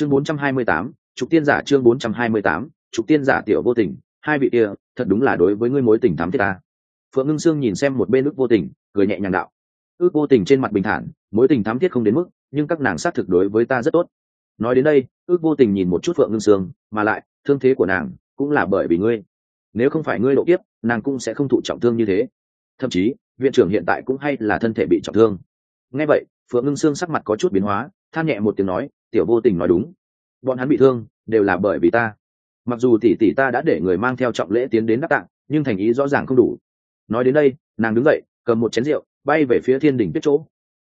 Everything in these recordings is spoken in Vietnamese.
chương 428, trục tiên giả chương 428, trục tiên giả tiểu vô tình hai vị kia thật đúng là đối với ngươi mối tình thắm thiết ta. Phượng ngưng sương nhìn xem một bên ước vô tình cười nhẹ nhàng đạo. Ước vô tình trên mặt bình thản mối tình thắm thiết không đến mức nhưng các nàng xác thực đối với ta rất tốt. Nói đến đây ước vô tình nhìn một chút phượng ngưng sương mà lại thương thế của nàng cũng là bởi vì ngươi. Nếu không phải ngươi độ kiếp nàng cũng sẽ không thụ trọng thương như thế. Thậm chí viện trưởng hiện tại cũng hay là thân thể bị trọng thương. Nghe vậy phượng ngưng sương sắc mặt có chút biến hóa than nhẹ một tiếng nói tiểu vô tình nói đúng. Bọn hắn bị thương, đều là bởi vì ta. Mặc dù tỷ tỷ ta đã để người mang theo trọng lễ tiến đến đáp tạng, nhưng thành ý rõ ràng không đủ. Nói đến đây, nàng đứng dậy, cầm một chén rượu, bay về phía thiên Đình tuyết chỗ.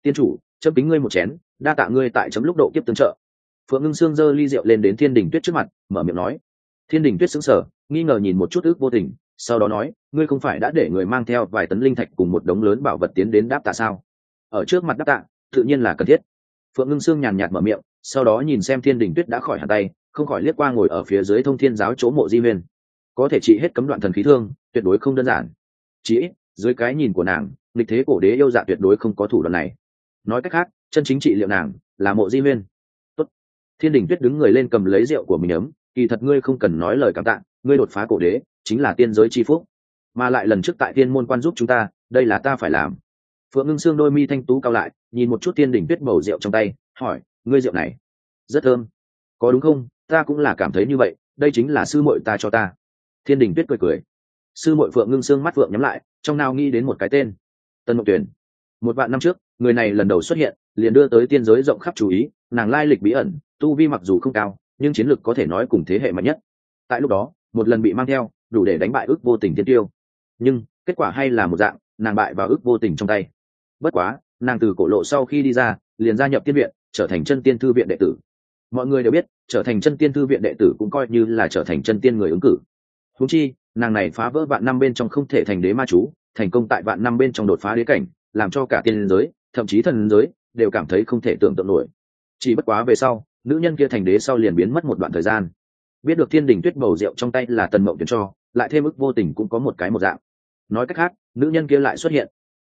Tiên chủ, chấm kính ngươi một chén, đa tạ ngươi tại chấm lúc độ kiếp tương trợ. Phượng ngưng sương giơ ly rượu lên đến thiên Đình tuyết trước mặt, mở miệng nói. Thiên Đình tuyết xứng sở nghi ngờ nhìn một chút ước vô tình, sau đó nói, ngươi không phải đã để người mang theo vài tấn linh thạch cùng một đống lớn bảo vật tiến đến đáp tạ sao? Ở trước mặt đáp tạ, tự nhiên là cần thiết. Phượng ngưng sương nhàn nhạt mở miệng sau đó nhìn xem thiên đình tuyết đã khỏi hẳn tay, không khỏi liếc qua ngồi ở phía dưới thông thiên giáo chỗ mộ di huyên có thể trị hết cấm đoạn thần khí thương, tuyệt đối không đơn giản. Chí dưới cái nhìn của nàng lịch thế cổ đế yêu dạ tuyệt đối không có thủ đoạn này. Nói cách khác, chân chính trị liệu nàng là mộ di huyên Tốt. thiên đình tuyết đứng người lên cầm lấy rượu của mình ấm, kỳ thật ngươi không cần nói lời cảm tạ, ngươi đột phá cổ đế, chính là tiên giới c phúc. Mà lại lần trước tại tiên môn quan giúp chúng ta, đây là ta phải làm. Phượng ngưng xương đôi mi thanh tú cao lại, nhìn một chút Thiên Đình tuyết bầu rượu trong tay, hỏi ngươi rượu này rất thơm. Có đúng không? Ta cũng là cảm thấy như vậy, đây chính là sư muội ta cho ta. Thiên đình tuyết cười cười. Sư muội phượng ngưng xương mắt phượng nhắm lại, trong nào nghĩ đến một cái tên. Tân mộng tuyển một vạn năm trước, người này lần đầu xuất hiện, liền đưa tới tiên giới rộng khắp chú ý, nàng lai lịch bí ẩn, tu vi mặc dù không cao, nhưng chiến lược có thể nói cùng thế hệ mạnh nhất. Tại lúc đó, một lần bị mang theo, đủ để đánh bại ước vô tình tiên tiêu. Nhưng, kết quả hay là một dạng, nàng bại vào ước vô tình trong tay. Bất quá, nàng từ cổ lộ sau khi đi ra, liền gia nhập tiên viện trở thành chân tiên thư viện đệ tử. Mọi người đều biết, trở thành chân tiên thư viện đệ tử cũng coi như là trở thành chân tiên người ứng cử. Húng chi, nàng này phá vỡ vạn năm bên trong không thể thành đế ma chú, thành công tại vạn năm bên trong đột phá đế cảnh, làm cho cả tiên giới, thậm chí thần giới, đều cảm thấy không thể tưởng tượng nổi. Chỉ bất quá về sau, nữ nhân kia thành đế sau liền biến mất một đoạn thời gian. Biết được thiên đình tuyết bầu rượu trong tay là tần mộng tuyển cho, lại thêm ức vô tình cũng có một cái một dạng. Nói cách khác, nữ nhân kia lại xuất hiện.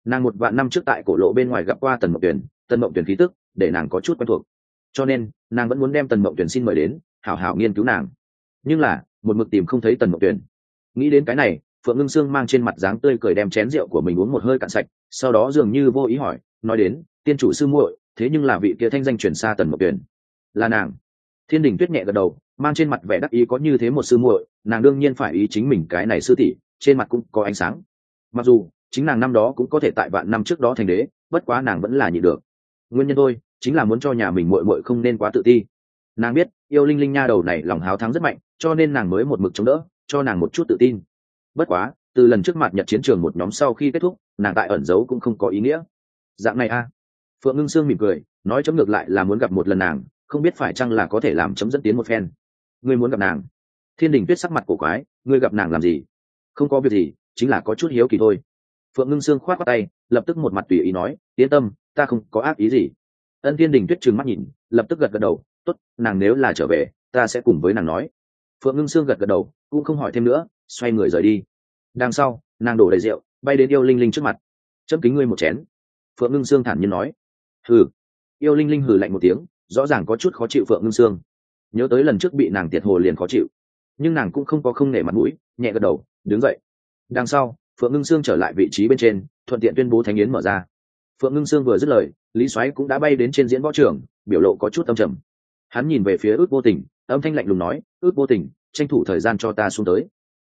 Nàng một vạn năm trước tại cổ lộ bên ngoài gặp qua tần mộng tuyển, tần mộng tuyển khí tức để nàng có chút quen thuộc. Cho nên, nàng vẫn muốn đem tần mộng tuyển xin mời đến, hảo hảo nghiên cứu nàng. Nhưng là, một mực tìm không thấy tần mộng tuyển nghĩ đến cái này, phượng ngưng sương mang trên mặt dáng tươi cười đem chén rượu của mình uống một hơi cạn sạch, sau đó dường như vô ý hỏi, nói đến, tiên chủ sư muội, thế nhưng là vị kia thanh danh chuyển xa tần mộng tuyển là nàng. Thiên đình tuyết nhẹ gật đầu, mang trên mặt vẻ đắc ý có như thế một sư muội, nàng đương nhiên phải ý chính mình cái này sư tỷ, trên mặt cũng có ánh sáng. Mặc dù, chính nàng năm đó cũng có thể tại vạn năm trước đó thành đế, bất quá nàng vẫn là nhị được. Nguyên nhân thôi chính là muốn cho nhà mình muội muội không nên quá tự ti. Nàng biết, yêu linh linh nha đầu này lòng háo thắng rất mạnh, cho nên nàng mới một mực chống đỡ, cho nàng một chút tự tin. Bất quá, từ lần trước mặt nhật chiến trường một nhóm sau khi kết thúc, nàng tại ẩn giấu cũng không có ý nghĩa. Dạng này a. À. Phượng ngưng sương mỉm cười, nói chấm ngược lại là muốn gặp một lần nàng, không biết phải chăng là có thể làm chấm dẫn tiến một phen. Ngươi muốn gặp nàng. Thiên đình tuyết sắc mặt cổ quái, ngươi gặp nàng làm gì? Không có việc gì, chính là có chút hiếu kỳ thôi. Phượng ngưng sương khoát qua tay, lập tức một mặt tùy ý nói, yên tâm, ta không có ác ý gì ân thiên đình tuyết trừng mắt nhìn, lập tức gật gật đầu t ố t nàng nếu là trở về, ta sẽ cùng với nàng nói. Phượng ngưng sương gật gật đầu, cũng không hỏi thêm nữa, xoay người rời đi. Đằng sau, nàng đổ đầy rượu, bay đến yêu linh linh trước mặt. Chấm kính ngươi một chén. Phượng ngưng sương thản nhiên nói. Hừ. Yêu linh linh hừ lạnh một tiếng, rõ ràng có chút khó chịu phượng ngưng sương. Nhớ tới lần trước bị nàng tiệt hồ liền khó chịu. Nhưng nàng cũng không có không nể mặt mũi, nhẹ gật đầu, đứng dậy. Đằng sau, phượng ngưng sương trở lại vị trí bên trên, thuận tiện tuyên bố thánh yến mở ra phượng ngưng sương vừa dứt lời, lý Soái cũng đã bay đến trên diễn võ trường, biểu lộ có chút âm trầm. Hắn nhìn về phía ước vô tình, âm thanh lạnh lùng nói, ước vô tình, tranh thủ thời gian cho ta xuống tới.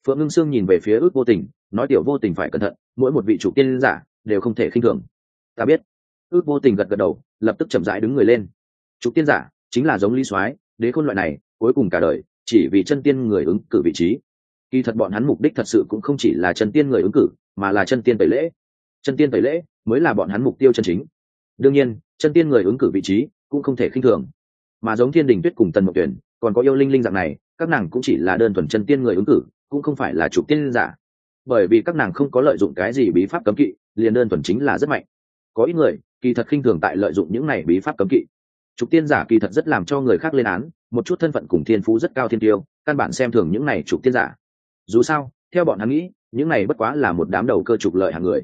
Phượng ngưng sương nhìn về phía ước vô tình, nói, tiểu vô tình phải cẩn thận, mỗi một vị chủ tiên giả đều không thể khinh thường. Ta biết. Ước vô tình gật gật đầu, lập tức chậm rãi đứng người lên. Chủ tiên giả, chính là giống lý soái, đế khôn loại này, cuối cùng cả đời, chỉ vì chân tiên người ứng cử vị trí. Kỳ thật bọn hắn mục đích thật sự cũng không chỉ là chân tiên người ứng cử, mà là chân tiên tẩy lễ. Chân tiên tẩy lễ mới là bọn hắn mục tiêu chân chính. Đương nhiên, chân tiên người ứng cử vị trí cũng không thể khinh thường. Mà giống thiên đình tuyết cùng tần mộc tuyển, còn có yêu linh linh dạng này, các nàng cũng chỉ là đơn thuần chân tiên người ứng cử, cũng không phải là chủ tiên giả. Bởi vì các nàng không có lợi dụng cái gì bí pháp cấm kỵ, liền đơn thuần chính là rất mạnh. Có ít người, kỳ thật khinh thường tại lợi dụng những này bí pháp cấm kỵ. Trục tiên giả kỳ thật rất làm cho người khác lên án, một chút thân phận cùng thiên phú rất cao thiên tiêu, căn bản xem thường những này trục tiên giả. Dù sao, theo bọn hắn nghĩ, những này bất quá là một đám đầu cơ trục lợi hàng người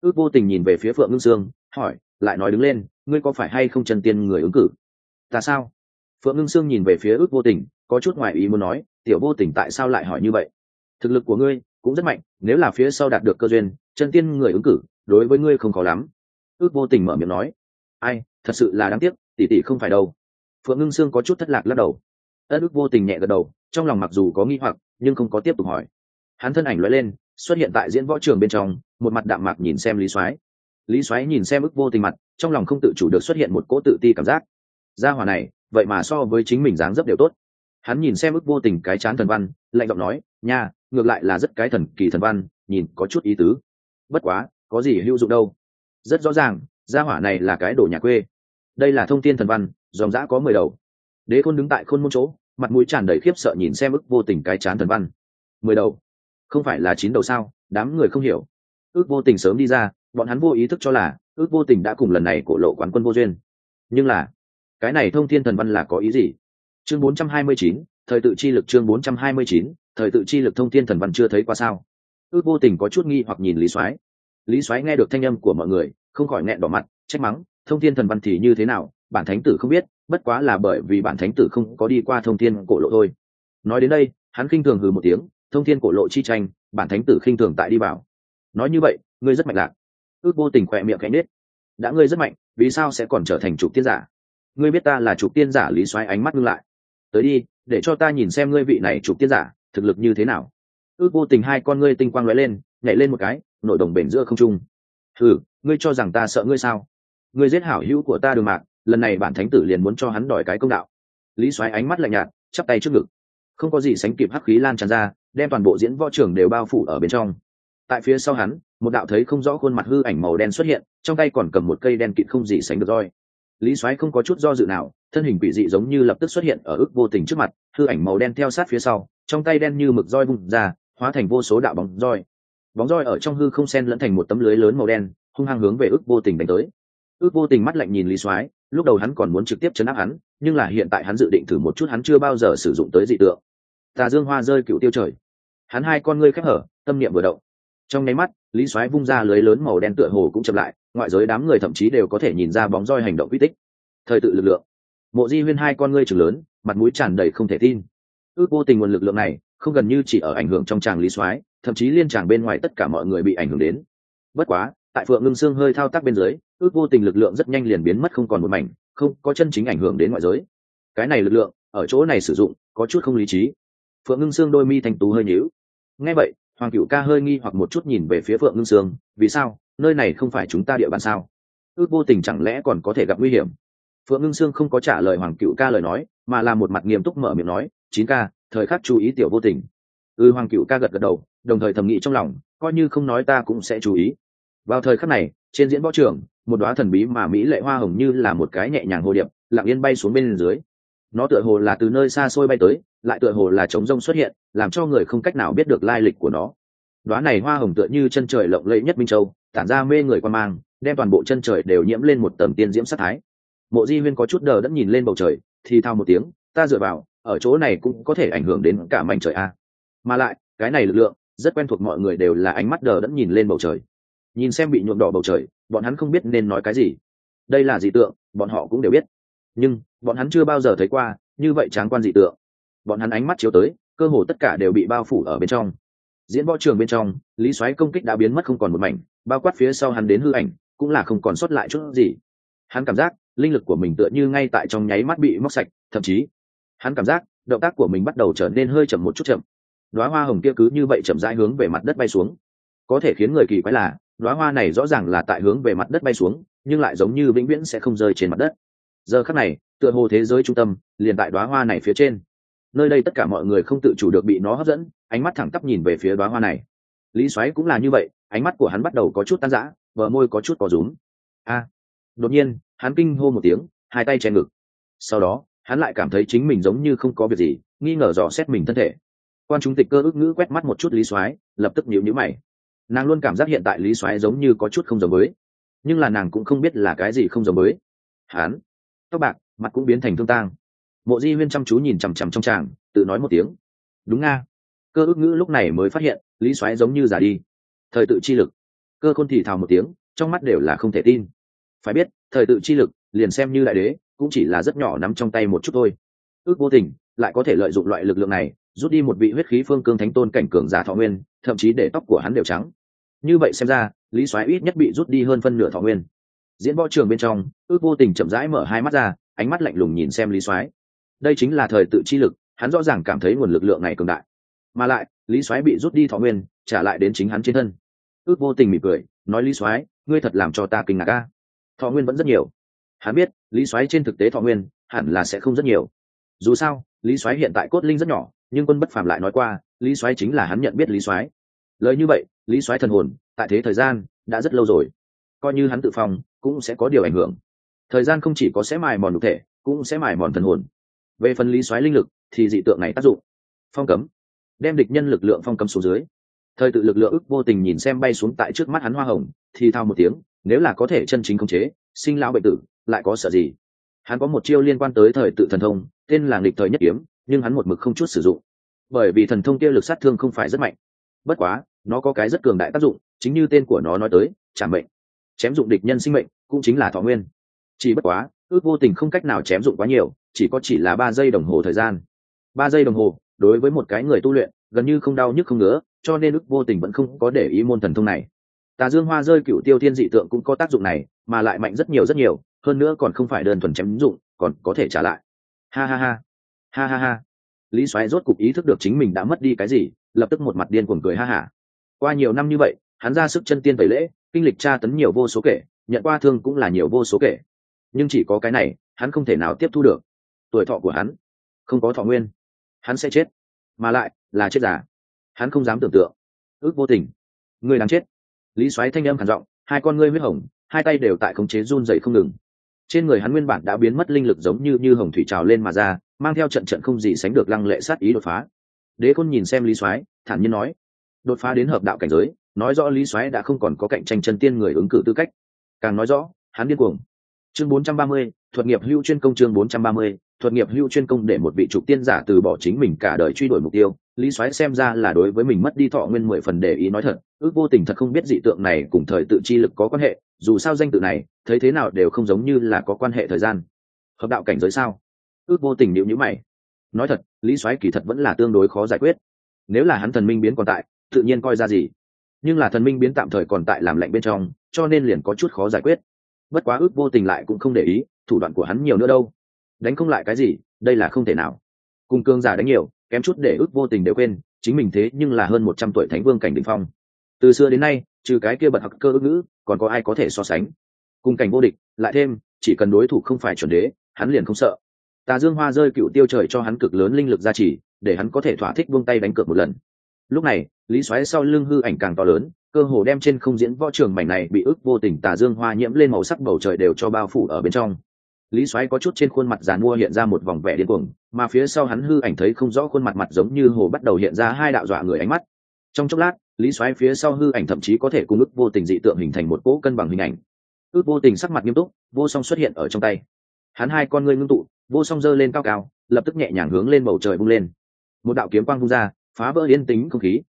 ước vô tình nhìn về phía phượng ngưng sương, hỏi, lại nói đứng lên, ngươi có phải hay không chân tiên người ứng cử? Ta sao? Phượng ngưng sương nhìn về phía ước vô tình, có chút ngoại ý muốn nói, tiểu vô tình tại sao lại hỏi như vậy? Thực lực của ngươi cũng rất mạnh, nếu là phía sau đạt được cơ duyên, chân tiên người ứng cử, đối với ngươi không khó lắm. Ước vô tình mở miệng nói, ai, thật sự là đáng tiếc, tỷ tỷ không phải đâu. Phượng ngưng sương có chút thất lạc lắc đầu. Ất ước vô tình nhẹ gật đầu, trong lòng mặc dù có nghi hoặc, nhưng không có tiếp tục hỏi. Hắn thân ảnh lóe lên, xuất hiện tại diễn võ trường bên trong một mặt đạm mạc nhìn xem lý soái. Lý soái nhìn xem ức vô tình mặt, trong lòng không tự chủ được xuất hiện một cỗ tự ti cảm giác. Gia hỏa này, vậy mà so với chính mình dáng dấp đều tốt. Hắn nhìn xem ức vô tình cái chán thần văn, lạnh giọng nói, nha, ngược lại là rất cái thần kỳ thần văn, nhìn có chút ý tứ. Bất quá, có gì hữu dụng đâu? Rất rõ ràng, gia hỏa này là cái đồ nhà quê. Đây là thông tin thần văn, dòng dã có mười đầu. Đế khôn đứng tại khôn môn chỗ, mặt mũi tràn đầy khiếp sợ nhìn xem ức vô tình cái chán thần văn. Mười đầu? Không phải là chín đầu sao? Đám người không hiểu ước vô tình sớm đi ra bọn hắn vô ý thức cho là ước vô tình đã cùng lần này cổ lộ quán quân vô duyên. Nhưng là cái này thông thiên thần văn là có ý gì? Chương 429, thời tự chi lực chương 429, thời tự chi lực thông thiên thần văn chưa thấy qua sao? Ước vô tình có chút nghi hoặc nhìn lý soái. Lý soái nghe được thanh âm của mọi người không khỏi nghẹn đỏ mặt trách mắng thông thiên thần văn thì như thế nào bản thánh tử không biết bất quá là bởi vì bản thánh tử không có đi qua thông thiên cổ lộ thôi. Nói đến đây hắn khinh thường hừ một tiếng thông thiên cổ lộ chi tranh bản thánh tử khinh thường tại đi bảo nói như vậy ngươi rất mạnh lạc. Ước vô tình khỏe miệng cánh nết đã ngươi rất mạnh vì sao sẽ còn trở thành trục tiên giả? Ngươi biết ta là trục tiên giả lý xoáy ánh mắt ngưng lại. Tới đi để cho ta nhìn xem ngươi vị này trục tiên giả thực lực như thế nào. Ước vô tình hai con ngươi tinh quang lóe lên nhảy lên một cái nội đồng bền giữa không trung. Thử ngươi cho rằng ta sợ ngươi sao? Ngươi giết hảo hữu của ta đường mạng, lần này bản thánh tử liền muốn cho hắn đòi cái công đạo. Lý xoáy ánh mắt lạnh nhạt chắp tay trước ngực. Không có gì sánh kịp hắc khí lan tràn ra đem toàn bộ diễn võ trường đều bao phủ ở bên trong tại phía sau hắn, một đạo thấy không rõ khuôn mặt hư ảnh màu đen xuất hiện, trong tay còn cầm một cây đen kịt không gì sánh được roi. Lý soái không có chút do dự nào, thân hình quỷ dị giống như lập tức xuất hiện ở ước vô tình trước mặt, hư ảnh màu đen theo sát phía sau, trong tay đen như mực roi bung ra, hóa thành vô số đạo bóng roi. Bóng roi ở trong hư không sen lẫn thành một tấm lưới lớn màu đen, hung hăng hướng về ước vô tình đánh tới. Ước vô tình mắt lạnh nhìn lý soái, lúc đầu hắn còn muốn trực tiếp chấn áp hắn, nhưng là hiện tại hắn dự định thử một chút hắn chưa bao giờ sử dụng tới dị tượng. Tà dương hoa rơi cựu tiêu trời. Hắn hai con ngươi khép hở, tâm niệm vừa động trong nháy mắt, lý soái vung ra lưới lớn màu đen tựa hồ cũng chậm lại, ngoại giới đám người thậm chí đều có thể nhìn ra bóng roi hành động quy tích thời tự lực lượng. Mộ di huyên hai con ngươi chừng lớn, mặt mũi tràn đầy không thể tin. Ước vô tình nguồn lực lượng này, không gần như chỉ ở ảnh hưởng trong tràng lý soái, thậm chí liên tràng bên ngoài tất cả mọi người bị ảnh hưởng đến. Bất quá, tại phượng ngưng xương hơi thao tác bên dưới, ước vô tình lực lượng rất nhanh liền biến mất không còn một mảnh, không, có chân chính ảnh hưởng đến ngoại giới. Cái này lực lượng, ở chỗ này sử dụng, có chút không lý trí. Phượng ngưng xương đôi mi thành tú hơi nhíu. Nghe vậy hoàng cựu ca hơi nghi hoặc một chút nhìn về phía phượng ngưng sương vì sao? Nơi này không phải chúng ta địa bàn sao? Ước vô tình chẳng lẽ còn có thể gặp nguy hiểm? Phượng ngưng sương không có trả lời hoàng cựu ca lời nói mà là một mặt nghiêm túc mở miệng nói chín ca thời khắc chú ý tiểu vô tình. Ư ừ, hoàng cựu ca gật gật đầu đồng thời thầm nghĩ trong lòng coi như không nói ta cũng sẽ chú ý. Vào thời khắc này trên diễn võ trường một đoá thần bí mà mỹ lệ hoa hồng như là một cái nhẹ nhàng hồ điệp lặng yên bay xuống bên dưới nó tựa hồ là từ nơi xa xôi bay tới, lại tựa hồ là trống rông xuất hiện, làm cho người không cách nào biết được lai lịch của nó. Đoá này hoa hồng tựa như chân trời lộng lẫy nhất minh châu, tản ra mê người quan mang, đem toàn bộ chân trời đều nhiễm lên một tầm tiên diễm sắc thái. Mộ di huyên có chút đờ đẫn nhìn lên bầu trời, thì thao một tiếng, ta dựa vào, ở chỗ này cũng có thể ảnh hưởng đến cả mảnh trời a. Mà lại, cái này lực lượng, rất quen thuộc mọi người đều là ánh mắt đờ đẫn nhìn lên bầu trời. Nhìn xem bị nhuộm đỏ bầu trời, bọn hắn không biết nên nói cái gì. Đây là dị tượng, bọn họ cũng đều biết. Nhưng bọn hắn chưa bao giờ thấy qua, như vậy tráng quan dị tượng. Bọn hắn ánh mắt chiếu tới, cơ hồ tất cả đều bị bao phủ ở bên trong. Diễn võ trường bên trong, lý soái công kích đã biến mất không còn một mảnh, bao quát phía sau hắn đến hư ảnh, cũng là không còn sót lại chút gì. Hắn cảm giác, linh lực của mình tựa như ngay tại trong nháy mắt bị móc sạch, thậm chí, hắn cảm giác, động tác của mình bắt đầu trở nên hơi chậm một chút chậm. Đoá hoa hồng kia cứ như vậy chậm rãi hướng về mặt đất bay xuống. Có thể khiến người kỳ quái là đoá hoa này rõ ràng là tại hướng về mặt đất bay xuống, nhưng lại giống như vĩnh viễn sẽ không rơi trên mặt đất giờ khắc này, tựa hồ thế giới trung tâm liền tại đoá hoa này phía trên. Nơi đây tất cả mọi người không tự chủ được bị nó hấp dẫn, ánh mắt thẳng tắp nhìn về phía đoá hoa này. Lý xoáy cũng là như vậy, ánh mắt của hắn bắt đầu có chút tan rã vợ môi có chút có rúm. A! Đột nhiên, hắn kinh hô một tiếng, hai tay che ngực. Sau đó, hắn lại cảm thấy chính mình giống như không có việc gì, nghi ngờ dò xét mình thân thể. Quan chúng tịch cơ ức ngữ quét mắt một chút lý soái, lập tức nhíu nhíu mày. Nàng luôn cảm giác hiện tại lý soái giống như có chút không giống mới nhưng là nàng cũng không biết là cái gì không giống mới hắn tóc bạc, mặt cũng biến thành thương tang. Mộ di huyên chăm chú nhìn chằm chằm trong tràng, tự nói một tiếng. Đúng nga. Cơ ước ngữ lúc này mới phát hiện, lý xoáy giống như giả đi. Thời tự chi lực. Cơ khôn thì thào một tiếng, trong mắt đều là không thể tin. Phải biết, thời tự chi lực, liền xem như đại đế, cũng chỉ là rất nhỏ nắm trong tay một chút thôi. Ước vô tình, lại có thể lợi dụng loại lực lượng này, rút đi một vị huyết khí phương cương thánh tôn cảnh cường giả thọ nguyên, thậm chí để tóc của hắn đều trắng. Như vậy xem ra, lý soái ít nhất bị rút đi hơn phân nửa thọ nguyên. Diễn võ trường bên trong ước vô tình chậm rãi mở hai mắt ra, ánh mắt lạnh lùng nhìn xem lý soái. Đây chính là thời tự chi lực, hắn rõ ràng cảm thấy nguồn lực lượng này cường đại. Mà lại, lý soái bị rút đi thọ nguyên, trả lại đến chính hắn trên thân. Ước vô tình mỉm cười, nói lý soái, ngươi thật làm cho ta kinh ngạc ca thọ nguyên vẫn rất nhiều. Hắn biết, lý soái trên thực tế thọ nguyên, hẳn là sẽ không rất nhiều. Dù sao, lý soái hiện tại cốt linh rất nhỏ, nhưng quân bất phàm lại nói qua, lý soái chính là hắn nhận biết lý soái. Lời như vậy, lý soái thần hồn, tại thế thời gian, đã rất lâu rồi. Coi như hắn tự phòng cũng sẽ có điều ảnh hưởng thời gian không chỉ có sẽ mài mòn đục thể, cũng sẽ mài mòn thần hồn. Về phần lý xoáy linh lực, thì dị tượng này tác dụng. Phong cấm. Đem địch nhân lực lượng phong cấm xuống dưới. Thời tự lực lượng ức vô tình nhìn xem bay xuống tại trước mắt hắn hoa hồng, thì thao một tiếng, nếu là có thể chân chính khống chế, sinh lão bệnh tử, lại có sợ gì? Hắn có một chiêu liên quan tới thời tự thần thông, tên là nghịch thời nhất kiếm, nhưng hắn một mực không chút sử dụng. Bởi vì thần thông kia lực sát thương không phải rất mạnh. Bất quá, nó có cái rất cường đại tác dụng, chính như tên của nó nói tới trả mệnh. Chém dụng địch nhân sinh mệnh, cũng chính là thọ nguyên chỉ bất quá, ước vô tình không cách nào chém dụng quá nhiều, chỉ có chỉ là ba giây đồng hồ thời gian. Ba giây đồng hồ, đối với một cái người tu luyện, gần như không đau nhức không ngứa, cho nên ước vô tình vẫn không có để ý môn thần thông này. Tà dương hoa rơi cựu tiêu thiên dị tượng cũng có tác dụng này, mà lại mạnh rất nhiều rất nhiều, hơn nữa còn không phải đơn thuần chém dụng, còn có thể trả lại. Ha ha ha. Ha ha ha. Lý xoáy rốt cục ý thức được chính mình đã mất đi cái gì, lập tức một mặt điên cuồng cười ha hả qua nhiều năm như vậy, hắn ra sức chân tiên tẩy lễ, kinh lịch tra tấn nhiều vô số kể, nhận qua thương cũng là nhiều vô số kể nhưng chỉ có cái này, hắn không thể nào tiếp thu được. Tuổi thọ của hắn, không có thọ nguyên, hắn sẽ chết, mà lại là chết giả hắn không dám tưởng tượng. Ước vô tình, người đáng chết. Lý xoáy thanh âm khản giọng, hai con ngươi huyết hồng, hai tay đều tại khống chế run dậy không ngừng. Trên người hắn nguyên bản đã biến mất linh lực giống như như hồng thủy trào lên mà ra, mang theo trận trận không gì sánh được lăng lệ sát ý đột phá. Đế khôn nhìn xem lý soái, thản nhiên nói, đột phá đến hợp đạo cảnh giới, nói rõ lý soái đã không còn có cạnh tranh chân tiên người ứng cử tư cách. Càng nói rõ, hắn điên cuồng chương 430, thuật nghiệp hưu chuyên công chương 430, thuật nghiệp hưu chuyên công để một vị trục tiên giả từ bỏ chính mình cả đời truy đuổi mục tiêu. Lý soái xem ra là đối với mình mất đi thọ nguyên mười phần để ý nói thật ước vô tình thật không biết dị tượng này cùng thời tự chi lực có quan hệ dù sao danh tự này thấy thế nào đều không giống như là có quan hệ thời gian. Hợp đạo cảnh giới sao? Ước vô tình điệu nhữ mày. Nói thật lý soái kỳ thật vẫn là tương đối khó giải quyết. Nếu là hắn thần minh biến còn tại tự nhiên coi ra gì? Nhưng là thần minh biến tạm thời còn tại làm lạnh bên trong cho nên liền có chút khó giải quyết bất quá ước vô tình lại cũng không để ý, thủ đoạn của hắn nhiều nữa đâu. Đánh không lại cái gì, đây là không thể nào. Cùng cương giả đánh nhiều, kém chút để ước vô tình đều quên, chính mình thế nhưng là hơn một trăm tuổi thánh vương cảnh đ ỉ n h phong. Từ xưa đến nay, trừ cái kia bật hặc cơ ước ngữ, còn có ai có thể so sánh? Cùng cảnh vô địch, lại thêm, chỉ cần đối thủ không phải chuẩn đế, hắn liền không sợ. Tà dương hoa rơi cựu tiêu trời cho hắn cực lớn linh lực gia trì, để hắn có thể thỏa thích buông tay đánh cược một lần. Lúc này, lý xoáy sau lưng hư ảnh càng to lớn cơ hồ đem trên không diễn võ trường mảnh này bị ức vô tình tà dương hoa nhiễm lên màu sắc bầu trời đều cho bao phủ ở bên trong. Lý Soái có chút trên khuôn mặt giàn mua hiện ra một vòng vẻ điên cuồng, mà phía sau hắn hư ảnh thấy không rõ khuôn mặt mặt giống như hồ bắt đầu hiện ra hai đạo dọa người ánh mắt. Trong chốc lát, lý Soái phía sau hư ảnh thậm chí có thể cùng ức vô tình dị tượng hình thành một cỗ cân bằng hình ảnh. Ước vô tình sắc mặt nghiêm túc, vô song xuất hiện ở trong tay. Hắn hai con ngươi ngưng tụ, vô song giơ lên cao cao, lập tức nhẹ nhàng hướng lên bầu trời bung lên. Một đạo kiếm quang bung ra, phá vỡ yên tính không khí.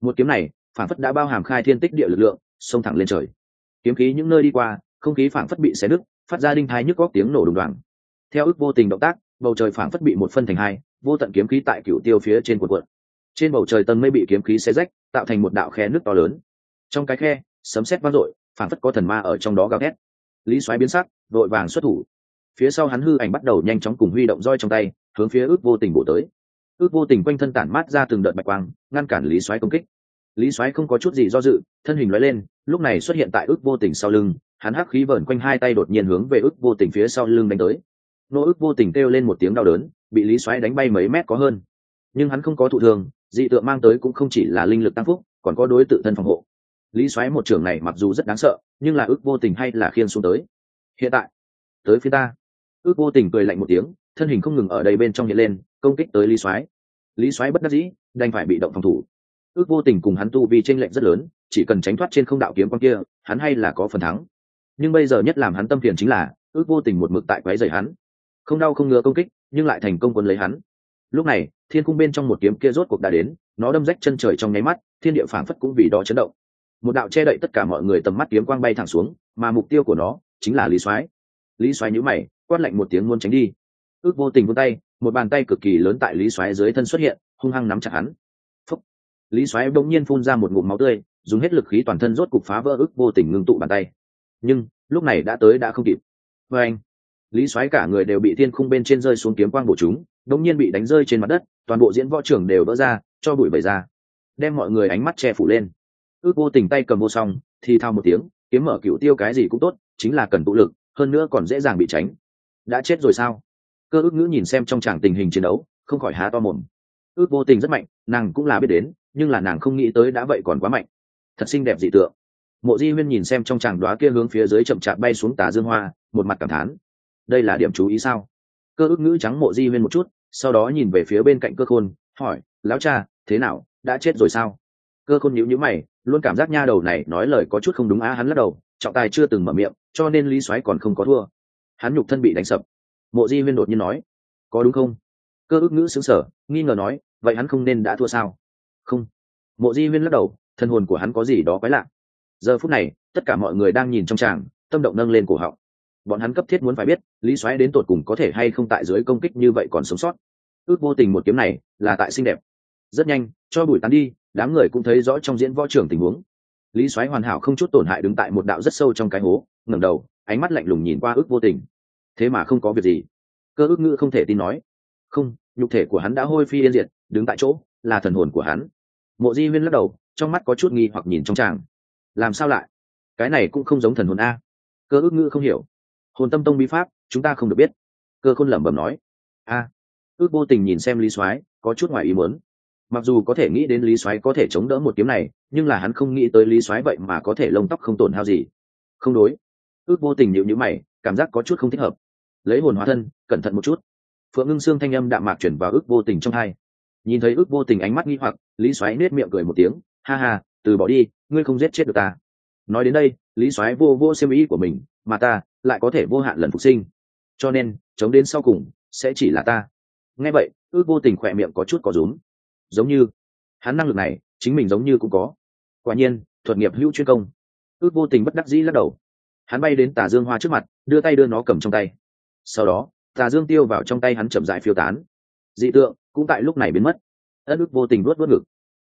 Một kiếm này phản phất đã bao hàm khai thiên tích địa lực lượng, xông thẳng lên trời. Kiếm khí những nơi đi qua, không khí phản phất bị xé nứt, phát ra đinh thái nhức góc tiếng nổ đùng đoàng. Theo ước vô tình động tác, bầu trời Phản phất bị một phân thành hai, vô tận kiếm khí tại cựu tiêu phía trên quần quận trên bầu trời tầng mây bị kiếm khí xé rách, tạo thành một đạo khe nước to lớn. Trong cái khe, sấm sét vang dội Phản phất có thần ma ở trong đó gào thét. Lý xoáy biến sắc, vội vàng xuất thủ. Phía sau hắn hư ảnh bắt đầu nhanh chóng cùng huy động roi trong tay, hướng phía ước vô tình bổ tới. Ước vô tình quanh thân tản mát ra từng đợt bạch quang, ngăn cản lý xoáy công kích lý Soái không có chút gì do dự, thân hình nói lên, lúc này xuất hiện tại ước vô tình sau lưng, hắn hắc khí vờn quanh hai tay đột nhiên hướng về ước vô tình phía sau lưng đánh tới. Nô ước vô tình kêu lên một tiếng đau đớn, bị lý Soái đánh bay mấy mét có hơn. Nhưng hắn không có thụ thường dị tượng mang tới cũng không chỉ là linh lực tăng phúc, còn có đối tự thân phòng hộ. Lý Soái một trưởng này mặc dù rất đáng sợ, nhưng là ước vô tình hay là khiên xuống tới. Hiện tại, tới phía ta. Ước vô tình cười lạnh một tiếng, thân hình không ngừng ở đây bên trong hiện lên, công kích tới lý Soái. lý Soái bất đắc dĩ, đành phải bị động phòng thủ ước vô tình cùng hắn tu vì tranh lệnh rất lớn, chỉ cần tránh thoát trên không đạo kiếm con kia, hắn hay là có phần thắng. Nhưng bây giờ nhất làm hắn tâm phiền chính là, ước vô tình một mực tại quái dày hắn. Không đau không ngứa công kích, nhưng lại thành công quân lấy hắn. Lúc này, thiên cung bên trong một kiếm kia rốt cuộc đã đến, nó đâm rách chân trời trong nháy mắt, thiên địa Phản phất cũng vì đó chấn động. Một đạo che đậy tất cả mọi người tầm mắt kiếm quang bay thẳng xuống, mà mục tiêu của nó chính là lý soái. Lý soái nhíu mày, quát lạnh một tiếng muốn tránh đi. Ước vô tình vươn tay, một bàn tay cực kỳ lớn tại lý Soái dưới thân xuất hiện, hung hăng nắm chặt hắn lý xoáy bỗng nhiên phun ra một ngụm máu tươi, dùng hết lực khí toàn thân rốt cục phá vỡ ức vô tình ngưng tụ bàn tay. Nhưng, lúc này đã tới đã không kịp. Vê anh, lý xoáy cả người đều bị thiên khung bên trên rơi xuống kiếm quang bổ chúng đống nhiên bị đánh rơi trên mặt đất, toàn bộ diễn võ trưởng đều vỡ ra, cho bụi bày ra, đem mọi người ánh mắt che phủ lên. Ước vô tình tay cầm vô song, thì thao một tiếng, kiếm mở cựu tiêu cái gì cũng tốt, chính là cần tụ lực, hơn nữa còn dễ dàng bị tránh. Đã chết rồi sao? Cơ ước ngữ nhìn xem trong tràng tình hình chiến đấu, không khỏi há to mồm. Ước vô tình rất mạnh, nàng cũng là biết đến nhưng là nàng không nghĩ tới đã vậy còn quá mạnh. Thật xinh đẹp dị tượng. Mộ di huyên nhìn xem trong tràng đoá kia hướng phía dưới chậm chạp bay xuống tà dương hoa, một mặt cảm thán. Đây là điểm chú ý sao? Cơ ước ngữ trắng mộ di huyên một chút, sau đó nhìn về phía bên cạnh cơ khôn, hỏi, lão cha, thế nào, đã chết rồi sao? Cơ khôn nhíu nhíu mày, luôn cảm giác nha đầu này nói lời có chút không đúng á, hắn lắc đầu, trọng tài chưa từng mở miệng, cho nên lý soái còn không có thua. Hắn nhục thân bị đánh sập. Mộ di huyên đột nhiên nói, có đúng không? Cơ ước ngữ xứng sở nghi ngờ nói, vậy hắn không nên đã thua sao? Không. Mộ di huyên lắc đầu, thân hồn của hắn có gì đó quái lạ. Giờ phút này, tất cả mọi người đang nhìn trong tràng, tâm động nâng lên cổ họng. Bọn hắn cấp thiết muốn phải biết, lý xoáy đến tột cùng có thể hay không tại dưới công kích như vậy còn sống sót. Ước vô tình một kiếm này, là tại xinh đẹp. Rất nhanh, cho bùi tán đi, đám người cũng thấy rõ trong diễn võ trưởng tình huống. Lý xoáy hoàn hảo không chút tổn hại đứng tại một đạo rất sâu trong cái hố, ngẩng đầu, ánh mắt lạnh lùng nhìn qua ước vô tình. Thế mà không có việc gì. Cơ ước ngữ không thể tin nói. Không, nhục thể của hắn đã hôi phi yên diệt, đứng tại chỗ, là thần hồn của hắn mộ di huyên lắc đầu, trong mắt có chút nghi hoặc nhìn trong tràng làm sao lại? Cái này cũng không giống thần hồn a. Cơ ước ngữ không hiểu. Hồn tâm tông bí pháp, chúng ta không được biết. Cơ khôn lẩm bẩm nói. A. Ước vô tình nhìn xem lý soái, có chút ngoài ý muốn. Mặc dù có thể nghĩ đến lý soái có thể chống đỡ một kiếm này, nhưng là hắn không nghĩ tới lý soái vậy mà có thể lông tóc không tổn hao gì. Không đối. Ước vô tình nhịu nhữ mày, cảm giác có chút không thích hợp. Lấy hồn hóa thân, cẩn thận một chút. Phượng ngưng xương thanh âm đạm mạc chuyển vào ước vô tình trong hai nhìn thấy ước vô tình ánh mắt nghi hoặc, lý xoáy nết miệng cười một tiếng, ha ha, từ bỏ đi, ngươi không giết chết được ta. Nói đến đây, lý xoáy vô vô xem ý của mình, mà ta lại có thể vô hạn lần phục sinh. Cho nên, chống đến sau cùng sẽ chỉ là ta. Nghe vậy, ước vô tình khỏe miệng có chút có rúm. Giống như, hắn năng lực này chính mình giống như cũng có. Quả nhiên, thuật nghiệp hữu chuyên công. Ước vô tình bất đắc dĩ lắc đầu. Hắn bay đến tà dương hoa trước mặt, đưa tay đưa nó cầm trong tay. Sau đó, tà dương tiêu vào trong tay hắn chậm dại phiêu tán. Dị tượng cũng tại lúc này biến mất. Ất ước vô tình luốt luốt ngực.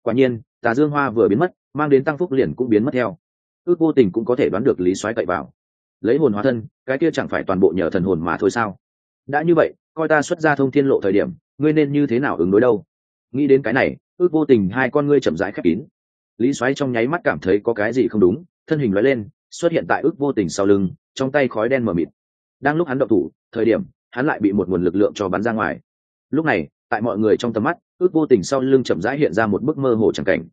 Quả nhiên, tà dương hoa vừa biến mất, mang đến tăng phúc liền cũng biến mất theo. Ước vô tình cũng có thể đoán được lý xoáy cậy vào. Lấy hồn hóa thân, cái kia chẳng phải toàn bộ nhờ thần hồn mà thôi sao? Đã như vậy, coi ta xuất ra thông thiên lộ thời điểm, ngươi nên như thế nào ứng đối đâu? Nghĩ đến cái này, ước vô tình hai con ngươi chậm rãi khép kín. Lý xoáy trong nháy mắt cảm thấy có cái gì không đúng, thân hình nói lên, xuất hiện tại ước vô tình sau lưng, trong tay khói đen mờ mịt. Đang lúc hắn động thủ, thời điểm, hắn lại bị một nguồn lực lượng cho bắn ra ngoài. Lúc này tại mọi người trong tầm mắt ước vô tình sau lưng chậm rãi hiện ra một bức mơ hồ chẳng cảnh.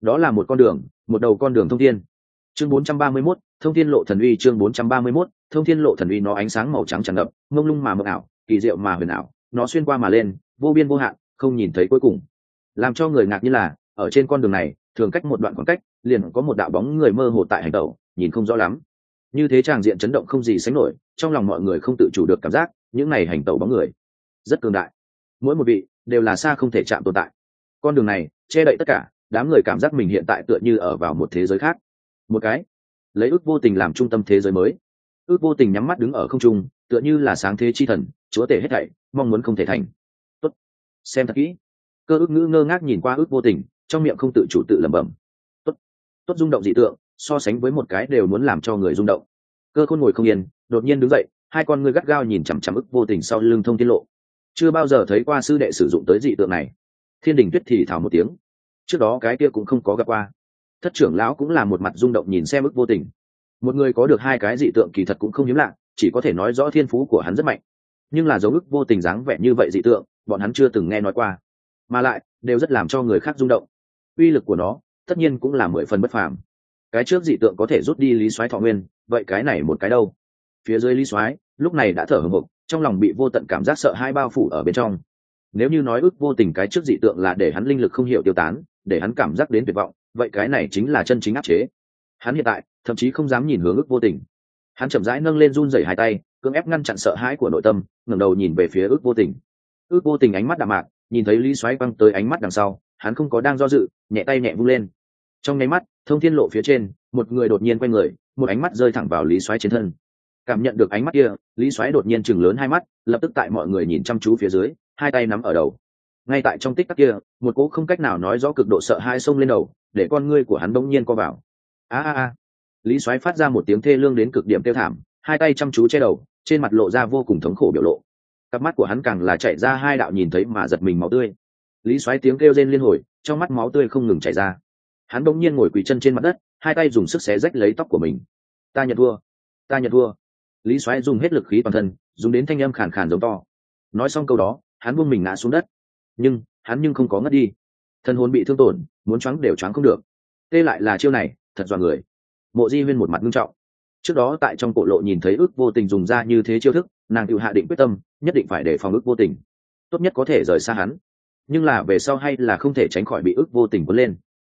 Đó là một con đường một đầu con đường thông thiên. Chương 431, thông thiên lộ thần uy chương 431, thông thiên lộ thần uy nó ánh sáng màu trắng tràn ngập mông lung mà mờ ảo kỳ diệu mà huyền ảo nó xuyên qua mà lên vô biên vô hạn không nhìn thấy cuối cùng. Làm cho người ngạc như là ở trên con đường này thường cách một đoạn khoảng cách liền có một đạo bóng người mơ hồ tại hành tẩu nhìn không rõ lắm. Như thế tràng diện chấn động không gì sánh nổi trong lòng mọi người không tự chủ được cảm giác những này hành tẩu bóng người rất cường đại mỗi một vị đều là xa không thể chạm tồn tại. Con đường này che đậy tất cả, đám người cảm giác mình hiện tại tựa như ở vào một thế giới khác. Một cái, lấy ước vô tình làm trung tâm thế giới mới. Ước vô tình nhắm mắt đứng ở không trung, tựa như là sáng thế chi thần, chúa tể hết thảy, mong muốn không thể thành. Tốt. Xem thật kỹ. Cơ ước ngữ ngơ ngác nhìn qua ước vô tình, trong miệng không tự chủ tự lẩm bẩm. Tốt. Tốt rung động dị tượng, so sánh với một cái đều muốn làm cho người rung động. Cơ khôn ngồi không yên, đột nhiên đứng dậy, hai con ngươi gắt gao nhìn chằm chằm ức vô tình sau lưng thông tiết lộ chưa bao giờ thấy qua sư đệ sử dụng tới dị tượng này. Thiên đình tuyết thì thảo một tiếng. Trước đó cái kia cũng không có gặp qua. Thất trưởng lão cũng là một mặt rung động nhìn xem ức vô tình. Một người có được hai cái dị tượng kỳ thật cũng không hiếm lạ, chỉ có thể nói rõ thiên phú của hắn rất mạnh. Nhưng là dấu ức vô tình dáng vẻ như vậy dị tượng, bọn hắn chưa từng nghe nói qua. Mà lại, đều rất làm cho người khác rung động. Uy lực của nó, tất nhiên cũng là mười phần bất phàm. Cái trước dị tượng có thể rút đi lý soái thọ nguyên, vậy cái này một cái đâu? Phía dưới lý soái, lúc này đã thở hồng hộc trong lòng bị vô tận cảm giác sợ hai bao phủ ở bên trong. Nếu như nói ước vô tình cái trước dị tượng là để hắn linh lực không hiểu tiêu tán, để hắn cảm giác đến tuyệt vọng, vậy cái này chính là chân chính áp chế. Hắn hiện tại, thậm chí không dám nhìn hướng ước vô tình. Hắn chậm rãi nâng lên run rẩy hai tay, cưỡng ép ngăn chặn sợ hãi của nội tâm, ngẩng đầu nhìn về phía ước vô tình. Ước vô tình ánh mắt đạm mạc, nhìn thấy lý xoáy quăng tới ánh mắt đằng sau, hắn không có đang do dự, nhẹ tay nhẹ vung lên. Trong nháy mắt, thông thiên lộ phía trên, một người đột nhiên quay người, một ánh mắt rơi thẳng vào lý xoáy trên thân cảm nhận được ánh mắt kia, lý xoáy đột nhiên chừng lớn hai mắt, lập tức tại mọi người nhìn chăm chú phía dưới, hai tay nắm ở đầu. Ngay tại trong tích tắc kia, một cỗ không cách nào nói rõ cực độ sợ hai xông lên đầu, để con ngươi của hắn bỗng nhiên co vào. A a a. Lý soái phát ra một tiếng thê lương đến cực điểm tiêu thảm, hai tay chăm chú che đầu, trên mặt lộ ra vô cùng thống khổ biểu lộ. Cặp mắt của hắn càng là chạy ra hai đạo nhìn thấy mà giật mình máu tươi. Lý xoáy tiếng kêu rên liên hồi, trong mắt máu tươi không ngừng chảy ra. Hắn bỗng nhiên ngồi quỳ chân trên mặt đất, hai tay dùng sức xé rách lấy tóc của mình. Ta nhận thua, ta nhận thua lý xoáy dùng hết lực khí toàn thân, dùng đến thanh âm khàn khàn giống to. Nói xong câu đó, hắn buông mình ngã xuống đất. Nhưng, hắn nhưng không có ngất đi. Thân hồn bị thương tổn, muốn choáng đều choáng không được. Tê lại là chiêu này, thật dọa người. Mộ di huyên một mặt nghiêm trọng. Trước đó tại trong cổ lộ nhìn thấy ước vô tình dùng ra như thế chiêu thức, nàng tự hạ định quyết tâm, nhất định phải để phòng ước vô tình. Tốt nhất có thể rời xa hắn. Nhưng là về sau hay là không thể tránh khỏi bị ước vô tình quấn lên.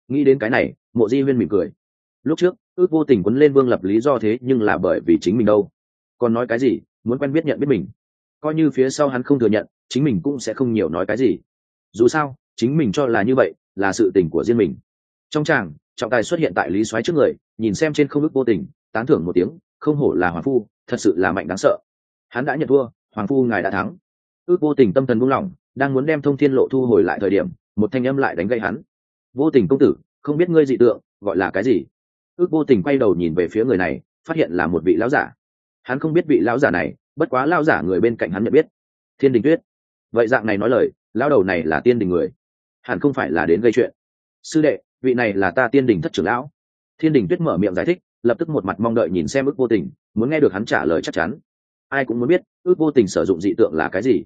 Nghĩ đến cái này, mộ di huyên mỉm cười. Lúc trước, ước vô tình quấn lên vương lập lý do thế nhưng là bởi vì chính mình đâu còn nói cái gì, muốn quen biết nhận biết mình. Coi như phía sau hắn không thừa nhận, chính mình cũng sẽ không nhiều nói cái gì. Dù sao, chính mình cho là như vậy, là sự tình của riêng mình. Trong tràng, trọng tài xuất hiện tại lý soái trước người, nhìn xem trên không ước vô tình, tán thưởng một tiếng, không hổ là hoàng phu, thật sự là mạnh đáng sợ. Hắn đã nhận thua, hoàng phu ngài đã thắng. Ước vô tình tâm thần buông lỏng, đang muốn đem thông thiên lộ thu hồi lại thời điểm, một thanh âm lại đánh gây hắn. Vô tình công tử, không biết ngươi dị tượng, gọi là cái gì? Ước vô tình quay đầu nhìn về phía người này, phát hiện là một vị lão giả hắn không biết vị lão giả này, bất quá lão giả người bên cạnh hắn nhận biết. Thiên đình tuyết. Vậy dạng này nói lời, lão đầu này là tiên đình người. Hẳn không phải là đến gây chuyện. Sư đệ, vị này là ta tiên đình thất trưởng lão. Thiên đình tuyết mở miệng giải thích, lập tức một mặt mong đợi nhìn xem ước vô tình, muốn nghe được hắn trả lời chắc chắn. Ai cũng muốn biết, ước vô tình sử dụng dị tượng là cái gì.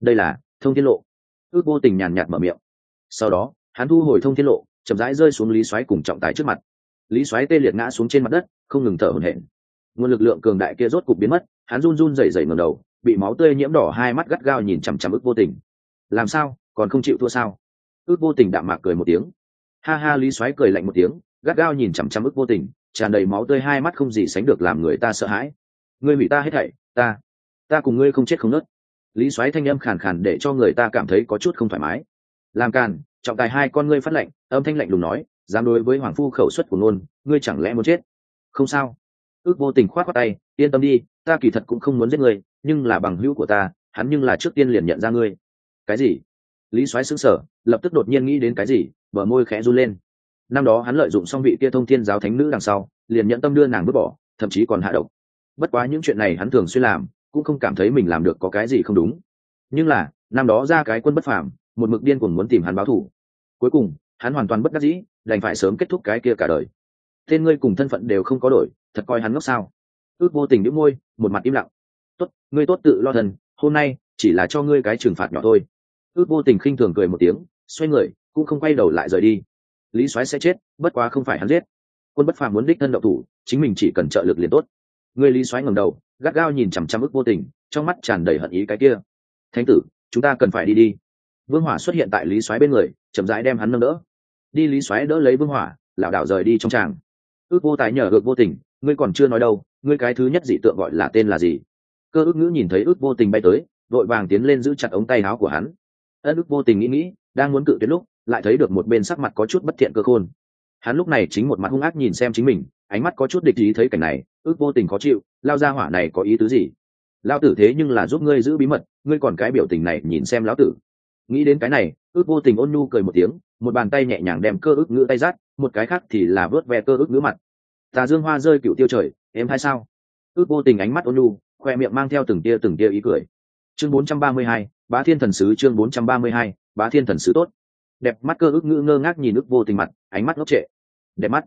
Đây là, thông thiên lộ. Ước vô tình nhàn nhạt mở miệng. Sau đó, hắn thu hồi thông thiên lộ, chậm rãi rơi xuống lý xoáy cùng trọng tài trước mặt. Lý xoáy tê liệt ngã xuống trên mặt đất, không ngừng thở hổn hển nguồn lực lượng cường đại kia rốt cục biến mất hắn run run rẩy rẩy ngẩng đầu bị máu tươi nhiễm đỏ hai mắt gắt gao nhìn chằm chằm ước vô tình. Làm sao? Còn không chịu thua sao? Ước vô tình đạm mạc cười một tiếng. Ha ha lý Soái cười lạnh một tiếng gắt gao nhìn chằm chằm ước vô tình tràn đầy máu tươi hai mắt không gì sánh được làm người ta sợ hãi. Ngươi hủy ta hết thảy ta ta cùng ngươi không chết không nớt. Lý Soái thanh âm khàn khàn để cho người ta cảm thấy có chút không thoải mái. Làm càn trọng tài hai con ngươi phát lệnh âm thanh lạnh lùng nói dám đối với hoàng phu khẩu suất của ngôn, ngươi chẳng lẽ muốn chết? Không sao ước vô tình khoát khoát tay, yên tâm đi, ta kỳ thật cũng không muốn giết ngươi, nhưng là bằng hữu của ta, hắn nhưng là trước tiên liền nhận ra ngươi. Cái gì? Lý soái xứng sở lập tức đột nhiên nghĩ đến cái gì, bờ môi khẽ run lên. Năm đó hắn lợi dụng xong vị kia thông thiên giáo thánh nữ đằng sau, liền nhận tâm đưa nàng vứt bỏ, thậm chí còn hạ độc. Bất quá những chuyện này hắn thường xuyên làm, cũng không cảm thấy mình làm được có cái gì không đúng. Nhưng là, năm đó ra cái quân bất phàm, một mực điên cuồng muốn tìm hắn báo thù. Cuối cùng, hắn hoàn toàn bất đắc dĩ, đành phải sớm kết thúc cái kia cả đời tên ngươi cùng thân phận đều không có đổi, thật coi hắn ngốc sao? Ước vô tình đĩu môi, một mặt im lặng. Tốt, ngươi tốt tự lo thần, hôm nay chỉ là cho ngươi cái trừng phạt nhỏ thôi. Ước vô tình khinh thường cười một tiếng, xoay người, cũng không quay đầu lại rời đi. Lý soái sẽ chết, bất quá không phải hắn giết. Quân bất phàm muốn đích thân đậu thủ, chính mình chỉ cần trợ lực liền tốt. Người lý soái ngầm đầu, gắt gao nhìn chằm chằm ức vô tình, trong mắt tràn đầy hận ý cái kia. Thánh tử, chúng ta cần phải đi đi. Vương hỏa xuất hiện tại lý soái bên người, chậm rãi đem hắn nâng đỡ. Đi lý soái đỡ lấy vương hỏa, lảo đảo rời đi trong tràng ước vô tài nhờ ước vô tình, ngươi còn chưa nói đâu, ngươi cái thứ nhất dị tượng gọi là tên là gì? Cơ ước ngữ nhìn thấy ước vô tình bay tới vội vàng tiến lên giữ chặt ống tay áo của hắn. Ân ước vô tình nghĩ nghĩ, đang muốn cự tuyệt lúc, lại thấy được một bên sắc mặt có chút bất thiện cơ khôn. Hắn lúc này chính một mặt hung ác nhìn xem chính mình, ánh mắt có chút địch ý thấy cảnh này, ước vô tình khó chịu, lao ra hỏa này có ý tứ gì? Lao tử thế nhưng là giúp ngươi giữ bí mật, ngươi còn cái biểu tình này nhìn xem lão tử. Nghĩ đến cái này, ước vô tình ôn nhu cười một tiếng, một bàn tay nhẹ nhàng đem cơ ước ngữ tay rát một cái khác thì là vớt ve cơ ức ngữ mặt. Tà dương hoa rơi cựu tiêu trời em hay sao? Ước vô tình ánh mắt ôn lu khoe miệng mang theo từng tia từng tia ý cười. Chương 432, bá thiên thần sứ chương 432, bá thiên thần sứ tốt. Đẹp mắt cơ ức ngữ ngơ ngác nhìn ước vô tình mặt ánh mắt ngốc trệ. Đẹp mắt.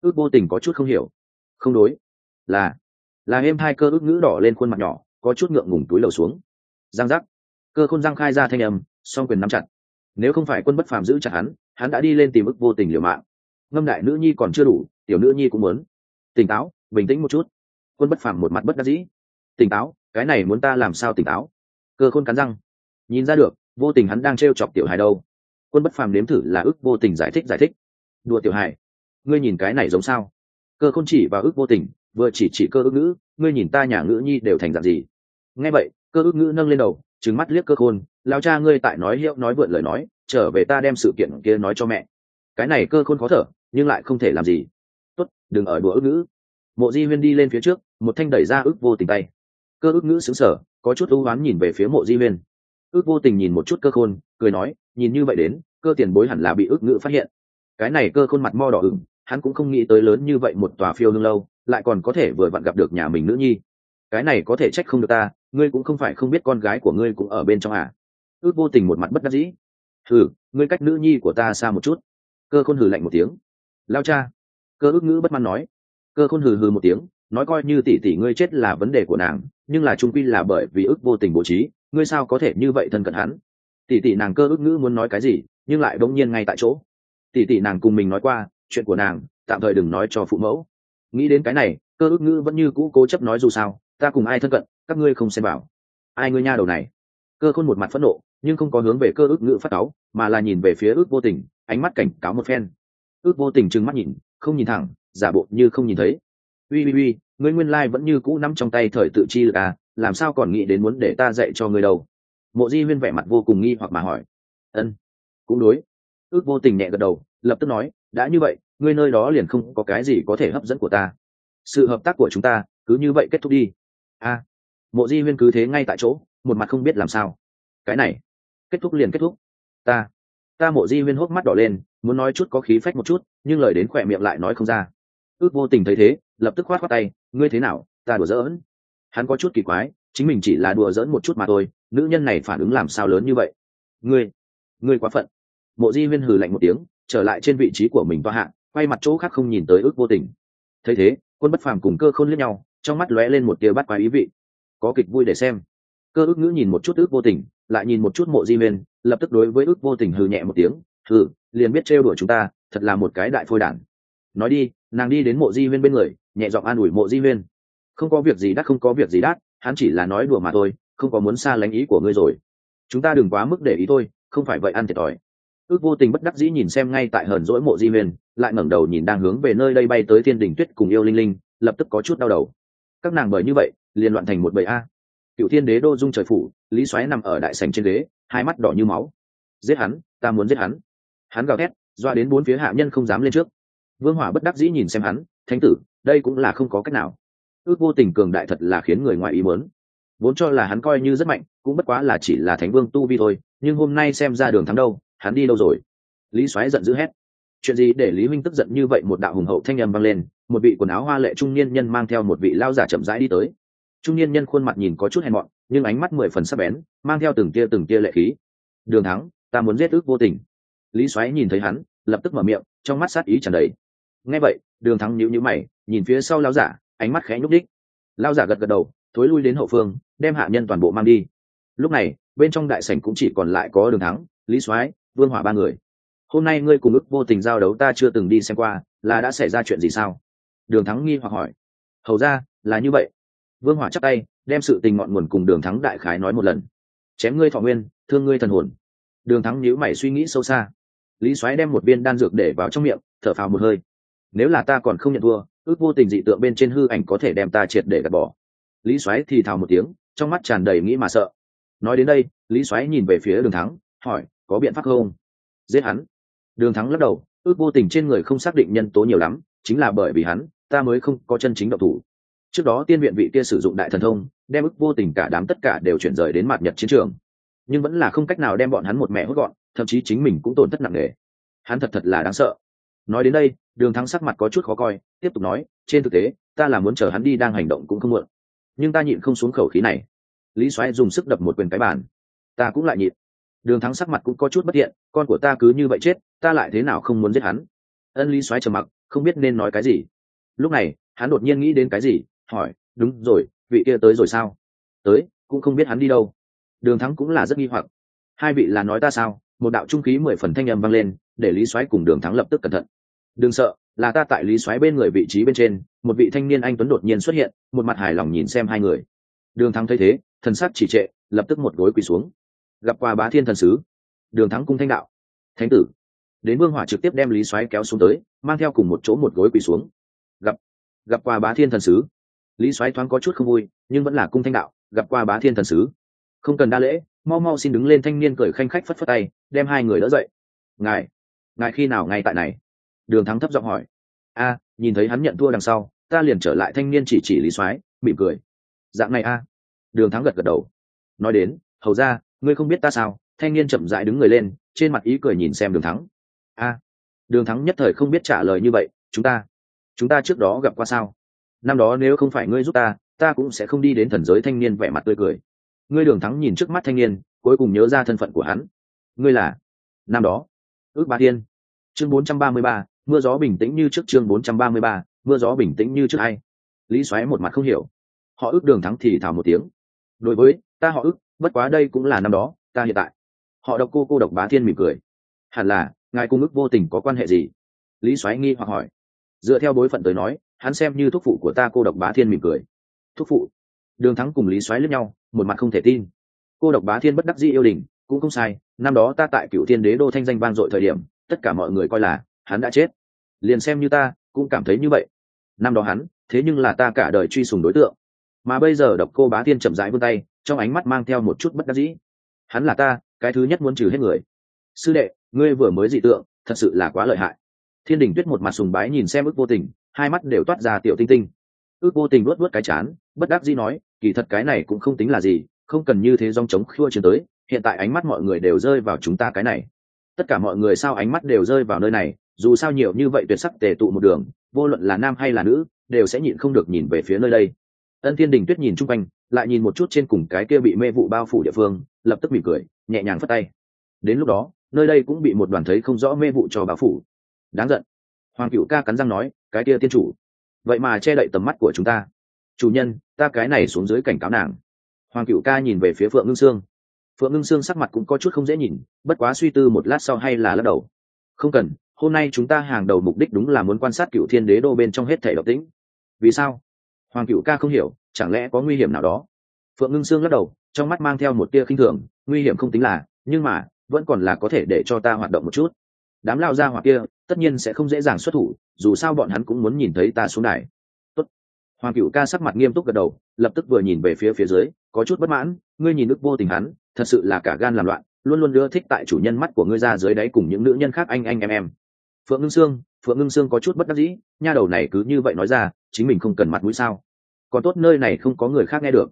Ước vô tình có chút không hiểu. Không đối. Là. Là em hai cơ ức ngữ đỏ lên khuôn mặt nhỏ có chút ngượng ngùng túi lầu xuống. Giang giác. Cơ khôn răng khai ra thanh âm song quyền nắm chặt. Nếu không phải quân bất phàm giữ chặt hắn hắn đã đi lên tìm ức vô tình liều mạng ngâm đại nữ nhi còn chưa đủ, tiểu nữ nhi cũng muốn. Tỉnh táo, bình tĩnh một chút. Quân bất phàm một mặt bất đắc dĩ. Tỉnh táo, cái này muốn ta làm sao tỉnh táo? Cơ khôn cắn răng. Nhìn ra được, vô tình hắn đang t chọc tiểu hài đâu. Quân bất phàm nếm thử là ước vô tình giải thích giải thích. Đùa tiểu hài, ngươi nhìn cái này giống sao? Cơ khôn chỉ và ước vô tình, vừa chỉ chỉ cơ ước ngữ ngươi nhìn ta nhà ngữ nhi đều thành dạng gì? Nghe vậy, cơ ước ngữ nâng lên đầu trứng mắt liếc cơ khôn lao cha ngươi tại nói hiệu nói vượn lời nói, trở về ta đem sự kiện kia nói cho mẹ cái này cơ khôn khó thở, nhưng lại không thể làm gì. Tốt, đừng ở đùa ước ngữ. Mộ di huyên đi lên phía trước, một thanh đẩy ra ước vô tình tay. Cơ ước ngữ xứng sở có chút ưu oán nhìn về phía mộ di huyên. Ước vô tình nhìn một chút cơ khôn, cười nói, nhìn như vậy đến, cơ tiền bối hẳn là bị ước ngữ phát hiện. Cái này cơ khôn mặt mo đỏ ửng, hắn cũng không nghĩ tới lớn như vậy một tòa phiêu hương lâu, lại còn có thể vừa vặn gặp được nhà mình nữ nhi. Cái này có thể trách không được ta, ngươi cũng không phải không biết con gái của ngươi cũng ở bên trong à. Ước vô tình một mặt bất đắc dĩ. Thử ngươi cách nữ nhi của ta xa một chút cơ khôn hừ lạnh một tiếng. Lao cha. Cơ ước ngữ bất mãn nói. Cơ khôn hừ hừ một tiếng, nói coi như tỷ tỷ ngươi chết là vấn đề của nàng, nhưng là trung quy là bởi vì ước vô tình bố trí, ngươi sao có thể như vậy thân cận hắn? Tỷ tỷ nàng cơ ước ngữ muốn nói cái gì, nhưng lại bỗng nhiên ngay tại chỗ. Tỷ tỷ nàng cùng mình nói qua, chuyện của nàng, tạm thời đừng nói cho phụ mẫu. Nghĩ đến cái này, cơ ước ngữ vẫn như cũ cố chấp nói dù sao, ta cùng ai thân cận, các ngươi không xem bảo ai ngươi nha đầu này? Cơ khôn một mặt phẫn nộ, nhưng không có hướng về cơ ước ngữ phát táo mà là nhìn về phía ước vô tình ánh mắt cảnh cáo một phen. Ước vô tình trừng mắt nhìn, không nhìn thẳng, giả bộ như không nhìn thấy. Uy uy uy, ngươi nguyên lai vẫn như cũ nắm trong tay thời tự chi lực à làm sao còn nghĩ đến muốn để ta dạy cho ngươi đâu? Mộ di huyên vẻ mặt vô cùng nghi hoặc mà hỏi. Ân, cũng đối. Ước vô tình nhẹ gật đầu, lập tức nói, đã như vậy, ngươi nơi đó liền không có cái gì có thể hấp dẫn của ta. Sự hợp tác của chúng ta, cứ như vậy kết thúc đi. A, mộ di huyên cứ thế ngay tại chỗ, một mặt không biết làm sao. Cái này, kết thúc liền kết thúc. Ta ta mộ di huyên hốc mắt đỏ lên, muốn nói chút có khí phách một chút, nhưng lời đến khỏe miệng lại nói không ra. Ước vô tình thấy thế, lập tức khoát khoát tay, ngươi thế nào? Ta đùa giỡn. Hắn có chút kỳ quái, chính mình chỉ là đùa giỡn một chút mà thôi, nữ nhân này phản ứng làm sao lớn như vậy? Ngươi ngươi quá phận. Mộ di huyên hừ lạnh một tiếng, trở lại trên vị trí của mình toa hạ, quay mặt chỗ khác không nhìn tới ước vô tình. Thấy thế, quân bất phàm cùng cơ khôn lướt nhau, trong mắt lóe lên một tia bắt quái ý vị. Có kịch vui để xem. Cơ ước ngữ nhìn một chút ước vô tình lại nhìn một chút mộ di huyên lập tức đối với ước vô tình hừ nhẹ một tiếng, hừ, liền biết trêu đuổi chúng ta, thật là một cái đại phôi đản. Nói đi, nàng đi đến mộ di huyên bên người, nhẹ giọng an ủi mộ di huyên không có việc gì đắt, không có việc gì đắt, hắn chỉ là nói đùa mà thôi, không có muốn xa lánh ý của ngươi rồi. Chúng ta đừng quá mức để ý thôi, không phải vậy ăn thiệt thòi. Ước vô tình bất đắc dĩ nhìn xem ngay tại hờn rỗi mộ di huyên lại ngẩng đầu nhìn đang hướng về nơi đây bay tới thiên đình tuyết cùng yêu linh linh, lập tức có chút đau đầu. Các nàng bởi như vậy, liền loạn thành một bầy a cựu thiên đế đô dung trời phủ, lý xoáy nằm ở đại sành trên ghế, hai mắt đỏ như máu. Giết hắn, ta muốn giết hắn. Hắn gào thét, doa đến bốn phía hạ nhân không dám lên trước. Vương hỏa bất đắc dĩ nhìn xem hắn, thánh tử, đây cũng là không có cách nào. Ước vô tình cường đại thật là khiến người ngoài ý muốn. vốn cho là hắn coi như rất mạnh, cũng bất quá là chỉ là thánh vương tu vi thôi, nhưng hôm nay xem ra đường thắng đâu, hắn đi đâu rồi? Lý soái giận dữ hét. Chuyện gì để lý huynh tức giận như vậy? Một đạo hùng hậu thanh âm vang lên, một vị quần áo hoa lệ trung niên nhân mang theo một vị lao giả chậm rãi đi tới trung niên nhân khuôn mặt nhìn có chút hèn mọn, nhưng ánh mắt mười phần sắc bén, mang theo từng tia từng tia lệ khí. Đường thắng, ta muốn giết ước vô tình. Lý xoáy nhìn thấy hắn, lập tức mở miệng, trong mắt sát ý tràn đầy. Ngay vậy, đường thắng nhíu nhíu mày, nhìn phía sau lao giả, ánh mắt khẽ nhúc đích lao giả gật gật đầu, thối lui đến hậu phương, đem hạ nhân toàn bộ mang đi. Lúc này, bên trong đại sảnh cũng chỉ còn lại có đường thắng, lý soái, vương hỏa ba người. Hôm nay ngươi cùng ức vô tình giao đấu ta chưa từng đi xem qua, là đã xảy ra chuyện gì sao? Đường thắng nghi hoặc hỏi. Hầu ra, là như vậy vương hỏa chắc tay, đem sự tình ngọn nguồn cùng đường thắng đại khái nói một lần. Chém ngươi thọ nguyên, thương ngươi thần hồn. Đường thắng nhíu mày suy nghĩ sâu xa. Lý soái đem một viên đan dược để vào trong miệng, thở phào một hơi. Nếu là ta còn không nhận thua, ước vô tình dị tượng bên trên hư ảnh có thể đem ta triệt để gạt bỏ. Lý soái thì thào một tiếng, trong mắt tràn đầy nghĩ mà sợ. Nói đến đây, lý soái nhìn về phía đường thắng, hỏi, có biện pháp không? Giết hắn. Đường thắng lắc đầu, ước vô tình trên người không xác định nhân tố nhiều lắm, chính là bởi vì hắn, ta mới không có chân chính độc thủ trước đó tiên viện vị kia sử dụng đại thần thông, đem ức vô tình cả đám tất cả đều chuyển rời đến mặt nhật chiến trường. Nhưng vẫn là không cách nào đem bọn hắn một mẹ hốt gọn, thậm chí chính mình cũng tổn thất nặng nề. Hắn thật thật là đáng sợ. Nói đến đây, đường thắng sắc mặt có chút khó coi, tiếp tục nói, trên thực tế, ta là muốn chờ hắn đi đang hành động cũng không muộn. Nhưng ta nhịn không xuống khẩu khí này. Lý xoáy dùng sức đập một quyền cái bàn. Ta cũng lại nhịn. Đường thắng sắc mặt cũng có chút bất thiện, con của ta cứ như vậy chết, ta lại thế nào không muốn giết hắn? Ân lý xoáy trầm mặc, không biết nên nói cái gì. Lúc này, hắn đột nhiên nghĩ đến cái gì hỏi, đúng rồi, vị kia tới rồi sao? Tới, cũng không biết hắn đi đâu. Đường thắng cũng là rất nghi hoặc. Hai vị là nói ta sao? Một đạo trung khí mười phần thanh âm vang lên, để lý soái cùng đường thắng lập tức cẩn thận. Đừng sợ, là ta tại lý soái bên người vị trí bên trên, một vị thanh niên anh tuấn đột nhiên xuất hiện, một mặt hài lòng nhìn xem hai người. Đường thắng thấy thế, thần sắc chỉ trệ, lập tức một gối quỳ xuống. Gặp qua bá thiên thần sứ. Đường thắng cung thanh đạo. Thánh tử. Đến vương hỏa trực tiếp đem lý soái kéo xuống tới, mang theo cùng một chỗ một gối quỳ xuống. Gặp gặp qua bá thiên thần sứ lý Soái thoáng có chút không vui, nhưng vẫn là cung thanh đạo, gặp qua bá thiên thần sứ. Không cần đa lễ, mau mau xin đứng lên thanh niên cười khanh khách phất phất tay, đem hai người đỡ dậy. Ngài ngài khi nào ngay tại này? Đường thắng thấp giọng hỏi. A, nhìn thấy hắn nhận thua đằng sau, ta liền trở lại thanh niên chỉ chỉ lý soái, mỉm cười. Dạng này a. Đường thắng gật gật đầu. Nói đến, hầu ra, ngươi không biết ta sao, thanh niên chậm dại đứng người lên, trên mặt ý cười nhìn xem đường thắng. A. Đường thắng nhất thời không biết trả lời như vậy, chúng ta chúng ta trước đó gặp qua sao? Năm đó nếu không phải ngươi giúp ta ta cũng sẽ không đi đến thần giới thanh niên vẻ mặt tươi cười. Ngươi đường thắng nhìn trước mắt thanh niên, cuối cùng nhớ ra thân phận của hắn. Ngươi là? Năm đó. Ước ba thiên. Chương bốn trăm ba mươi ba, mưa gió bình tĩnh như trước chương bốn trăm ba mươi ba, mưa gió bình tĩnh như trước ai? Lý xoáy một mặt không hiểu. Họ ước đường thắng thì thào một tiếng. Đối với, ta họ ước, bất quá đây cũng là năm đó, ta hiện tại. Họ độc cô cô độc bá thiên mỉm cười. Hẳn là, ngài cung ước vô tình có quan hệ gì? Lý xoáy nghi hoặc hỏi. Dựa theo bối phận tới nói hắn xem như thúc phụ của ta cô độc bá thiên mỉm cười. Thúc phụ, đường thắng cùng lý xoáy lẫn nhau, một mặt không thể tin. Cô độc bá thiên bất đắc dĩ yêu đình, cũng không sai, năm đó ta tại cựu thiên đế đô thanh danh vang dội thời điểm, tất cả mọi người coi là hắn đã chết. Liền xem như ta, cũng cảm thấy như vậy. Năm đó hắn, thế nhưng là ta cả đời truy sùng đối tượng. Mà bây giờ độc cô bá thiên chậm rãi vươn tay, trong ánh mắt mang theo một chút bất đắc dĩ. Hắn là ta, cái thứ nhất muốn trừ hết người. Sư đệ, ngươi vừa mới dị tượng, thật sự là quá lợi hại. Thiên đình tuyết một mặt sùng bái nhìn xem ức vô tình hai mắt đều toát ra tiểu tinh tinh. Ước vô tình luốt luốt cái chán, bất đắc dĩ nói, kỳ thật cái này cũng không tính là gì, không cần như thế dòng chống khua chiến tới, hiện tại ánh mắt mọi người đều rơi vào chúng ta cái này. Tất cả mọi người sao ánh mắt đều rơi vào nơi này, dù sao nhiều như vậy tuyệt sắc tề tụ một đường, vô luận là nam hay là nữ, đều sẽ nhịn không được nhìn về phía nơi đây. Ân thiên đình tuyết nhìn chung quanh, lại nhìn một chút trên cùng cái kia bị mê vụ bao phủ địa phương, lập tức mỉm cười, nhẹ nhàng phất tay. Đến lúc đó, nơi đây cũng bị một đoàn thấy không rõ mê vụ cho bao phủ. Đáng giận hoàng cựu ca cắn răng nói, cái kia tiên chủ, vậy mà che đậy tầm mắt của chúng ta. Chủ nhân, ta cái này xuống dưới cảnh cáo nàng. Hoàng cựu ca nhìn về phía phượng ngưng sương. Phượng ngưng sương sắc mặt cũng có chút không dễ nhìn, bất quá suy tư một lát sau hay là lắc đầu. Không cần, hôm nay chúng ta hàng đầu mục đích đúng là muốn quan sát cựu thiên đế đô bên trong hết thể độc tĩnh. Vì sao? Hoàng cựu ca không hiểu, chẳng lẽ có nguy hiểm nào đó? Phượng ngưng sương lắc đầu, trong mắt mang theo một tia khinh thường, nguy hiểm không tính là, nhưng mà, vẫn còn là có thể để cho ta hoạt động một chút. Đám lao ra hoặc kia tất nhiên sẽ không dễ dàng xuất thủ, dù sao bọn hắn cũng muốn nhìn thấy ta xuống đài. Tốt. hoàng cựu ca sắc mặt nghiêm túc gật đầu, lập tức vừa nhìn về phía phía dưới, có chút bất mãn, ngươi nhìn nước vô tình hắn, thật sự là cả gan làm loạn, luôn luôn đưa thích tại chủ nhân mắt của ngươi ra dưới đáy cùng những nữ nhân khác anh anh em em. Phượng ngưng sương, phượng ngưng sương có chút bất đắc dĩ, nha đầu này cứ như vậy nói ra, chính mình không cần mặt mũi sao? Còn tốt nơi này không có người khác nghe được.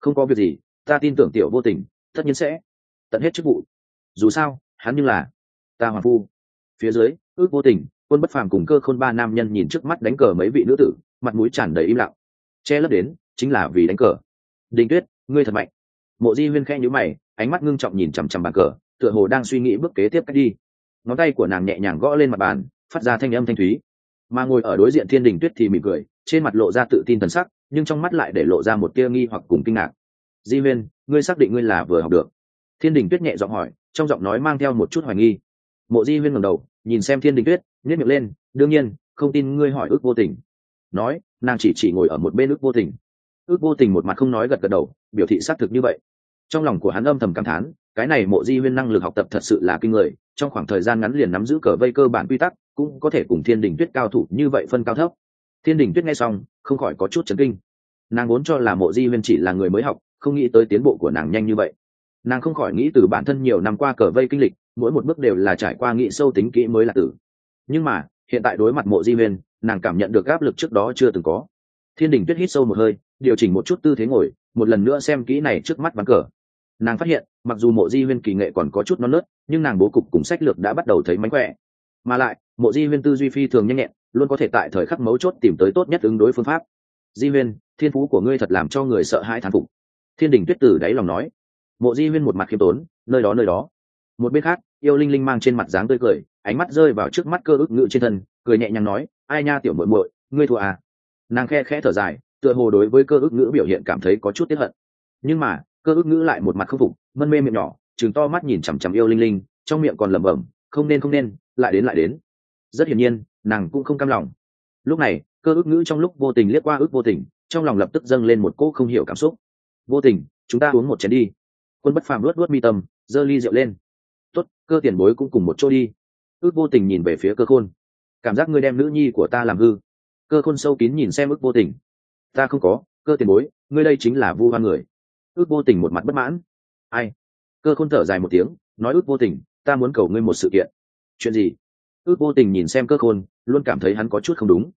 Không có việc gì, ta tin tưởng tiểu vô tình, tất nhiên sẽ tận hết chức vụ. Dù sao, hắn như là ta hoàng phu phía dưới, ước vô tình, quân bất phàm cùng cơ khôn ba nam nhân nhìn trước mắt đánh cờ mấy vị nữ tử, mặt mũi tràn đầy im lặng. Che lấp đến, chính là vì đánh cờ. Đình tuyết, ngươi thật mạnh. Mộ di huyên khe nhữ mày, ánh mắt ngưng trọng nhìn chằm chằm bàn cờ, tựa hồ đang suy nghĩ bước kế tiếp cách đi. Ngón tay của nàng nhẹ nhàng gõ lên mặt bàn, phát ra thanh âm thanh thúy. Mà ngồi ở đối diện thiên đình tuyết thì mỉm cười, trên mặt lộ ra tự tin thần sắc, nhưng trong mắt lại để lộ ra một tia nghi hoặc cùng kinh ngạc. Di huyên, ngươi xác định ngươi là vừa học được? Thiên đình tuyết nhẹ giọng hỏi, trong giọng nói mang theo một chút hoài nghi mộ di huyên ngầm đầu, nhìn xem thiên đình tuyết nhét miệng lên, đương nhiên, không tin ngươi hỏi ước vô tình. Nói, nàng chỉ chỉ ngồi ở một bên ước vô tình. Ước vô tình một mặt không nói gật gật đầu, biểu thị xác thực như vậy. Trong lòng của hắn âm thầm cảm thán, cái này mộ di huyên năng lực học tập thật sự là kinh người, trong khoảng thời gian ngắn liền nắm giữ cờ vây cơ bản quy tắc, cũng có thể cùng thiên đình tuyết cao thủ như vậy phân cao thấp. Thiên đình tuyết nghe xong, không khỏi có chút chấn kinh. Nàng vốn cho là mộ di huyên chỉ là người mới học, không nghĩ tới tiến bộ của nàng nhanh như vậy. Nàng không khỏi nghĩ từ bản thân nhiều năm qua cờ vây kinh lịch mỗi một bước đều là trải qua nghĩ sâu tính kỹ mới là tử. Nhưng mà, hiện tại đối mặt mộ di huyên nàng cảm nhận được áp lực trước đó chưa từng có. Thiên đình tuyết hít sâu một hơi, điều chỉnh một chút tư thế ngồi, một lần nữa xem kỹ này trước mắt ván cờ. Nàng phát hiện, mặc dù mộ di huyên kỳ nghệ còn có chút non nớt, nhưng nàng bố cục cùng sách lược đã bắt đầu thấy mánh khỏe. Mà lại, mộ di huyên tư duy phi thường nhanh nhẹn, luôn có thể tại thời khắc mấu chốt tìm tới tốt nhất ứng đối phương pháp. Di huyên thiên phú của ngươi thật làm cho người sợ hãi thán phục. Thiên đình tuyết tử đáy lòng nói. Mộ di huyên một mặt khiêm tốn, nơi đó nơi đó. Một bên khác yêu linh linh mang trên mặt dáng tươi cười, ánh mắt rơi vào trước mắt cơ ức ngự trên thân, cười nhẹ nhàng nói, ai nha tiểu muội muội, ngươi thua à? Nàng khe khẽ thở dài, tựa hồ đối với cơ ức ngữ biểu hiện cảm thấy có chút tiếp hận. Nhưng mà, cơ ức ngữ lại một mặt khâm phục, mân mê miệng nhỏ chừng to mắt nhìn chằm chằm yêu linh linh, trong miệng còn lẩm bẩm, không nên không nên, lại đến lại đến. Rất hiển nhiên, nàng cũng không cam lòng. Lúc này, cơ ức ngữ trong lúc vô tình liếc qua ức vô tình, trong lòng lập tức dâng lên một cỗ không hiểu cảm xúc. Vô tình, chúng ta uống một chén đi. Quân bất phàm luốt luốt mi tâm, giơ ly rượu lên tốt, cơ tiền bối cũng cùng một chỗ đi. Ước vô tình nhìn về phía cơ khôn. Cảm giác ngươi đem nữ nhi của ta làm hư. Cơ khôn sâu kín nhìn xem ước vô tình. Ta không có, cơ tiền bối, ngươi đây chính là vu hoa người. Ước vô tình một mặt bất mãn. Ai? Cơ khôn thở dài một tiếng, nói ước vô tình, ta muốn cầu ngươi một sự kiện. Chuyện gì? Ước vô tình nhìn xem cơ khôn, luôn cảm thấy hắn có chút không đúng.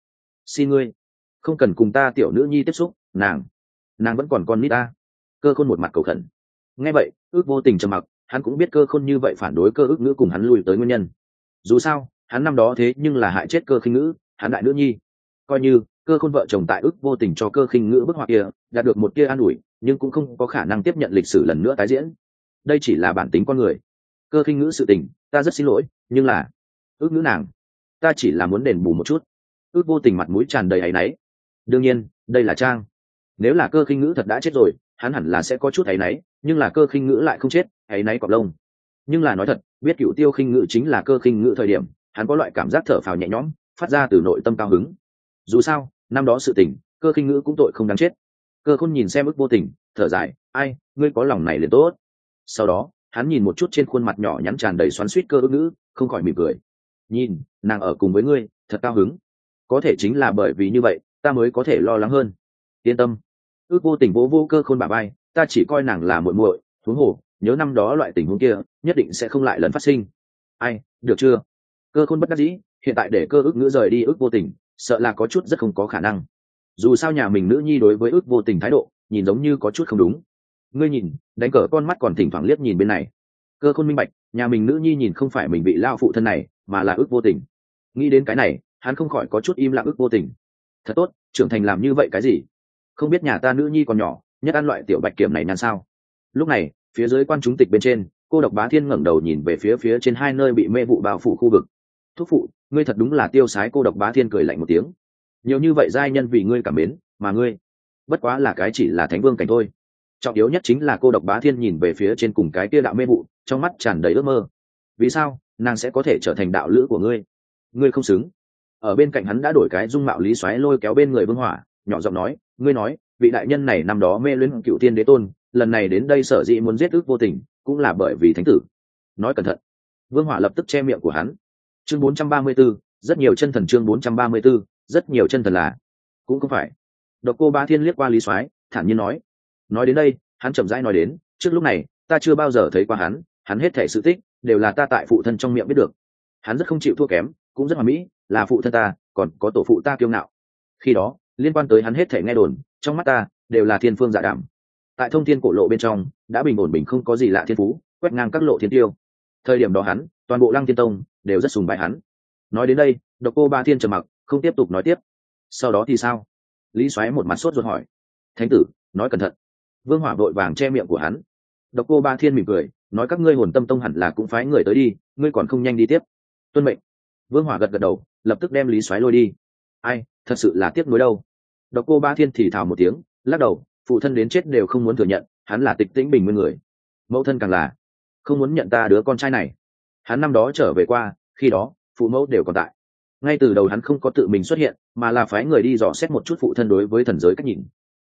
Xin ngươi, không cần cùng ta tiểu nữ nhi tiếp xúc, nàng nàng vẫn còn con nít ta. Cơ khôn một mặt cầu khẩn. Nghe vậy, ước vô tình trầm mặc hắn cũng biết cơ khôn như vậy phản đối cơ ước ngữ cùng hắn lùi tới nguyên nhân. Dù sao, hắn năm đó thế nhưng là hại chết cơ khinh ngữ, hắn đại nữ nhi. Coi như, cơ khôn vợ chồng tại ước vô tình cho cơ khinh ngữ bức họa kia, đạt được một kia an ủi, nhưng cũng không có khả năng tiếp nhận lịch sử lần nữa tái diễn. Đây chỉ là bản tính con người. Cơ khinh ngữ sự tình, ta rất xin lỗi, nhưng là, ước ngữ nàng, ta chỉ là muốn đền bù một chút. Ước vô tình mặt mũi tràn đầy áy náy. Đương nhiên, đây là trang. Nếu là cơ khinh ngữ thật đã chết rồi hắn hẳn là sẽ có chút áy náy, nhưng là cơ khinh ngữ lại không chết, áy náy cọp lông. Nhưng là nói thật, biết cựu tiêu khinh ngữ chính là cơ khinh ngữ thời điểm, hắn có loại cảm giác thở phào nhẹ nhõm, phát ra từ nội tâm cao hứng. Dù sao, năm đó sự tình, cơ khinh ngữ cũng tội không đáng chết. Cơ khôn nhìn xem ức vô tình, thở dài, ai, ngươi có lòng này liền tốt. Sau đó, hắn nhìn một chút trên khuôn mặt nhỏ nhắn tràn đầy xoắn suýt cơ ức ngữ, không khỏi mỉm cười. Nhìn, nàng ở cùng với ngươi, thật cao hứng. Có thể chính là bởi vì như vậy, ta mới có thể lo lắng hơn. Yên tâm ước vô tình vỗ vô cơ khôn bà bay ta chỉ coi nàng là muội muội thú hồ, nhớ năm đó loại tình huống kia, nhất định sẽ không lại lần phát sinh. Ai, được chưa? Cơ khôn bất đắc dĩ, hiện tại để cơ ước ngữ rời đi ước vô tình, sợ là có chút rất không có khả năng. Dù sao nhà mình nữ nhi đối với ước vô tình thái độ, nhìn giống như có chút không đúng. Ngươi nhìn, đánh cờ con mắt còn thỉnh thoảng liếc nhìn bên này. Cơ khôn minh bạch, nhà mình nữ nhi nhìn không phải mình bị lao phụ thân này, mà là ước vô tình. Nghĩ đến cái này, hắn không khỏi có chút im lặng ước vô tình. Thật tốt, trưởng thành làm như vậy cái gì? Không biết nhà ta nữ nhi còn nhỏ, nhất ăn loại tiểu bạch kiểm này nhan sao? Lúc này, phía dưới quan chúng tịch bên trên, cô độc bá thiên ngẩng đầu nhìn về phía phía trên hai nơi bị mê vụ bao phủ khu vực. Thúc phụ, ngươi thật đúng là tiêu sái, cô độc bá thiên cười lạnh một tiếng. Nhiều như vậy giai nhân vì ngươi cảm mến, mà ngươi, bất quá là cái chỉ là thánh vương cảnh thôi. Trọng yếu nhất chính là cô độc bá thiên nhìn về phía trên cùng cái kia đạo mê vụ, trong mắt tràn đầy ước mơ. Vì sao, nàng sẽ có thể trở thành đạo lữ của ngươi? Ngươi không xứng. Ở bên cạnh hắn đã đổi cái dung mạo lý xoáy lôi kéo bên người vương hỏa, nhỏ giọng nói ngươi nói vị đại nhân này năm đó mê luyến cựu tiên đế tôn lần này đến đây sở dĩ muốn giết ước vô tình cũng là bởi vì thánh tử. Nói cẩn thận. Vương hỏa lập tức che miệng của hắn. Chương 434, rất nhiều chân thần chương 434, rất nhiều chân thần là. Cũng không phải. Độc cô ba thiên liếc qua lý soái thản nhiên nói. Nói đến đây hắn chậm rãi nói đến trước lúc này ta chưa bao giờ thấy qua hắn hắn hết thể sự tích đều là ta tại phụ thân trong miệng biết được. Hắn rất không chịu thua kém cũng rất hoà mỹ là phụ thân ta còn có tổ phụ ta kiêu ngạo. Khi đó liên quan tới hắn hết thể nghe đồn, trong mắt ta, đều là thiên phương giả đảm. Tại thông thiên cổ lộ bên trong, đã bình ổn bình không có gì lạ thiên phú, quét ngang các lộ thiên tiêu. Thời điểm đó hắn, toàn bộ lăng thiên tông, đều rất sùng bái hắn. Nói đến đây, độc cô ba thiên trầm mặc, không tiếp tục nói tiếp. Sau đó thì sao? Lý xoáy một mặt sốt ruột hỏi. Thánh tử, nói cẩn thận. Vương hỏa vội vàng che miệng của hắn. Độc cô ba thiên mỉm cười, nói các ngươi hồn tâm tông hẳn là cũng phái người tới đi, ngươi còn không nhanh đi tiếp. Tuân mệnh. Vương hỏa gật gật đầu, lập tức đem lý xoáy lôi đi. Ai, thật sự là tiếc nuối đâu độc cô ba thiên thì thào một tiếng, lắc đầu, phụ thân đến chết đều không muốn thừa nhận, hắn là tịch tĩnh bình nguyên người. Mẫu thân càng là, không muốn nhận ta đứa con trai này. Hắn năm đó trở về qua, khi đó, phụ mẫu đều còn tại. Ngay từ đầu hắn không có tự mình xuất hiện, mà là phái người đi dò xét một chút phụ thân đối với thần giới cách nhìn.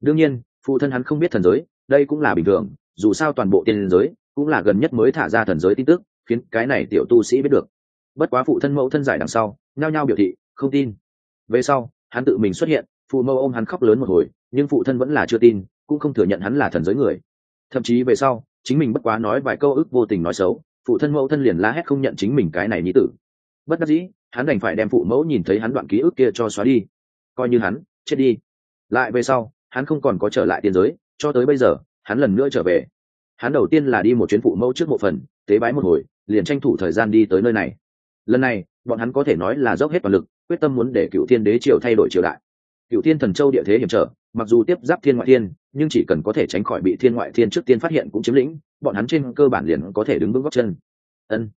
Đương nhiên, phụ thân hắn không biết thần giới, đây cũng là bình thường, dù sao toàn bộ tiên giới cũng là gần nhất mới thả ra thần giới tin tức, khiến cái này tiểu tu sĩ biết được. Bất quá phụ thân mẫu thân giải đằng sau, nhao nhao biểu thị, không tin. Về sau, hắn tự mình xuất hiện phụ mẫu ôm hắn khóc lớn một hồi, nhưng phụ thân vẫn là chưa tin, cũng không thừa nhận hắn là thần giới người. Thậm chí về sau, chính mình bất quá nói vài câu ức vô tình nói xấu, phụ thân mẫu thân liền la hét không nhận chính mình cái này nhi tử. Bất đắc dĩ, hắn đành phải đem phụ mẫu nhìn thấy hắn đoạn ký ức kia cho xóa đi. Coi như hắn, chết đi. Lại về sau, hắn không còn có trở lại tiên giới, cho tới bây giờ, hắn lần nữa trở về. Hắn đầu tiên là đi một chuyến phụ mẫu trước một phần, tế bái một hồi, liền tranh thủ thời gian đi tới nơi này. Lần này, bọn hắn có thể nói là dốc hết toàn lực, quyết tâm muốn để cựu thiên đế triều thay đổi triều đại cựu thiên thần châu địa thế hiểm trở, mặc dù tiếp giáp thiên ngoại thiên, nhưng chỉ cần có thể tránh khỏi bị thiên ngoại thiên trước tiên phát hiện cũng chiếm lĩnh, bọn hắn trên cơ bản liền có thể đứng vững góc chân. Ân.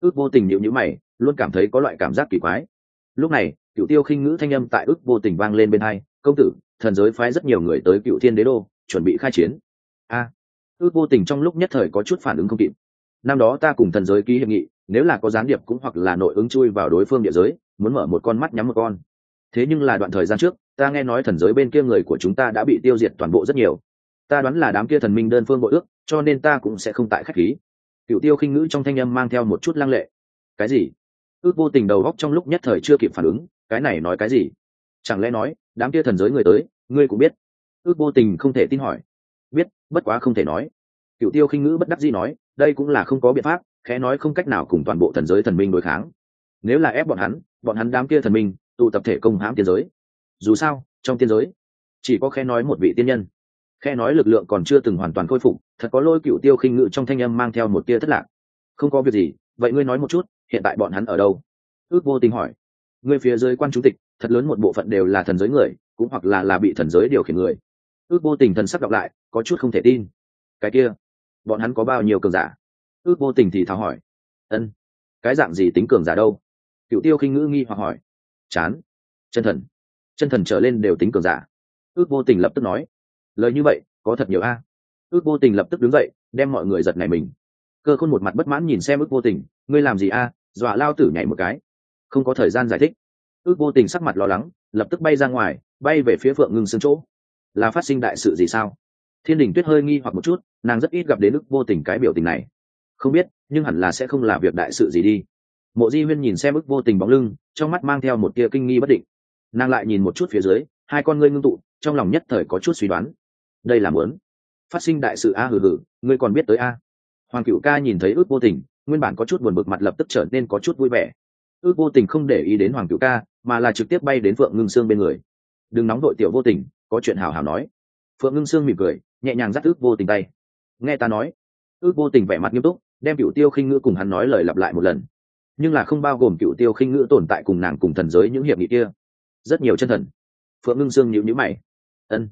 Ước vô tình nhịu nhữ mày, luôn cảm thấy có loại cảm giác kỳ quái. Lúc này cựu tiêu khinh ngữ thanh âm tại ước vô tình vang lên bên hai, công tử, thần giới phái rất nhiều người tới cựu thiên đế đô, chuẩn bị khai chiến. A. Ước vô tình trong lúc nhất thời có chút phản ứng không kịp. Năm đó ta cùng thần giới ký hiệp nghị, nếu là có gián điệp cũng hoặc là nội ứng chui vào đối phương địa giới, muốn mở một con mắt nhắm một con thế nhưng là đoạn thời gian trước, ta nghe nói thần giới bên kia người của chúng ta đã bị tiêu diệt toàn bộ rất nhiều. Ta đoán là đám kia thần minh đơn phương bội ước, cho nên ta cũng sẽ không tại khách khí. Cựu tiêu khinh ngữ trong thanh âm mang theo một chút lăng lệ. Cái gì? Ước vô tình đầu góc trong lúc nhất thời chưa kịp phản ứng, cái này nói cái gì? Chẳng lẽ nói, đám kia thần giới người tới, ngươi cũng biết? Ước vô tình không thể tin hỏi. Biết, bất quá không thể nói. Cựu tiêu khinh ngữ bất đắc dĩ nói, đây cũng là không có biện pháp, khẽ nói không cách nào cùng toàn bộ thần giới thần minh đối kháng. Nếu là ép bọn hắn bọn hắn đám kia thần minh tụ tập thể công hãm tiên giới. Dù sao, trong tiên giới, chỉ có khe nói một vị tiên nhân. Khe nói lực lượng còn chưa từng hoàn toàn khôi phục, thật có lôi cựu tiêu khinh ngự trong thanh âm mang theo một tia thất lạc. Không có việc gì, vậy ngươi nói một chút, hiện tại bọn hắn ở đâu? Ước vô tình hỏi. Ngươi phía dưới quan chủ tịch, thật lớn một bộ phận đều là thần giới người, cũng hoặc là là bị thần giới điều khiển người. Ước vô tình thần sắc đọc lại, có chút không thể tin. Cái kia, bọn hắn có bao nhiêu cường giả? Ước vô tình thì tháo hỏi. Ân, cái dạng gì tính cường giả đâu? Cựu tiêu khinh ngữ nghi hoặc hỏi chán. Chân thần. Chân thần trở lên đều tính cường giả. Ước vô tình lập tức nói, lời như vậy, có thật nhiều a. Ước vô tình lập tức đứng dậy, đem mọi người giật này mình. Cơ khôn một mặt bất mãn nhìn xem ước vô tình, ngươi làm gì a? Dọa lao tử nhảy một cái. Không có thời gian giải thích. Ước vô tình sắc mặt lo lắng, lập tức bay ra ngoài, bay về phía phượng ngưng xương chỗ. Là phát sinh đại sự gì sao? Thiên đình tuyết hơi nghi hoặc một chút, nàng rất ít gặp đến ước vô tình cái biểu tình này. Không biết, nhưng hẳn là sẽ không là việc đại sự gì đi mộ di huyên nhìn xem ức vô tình bóng lưng, trong mắt mang theo một tia kinh nghi bất định. Nàng lại nhìn một chút phía dưới, hai con ngươi ngưng tụ, trong lòng nhất thời có chút suy đoán. Đây là muốn phát sinh đại sự a, hừ hừ, ngươi còn biết tới a. Hoàng cựu ca nhìn thấy ước vô tình, nguyên bản có chút buồn bực mặt lập tức trở nên có chút vui vẻ. Ước vô tình không để ý đến hoàng cựu ca, mà là trực tiếp bay đến phượng ngưng sương bên người. Đừng nóng đội tiểu vô tình, có chuyện hào hào nói. Phượng ngưng sương mỉm cười, nhẹ nhàng dắt ước vô tình tay. Nghe ta nói. Ước vô tình vẻ mặt nghiêm túc, đem cựu tiêu khinh ngữ cùng hắn nói lời lặp lại một lần nhưng là không bao gồm cựu tiêu khinh ngữ tồn tại cùng nàng cùng thần giới những hiệp nghị kia. Rất nhiều chân thần. Phượng ngưng sương nhịu nhữ mày. Ân.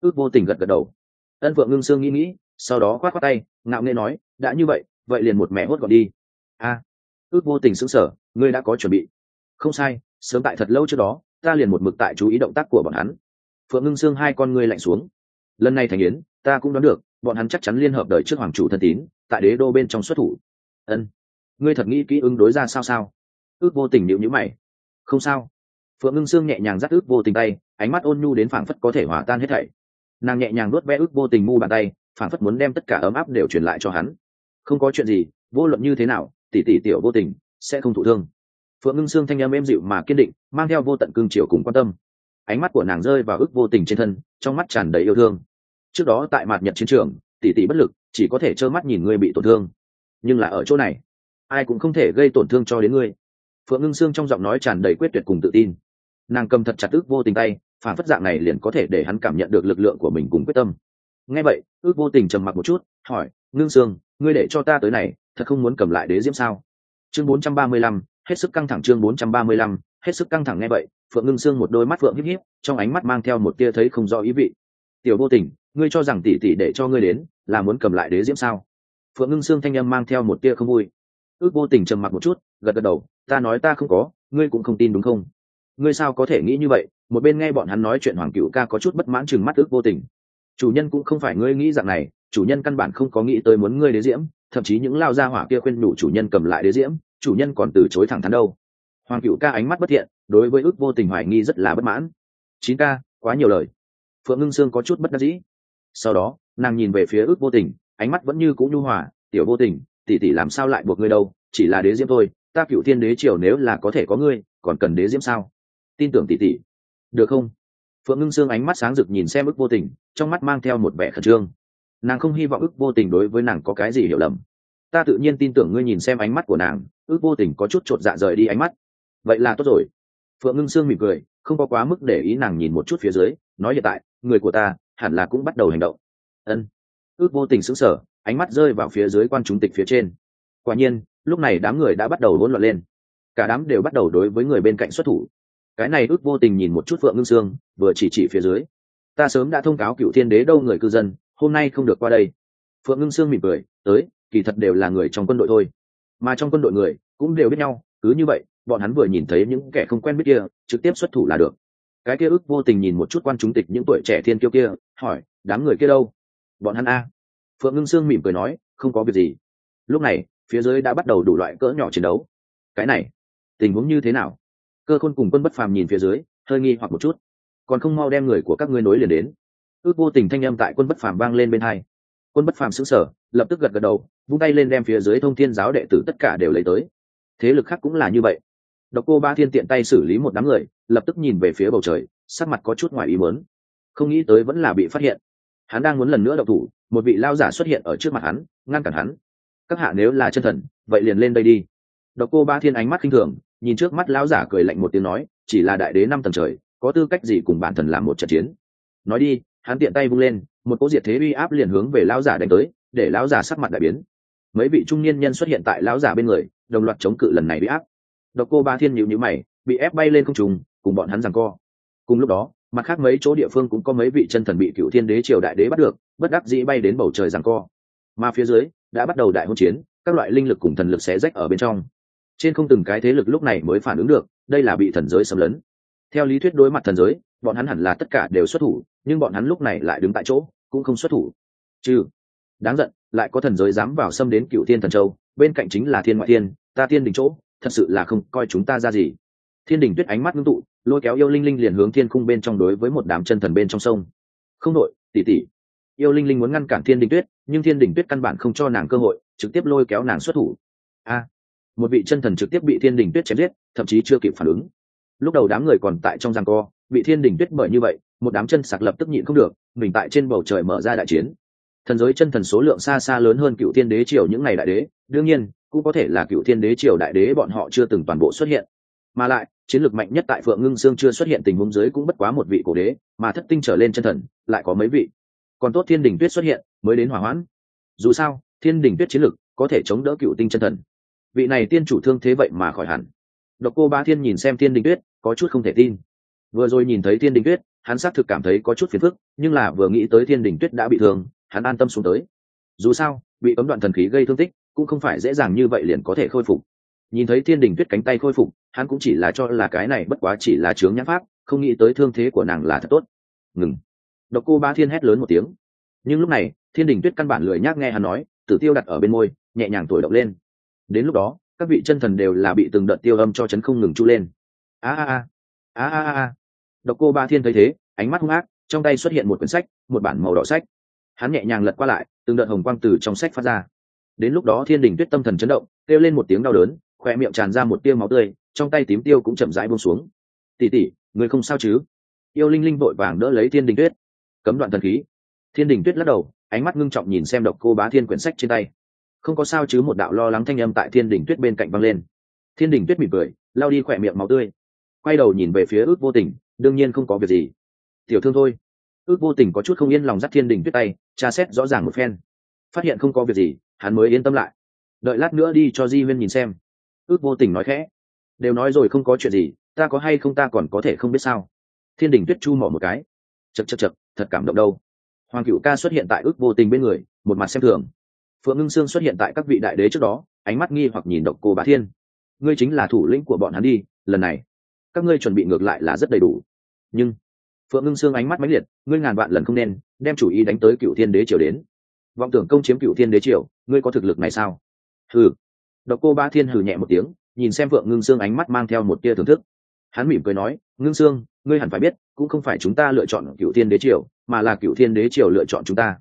Ước vô tình gật gật đầu. Ân phượng ngưng sương nghĩ nghĩ, sau đó khoát khoát tay, ngạo nghê nói, đã như vậy vậy liền một mẹ hốt gọn đi. A. Ước vô tình sững sở ngươi đã có chuẩn bị. Không sai, sớm tại thật lâu trước đó, ta liền một mực tại chú ý động tác của bọn hắn. Phượng ngưng sương hai con ngươi lạnh xuống. Lần này thành yến, ta cũng đoán được, bọn hắn chắc chắn liên hợp đời trước hoàng chủ thân tín, tại đế đô bên trong xuất thủ. Ân ngươi thật nghĩ kỹ ứng đối ra sao sao? Ước vô tình nhịu nhữ mày. Không sao. Phượng ngưng xương nhẹ nhàng dắt ước vô tình tay, ánh mắt ôn nhu đến phảng phất có thể hòa tan hết thảy. Nàng nhẹ nhàng nuốt vẽ ước vô tình mu bàn tay, phảng phất muốn đem tất cả ấm áp đều truyền lại cho hắn. Không có chuyện gì, vô luận như thế nào, tỷ tỷ tiểu vô tình sẽ không thụ thương. Phượng ngưng xương thanh âm êm dịu mà kiên định, mang theo vô tận cương triều cùng quan tâm. Ánh mắt của nàng rơi vào ước vô tình trên thân, trong mắt tràn đầy yêu thương. Trước đó tại mặt nhật chiến trường, tỷ tỷ bất lực, chỉ có thể trơ mắt nhìn ngươi bị tổn thương. Nhưng là ở chỗ này ai cũng không thể gây tổn thương cho đến ngươi. Phượng ngưng Sương trong giọng nói tràn đầy quyết tuyệt cùng tự tin. Nàng cầm thật chặt ước vô tình tay phản phất dạng này liền có thể để hắn cảm nhận được lực lượng của mình cùng quyết tâm. Ngay vậy ước vô tình trầm mặc một chút hỏi ngưng sương ngươi để cho ta tới này thật không muốn cầm lại đế diễm sao? Chương 435, hết sức căng thẳng chương 435, hết sức căng thẳng nghe vậy phượng ngưng sương một đôi mắt phượng híp híp trong ánh mắt mang theo một tia thấy không rõ ý vị. Tiểu vô tình ngươi cho rằng tỷ tỷ để cho ngươi đến là muốn cầm lại đế diễm sao? Phượng ngưng sương thanh âm mang theo một tia không vui ước vô tình trầm mặc một chút, gật gật đầu, ta nói ta không có, ngươi cũng không tin đúng không? Ngươi sao có thể nghĩ như vậy? Một bên nghe bọn hắn nói chuyện hoàng cựu ca có chút bất mãn chừng mắt ước vô tình. Chủ nhân cũng không phải ngươi nghĩ dạng này, chủ nhân căn bản không có nghĩ tới muốn ngươi đế diễm, thậm chí những lao gia hỏa kia khuyên đủ chủ nhân cầm lại đế diễm, chủ nhân còn từ chối thẳng thắn đâu. Hoàng cựu ca ánh mắt bất thiện, đối với ước vô tình hoài nghi rất là bất mãn. Chín ca, quá nhiều lời. Phượng ngưng sương có chút bất đắc dĩ. Sau đó, nàng nhìn về phía ước vô tình, ánh mắt vẫn như cũ nhu hòa, tiểu vô tình tỷ tỷ làm sao lại buộc ngươi đâu, chỉ là đế diễm thôi, ta cựu thiên đế triều nếu là có thể có ngươi, còn cần đế diễm sao? Tin tưởng tỷ tỷ. Được không? Phượng ngưng sương ánh mắt sáng rực nhìn xem ước vô tình, trong mắt mang theo một vẻ khẩn trương. Nàng không hy vọng ước vô tình đối với nàng có cái gì hiểu lầm. Ta tự nhiên tin tưởng ngươi nhìn xem ánh mắt của nàng ước vô tình có chút chột dạ rời đi ánh mắt. Vậy là tốt rồi. Phượng ngưng sương mỉm cười, không có quá mức để ý nàng nhìn một chút phía dưới, nói hiện tại, người của ta hẳn là cũng bắt đầu hành động. Ân. Ước vô tình sững sờ ánh mắt rơi vào phía dưới quan chúng tịch phía trên. Quả nhiên, lúc này đám người đã bắt đầu hỗn loạn lên. Cả đám đều bắt đầu đối với người bên cạnh xuất thủ. Cái này ước vô tình nhìn một chút phượng ngưng sương, vừa chỉ chỉ phía dưới. Ta sớm đã thông cáo cựu thiên đế đâu người cư dân, hôm nay không được qua đây. Phượng ngưng sương mỉm cười, tới, kỳ thật đều là người trong quân đội thôi. Mà trong quân đội người cũng đều biết nhau, cứ như vậy, bọn hắn vừa nhìn thấy những kẻ không quen biết kia, trực tiếp xuất thủ là được. Cái kia ước vô tình nhìn một chút quan chúng tịch những tuổi trẻ thiên kiêu kia, hỏi, đám người kia đâu? Bọn hắn a phượng ngưng sương mỉm cười nói, không có việc gì. Lúc này, phía dưới đã bắt đầu đủ loại cỡ nhỏ chiến đấu. Cái này, tình huống như thế nào? Cơ khôn cùng quân bất phàm nhìn phía dưới, hơi nghi hoặc một chút. Còn không mau đem người của các ngươi nối liền đến. Ước vô tình thanh âm tại quân bất phàm vang lên bên hai. Quân bất phàm xứng sở lập tức gật gật đầu, vung tay lên đem phía dưới thông thiên giáo đệ tử tất cả đều lấy tới. Thế lực khác cũng là như vậy. Độc cô ba thiên tiện tay xử lý một đám người, lập tức nhìn về phía bầu trời, sắc mặt có chút ngoài ý muốn. Không nghĩ tới vẫn là bị phát hiện hắn đang muốn lần nữa độc thủ, một vị lao giả xuất hiện ở trước mặt hắn, ngăn cản hắn. Các hạ nếu là chân thần, vậy liền lên đây đi. Độc cô ba thiên ánh mắt khinh thường, nhìn trước mắt lão giả cười lạnh một tiếng nói, chỉ là đại đế năm tầng trời, có tư cách gì cùng bản thần làm một trận chiến? Nói đi, hắn tiện tay vung lên, một cỗ diệt thế uy áp liền hướng về lão giả đánh tới, để lão giả sắc mặt đại biến. Mấy vị trung niên nhân xuất hiện tại lão giả bên người, đồng loạt chống cự lần này uy áp. Độc cô ba thiên nhịu nhữ mày, bị ép bay lên không trùng cùng bọn hắn rằng co. Cùng lúc đó mặt khác mấy chỗ địa phương cũng có mấy vị chân thần bị cựu thiên đế triều đại đế bắt được, bất đắc dĩ bay đến bầu trời rằng co. Mà phía dưới, đã bắt đầu đại hôn chiến, các loại linh lực cùng thần lực xé rách ở bên trong. Trên không từng cái thế lực lúc này mới phản ứng được, đây là bị thần giới xâm lấn. Theo lý thuyết đối mặt thần giới, bọn hắn hẳn là tất cả đều xuất thủ, nhưng bọn hắn lúc này lại đứng tại chỗ, cũng không xuất thủ. Chứ đáng giận, lại có thần giới dám vào xâm đến cựu thiên thần châu, bên cạnh chính là thiên ngoại thiên, ta thiên đình chỗ, thật sự là không coi chúng ta ra gì. Thiên đình tuyết ánh mắt ngưng tụ lôi kéo yêu linh linh liền hướng thiên khung bên trong đối với một đám chân thần bên trong sông. Không đội, tỉ tỉ. Yêu linh linh muốn ngăn cản thiên đình tuyết, nhưng thiên đình tuyết căn bản không cho nàng cơ hội, trực tiếp lôi kéo nàng xuất thủ. A. Một vị chân thần trực tiếp bị thiên đình tuyết chém giết, thậm chí chưa kịp phản ứng. Lúc đầu đám người còn tại trong giang co, bị thiên đình tuyết bởi như vậy, một đám chân sạc lập tức nhịn không được, mình tại trên bầu trời mở ra đại chiến. Thần giới chân thần số lượng xa xa lớn hơn cựu thiên đế triều những ngày đại đế, đương nhiên, cũng có thể là cựu thiên đế triều đại đế bọn họ chưa từng toàn bộ xuất hiện. Mà lại chiến lược mạnh nhất tại phượng ngưng sương chưa xuất hiện tình huống dưới cũng bất quá một vị cổ đế, mà thất tinh trở lên chân thần, lại có mấy vị. Còn tốt thiên đình tuyết xuất hiện, mới đến hỏa hoãn. Dù sao, thiên đình tuyết chiến lược có thể chống đỡ cựu tinh chân thần. Vị này tiên chủ thương thế vậy mà khỏi hẳn. Độc cô ba thiên nhìn xem thiên đình tuyết, có chút không thể tin. Vừa rồi nhìn thấy thiên đình tuyết, hắn xác thực cảm thấy có chút phiền phức, nhưng là vừa nghĩ tới thiên đình tuyết đã bị thương, hắn an tâm xuống tới. Dù sao, bị ấm đoạn thần khí gây thương tích, cũng không phải dễ dàng như vậy liền có thể khôi phục nhìn thấy thiên đình tuyết cánh tay khôi phục, hắn cũng chỉ là cho là cái này bất quá chỉ là chướng nhãn pháp, không nghĩ tới thương thế của nàng là thật tốt. Ngừng. Độc cô ba thiên hét lớn một tiếng. Nhưng lúc này, thiên đình tuyết căn bản lười nhác nghe hắn nói, tử tiêu đặt ở bên môi, nhẹ nhàng thổi động lên. Đến lúc đó, các vị chân thần đều là bị từng đợt tiêu âm cho chấn không ngừng chu lên. A a a. A a a độc cô ba thiên thấy thế, ánh mắt hung ác, trong tay xuất hiện một quyển sách, một bản màu đỏ sách. Hắn nhẹ nhàng lật qua lại, từng đợt hồng quang từ trong sách phát ra. Đến lúc đó thiên đình tuyết tâm thần chấn động, kêu lên một tiếng đau đớn khoe miệng tràn ra một tia máu tươi, trong tay tím tiêu cũng chậm rãi buông xuống. Tỉ tỉ người không sao chứ? Yêu linh linh vội vàng đỡ lấy thiên đình tuyết. Cấm đoạn thần khí. Thiên đình tuyết lắc đầu, ánh mắt ngưng trọng nhìn xem độc cô bá thiên quyển sách trên tay. Không có sao chứ một đạo lo lắng thanh âm tại thiên đình tuyết bên cạnh văng lên. Thiên đình tuyết mỉm cười lao đi khỏe miệng máu tươi. Quay đầu nhìn về phía ước vô tình, đương nhiên không có việc gì. Tiểu thương thôi. Ước vô tình có chút không yên lòng dắt thiên đình tuyết tay, tra xét rõ ràng một phen. Phát hiện không có việc gì, hắn mới yên tâm lại. Đợi lát nữa đi cho di huyên nhìn xem ước vô tình nói khẽ. Đều nói rồi không có chuyện gì, ta có hay không ta còn có thể không biết sao? Thiên đình tuyết chu mỏ một cái. Chật chật chật thật cảm động đâu. Hoàng cựu ca xuất hiện tại ước vô tình bên người, một mặt xem thường. Phượng ngưng sương xuất hiện tại các vị đại đế trước đó, ánh mắt nghi hoặc nhìn độc cô bá thiên. Ngươi chính là thủ lĩnh của bọn hắn đi, lần này, các ngươi chuẩn bị ngược lại là rất đầy đủ. Nhưng, phượng ngưng sương ánh mắt mãnh liệt, ngươi ngàn vạn lần không nên, đem chủ ý đánh tới cựu thiên đế triều đến. Vọng tưởng công chiếm cựu thiên đế triều, ngươi có thực lực này sao? Thử độc cô ba thiên hừ nhẹ một tiếng nhìn xem vượng ngưng sương ánh mắt mang theo một tia thưởng thức. Hắn mỉm cười nói ngưng sương ngươi hẳn phải biết cũng không phải chúng ta lựa chọn cựu thiên đế triều mà là cựu thiên đế triều lựa chọn chúng ta.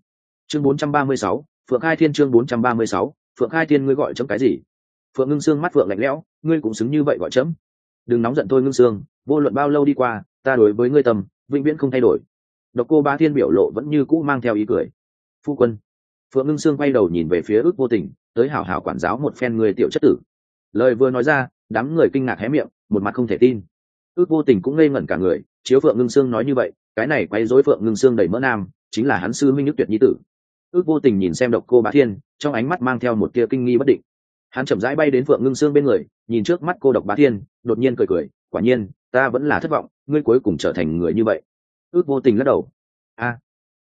Chương 436, phượng hai thiên chương 436, phượng hai thiên ngươi gọi chấm cái gì? Phượng ngưng sương mắt phượng lạnh lẽo ngươi cũng xứng như vậy gọi chấm. Đừng nóng giận tôi ngưng sương vô luận bao lâu đi qua ta đối với ngươi tâm vĩnh viễn không thay đổi. Độc cô ba thiên biểu lộ vẫn như cũ mang theo ý cười. Phu quân. Phượng ngưng sương quay đầu nhìn về phía ước vô tình tới hảo hảo quản giáo một phen người tiểu chất tử. Lời vừa nói ra, đám người kinh ngạc hé miệng, một mặt không thể tin. Ước vô tình cũng ngây ngẩn cả người, chiếu phượng ngưng sương nói như vậy, cái này quay dối phượng ngưng sương đầy mỡ nam, chính là hắn sư minh nước tuyệt nhi tử. Ước vô tình nhìn xem độc cô bá thiên, trong ánh mắt mang theo một tia kinh nghi bất định. Hắn chậm rãi bay đến phượng ngưng sương bên người, nhìn trước mắt cô độc bá thiên, đột nhiên cười cười, quả nhiên, ta vẫn là thất vọng, ngươi cuối cùng trở thành người như vậy. Ước vô tình lắc đầu. A.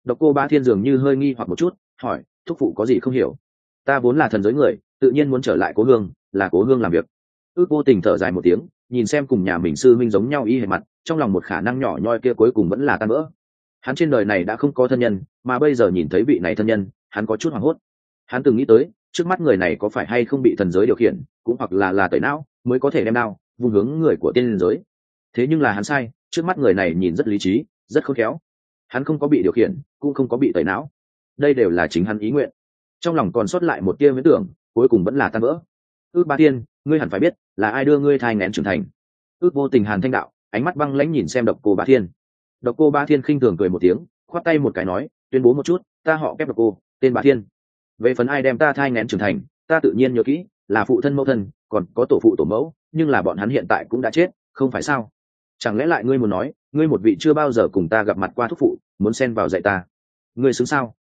Độc cô bá thiên dường như hơi nghi hoặc một chút, hỏi, thúc phụ có gì không hiểu? Ta vốn là thần giới người, tự nhiên muốn trở lại cố hương, là cố hương làm việc. Ước vô tình thở dài một tiếng, nhìn xem cùng nhà mình sư minh giống nhau y hệt mặt, trong lòng một khả năng nhỏ nhoi kia cuối cùng vẫn là tan vỡ. Hắn trên đời này đã không có thân nhân, mà bây giờ nhìn thấy vị này thân nhân, hắn có chút hoảng hốt. Hắn từng nghĩ tới, trước mắt người này có phải hay không bị thần giới điều khiển, cũng hoặc là là tẩy não, mới có thể đem nào vùng hướng người của tiên giới. Thế nhưng là hắn sai, trước mắt người này nhìn rất lý trí, rất khôn khéo. Hắn không có bị điều khiển, cũng không có bị tẩy não. Đây đều là chính hắn ý nguyện trong lòng còn sót lại một tia viễn tưởng, cuối cùng vẫn là tan vỡ. Ước ba tiên, ngươi hẳn phải biết là ai đưa ngươi thai n trưởng thành. Ước vô tình hàn thanh đạo, ánh mắt băng lãnh nhìn xem độc cô ba thiên. Độc cô ba thiên khinh thường cười một tiếng, khoát tay một cái nói, tuyên bố một chút, ta họ kép độc cô, tên ba thiên. Về phần ai đem ta thai n trưởng thành, ta tự nhiên nhớ kỹ, là phụ thân mẫu thân, còn có tổ phụ tổ mẫu, nhưng là bọn hắn hiện tại cũng đã chết, không phải sao? Chẳng lẽ lại ngươi muốn nói, ngươi một vị chưa bao giờ cùng ta gặp mặt qua thúc phụ, muốn xen vào dạy ta? Ngươi xứng sao?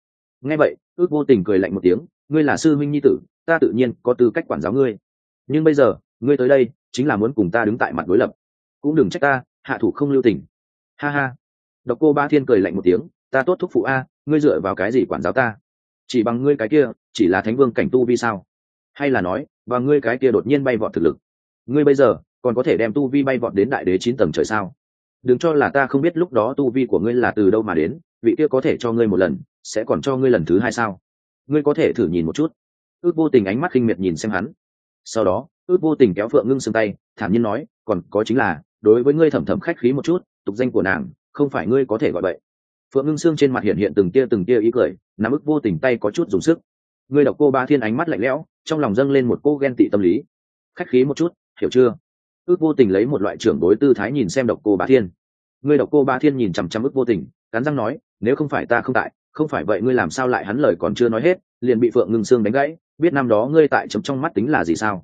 Nghe vậy, ước vô tình cười lạnh một tiếng, ngươi là sư minh nhi tử, ta tự nhiên có tư cách quản giáo ngươi. Nhưng bây giờ, ngươi tới đây, chính là muốn cùng ta đứng tại mặt đối lập. Cũng đừng trách ta, hạ thủ không lưu tình. Ha ha. Độc cô ba thiên cười lạnh một tiếng, ta tốt thúc phụ a, ngươi dựa vào cái gì quản giáo ta? Chỉ bằng ngươi cái kia, chỉ là thánh vương cảnh tu vi sao? Hay là nói, và ngươi cái kia đột nhiên bay vọt thực lực? Ngươi bây giờ, còn có thể đem tu vi bay vọt đến đại đế chín tầng trời sao? Đừng cho là ta không biết lúc đó tu vi của ngươi là từ đâu mà đến, vị kia có thể cho ngươi một lần sẽ còn cho ngươi lần thứ hai sao? Ngươi có thể thử nhìn một chút. Ước vô tình ánh mắt khinh miệt nhìn xem hắn. Sau đó, ước vô tình kéo phượng ngưng xương tay, thản nhiên nói, còn có chính là, đối với ngươi thẩm thẩm khách khí một chút, tục danh của nàng, không phải ngươi có thể gọi vậy phượng ngưng xương trên mặt hiện hiện từng tia từng tia ý cười, nắm ức vô tình tay có chút dùng sức. Ngươi đọc cô ba thiên ánh mắt lạnh lẽo, trong lòng dâng lên một cô ghen tị tâm lý. Khách khí một chút, hiểu chưa? Ước vô tình lấy một loại trưởng đối tư thái nhìn xem độc cô bá thiên. Ngươi độc cô bá thiên nhìn chằm chằm ước vô tình, cắn răng nói, nếu không phải ta không tại không phải vậy ngươi làm sao lại hắn lời còn chưa nói hết, liền bị phượng ngưng sương đánh gãy, biết năm đó ngươi tại chấm trong mắt tính là gì sao?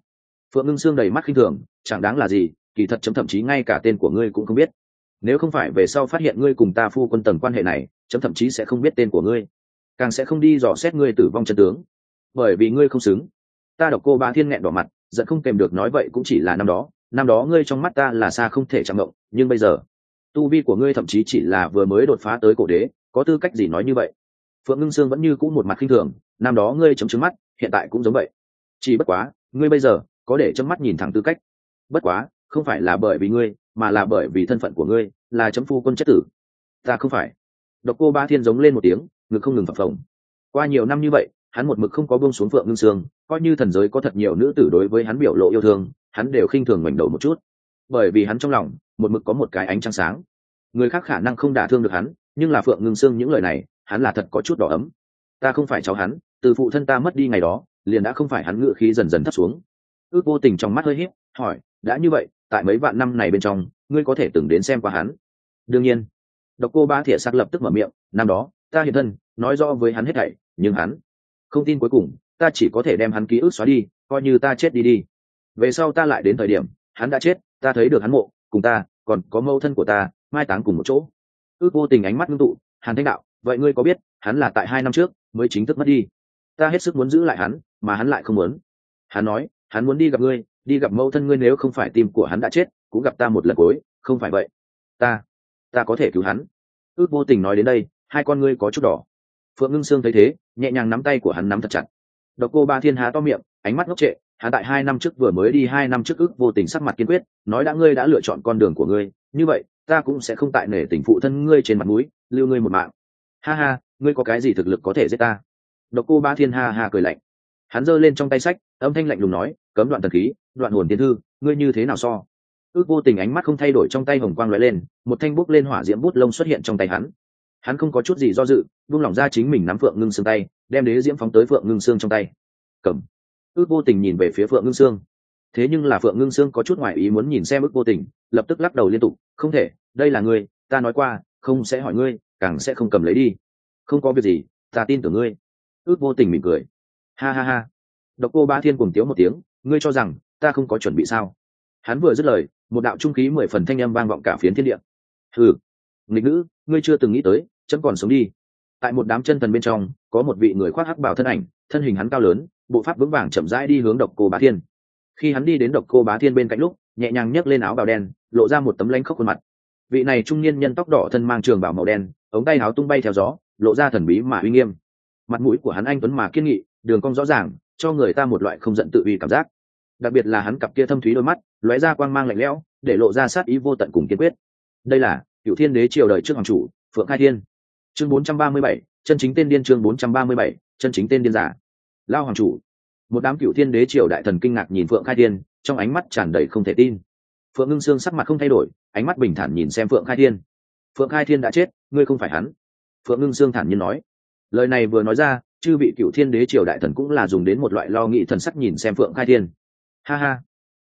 Phượng ngưng sương đầy mắt khinh thường, chẳng đáng là gì, kỳ thật chấm thậm chí ngay cả tên của ngươi cũng không biết. Nếu không phải về sau phát hiện ngươi cùng ta phu quân tầng quan hệ này, chấm thậm chí sẽ không biết tên của ngươi. Càng sẽ không đi dò xét ngươi tử vong chân tướng. Bởi vì ngươi không xứng. Ta đọc cô ba thiên nghẹn đỏ mặt, giận không kèm được nói vậy cũng chỉ là năm đó. Năm đó ngươi trong mắt ta là xa không thể chạm động, nhưng bây giờ, tu vi của ngươi thậm chí chỉ là vừa mới đột phá tới cổ đế, có tư cách gì nói như vậy? Phượng ngưng sương vẫn như cũng một mặt khinh thường, năm đó ngươi chấm trứng mắt, hiện tại cũng giống vậy. Chỉ bất quá, ngươi bây giờ có để chấm mắt nhìn thẳng tư cách. Bất quá, không phải là bởi vì ngươi, mà là bởi vì thân phận của ngươi, là chấm phu quân chất tử. Ta không phải. Độc cô ba thiên giống lên một tiếng, ngực không ngừng phập phồng. Qua nhiều năm như vậy, hắn một mực không có buông xuống phượng ngưng sương, coi như thần giới có thật nhiều nữ tử đối với hắn biểu lộ yêu thương, hắn đều khinh thường mảnh đầu một chút. Bởi vì hắn trong lòng, một mực có một cái ánh trăng sáng. Người khác khả năng không đả thương được hắn, nhưng là phượng ngưng sương những lời này hắn là thật có chút đỏ ấm. Ta không phải cháu hắn, từ phụ thân ta mất đi ngày đó, liền đã không phải hắn ngựa khí dần dần thấp xuống. Ước vô tình trong mắt hơi híp, hỏi, đã như vậy, tại mấy vạn năm này bên trong, ngươi có thể từng đến xem qua hắn? Đương nhiên. Độc cô ba thỉa sắc lập tức mở miệng, năm đó, ta hiện thân, nói rõ với hắn hết thảy, nhưng hắn không tin cuối cùng, ta chỉ có thể đem hắn ký ức xóa đi, coi như ta chết đi đi. Về sau ta lại đến thời điểm, hắn đã chết, ta thấy được hắn mộ, cùng ta, còn có mâu thân của ta, mai táng cùng một chỗ. Ước vô tình ánh mắt ngưng tụ, hàn thanh đạo vậy ngươi có biết, hắn là tại hai năm trước mới chính thức mất đi? Ta hết sức muốn giữ lại hắn, mà hắn lại không muốn. Hắn nói, hắn muốn đi gặp ngươi, đi gặp mẫu thân ngươi nếu không phải tim của hắn đã chết, cũng gặp ta một lần cuối, không phải vậy? Ta ta có thể cứu hắn. Ước vô tình nói đến đây, hai con ngươi có chút đỏ. Phượng ngưng sương thấy thế, nhẹ nhàng nắm tay của hắn nắm thật chặt. Độc cô ba thiên há to miệng, ánh mắt ngốc trệ, hắn tại hai năm trước vừa mới đi hai năm trước ước vô tình sắc mặt kiên quyết, nói đã ngươi đã lựa chọn con đường của ngươi, như vậy, ta cũng sẽ không tại nể tình phụ thân ngươi trên mặt mũi, lưu ngươi một mạng ha ha, ngươi có cái gì thực lực có thể giết ta? Độc cô ba thiên ha ha cười lạnh. Hắn giơ lên trong tay sách, âm thanh lạnh lùng nói, cấm đoạn thần khí, đoạn hồn tiên thư, ngươi như thế nào so? Ước vô tình ánh mắt không thay đổi trong tay hồng quang lóe lên, một thanh bút lên hỏa diễm bút lông xuất hiện trong tay hắn. Hắn không có chút gì do dự, buông lỏng ra chính mình nắm phượng ngưng xương tay, đem đế diễm phóng tới phượng ngưng xương trong tay. Cầm. Ước vô tình nhìn về phía phượng ngưng xương thế nhưng là phượng ngưng xương có chút ngoại ý muốn nhìn xem ước vô tình, lập tức lắc đầu liên tục, không thể, đây là ngươi, ta nói qua, không sẽ hỏi ngươi càng sẽ không cầm lấy đi. Không có việc gì, ta tin tưởng ngươi. Ước vô tình mỉm cười. Ha ha ha. Độc cô ba thiên cùng tiếu một tiếng, ngươi cho rằng ta không có chuẩn bị sao? Hắn vừa dứt lời, một đạo trung khí mười phần thanh âm vang vọng cả phiến thiên địa. Ừ nghịch nữ, ngươi chưa từng nghĩ tới, chấm còn sống đi. Tại một đám chân thần bên trong, có một vị người khoác hắc bảo thân ảnh, thân hình hắn cao lớn, bộ pháp vững vàng chậm rãi đi hướng độc cô bá thiên. Khi hắn đi đến độc cô bá thiên bên cạnh lúc, nhẹ nhàng nhấc lên áo bào đen, lộ ra một tấm lanh khóc khuôn mặt vị này trung niên nhân tóc đỏ thân mang trường bảo màu đen ống tay áo tung bay theo gió lộ ra thần bí mà uy nghiêm. Mặt mũi của hắn anh tuấn mà kiên nghị đường cong rõ ràng cho người ta một loại không giận tự uy cảm giác. Đặc biệt là hắn cặp kia thâm thúy đôi mắt lóe ra quang mang lạnh lẽo để lộ ra sát ý vô tận cùng kiên quyết. Đây là cựu thiên đế triều đời trước hoàng chủ phượng khai thiên. Chương 437, chân chính tên điên chương 437, chân chính tên điên giả. Lao hoàng chủ. Một đám cựu thiên đế triều đại thần kinh ngạc nhìn phượng khai thiên trong ánh mắt tràn đầy không thể tin phượng ngưng sương sắc mặt không thay đổi, ánh mắt bình thản nhìn xem phượng khai thiên. Phượng khai thiên đã chết, ngươi không phải hắn. Phượng ngưng sương thản nhiên nói. Lời này vừa nói ra, chư vị cựu thiên đế triều đại thần cũng là dùng đến một loại lo nghĩ thần sắc nhìn xem phượng khai thiên. Ha ha.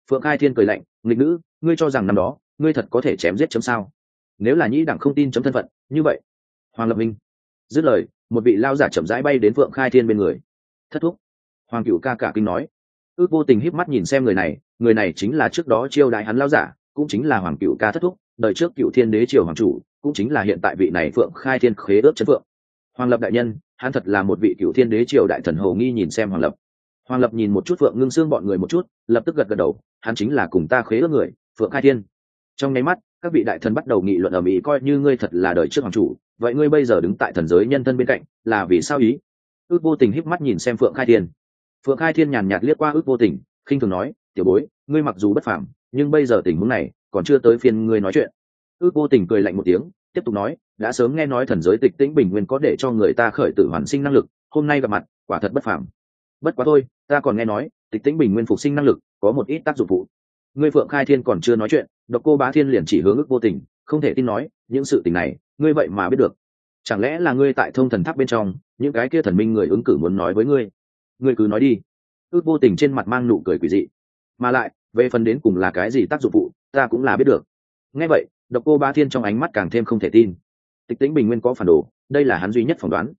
Phượng khai thiên cười lạnh, nghịch nữ, ngươi cho rằng năm đó, ngươi thật có thể chém giết chấm sao? Nếu là nhĩ đẳng không tin chấm thân phận, như vậy. Hoàng lập minh. Dứt lời, một vị lao giả chậm rãi bay đến phượng khai thiên bên người. Thất thúc. Hoàng cựu ca cả kinh nói. Ước vô tình híp mắt nhìn xem người này người này chính là trước đó chiêu đại hắn lao giả, cũng chính là hoàng cựu ca thất thúc, đời trước cựu thiên đế triều hoàng chủ, cũng chính là hiện tại vị này phượng khai thiên khế ước chân phượng. Hoàng lập đại nhân, hắn thật là một vị cựu thiên đế triều đại thần hồ nghi nhìn xem hoàng lập. Hoàng lập nhìn một chút phượng ngưng xương bọn người một chút, lập tức gật gật đầu, hắn chính là cùng ta khế ước người, phượng khai thiên. Trong nháy mắt, các vị đại thần bắt đầu nghị luận ở mỹ coi như ngươi thật là đời trước hoàng chủ, vậy ngươi bây giờ đứng tại thần giới nhân thân bên cạnh, là vì sao ý? Ước vô tình híp mắt nhìn xem phượng khai thiên. Phượng khai thiên nhàn nhạt liếc qua ước vô tình, khinh thường nói tiểu bối, ngươi mặc dù bất phàm, nhưng bây giờ tình huống này còn chưa tới phiên ngươi nói chuyện. Ước vô tình cười lạnh một tiếng, tiếp tục nói, đã sớm nghe nói thần giới tịch tĩnh bình nguyên có để cho người ta khởi tử hoàn sinh năng lực, hôm nay gặp mặt, quả thật bất phàm. Bất quá thôi, ta còn nghe nói, tịch tĩnh bình nguyên phục sinh năng lực có một ít tác dụng phụ. Ngươi phượng khai thiên còn chưa nói chuyện, độc cô bá thiên liền chỉ hướng ước vô tình, không thể tin nói, những sự tình này, ngươi vậy mà biết được. Chẳng lẽ là ngươi tại thông thần tháp bên trong, những cái kia thần minh người ứng cử muốn nói với ngươi? Ngươi cứ nói đi. Ước vô tình trên mặt mang nụ cười quỷ dị mà lại, về phần đến cùng là cái gì tác dụng phụ, ta cũng là biết được. Nghe vậy, độc cô ba thiên trong ánh mắt càng thêm không thể tin. Tịch tĩnh bình nguyên có phản đồ, đây là hắn duy nhất phỏng đoán.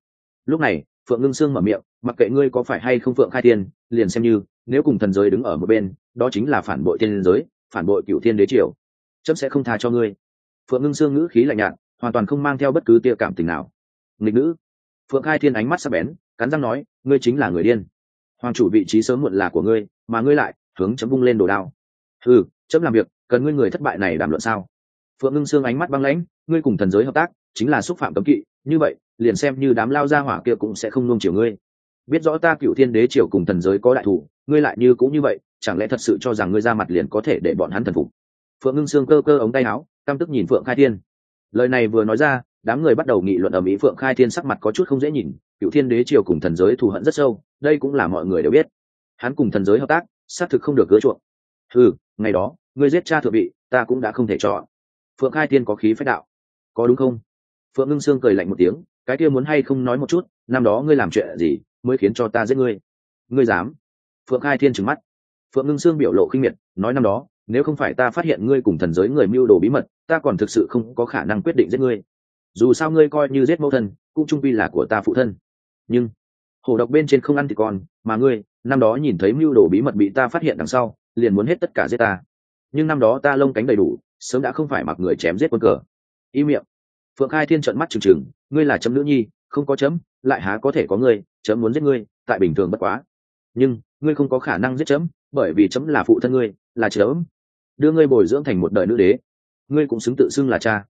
Lúc này, phượng ngưng sương mở miệng, mặc kệ ngươi có phải hay không phượng khai thiên, liền xem như, nếu cùng thần giới đứng ở một bên, đó chính là phản bội thiên giới, phản bội cựu thiên đế triều. Chấm sẽ không tha cho ngươi. Phượng ngưng sương ngữ khí lạnh nhạt, hoàn toàn không mang theo bất cứ tia cảm tình nào. Nghịch nữ. Phượng khai thiên ánh mắt sắp bén, cắn răng nói, ngươi chính là người điên. Hoàng chủ vị trí sớm muộn là của ngươi, mà ngươi lại hướng chấm vung lên đồ đao. Ừ chấm làm việc, cần ngươi người thất bại này đàm luận sao? Phượng ngưng xương ánh mắt băng lãnh, ngươi cùng thần giới hợp tác, chính là xúc phạm cấm kỵ, như vậy, liền xem như đám lao ra hỏa kia cũng sẽ không nung chiều ngươi. Biết rõ ta cựu thiên đế triều cùng thần giới có đại thủ, ngươi lại như cũng như vậy, chẳng lẽ thật sự cho rằng ngươi ra mặt liền có thể để bọn hắn thần phục? Phượng ngưng xương cơ cơ ống tay áo, căm tức nhìn phượng khai thiên. Lời này vừa nói ra, đám người bắt đầu nghị luận ở mỹ phượng khai thiên sắc mặt có chút không dễ nhìn cựu thiên đế triều cùng thần giới thù hận rất sâu, đây cũng là mọi người đều biết. Hắn cùng thần giới hợp tác xác thực không được gỡ chuộng. Ừ ngày đó ngươi giết cha thượng vị ta cũng đã không thể chọn. Phượng khai thiên có khí phách đạo. Có đúng không? Phượng ngưng sương cười lạnh một tiếng cái kia muốn hay không nói một chút năm đó ngươi làm chuyện gì mới khiến cho ta giết ngươi? Ngươi dám? Phượng khai thiên trừng mắt. Phượng ngưng sương biểu lộ khinh miệt nói năm đó nếu không phải ta phát hiện ngươi cùng thần giới người mưu đồ bí mật ta còn thực sự không có khả năng quyết định giết ngươi. Dù sao ngươi coi như giết mẫu thân cũng trung vi là của ta phụ thân. Nhưng hổ độc bên trên không ăn thì còn, mà ngươi năm đó nhìn thấy mưu đồ bí mật bị ta phát hiện đằng sau, liền muốn hết tất cả giết ta. Nhưng năm đó ta lông cánh đầy đủ, sớm đã không phải mặc người chém giết quân cờ. Y miệng. Phượng khai thiên trợn mắt trừng trừng, ngươi là chấm nữ nhi, không có chấm, lại há có thể có ngươi, chấm muốn giết ngươi, tại bình thường bất quá. Nhưng, ngươi không có khả năng giết chấm, bởi vì chấm là phụ thân ngươi, là chấm. Đưa ngươi bồi dưỡng thành một đời nữ đế. Ngươi cũng xứng tự xưng là cha.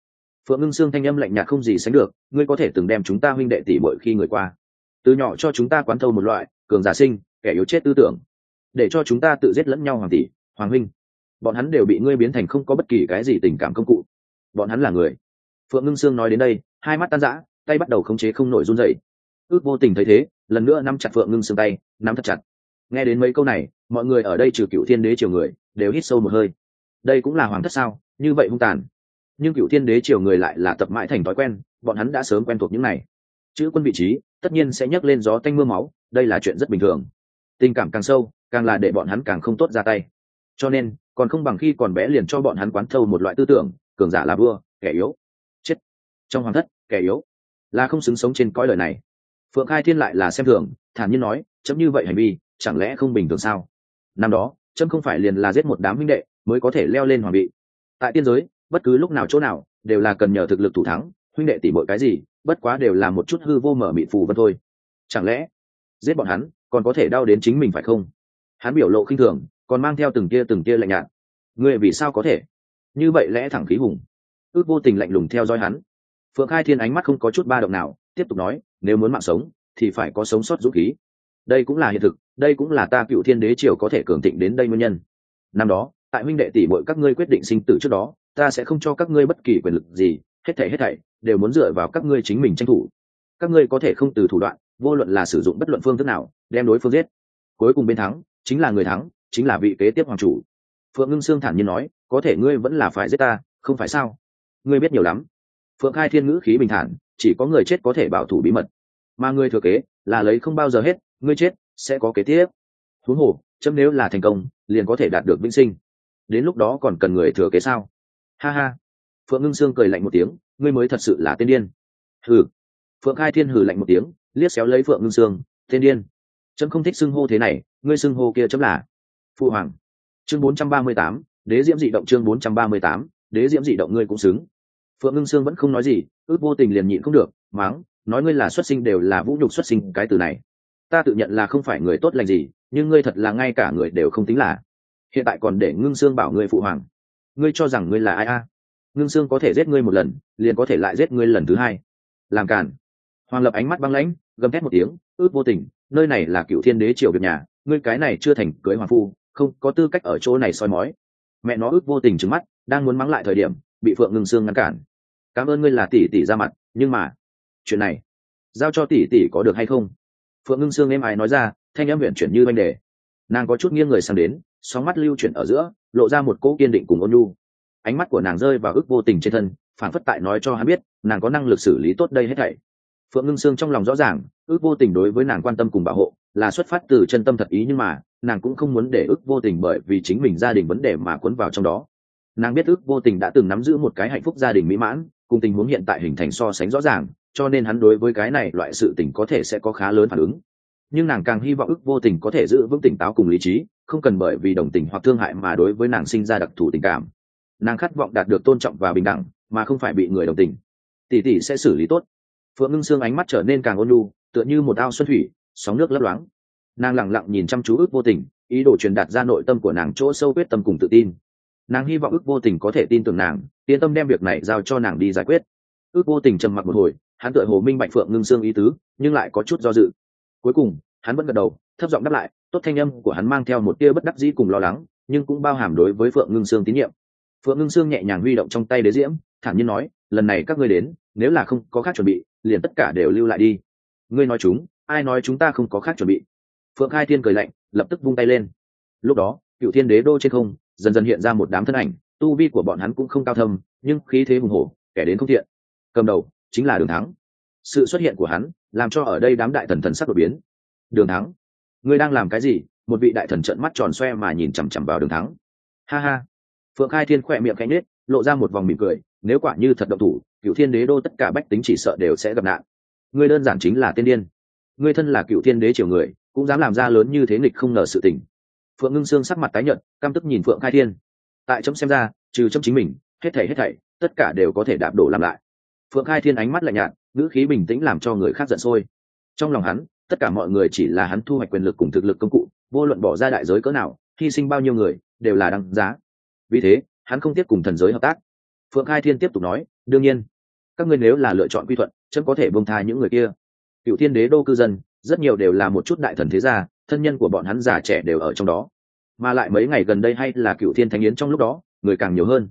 Phượng ngưng xương thanh âm lạnh nhạt không gì sánh được, ngươi có thể từng đem chúng ta huynh đệ tỷ bội khi người qua từ nhỏ cho chúng ta quán thâu một loại, cường giả sinh, kẻ yếu chết tư tưởng. Để cho chúng ta tự giết lẫn nhau hoàng tỷ, hoàng huynh. Bọn hắn đều bị ngươi biến thành không có bất kỳ cái gì tình cảm công cụ. Bọn hắn là người. Phượng ngưng sương nói đến đây, hai mắt tan rã, tay bắt đầu khống chế không nổi run dậy ước vô tình thấy thế, lần nữa nắm chặt phượng ngưng sương tay, nắm thật chặt. Nghe đến mấy câu này, mọi người ở đây trừ cựu thiên đế triều người, đều hít sâu một hơi. Đây cũng là hoàng thất sao? Như vậy hung tàn. Nhưng cựu thiên đế triều người lại là tập mãi thành thói quen, bọn hắn đã sớm quen thuộc những này. Chữ quân vị trí tất nhiên sẽ nhấc lên gió tanh mưa máu, đây là chuyện rất bình thường. Tình cảm càng sâu, càng là để bọn hắn càng không tốt ra tay. Cho nên, còn không bằng khi còn bé liền cho bọn hắn quán thâu một loại tư tưởng, cường giả là vua, kẻ yếu. Chết. Trong hoàng thất, kẻ yếu. Là không xứng sống trên cõi lời này. Phượng khai thiên lại là xem thường, thản nhiên nói, chấm như vậy hành vi, chẳng lẽ không bình thường sao? Năm đó, chấm không phải liền là giết một đám huynh đệ, mới có thể leo lên hoàng vị. Tại tiên giới, bất cứ lúc nào chỗ nào, đều là cần nhờ thực lực thủ thắng, huynh đệ tỉ mọi cái gì bất quá đều là một chút hư vô mở mịt phù vân thôi. Chẳng lẽ giết bọn hắn còn có thể đau đến chính mình phải không? Hắn biểu lộ khinh thường, còn mang theo từng tia từng tia lạnh nhạt. Ngươi vì sao có thể? Như vậy lẽ thẳng khí hùng. Ước vô tình lạnh lùng theo dõi hắn. Phượng khai thiên ánh mắt không có chút ba động nào, tiếp tục nói, nếu muốn mạng sống, thì phải có sống sót dũng khí. Đây cũng là hiện thực, đây cũng là ta cựu thiên đế triều có thể cường thịnh đến đây nguyên nhân. Năm đó, tại huynh đệ tỷ bội các ngươi quyết định sinh tử trước đó, ta sẽ không cho các ngươi bất kỳ quyền lực gì hết thảy hết thảy đều muốn dựa vào các ngươi chính mình tranh thủ. Các ngươi có thể không từ thủ đoạn, vô luận là sử dụng bất luận phương thức nào, đem đối phương giết. Cuối cùng bên thắng, chính là người thắng, chính là vị kế tiếp hoàng chủ. Phượng ngưng sương thản nhiên nói, có thể ngươi vẫn là phải giết ta, không phải sao? Ngươi biết nhiều lắm. Phượng khai thiên ngữ khí bình thản, chỉ có người chết có thể bảo thủ bí mật. Mà ngươi thừa kế, là lấy không bao giờ hết, ngươi chết, sẽ có kế tiếp. Huống hồ, chấm nếu là thành công, liền có thể đạt được vĩnh sinh. Đến lúc đó còn cần người thừa kế sao? Ha ha phượng ngưng sương cười lạnh một tiếng ngươi mới thật sự là tên điên. Hừ. Phượng khai thiên hừ lạnh một tiếng liếc xéo lấy phượng ngưng sương tên điên. Chấm không thích xưng hô thế này ngươi xưng hô kia chấm là phụ hoàng. Chương 438, đế diễm dị động chương 438, đế diễm dị động ngươi cũng xứng. Phượng ngưng sương vẫn không nói gì ước vô tình liền nhịn không được mắng nói ngươi là xuất sinh đều là vũ nhục xuất sinh cái từ này. Ta tự nhận là không phải người tốt lành gì nhưng ngươi thật là ngay cả người đều không tính là. Hiện tại còn để ngưng Sương bảo ngươi phụ hoàng. Ngươi cho rằng ngươi là ai a? Ngưng xương có thể giết ngươi một lần, liền có thể lại giết ngươi lần thứ hai. Làm cản hoàng lập ánh mắt băng lãnh, gầm thét một tiếng, ước vô tình, nơi này là cựu thiên đế triều việc nhà, ngươi cái này chưa thành cưới hoàng phu, không có tư cách ở chỗ này soi mói. Mẹ nó ước vô tình trứng mắt, đang muốn mắng lại thời điểm, bị phượng ngưng xương ngăn cản. Cảm ơn ngươi là tỷ tỷ ra mặt, nhưng mà, chuyện này, giao cho tỷ tỷ có được hay không? Phượng ngưng xương êm ái nói ra, thanh em huyện chuyển như banh đề. Nàng có chút nghiêng người sang đến, sóng mắt lưu chuyển ở giữa, lộ ra một cỗ kiên định cùng ôn nhu ánh mắt của nàng rơi vào ước vô tình trên thân phản phất tại nói cho hắn biết, nàng có năng lực xử lý tốt đây hết thảy. Phượng ngưng sương trong lòng rõ ràng, ước vô tình đối với nàng quan tâm cùng bảo hộ, là xuất phát từ chân tâm thật ý nhưng mà, nàng cũng không muốn để ước vô tình bởi vì chính mình gia đình vấn đề mà cuốn vào trong đó. Nàng biết ước vô tình đã từng nắm giữ một cái hạnh phúc gia đình mỹ mãn, cùng tình huống hiện tại hình thành so sánh rõ ràng, cho nên hắn đối với cái này loại sự tình có thể sẽ có khá lớn phản ứng. Nhưng nàng càng hy vọng ước vô tình có thể giữ vững tỉnh táo cùng lý trí, không cần bởi vì đồng tình hoặc thương hại mà đối với nàng sinh ra đặc thù tình cảm nàng khát vọng đạt được tôn trọng và bình đẳng, mà không phải bị người đồng tình. Tỷ tỷ sẽ xử lý tốt. Phượng ngưng xương ánh mắt trở nên càng ôn nhu, tựa như một ao xuân thủy, sóng nước lấp loáng. Nàng lẳng lặng nhìn chăm chú ước vô tình, ý đồ truyền đạt ra nội tâm của nàng chỗ sâu quyết tâm cùng tự tin. Nàng hy vọng ước vô tình có thể tin tưởng nàng, yên tâm đem việc này giao cho nàng đi giải quyết. Ước vô tình trầm mặc một hồi, hắn tựa hồ minh bạch phượng ngưng xương ý tứ, nhưng lại có chút do dự. Cuối cùng, hắn vẫn gật đầu, thấp giọng đáp lại, tốt thanh âm của hắn mang theo một tia bất đắc dĩ cùng lo lắng, nhưng cũng bao hàm đối với phượng ngưng xương tín nhiệm phượng ngưng Sương nhẹ nhàng huy động trong tay đế diễm, thản nhiên nói, lần này các ngươi đến, nếu là không có khác chuẩn bị, liền tất cả đều lưu lại đi. Ngươi nói chúng, ai nói chúng ta không có khác chuẩn bị? Phượng khai thiên cười lạnh, lập tức vung tay lên. Lúc đó cựu thiên đế đô trên không, dần dần hiện ra một đám thân ảnh, tu vi của bọn hắn cũng không cao thâm, nhưng khí thế hùng hổ, kẻ đến không thiện. Cầm đầu, chính là đường thắng. Sự xuất hiện của hắn, làm cho ở đây đám đại thần thần sắc đột biến. Đường thắng, ngươi đang làm cái gì? Một vị đại thần trợn mắt tròn xoe mà nhìn chằm chằm vào đường thắng. Ha ha phượng khai thiên khỏe miệng khẽ nhết lộ ra một vòng mỉm cười, nếu quả như thật độc thủ cựu thiên đế đô tất cả bách tính chỉ sợ đều sẽ gặp nạn. Ngươi đơn giản chính là tiên điên. Ngươi thân là cựu thiên đế triều người, cũng dám làm ra lớn như thế nghịch không ngờ sự tình. Phượng ngưng xương sắc mặt tái nhợt, căm tức nhìn phượng khai thiên. Tại chấm xem ra, trừ chấm chính mình, hết thảy hết thảy, tất cả đều có thể đạp đổ làm lại. Phượng khai thiên ánh mắt lạnh nhạt, ngữ khí bình tĩnh làm cho người khác giận sôi. Trong lòng hắn, tất cả mọi người chỉ là hắn thu hoạch quyền lực cùng thực lực công cụ, vô luận bỏ ra đại giới cỡ nào, hy sinh bao nhiêu người, đều là đăng giá vì thế, hắn không tiếp cùng thần giới hợp tác. Phượng khai thiên tiếp tục nói, đương nhiên, các ngươi nếu là lựa chọn quy thuận, chấm có thể bông tha những người kia. Cựu thiên đế đô cư dân, rất nhiều đều là một chút đại thần thế gia, thân nhân của bọn hắn già trẻ đều ở trong đó. Mà lại mấy ngày gần đây hay là cựu thiên thánh yến trong lúc đó, người càng nhiều hơn.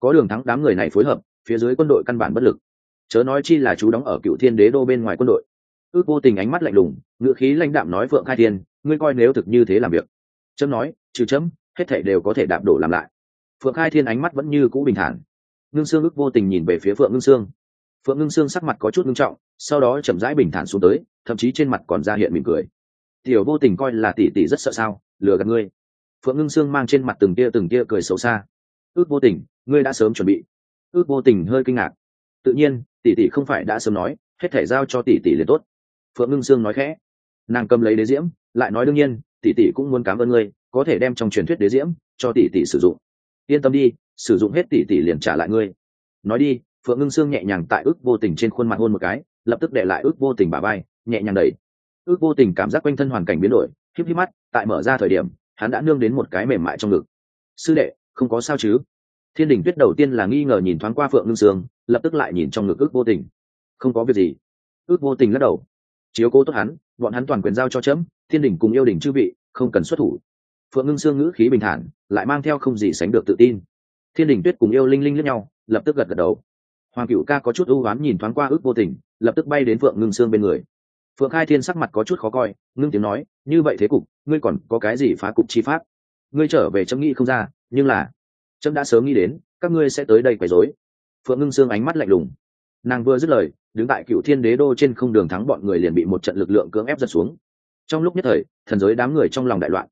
Có đường thắng đám người này phối hợp, phía dưới quân đội căn bản bất lực. Chớ nói chi là chú đóng ở cựu thiên đế đô bên ngoài quân đội. Ước vô tình ánh mắt lạnh lùng ngựa khí lãnh đạm nói phượng khai thiên, ngươi coi nếu thực như thế làm việc. Chấm nói, trừ chấm, hết thảy đều có thể đạp đổ làm lại phượng khai thiên ánh mắt vẫn như cũ bình thản. Ngưng sương ước vô tình nhìn về phía phượng ngưng sương. Phượng ngưng sương sắc mặt có chút ngưng trọng, sau đó chậm rãi bình thản xuống tới, thậm chí trên mặt còn ra hiện mỉm cười. Tiểu vô tình coi là tỷ tỷ rất sợ sao, lừa gạt ngươi. Phượng ngưng sương mang trên mặt từng tia từng tia cười xấu xa. Ước vô tình, ngươi đã sớm chuẩn bị. Ước vô tình hơi kinh ngạc. Tự nhiên, tỷ tỷ không phải đã sớm nói, hết thể giao cho tỷ tỷ liền tốt. Phượng ngưng sương nói khẽ. Nàng cầm lấy đế diễm, lại nói đương nhiên, tỷ tỷ cũng muốn cảm ơn ngươi, có thể đem trong truyền thuyết đế diễm cho tỷ tỷ sử dụng yên tâm đi, sử dụng hết tỷ tỷ liền trả lại ngươi. Nói đi, phượng ngưng sương nhẹ nhàng tại ước vô tình trên khuôn mặt hôn một cái, lập tức để lại ước vô tình bà bay nhẹ nhàng đẩy. Ước vô tình cảm giác quanh thân hoàn cảnh biến đổi híp híp mắt, tại mở ra thời điểm, hắn đã nương đến một cái mềm mại trong ngực. Sư đệ, không có sao chứ? Thiên đình tuyết đầu tiên là nghi ngờ nhìn thoáng qua phượng ngưng sương, lập tức lại nhìn trong ngực ước vô tình. Không có việc gì. Ước vô tình lắc đầu. Chiếu cố tốt hắn, bọn hắn toàn quyền giao cho chấm, thiên đình cùng yêu đình chư vị, không cần xuất thủ phượng ngưng sương ngữ khí bình thản, lại mang theo không gì sánh được tự tin. Thiên đình tuyết cùng yêu linh linh lẫn nhau, lập tức gật gật đầu. Hoàng cựu ca có chút ưu oán nhìn thoáng qua ước vô tình, lập tức bay đến phượng ngưng sương bên người. Phượng khai thiên sắc mặt có chút khó coi, ngưng tiếng nói, như vậy thế cục, ngươi còn có cái gì phá cục chi pháp? Ngươi trở về chấm nghĩ không ra, nhưng là trâm đã sớm nghĩ đến, các ngươi sẽ tới đây quấy rối. Phượng ngưng sương ánh mắt lạnh lùng. Nàng vừa dứt lời, đứng tại cựu thiên đế đô trên không đường thắng bọn người liền bị một trận lực lượng cưỡng ép giật xuống. Trong lúc nhất thời, thần giới đám người trong lòng đại loạn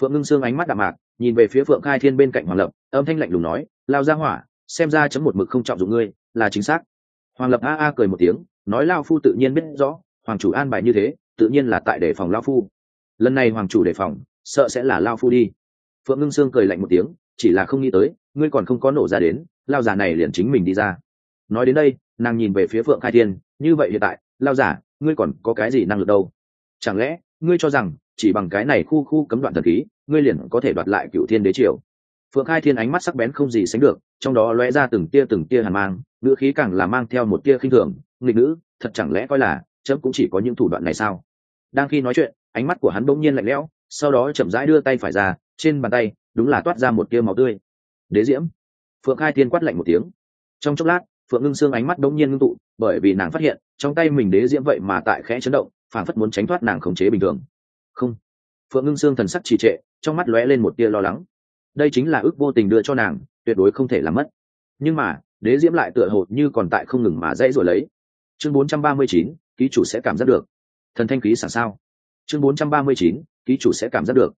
phượng ngưng sương ánh mắt đạm mạc, nhìn về phía phượng khai thiên bên cạnh hoàng lập, âm thanh lạnh lùng nói, lao ra hỏa, xem ra chấm một mực không trọng dụng ngươi, là chính xác. Hoàng lập a a cười một tiếng, nói, lao phu tự nhiên biết rõ, hoàng chủ an bài như thế, tự nhiên là tại đề phòng lao phu. Lần này hoàng chủ đề phòng, sợ sẽ là lao phu đi. Phượng ngưng sương cười lạnh một tiếng, chỉ là không nghĩ tới, ngươi còn không có nổ ra đến, lao giả này liền chính mình đi ra. Nói đến đây, nàng nhìn về phía phượng khai thiên, như vậy hiện tại, lao giả ngươi còn có cái gì năng lực đâu? Chẳng lẽ, ngươi cho rằng chỉ bằng cái này khu khu cấm đoạn thần khí, ngươi liền có thể đoạt lại cựu thiên đế triều. Phượng khai thiên ánh mắt sắc bén không gì sánh được, trong đó lóe ra từng tia từng tia hàn mang, ngữ khí càng là mang theo một tia khinh thường, nghịch nữ, thật chẳng lẽ coi là, chấm cũng chỉ có những thủ đoạn này sao? Đang khi nói chuyện, ánh mắt của hắn bỗng nhiên lạnh lẽo, sau đó chậm rãi đưa tay phải ra, trên bàn tay, đúng là toát ra một tia máu tươi. Đế diễm. Phượng khai thiên quát lạnh một tiếng. Trong chốc lát, phượng ngưng xương ánh mắt bỗng nhiên ngưng tụ, bởi vì nàng phát hiện, trong tay mình đế diễm vậy mà tại khẽ chấn động phản phất muốn tránh thoát nàng khống chế bình thường không. Phượng ngưng xương thần sắc trì trệ trong mắt lóe lên một tia lo lắng. Đây chính là ước vô tình đưa cho nàng tuyệt đối không thể làm mất. Nhưng mà đế diễm lại tựa hồ như còn tại không ngừng mà dãy rồi lấy. Chương 439, ký chủ sẽ cảm giác được. Thần thanh khí sẵn sao? Chương 439, ký chủ sẽ cảm giác được.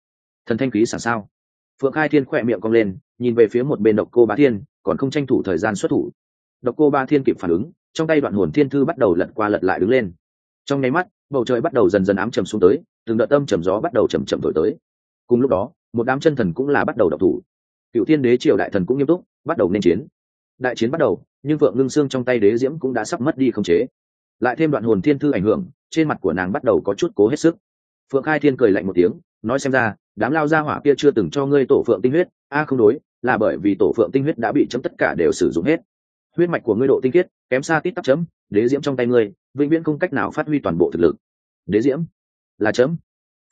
Thần thanh khí sẵn sao? Phượng khai thiên khỏe miệng cong lên nhìn về phía một bên độc cô bá thiên còn không tranh thủ thời gian xuất thủ. Độc cô ba thiên kịp phản ứng trong tay đoạn hồn thiên thư bắt đầu lật qua lật lại đứng lên trong nháy mắt, bầu trời bắt đầu dần dần ám trầm xuống tới, từng đợt tâm trầm gió bắt đầu chầm chậm thổi tới. Cùng lúc đó, một đám chân thần cũng là bắt đầu độc thủ. Cựu thiên đế triều đại thần cũng nghiêm túc, bắt đầu nên chiến. Đại chiến bắt đầu, nhưng vượng ngưng xương trong tay đế diễm cũng đã sắp mất đi không chế. Lại thêm đoạn hồn thiên thư ảnh hưởng, trên mặt của nàng bắt đầu có chút cố hết sức. Phượng khai thiên cười lạnh một tiếng, nói xem ra, đám lao gia hỏa kia chưa từng cho ngươi tổ phượng tinh huyết. A, không đối, là bởi vì tổ phượng tinh huyết đã bị chấm tất cả đều sử dụng hết. Huyết mạch của ngươi độ tinh khiết, kém xa tít tắp chấm, đế diễm trong tay ngươi vĩnh viễn không cách nào phát huy toàn bộ thực lực. Đế diễm là chấm.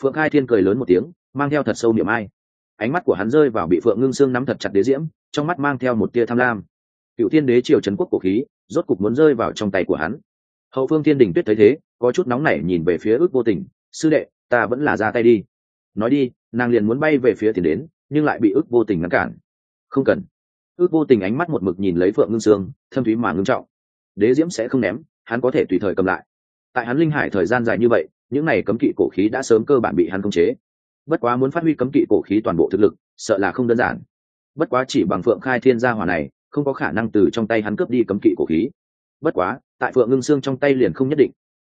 Phượng khai thiên cười lớn một tiếng, mang theo thật sâu niệm ai. Ánh mắt của hắn rơi vào bị phượng ngưng xương nắm thật chặt đế diễm, trong mắt mang theo một tia tham lam. Cựu thiên đế triều trấn quốc cổ khí, rốt cục muốn rơi vào trong tay của hắn. Hậu phương thiên đình tuyết thấy thế, có chút nóng nảy nhìn về phía ước vô tình, sư đệ, ta vẫn là ra tay đi. Nói đi, nàng liền muốn bay về phía tiền đến, nhưng lại bị ước vô tình ngăn cản. Không cần. Ước vô tình ánh mắt một mực nhìn lấy phượng ngưng sương, thâm thúy mà ngưng trọng. Đế diễm sẽ không ném hắn có thể tùy thời cầm lại. Tại hắn linh hải thời gian dài như vậy, những n à y cấm kỵ cổ khí đã sớm cơ bản bị hắn khống chế. Bất quá muốn phát huy cấm kỵ cổ khí toàn bộ thực lực, sợ là không đơn giản. Bất quá chỉ bằng phượng khai thiên gia hòa này, không có khả năng từ trong tay hắn cướp đi cấm kỵ cổ khí. Bất quá, tại phượng ngưng xương trong tay liền không nhất định.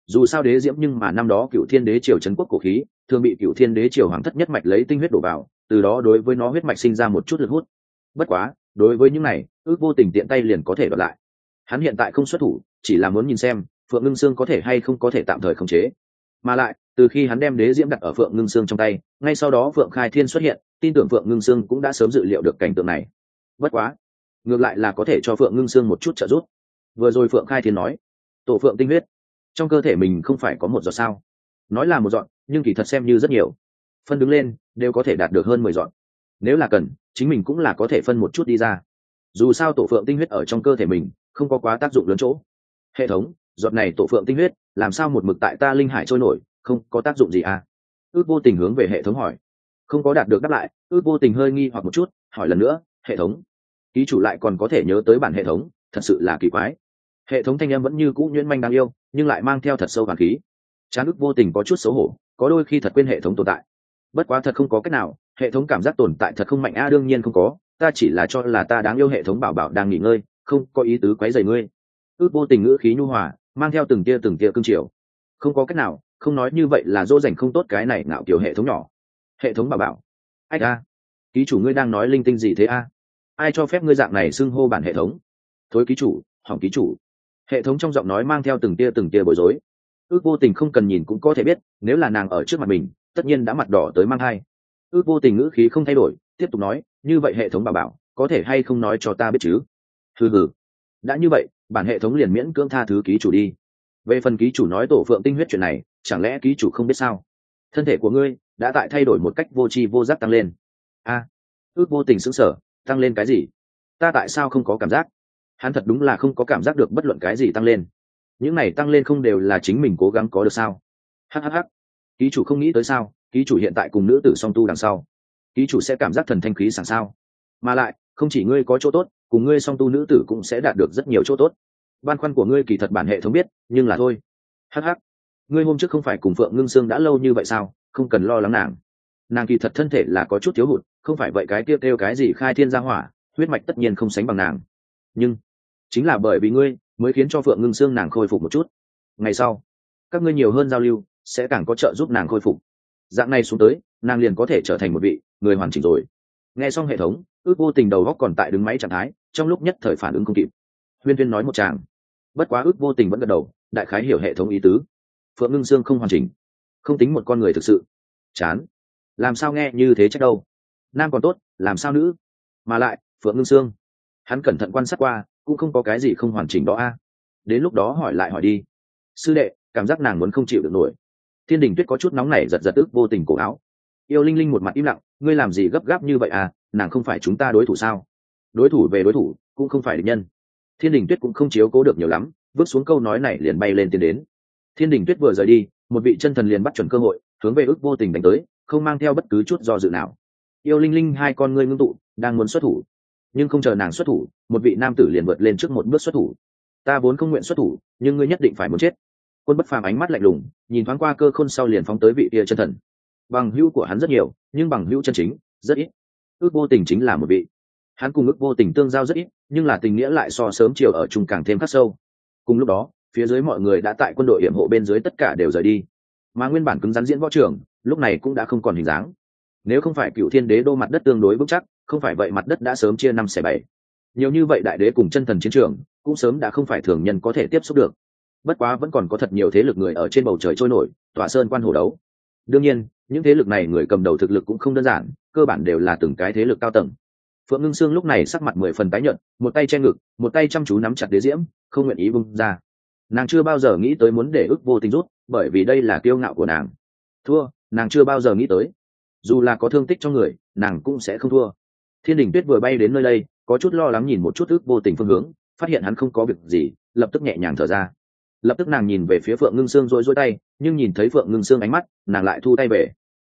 Dù sao đế diễm nhưng mà năm đó cựu thiên đế triều trấn quốc cổ khí, thường bị cựu thiên đế triều hoàng thất nhất mạch lấy tinh huyết đổ vào, từ đó đối với nó huyết mạch sinh ra một chút lực hút. Bất quá, đối với những này, ước vô tình tiện tay liền có thể đoạt lại hắn hiện tại không xuất thủ chỉ là muốn nhìn xem phượng ngưng sương có thể hay không có thể tạm thời khống chế. Mà lại từ khi hắn đem đế diễm đặt ở phượng ngưng sương trong tay ngay sau đó phượng khai thiên xuất hiện tin tưởng phượng ngưng sương cũng đã sớm dự liệu được cảnh tượng này. Bất quá ngược lại là có thể cho phượng ngưng sương một chút trợ giúp. Vừa rồi phượng khai thiên nói tổ phượng tinh huyết trong cơ thể mình không phải có một giọt sao? Nói là một giọt, nhưng kỳ thật xem như rất nhiều. Phân đứng lên đều có thể đạt được hơn mười giọt. nếu là cần chính mình cũng là có thể phân một chút đi ra. Dù sao tổ phượng tinh huyết ở trong cơ thể mình không có quá tác dụng lớn chỗ. Hệ thống, giọt này tổ phượng tinh huyết, làm sao một mực tại ta linh hải trôi nổi, không có tác dụng gì à? Ước vô tình hướng về hệ thống hỏi. Không có đạt được đáp lại, ước vô tình hơi nghi hoặc một chút, hỏi lần nữa, hệ thống. Ký chủ lại còn có thể nhớ tới bản hệ thống, thật sự là kỳ quái. Hệ thống thanh em vẫn như cũ nhuyễn manh đáng yêu, nhưng lại mang theo thật sâu hoàng khí. Chán ức vô tình có chút xấu hổ, có đôi khi thật quên hệ thống tồn tại. Bất quá thật không có cách nào, hệ thống cảm giác tồn tại thật không mạnh a, đương nhiên không có, ta chỉ là cho là ta đáng yêu hệ thống bảo bảo đang nghỉ ngơi không có ý tứ quấy rầy ngươi. Ước vô tình ngữ khí nhu hòa, mang theo từng tia từng tia cương triều. Không có cách nào, không nói như vậy là dỗ dành không tốt cái này ngạo kiểu hệ thống nhỏ. Hệ thống bảo bảo. Ách a. Ký chủ ngươi đang nói linh tinh gì thế a? Ai cho phép ngươi dạng này xưng hô bản hệ thống? Thối ký chủ, hỏng ký chủ. Hệ thống trong giọng nói mang theo từng tia từng tia bối rối. Ước vô tình không cần nhìn cũng có thể biết, nếu là nàng ở trước mặt mình, tất nhiên đã mặt đỏ tới mang hai ước vô tình ngữ khí không thay đổi, tiếp tục nói, như vậy hệ thống bảo bảo, có thể hay không nói cho ta biết chứ? Thư hử đã như vậy, bản hệ thống liền miễn cưỡng tha thứ ký chủ đi. Về phần ký chủ nói tổ phượng tinh huyết chuyện này, chẳng lẽ ký chủ không biết sao? Thân thể của ngươi đã tại thay đổi một cách vô tri vô giác tăng lên. A. Ước vô tình sững sở tăng lên cái gì? Ta tại sao không có cảm giác? Hắn thật đúng là không có cảm giác được bất luận cái gì tăng lên. Những này tăng lên không đều là chính mình cố gắng có được sao? Hhh ký chủ không nghĩ tới sao? Ký chủ hiện tại cùng nữ tử song tu đằng sau. Ký chủ sẽ cảm giác thần thanh khí sẵn sao? Mà lại, không chỉ ngươi có chỗ tốt cùng ngươi song tu nữ tử cũng sẽ đạt được rất nhiều chỗ tốt. Ban khoăn của ngươi kỳ thật bản hệ thống biết, nhưng là thôi. Hh ngươi hôm trước không phải cùng phượng ngưng sương đã lâu như vậy sao? Không cần lo lắng nàng. Nàng kỳ thật thân thể là có chút thiếu hụt, không phải vậy cái kia kêu cái gì khai thiên gia hỏa, huyết mạch tất nhiên không sánh bằng nàng. Nhưng, chính là bởi vì ngươi, mới khiến cho phượng ngưng xương nàng khôi phục một chút. Ngày sau, các ngươi nhiều hơn giao lưu, sẽ càng có trợ giúp nàng khôi phục. Dạng này xuống tới, nàng liền có thể trở thành một vị người hoàn chỉnh rồi. Nghe xong hệ thống, ước vô tình đầu góc còn tại đứng máy trạng thái trong lúc nhất thời phản ứng không kịp. Huyên tuyên nói một chàng bất quá ước vô tình vẫn gật đầu, đại khái hiểu hệ thống ý tứ. Phượng ngưng dương không hoàn chỉnh. Không tính một con người thực sự. Chán. Làm sao nghe như thế chắc đâu? Nam còn tốt, làm sao nữ? Mà lại, phượng ngưng sương. Hắn cẩn thận quan sát qua, cũng không có cái gì không hoàn chỉnh đó a. Đến lúc đó hỏi lại hỏi đi. Sư đệ, cảm giác nàng muốn không chịu được nổi. Thiên đình tuyết có chút nóng nảy, giật giật ước vô tình cổ áo. Yêu linh linh một mặt im lặng, ngươi làm gì gấp gáp như vậy à? Nàng không phải chúng ta đối thủ sao? Đối thủ về đối thủ, cũng không phải địch nhân. Thiên đình tuyết cũng không chiếu cố được nhiều lắm vứt xuống câu nói này liền bay lên tiến đến. Thiên đình tuyết vừa rời đi, một vị chân thần liền bắt chuẩn cơ hội, hướng về ước vô tình đánh tới, không mang theo bất cứ chút do dự nào. Yêu linh linh, hai con ngươi ngưng tụ, đang muốn xuất thủ. Nhưng không chờ nàng xuất thủ, một vị nam tử liền vượt lên trước một bước xuất thủ. Ta vốn không nguyện xuất thủ, nhưng ngươi nhất định phải muốn chết. Quân bất phàm ánh mắt lạnh lùng, nhìn thoáng qua cơ khôn sau liền phóng tới vị kia chân thần. Bằng hữu của hắn rất nhiều, nhưng bằng hữu chân chính, rất ít. Ước vô tình chính là một vị hắn cùng ước vô tình tương giao rất ít, nhưng là tình nghĩa lại so sớm chiều ở chung càng thêm khắc sâu. Cùng lúc đó, phía dưới mọi người đã tại quân đội hiểm hộ bên dưới tất cả đều rời đi. Mà nguyên bản cứng rắn diễn võ trưởng, lúc này cũng đã không còn hình dáng. Nếu không phải cựu thiên đế đô mặt đất tương đối vững chắc, không phải vậy mặt đất đã sớm chia năm xẻ bảy. Nhiều như vậy đại đế cùng chân thần chiến trường, cũng sớm đã không phải thường nhân có thể tiếp xúc được. Bất quá vẫn còn có thật nhiều thế lực người ở trên bầu trời trôi nổi, tỏa sơn quan hồ đấu. Đương nhiên, những thế lực này người cầm đầu thực lực cũng không đơn giản, cơ bản đều là từng cái thế lực cao tầng phượng ngưng sương lúc này sắc mặt mười phần tái nhợt một tay che ngực một tay chăm chú nắm chặt đế diễm không nguyện ý bung ra. Nàng chưa bao giờ nghĩ tới muốn để ức vô tình rút bởi vì đây là kiêu ngạo của nàng. Thua nàng chưa bao giờ nghĩ tới. Dù là có thương tích cho người nàng cũng sẽ không thua. Thiên đình tuyết vừa bay đến nơi đây có chút lo lắng nhìn một chút ức vô tình phương hướng phát hiện hắn không có việc gì lập tức nhẹ nhàng thở ra. Lập tức nàng nhìn về phía phượng ngưng sương rối rối tay nhưng nhìn thấy phượng ngưng sương ánh mắt nàng lại thu tay về.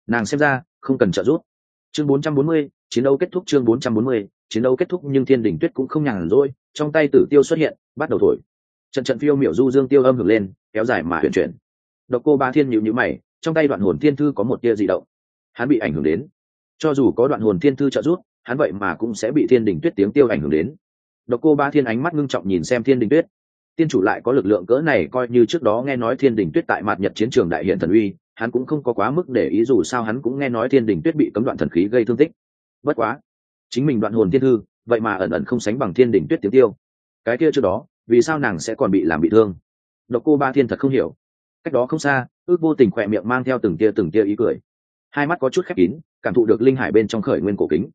Nàng xem ra không cần trợ giúp. Chương 440, chiến đấu kết thúc chương 440, chiến đấu kết thúc nhưng thiên đình tuyết cũng không nhàn rỗi trong tay tử tiêu xuất hiện bắt đầu thổi. Trận trận phiêu miểu du dương tiêu âm hưởng lên kéo dài mà huyền chuyển. Độc cô ba thiên nhịu nhữ mày trong tay đoạn hồn thiên thư có một tia dị động. Hắn bị ảnh hưởng đến. Cho dù có đoạn hồn thiên thư trợ giúp hắn vậy mà cũng sẽ bị thiên đình tuyết tiếng tiêu ảnh hưởng đến. Độc cô ba thiên ánh mắt ngưng trọng nhìn xem thiên đình tuyết. Tiên chủ lại có lực lượng cỡ này coi như trước đó nghe nói thiên đình tuyết tại mặt nhật chiến trường đại hiện thần uy hắn cũng không có quá mức để ý dù sao hắn cũng nghe nói thiên đình tuyết bị cấm đoạn thần khí gây thương tích bất quá, chính mình đoạn hồn thiên thư, vậy mà ẩn ẩn không sánh bằng thiên đỉnh tuyết tiếng tiêu. Cái kia trước đó, vì sao nàng sẽ còn bị làm bị thương? Độc cô ba thiên thật không hiểu. Cách đó không xa, ước vô tình khỏe miệng mang theo từng tia từng tia ý cười. Hai mắt có chút khép kín, cảm thụ được linh hải bên trong khởi nguyên cổ kính.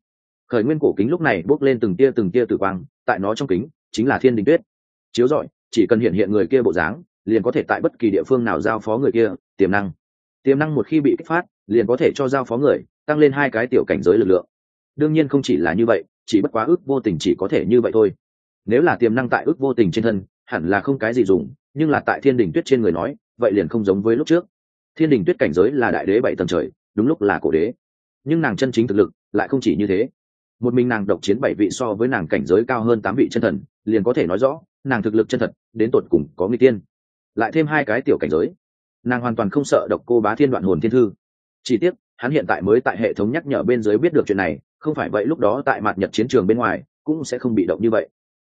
Khởi nguyên cổ kính lúc này bốc lên từng tia từng tia tử quang, tại nó trong kính, chính là thiên đình tuyết. Chiếu rọi, chỉ cần hiện hiện người kia bộ dáng, liền có thể tại bất kỳ địa phương nào giao phó người kia, tiềm năng. Tiềm năng một khi bị kích phát, liền có thể cho giao phó người, tăng lên hai cái tiểu cảnh giới lực lượng đương nhiên không chỉ là như vậy, chỉ bất quá ước vô tình chỉ có thể như vậy thôi. Nếu là tiềm năng tại ước vô tình trên thân, hẳn là không cái gì dùng, nhưng là tại thiên đình tuyết trên người nói, vậy liền không giống với lúc trước. Thiên đình tuyết cảnh giới là đại đế bảy tầng trời, đúng lúc là cổ đế. Nhưng nàng chân chính thực lực lại không chỉ như thế. Một mình nàng độc chiến bảy vị so với nàng cảnh giới cao hơn tám vị chân thần, liền có thể nói rõ, nàng thực lực chân thật, đến tột cùng có nguy tiên. Lại thêm hai cái tiểu cảnh giới. Nàng hoàn toàn không sợ độc cô bá thiên đoạn hồn thiên thư. Chỉ tiếc, hắn hiện tại mới tại hệ thống nhắc nhở bên dưới biết được chuyện này không phải vậy lúc đó tại mặt nhật chiến trường bên ngoài, cũng sẽ không bị động như vậy.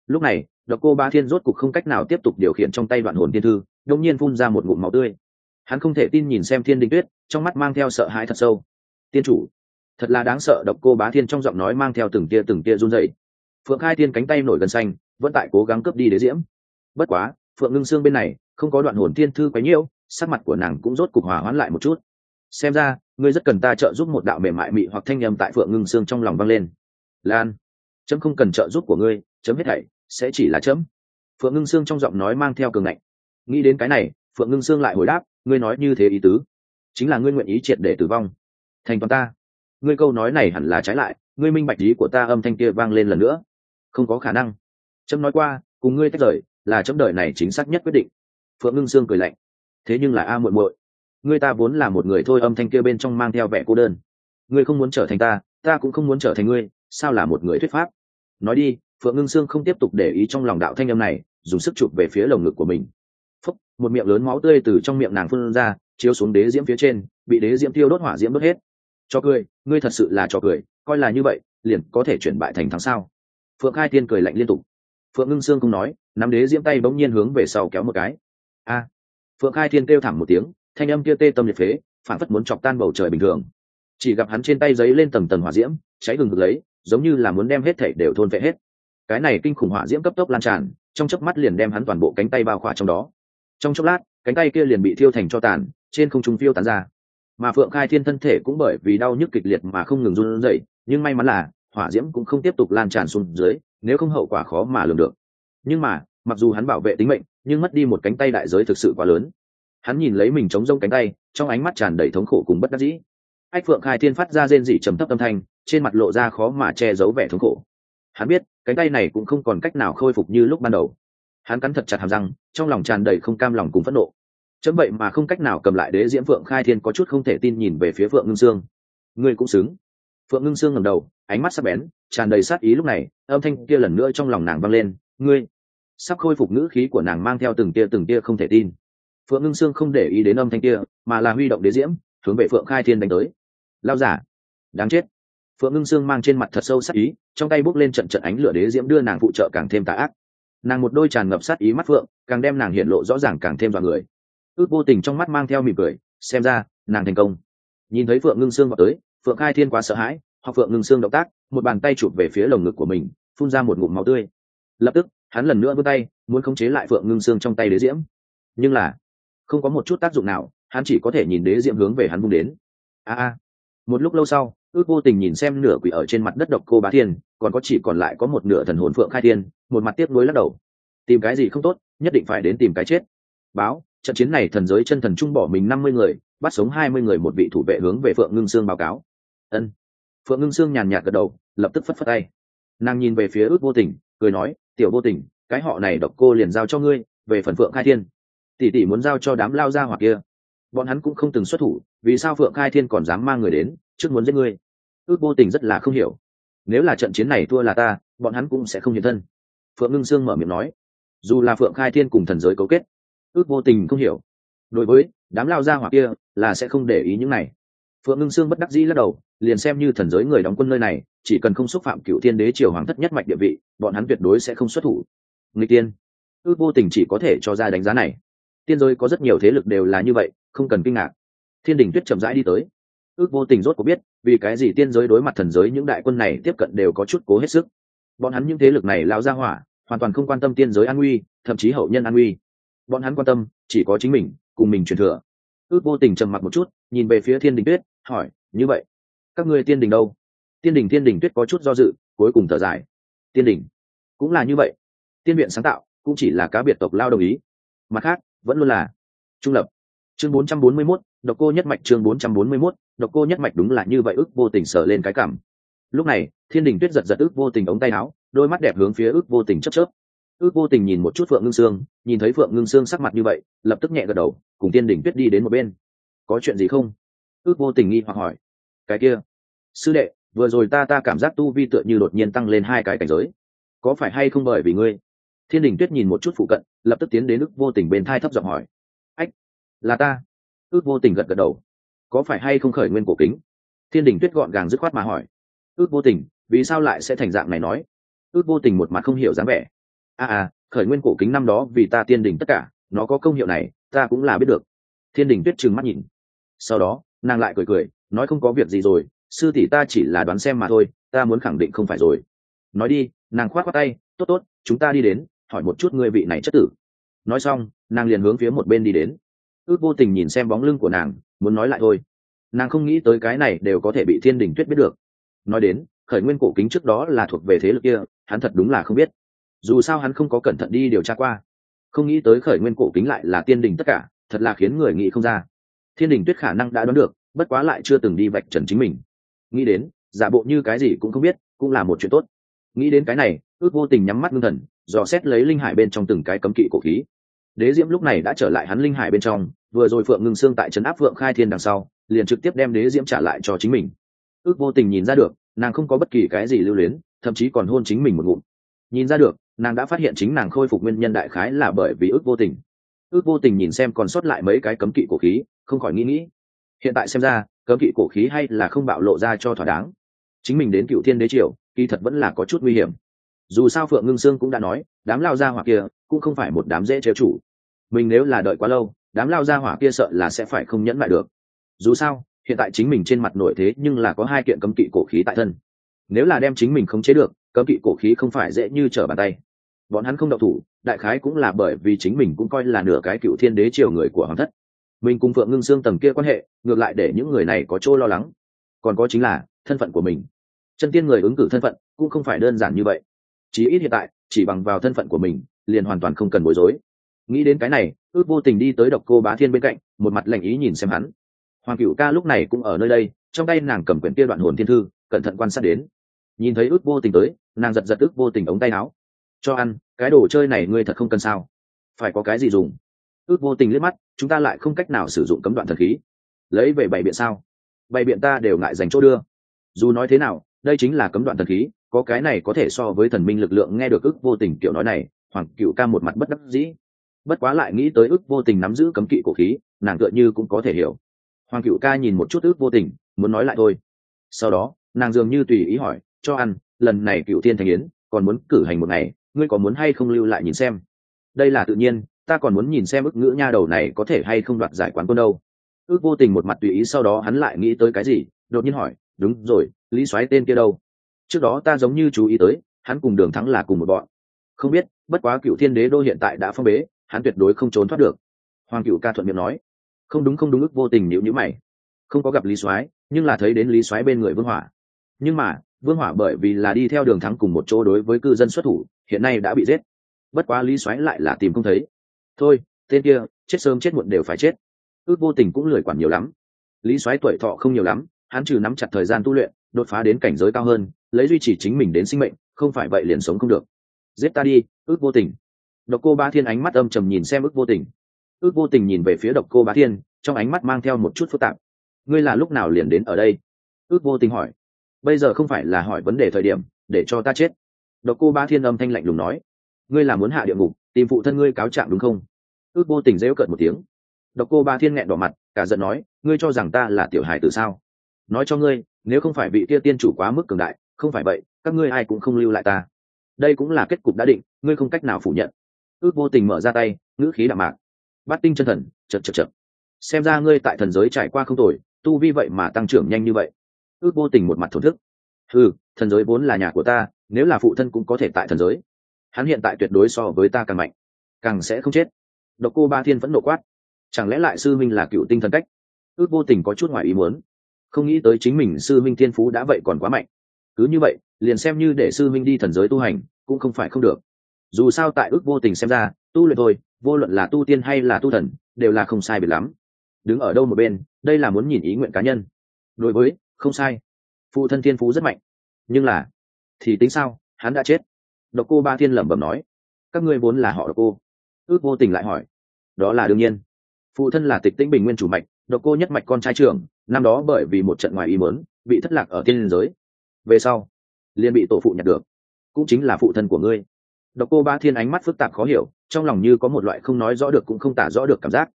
Lúc này, độc cô bá thiên rốt cục không cách nào tiếp tục điều khiển trong tay đoạn hồn thiên thư đông nhiên phun ra một ngụm máu tươi. Hắn không thể tin nhìn xem thiên đình tuyết, trong mắt mang theo sợ hãi thật sâu. Tiên chủ, thật là đáng sợ, độc cô bá thiên trong giọng nói mang theo từng tia từng tia run dậy phượng khai thiên cánh tay nổi gần xanh, vẫn tại cố gắng cướp đi đế diễm. Bất quá, phượng ngưng xương bên này, không có đoạn hồn thiên thư quấy nhiễu sắc mặt của nàng cũng rốt cục hòa hoãn lại một chút. Xem ra ngươi rất cần ta trợ giúp một đạo mềm mại mị hoặc thanh âm tại phượng ngưng xương trong lòng vang lên. Lan, chấm không cần trợ giúp của ngươi, chấm hết thảy sẽ chỉ là chấm. Phượng ngưng xương trong giọng nói mang theo cường ngạnh. Nghĩ đến cái này, phượng ngưng xương lại hồi đáp, ngươi nói như thế ý tứ. Chính là ngươi nguyện ý triệt để tử vong. Thành toàn ta. Ngươi câu nói này hẳn là trái lại, ngươi minh bạch ý của ta âm thanh kia vang lên lần nữa. Không có khả năng. Chấm nói qua, cùng ngươi tách rời, là chấm đời này chính xác nhất quyết định. Phượng ngưng sương cười lạnh. Thế nhưng là a muội muội ngươi ta vốn là một người thôi, âm thanh kia bên trong mang theo vẻ cô đơn. Ngươi không muốn trở thành ta ta cũng không muốn trở thành ngươi, sao là một người thuyết pháp? Nói đi, phượng ngưng sương không tiếp tục để ý trong lòng đạo thanh âm này, dùng sức chụp về phía lồng ngực của mình. Phúc, một miệng lớn máu tươi từ trong miệng nàng phun ra, chiếu xuống đế diễm phía trên, bị đế diễm tiêu đốt hỏa diễm đốt hết. Cho cười, ngươi thật sự là cho cười, coi là như vậy, liền có thể chuyển bại thành thắng sao? Phượng khai tiên cười lạnh liên tục. Phượng ngưng sương cũng nói, nắm đế diễm tay bỗng nhiên hướng về sau kéo một cái. A! Phượng khai thiên kêu thảm một tiếng thanh âm kia tê tâm liệt phế, phản phất muốn chọc tan bầu trời bình thường. Chỉ gặp hắn trên tay giấy lên tầng tầng hỏa diễm, cháy gừng ngực lấy, giống như là muốn đem hết thảy đều thôn vệ hết. Cái này kinh khủng hỏa diễm cấp tốc lan tràn, trong chớp mắt liền đem hắn toàn bộ cánh tay bao khỏa trong đó. Trong chốc lát, cánh tay kia liền bị thiêu thành cho tàn, trên không trung phiêu tán ra. Mà phượng khai thiên thân thể cũng bởi vì đau nhức kịch liệt mà không ngừng run rẩy, nhưng may mắn là, hỏa diễm cũng không tiếp tục lan tràn xuống dưới, nếu không hậu quả khó mà lường được. Nhưng mà, mặc dù hắn bảo vệ tính mệnh, nhưng mất đi một cánh tay đại giới thực sự quá lớn hắn nhìn lấy mình chống rông cánh tay, trong ánh mắt tràn đầy thống khổ cùng bất đắc dĩ. Ách phượng khai thiên phát ra rên dị trầm thấp âm thanh, trên mặt lộ ra khó mà che giấu vẻ thống khổ. Hắn biết, cánh tay này cũng không còn cách nào khôi phục như lúc ban đầu. Hắn cắn thật chặt hàm răng, trong lòng tràn đầy không cam lòng cùng phẫn nộ. Chấm vậy mà không cách nào cầm lại đế diễm phượng khai thiên có chút không thể tin nhìn về phía phượng ngưng sương. Ngươi cũng xứng. Phượng ngưng sương ngầm đầu, ánh mắt sắc bén, tràn đầy sát ý lúc này, âm thanh kia lần nữa trong lòng nàng vang lên. Ngươi, sắp khôi phục ngữ khí của nàng mang theo từng tia từng tia không thể tin phượng ngưng sương không để ý đến âm thanh kia, mà là huy động đế diễm, hướng về phượng khai thiên đánh tới. Lao giả, đáng chết. Phượng ngưng sương mang trên mặt thật sâu sát ý, trong tay bốc lên trận trận ánh lửa đế diễm đưa nàng phụ trợ càng thêm tà ác. Nàng một đôi tràn ngập sát ý mắt phượng, càng đem nàng hiện lộ rõ ràng càng thêm vào người. Ước vô tình trong mắt mang theo mỉm cười, xem ra, nàng thành công. Nhìn thấy phượng ngưng sương vào tới, phượng khai thiên quá sợ hãi hoặc phượng ngưng sương động tác, một bàn tay chụp về phía lồng ngực của mình, phun ra một ngụm máu tươi. Lập tức, hắn lần nữa vươn tay, muốn khống chế lại phượng ngưng sương trong tay đế diễm. Nhưng là không có một chút tác dụng nào, hắn chỉ có thể nhìn đế diệm hướng về hắn vung đến. A a. Một lúc lâu sau, ước vô tình nhìn xem nửa quỷ ở trên mặt đất độc cô bá thiên, còn có chỉ còn lại có một nửa thần hồn phượng khai thiên, một mặt tiếp nối lắc đầu. Tìm cái gì không tốt, nhất định phải đến tìm cái chết. Báo, trận chiến này thần giới chân thần trung bỏ mình năm mươi người, bắt sống hai mươi người một vị thủ vệ hướng về phượng ngưng sương báo cáo. Ân. Phượng ngưng sương nhàn nhạt gật đầu, lập tức phất phất tay. Nàng nhìn về phía ước vô tình, cười nói, tiểu vô tình, cái họ này độc cô liền giao cho ngươi, về phần phượng khai thiên tỷ tỷ muốn giao cho đám lao ra hoặc kia. Bọn hắn cũng không từng xuất thủ, vì sao phượng khai thiên còn dám mang người đến, trước muốn giết ngươi? Ước vô tình rất là không hiểu. Nếu là trận chiến này thua là ta, bọn hắn cũng sẽ không hiện thân. Phượng ngưng sương mở miệng nói. Dù là phượng khai thiên cùng thần giới cấu kết, ước vô tình không hiểu. Đối với đám lao ra hoặc kia là sẽ không để ý những này. Phượng ngưng sương bất đắc dĩ lắc đầu, liền xem như thần giới người đóng quân nơi này, chỉ cần không xúc phạm cựu thiên đế triều hoàng thất nhất mạch địa vị, bọn hắn tuyệt đối sẽ không xuất thủ. Người tiên ước vô tình chỉ có thể cho ra đánh giá này tiên giới có rất nhiều thế lực đều là như vậy, không cần kinh ngạc. Thiên đình tuyết chậm rãi đi tới. Ước vô tình rốt có biết, vì cái gì tiên giới đối mặt thần giới những đại quân này tiếp cận đều có chút cố hết sức. Bọn hắn những thế lực này lao ra hỏa, hoàn toàn không quan tâm tiên giới an nguy, thậm chí hậu nhân an nguy. Bọn hắn quan tâm, chỉ có chính mình, cùng mình truyền thừa. Ước vô tình trầm mặc một chút, nhìn về phía thiên đình tuyết, hỏi, như vậy, các ngươi tiên đình đâu? Tiên đình tiên đình tuyết có chút do dự, cuối cùng thở dài. Tiên đình, cũng là như vậy. Tiên viện sáng tạo, cũng chỉ là cá biệt tộc lao đồng ý. Mặt khác vẫn luôn là trung lập. Chương 441, độc cô nhất mạch chương 441, độc cô nhất mạch đúng là như vậy ước vô tình sờ lên cái cảm. Lúc này thiên đình tuyết giật giật ước vô tình ống tay áo đôi mắt đẹp hướng phía ước vô tình chấp chớp. Ước vô tình nhìn một chút phượng ngưng sương nhìn thấy phượng ngưng sương sắc mặt như vậy lập tức nhẹ gật đầu cùng tiên đình tuyết đi đến một bên. Có chuyện gì không? Ước vô tình nghi hoặc hỏi. Cái kia sư đệ vừa rồi ta ta cảm giác tu vi tựa như đột nhiên tăng lên hai cái cảnh giới. Có phải hay không bởi vì ngươi? Thiên đình tuyết nhìn một chút phụ cận lập tức tiến đến ước vô tình bên thai thấp giọng hỏi. Ách là ta. Ước vô tình gật gật đầu. Có phải hay không khởi nguyên cổ kính? Thiên đình tuyết gọn gàng dứt khoát mà hỏi. Ước vô tình vì sao lại sẽ thành dạng này nói? Ước vô tình một mặt không hiểu dáng vẻ. A à, à khởi nguyên cổ kính năm đó vì ta tiên đình tất cả nó có công hiệu này ta cũng là biết được. Thiên đình tuyết trừng mắt nhìn. Sau đó nàng lại cười cười nói không có việc gì rồi sư tỷ ta chỉ là đoán xem mà thôi ta muốn khẳng định không phải rồi. Nói đi nàng khoát qua tay tốt tốt chúng ta đi đến hỏi một chút ngươi vị này chất tử. Nói xong, nàng liền hướng phía một bên đi đến. Ước vô tình nhìn xem bóng lưng của nàng, muốn nói lại thôi. Nàng không nghĩ tới cái này đều có thể bị thiên đình tuyết biết được. Nói đến, khởi nguyên cổ kính trước đó là thuộc về thế lực kia, hắn thật đúng là không biết. Dù sao hắn không có cẩn thận đi điều tra qua. Không nghĩ tới khởi nguyên cổ kính lại là tiên đình tất cả, thật là khiến người nghĩ không ra. Thiên đình tuyết khả năng đã đoán được, bất quá lại chưa từng đi vạch trần chính mình. Nghĩ đến, giả bộ như cái gì cũng không biết, cũng là một chuyện tốt. Nghĩ đến cái này, ước vô tình nhắm mắt ngưng thần dò xét lấy linh hải bên trong từng cái cấm kỵ cổ khí. Đế diễm lúc này đã trở lại hắn linh hải bên trong, vừa rồi phượng ngưng xương tại trấn áp phượng khai thiên đằng sau, liền trực tiếp đem đế diễm trả lại cho chính mình. Ước vô tình nhìn ra được, nàng không có bất kỳ cái gì lưu luyến, thậm chí còn hôn chính mình một ngụm. Nhìn ra được, nàng đã phát hiện chính nàng khôi phục nguyên nhân đại khái là bởi vì ước vô tình. Ước vô tình nhìn xem còn sót lại mấy cái cấm kỵ cổ khí, không khỏi nghĩ nghĩ. Hiện tại xem ra, cấm kỵ cổ khí hay là không bạo lộ ra cho thỏa đáng. Chính mình đến cựu thiên đế triều, kỳ thật vẫn là có chút nguy hiểm dù sao phượng ngưng sương cũng đã nói, đám lao ra hỏa kia cũng không phải một đám dễ trêu chủ mình nếu là đợi quá lâu, đám lao ra hỏa kia sợ là sẽ phải không nhẫn lại được. Dù sao, hiện tại chính mình trên mặt nổi thế nhưng là có hai kiện cấm kỵ cổ khí tại thân. Nếu là đem chính mình không chế được, cấm kỵ cổ khí không phải dễ như trở bàn tay. Bọn hắn không đậu thủ, đại khái cũng là bởi vì chính mình cũng coi là nửa cái cựu thiên đế triều người của hoàng thất. Mình cùng phượng ngưng xương tầng kia quan hệ, ngược lại để những người này có chỗ lo lắng. Còn có chính là thân phận của mình. Chân tiên người ứng cử thân phận cũng không phải đơn giản như vậy chí ít hiện tại, chỉ bằng vào thân phận của mình, liền hoàn toàn không cần bối rối. Nghĩ đến cái này, ước vô tình đi tới độc cô bá thiên bên cạnh, một mặt lạnh ý nhìn xem hắn. Hoàng cựu ca lúc này cũng ở nơi đây, trong tay nàng cầm quyển kia đoạn hồn thiên thư, cẩn thận quan sát đến. Nhìn thấy ước vô tình tới, nàng giật giật ước vô tình ống tay áo. Cho ăn, cái đồ chơi này ngươi thật không cần sao? Phải có cái gì dùng? Ước vô tình liếc mắt, chúng ta lại không cách nào sử dụng cấm đoạn thần khí. Lấy về bảy biện sao? Bảy biện ta đều ngại dành chỗ đưa. Dù nói thế nào, đây chính là cấm đoạn thần khí có cái này có thể so với thần minh lực lượng nghe được ước vô tình kiểu nói này, hoàng cựu ca một mặt bất đắc dĩ. Bất quá lại nghĩ tới ước vô tình nắm giữ cấm kỵ cổ khí, nàng tựa như cũng có thể hiểu. Hoàng cựu ca nhìn một chút ước vô tình, muốn nói lại thôi. Sau đó, nàng dường như tùy ý hỏi, cho ăn, lần này cựu thiên thành yến, còn muốn cử hành một ngày, ngươi có muốn hay không lưu lại nhìn xem? Đây là tự nhiên, ta còn muốn nhìn xem ức ngữ nha đầu này có thể hay không đoạt giải quán quân đâu. Ước vô tình một mặt tùy ý, sau đó hắn lại nghĩ tới cái gì, đột nhiên hỏi, đúng rồi, lý soái tên kia đâu? Trước đó ta giống như chú ý tới, hắn cùng đường thắng là cùng một bọn. Không biết, bất quá cựu thiên đế đô hiện tại đã phong bế, hắn tuyệt đối không trốn thoát được. Hoàng cựu ca thuận miệng nói. Không đúng không đúng ức vô tình nhịu nhữ mày. Không có gặp lý soái, nhưng là thấy đến lý soái bên người vương hỏa. Nhưng mà, vương hỏa bởi vì là đi theo đường thắng cùng một chỗ đối với cư dân xuất thủ, hiện nay đã bị giết. Bất quá lý soái lại là tìm không thấy. Thôi, tên kia, chết sớm chết muộn đều phải chết. Ước vô tình cũng lười quản nhiều lắm. Lý soái tuổi thọ không nhiều lắm, hắn trừ nắm chặt thời gian tu luyện, đột phá đến cảnh giới cao hơn lấy duy trì chính mình đến sinh mệnh, không phải vậy liền sống không được. Giết ta đi, ước vô tình. Độc cô ba thiên ánh mắt âm trầm nhìn xem ước vô tình. Ước vô tình nhìn về phía độc cô bá thiên, trong ánh mắt mang theo một chút phức tạp. Ngươi là lúc nào liền đến ở đây? Ước vô tình hỏi. Bây giờ không phải là hỏi vấn đề thời điểm, để cho ta chết. Độc cô bá thiên âm thanh lạnh lùng nói. Ngươi là muốn hạ địa ngục, tìm phụ thân ngươi cáo trạng đúng không? Ước vô tình dễu cợt một tiếng. Độc cô bá thiên nghẹn đỏ mặt, cả giận nói. Ngươi cho rằng ta là tiểu hài từ sao? Nói cho ngươi, nếu không phải vị kia tiên chủ quá mức cường đại không phải vậy, các ngươi ai cũng không lưu lại ta. Đây cũng là kết cục đã định, ngươi không cách nào phủ nhận. Ước vô tình mở ra tay, ngữ khí đạm mạc. Bát tinh chân thần chật chật chật xem ra ngươi tại thần giới trải qua không tồi, tu vi vậy mà tăng trưởng nhanh như vậy. Ước vô tình một mặt thổn thức. Ừ thần giới vốn là nhà của ta, nếu là phụ thân cũng có thể tại thần giới. Hắn hiện tại tuyệt đối so với ta càng mạnh, càng sẽ không chết. Độc cô ba thiên vẫn nộ quát. Chẳng lẽ lại sư minh là cựu tinh thần cách? Ước vô tình có chút ngoài ý muốn. Không nghĩ tới chính mình sư minh thiên phú đã vậy còn quá mạnh cứ như vậy, liền xem như để sư minh đi thần giới tu hành, cũng không phải không được. Dù sao tại ước vô tình xem ra, tu luyện thôi, vô luận là tu tiên hay là tu thần, đều là không sai biệt lắm. Đứng ở đâu một bên, đây là muốn nhìn ý nguyện cá nhân. Đối với, không sai. Phụ thân thiên phú rất mạnh. Nhưng là, thì tính sao, hắn đã chết. Độc cô ba thiên lẩm bẩm nói. Các ngươi vốn là họ độc cô. Ước vô tình lại hỏi. Đó là đương nhiên. Phụ thân là tịch tĩnh bình nguyên chủ mạch, độc cô nhất mạch con trai trưởng, năm đó bởi vì một trận ngoài ý mớn bị thất lạc ở thiên giới về sau, liền bị tổ phụ nhặt được, cũng chính là phụ thân của ngươi. Độc cô ba thiên ánh mắt phức tạp khó hiểu, trong lòng như có một loại không nói rõ được cũng không tả rõ được cảm giác.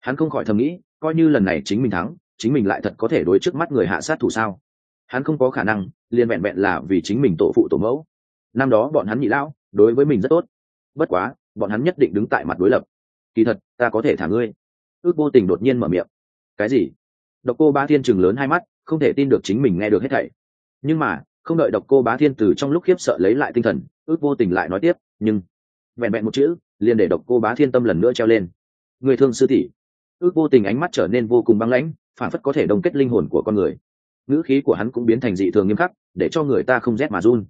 Hắn không khỏi thầm nghĩ, coi như lần này chính mình thắng, chính mình lại thật có thể đối trước mắt người hạ sát thủ sao? Hắn không có khả năng, liền vẹn vẹn là vì chính mình tổ phụ tổ mẫu. Năm đó bọn hắn nhị lão, đối với mình rất tốt. Bất quá, bọn hắn nhất định đứng tại mặt đối lập. Kỳ thật, ta có thể thả ngươi. Ước vô tình đột nhiên mở miệng. Cái gì? Độc cô ba thiên chừng lớn hai mắt, không thể tin được chính mình nghe được hết thảy nhưng mà không đợi độc cô bá thiên từ trong lúc khiếp sợ lấy lại tinh thần ước vô tình lại nói tiếp nhưng vẹn vẹn một chữ liền để độc cô bá thiên tâm lần nữa treo lên. Người thương sư tỷ. Ước vô tình ánh mắt trở nên vô cùng băng lãnh phản phất có thể đồng kết linh hồn của con người. Ngữ khí của hắn cũng biến thành dị thường nghiêm khắc để cho người ta không rét mà run.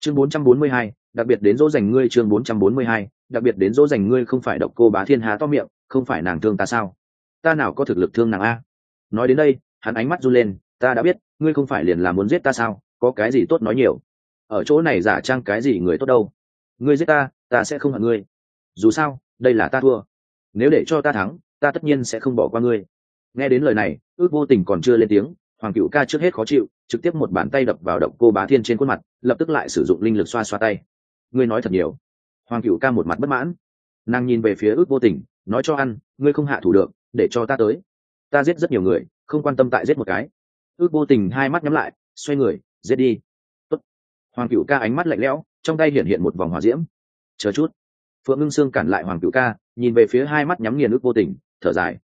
Chương 442, đặc biệt đến dỗ dành ngươi chương 442, đặc biệt đến dỗ dành ngươi không phải độc cô bá thiên há to miệng không phải nàng thương ta sao? Ta nào có thực lực thương nàng a? Nói đến đây hắn ánh mắt run lên ta đã biết ngươi không phải liền là muốn giết ta sao? Có cái gì tốt nói nhiều? Ở chỗ này giả trang cái gì người tốt đâu? Ngươi giết ta ta sẽ không hận ngươi. Dù sao, đây là ta thua. Nếu để cho ta thắng, ta tất nhiên sẽ không bỏ qua ngươi. Nghe đến lời này, ước vô tình còn chưa lên tiếng, hoàng cựu ca trước hết khó chịu, trực tiếp một bàn tay đập vào động cô bá thiên trên khuôn mặt, lập tức lại sử dụng linh lực xoa xoa tay. Ngươi nói thật nhiều. Hoàng cựu ca một mặt bất mãn. Nàng nhìn về phía ước vô tình, nói cho ăn, ngươi không hạ thủ được, để cho ta tới. Ta giết rất nhiều người, không quan tâm tại giết một cái ước vô tình hai mắt nhắm lại, xoay người, giết đi. Tốt. hoàng cựu ca ánh mắt lạnh lẽo, trong tay hiện hiện một vòng hỏa diễm. Chờ chút. Phượng ngưng sương cản lại hoàng cựu ca, nhìn về phía hai mắt nhắm nghiền ước vô tình, thở dài.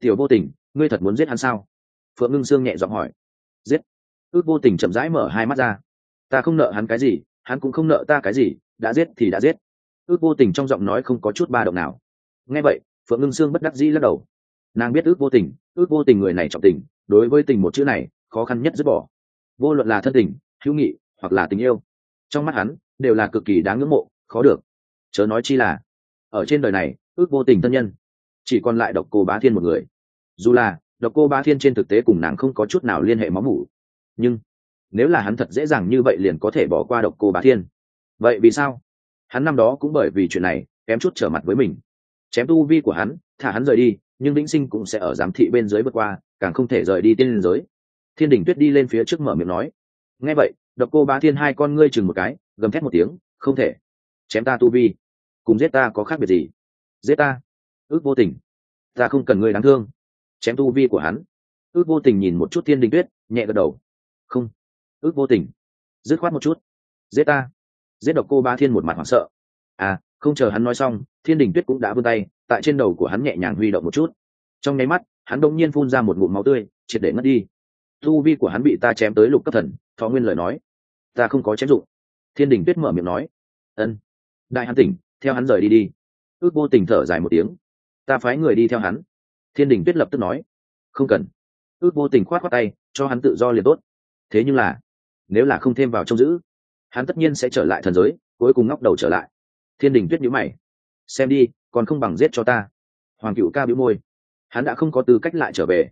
Tiểu vô tình, ngươi thật muốn giết hắn sao? Phượng ngưng sương nhẹ giọng hỏi. Giết. Ước vô tình chậm rãi mở hai mắt ra. Ta không nợ hắn cái gì, hắn cũng không nợ ta cái gì, đã giết thì đã giết. Ước vô tình trong giọng nói không có chút ba động nào. Nghe vậy, phượng ngưng sương bất đắc dĩ lắc đầu. Nàng biết ước vô tình, ước vô tình người này trọng tình đối với tình một chữ này, khó khăn nhất dứt bỏ. Vô luận là thân tình, hữu nghị, hoặc là tình yêu, trong mắt hắn, đều là cực kỳ đáng ngưỡng mộ, khó được. Chớ nói chi là, ở trên đời này, ước vô tình thân nhân, chỉ còn lại độc cô bá thiên một người. Dù là, độc cô bá thiên trên thực tế cùng nàng không có chút nào liên hệ máu mủ. Nhưng, nếu là hắn thật dễ dàng như vậy liền có thể bỏ qua độc cô bá thiên. Vậy vì sao? Hắn năm đó cũng bởi vì chuyện này, kém chút trở mặt với mình. Chém tu vi của hắn, thả hắn rời đi nhưng vĩnh sinh cũng sẽ ở giám thị bên dưới vượt qua, càng không thể rời đi tiên liên giới. Thiên đình tuyết đi lên phía trước mở miệng nói, nghe vậy, độc cô bá thiên hai con ngươi chừng một cái, gầm thét một tiếng, không thể, chém ta tu vi, cùng giết ta có khác biệt gì? Giết ta? Ước vô tình, ta không cần ngươi đáng thương. Chém tu vi của hắn. Ước vô tình nhìn một chút thiên đình tuyết, nhẹ gật đầu. Không, ước vô tình. Dứt khoát một chút. Giết ta? Giết độc cô ba thiên một mặt hoảng sợ. À không chờ hắn nói xong, thiên đình tuyết cũng đã vươn tay tại trên đầu của hắn nhẹ nhàng huy động một chút. Trong nháy mắt, hắn đông nhiên phun ra một ngụm máu tươi, triệt để ngất đi. Tu vi của hắn bị ta chém tới lục cấp thần, thọ nguyên lời nói. Ta không có chém dụng. Thiên đình tuyết mở miệng nói. Ân. Đại hắn tỉnh, theo hắn rời đi đi. Ước vô tình thở dài một tiếng. Ta phái người đi theo hắn. Thiên đình tuyết lập tức nói. Không cần. Ước vô tình khoát khoát tay, cho hắn tự do liền tốt. Thế nhưng là, nếu là không thêm vào trông giữ, hắn tất nhiên sẽ trở lại thần giới, cuối cùng ngóc đầu trở lại. Thiên đình tuyết nhữ mày. Xem đi còn không bằng giết cho ta. Hoàng cựu ca bĩu môi. Hắn đã không có tư cách lại trở về.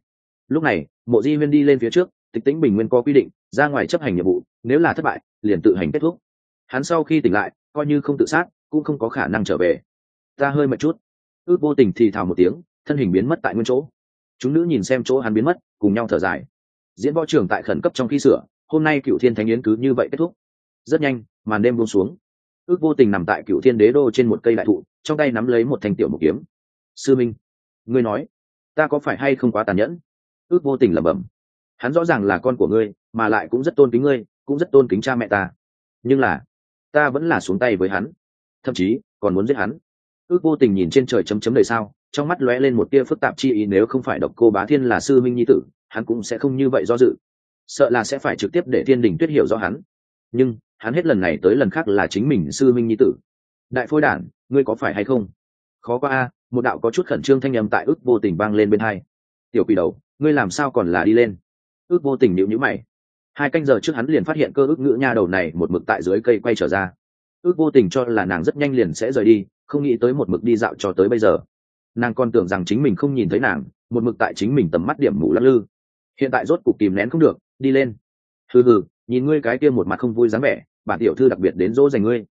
Lúc này, mộ di huyên đi lên phía trước, tịch tĩnh bình nguyên có quy định, ra ngoài chấp hành nhiệm vụ, nếu là thất bại, liền tự hành kết thúc. Hắn sau khi tỉnh lại, coi như không tự sát, cũng không có khả năng trở về. Ta hơi mệt chút. Ước vô tình thì thào một tiếng, thân hình biến mất tại nguyên chỗ. Chúng nữ nhìn xem chỗ hắn biến mất, cùng nhau thở dài. Diễn võ trưởng tại khẩn cấp trong khi sửa, hôm nay cựu thiên thánh yến cứ như vậy kết thúc. Rất nhanh, màn đêm buông xuống ước vô tình nằm tại cựu thiên đế đô trên một cây đại thụ, trong tay nắm lấy một thanh tiểu một kiếm. Sư minh, ngươi nói, ta có phải hay không quá tàn nhẫn? Ước vô tình lẩm bẩm. Hắn rõ ràng là con của ngươi, mà lại cũng rất tôn kính ngươi, cũng rất tôn kính cha mẹ ta. Nhưng là, ta vẫn là xuống tay với hắn. Thậm chí, còn muốn giết hắn. Ước vô tình nhìn trên trời chấm chấm đời sao, trong mắt lóe lên một tia phức tạp chi ý, nếu không phải độc cô bá thiên là sư minh nhi tử, hắn cũng sẽ không như vậy do dự. Sợ là sẽ phải trực tiếp để thiên đình tuyết hiểu rõ hắn. Nhưng hắn hết lần này tới lần khác là chính mình sư minh nhi tử. Đại phôi đản, ngươi có phải hay không? Khó qua a, một đạo có chút khẩn trương thanh âm tại ước vô tình vang lên bên hai. Tiểu quỷ đầu, ngươi làm sao còn là đi lên? Ước vô tình nhịu nhữ mày. Hai canh giờ trước hắn liền phát hiện cơ ước ngữ nha đầu này một mực tại dưới cây quay trở ra. Ước vô tình cho là nàng rất nhanh liền sẽ rời đi, không nghĩ tới một mực đi dạo cho tới bây giờ. Nàng còn tưởng rằng chính mình không nhìn thấy nàng, một mực tại chính mình tầm mắt điểm mù lắc lư. Hiện tại rốt cục kìm nén không được, đi lên. Hừ hừ nhìn ngươi cái kia một mặt không vui dáng vẻ, bản tiểu thư đặc biệt đến dỗ dành ngươi.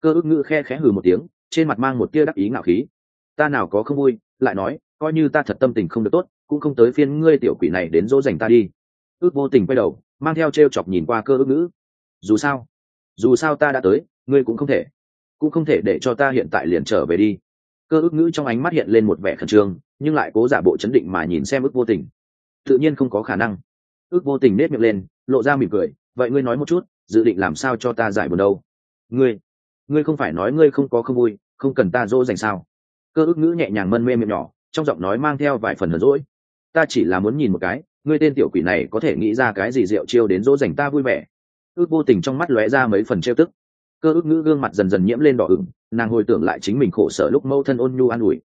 Cơ ước ngữ khe khẽ hừ một tiếng, trên mặt mang một tia đắc ý ngạo khí. Ta nào có không vui, lại nói, coi như ta thật tâm tình không được tốt, cũng không tới phiên ngươi tiểu quỷ này đến dỗ dành ta đi. Ước vô tình quay đầu, mang theo t r e o chọc nhìn qua cơ ước ngữ. Dù sao dù sao ta đã tới, ngươi cũng không thể, cũng không thể để cho ta hiện tại liền trở về đi. Cơ ước ngữ trong ánh mắt hiện lên một vẻ khẩn trương, nhưng lại cố giả bộ chấn định mà nhìn xem ước vô tình. Tự nhiên không có khả năng. Ước vô tình nết miệng lên, lộ ra mỉm cười vậy ngươi nói một chút, dự định làm sao cho ta giải buồn đâu? Ngươi ngươi không phải nói ngươi không có không vui, không cần ta dỗ dành sao? Cơ ước ngữ nhẹ nhàng mân mê miệng nhỏ, trong giọng nói mang theo vài phần hờn rỗi ta chỉ là muốn nhìn một cái, ngươi tên tiểu quỷ này có thể nghĩ ra cái gì rượu chiêu đến dỗ dành ta vui vẻ. Ước vô tình trong mắt lóe ra mấy phần trêu tức. Cơ ước ngữ gương mặt dần dần nhiễm lên đỏ ửng, nàng hồi tưởng lại chính mình khổ sở lúc mâu thân ôn nhu an ủi.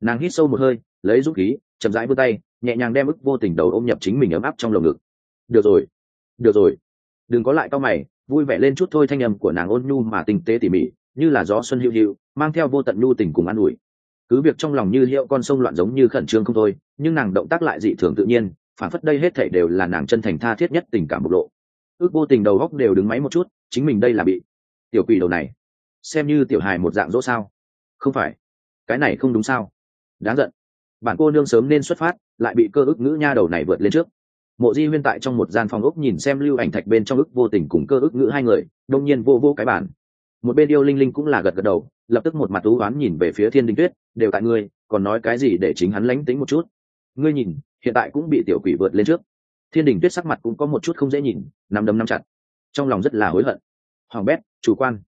Nàng hít sâu một hơi, lấy dũng khí, chậm rãi vươn tay, nhẹ nhàng đem ức vô tình đầu ôm nhập chính mình ấm áp trong lồng ngực. Được rồi được rồi đừng có lại cao mày, vui vẻ lên chút thôi thanh âm của nàng ôn nhu mà tinh tế tỉ mỉ, như là gió xuân hữu hữu mang theo vô tận nhu tình cùng an ủi. Cứ việc trong lòng như hiệu con sông loạn giống như khẩn trương không thôi, nhưng nàng động tác lại dị thường tự nhiên, phản phất đây hết thảy đều là nàng chân thành tha thiết nhất tình cảm bộc lộ. Ước vô tình đầu góc đều đứng máy một chút, chính mình đây là bị tiểu quỷ đầu này xem như tiểu hài một dạng dỗ sao? Không phải. Cái này không đúng sao? Đáng giận. Bản cô nương sớm nên xuất phát, lại bị cơ ức ngữ nha đầu này vượt lên trước mộ di huyên tại trong một gian phòng ốc nhìn xem lưu ảnh thạch bên trong ức vô tình cùng cơ ức ngữ hai người, đông nhiên vô vô cái bản một bên yêu linh linh cũng là gật gật đầu, lập tức một mặt thú oán nhìn về phía thiên đình tuyết, đều tại ngươi, còn nói cái gì để chính hắn lánh tính một chút? Ngươi nhìn, hiện tại cũng bị tiểu quỷ vượt lên trước. Thiên đình tuyết sắc mặt cũng có một chút không dễ nhìn nằm đấm nằm chặt. Trong lòng rất là hối hận. Hoàng bét, chủ quan.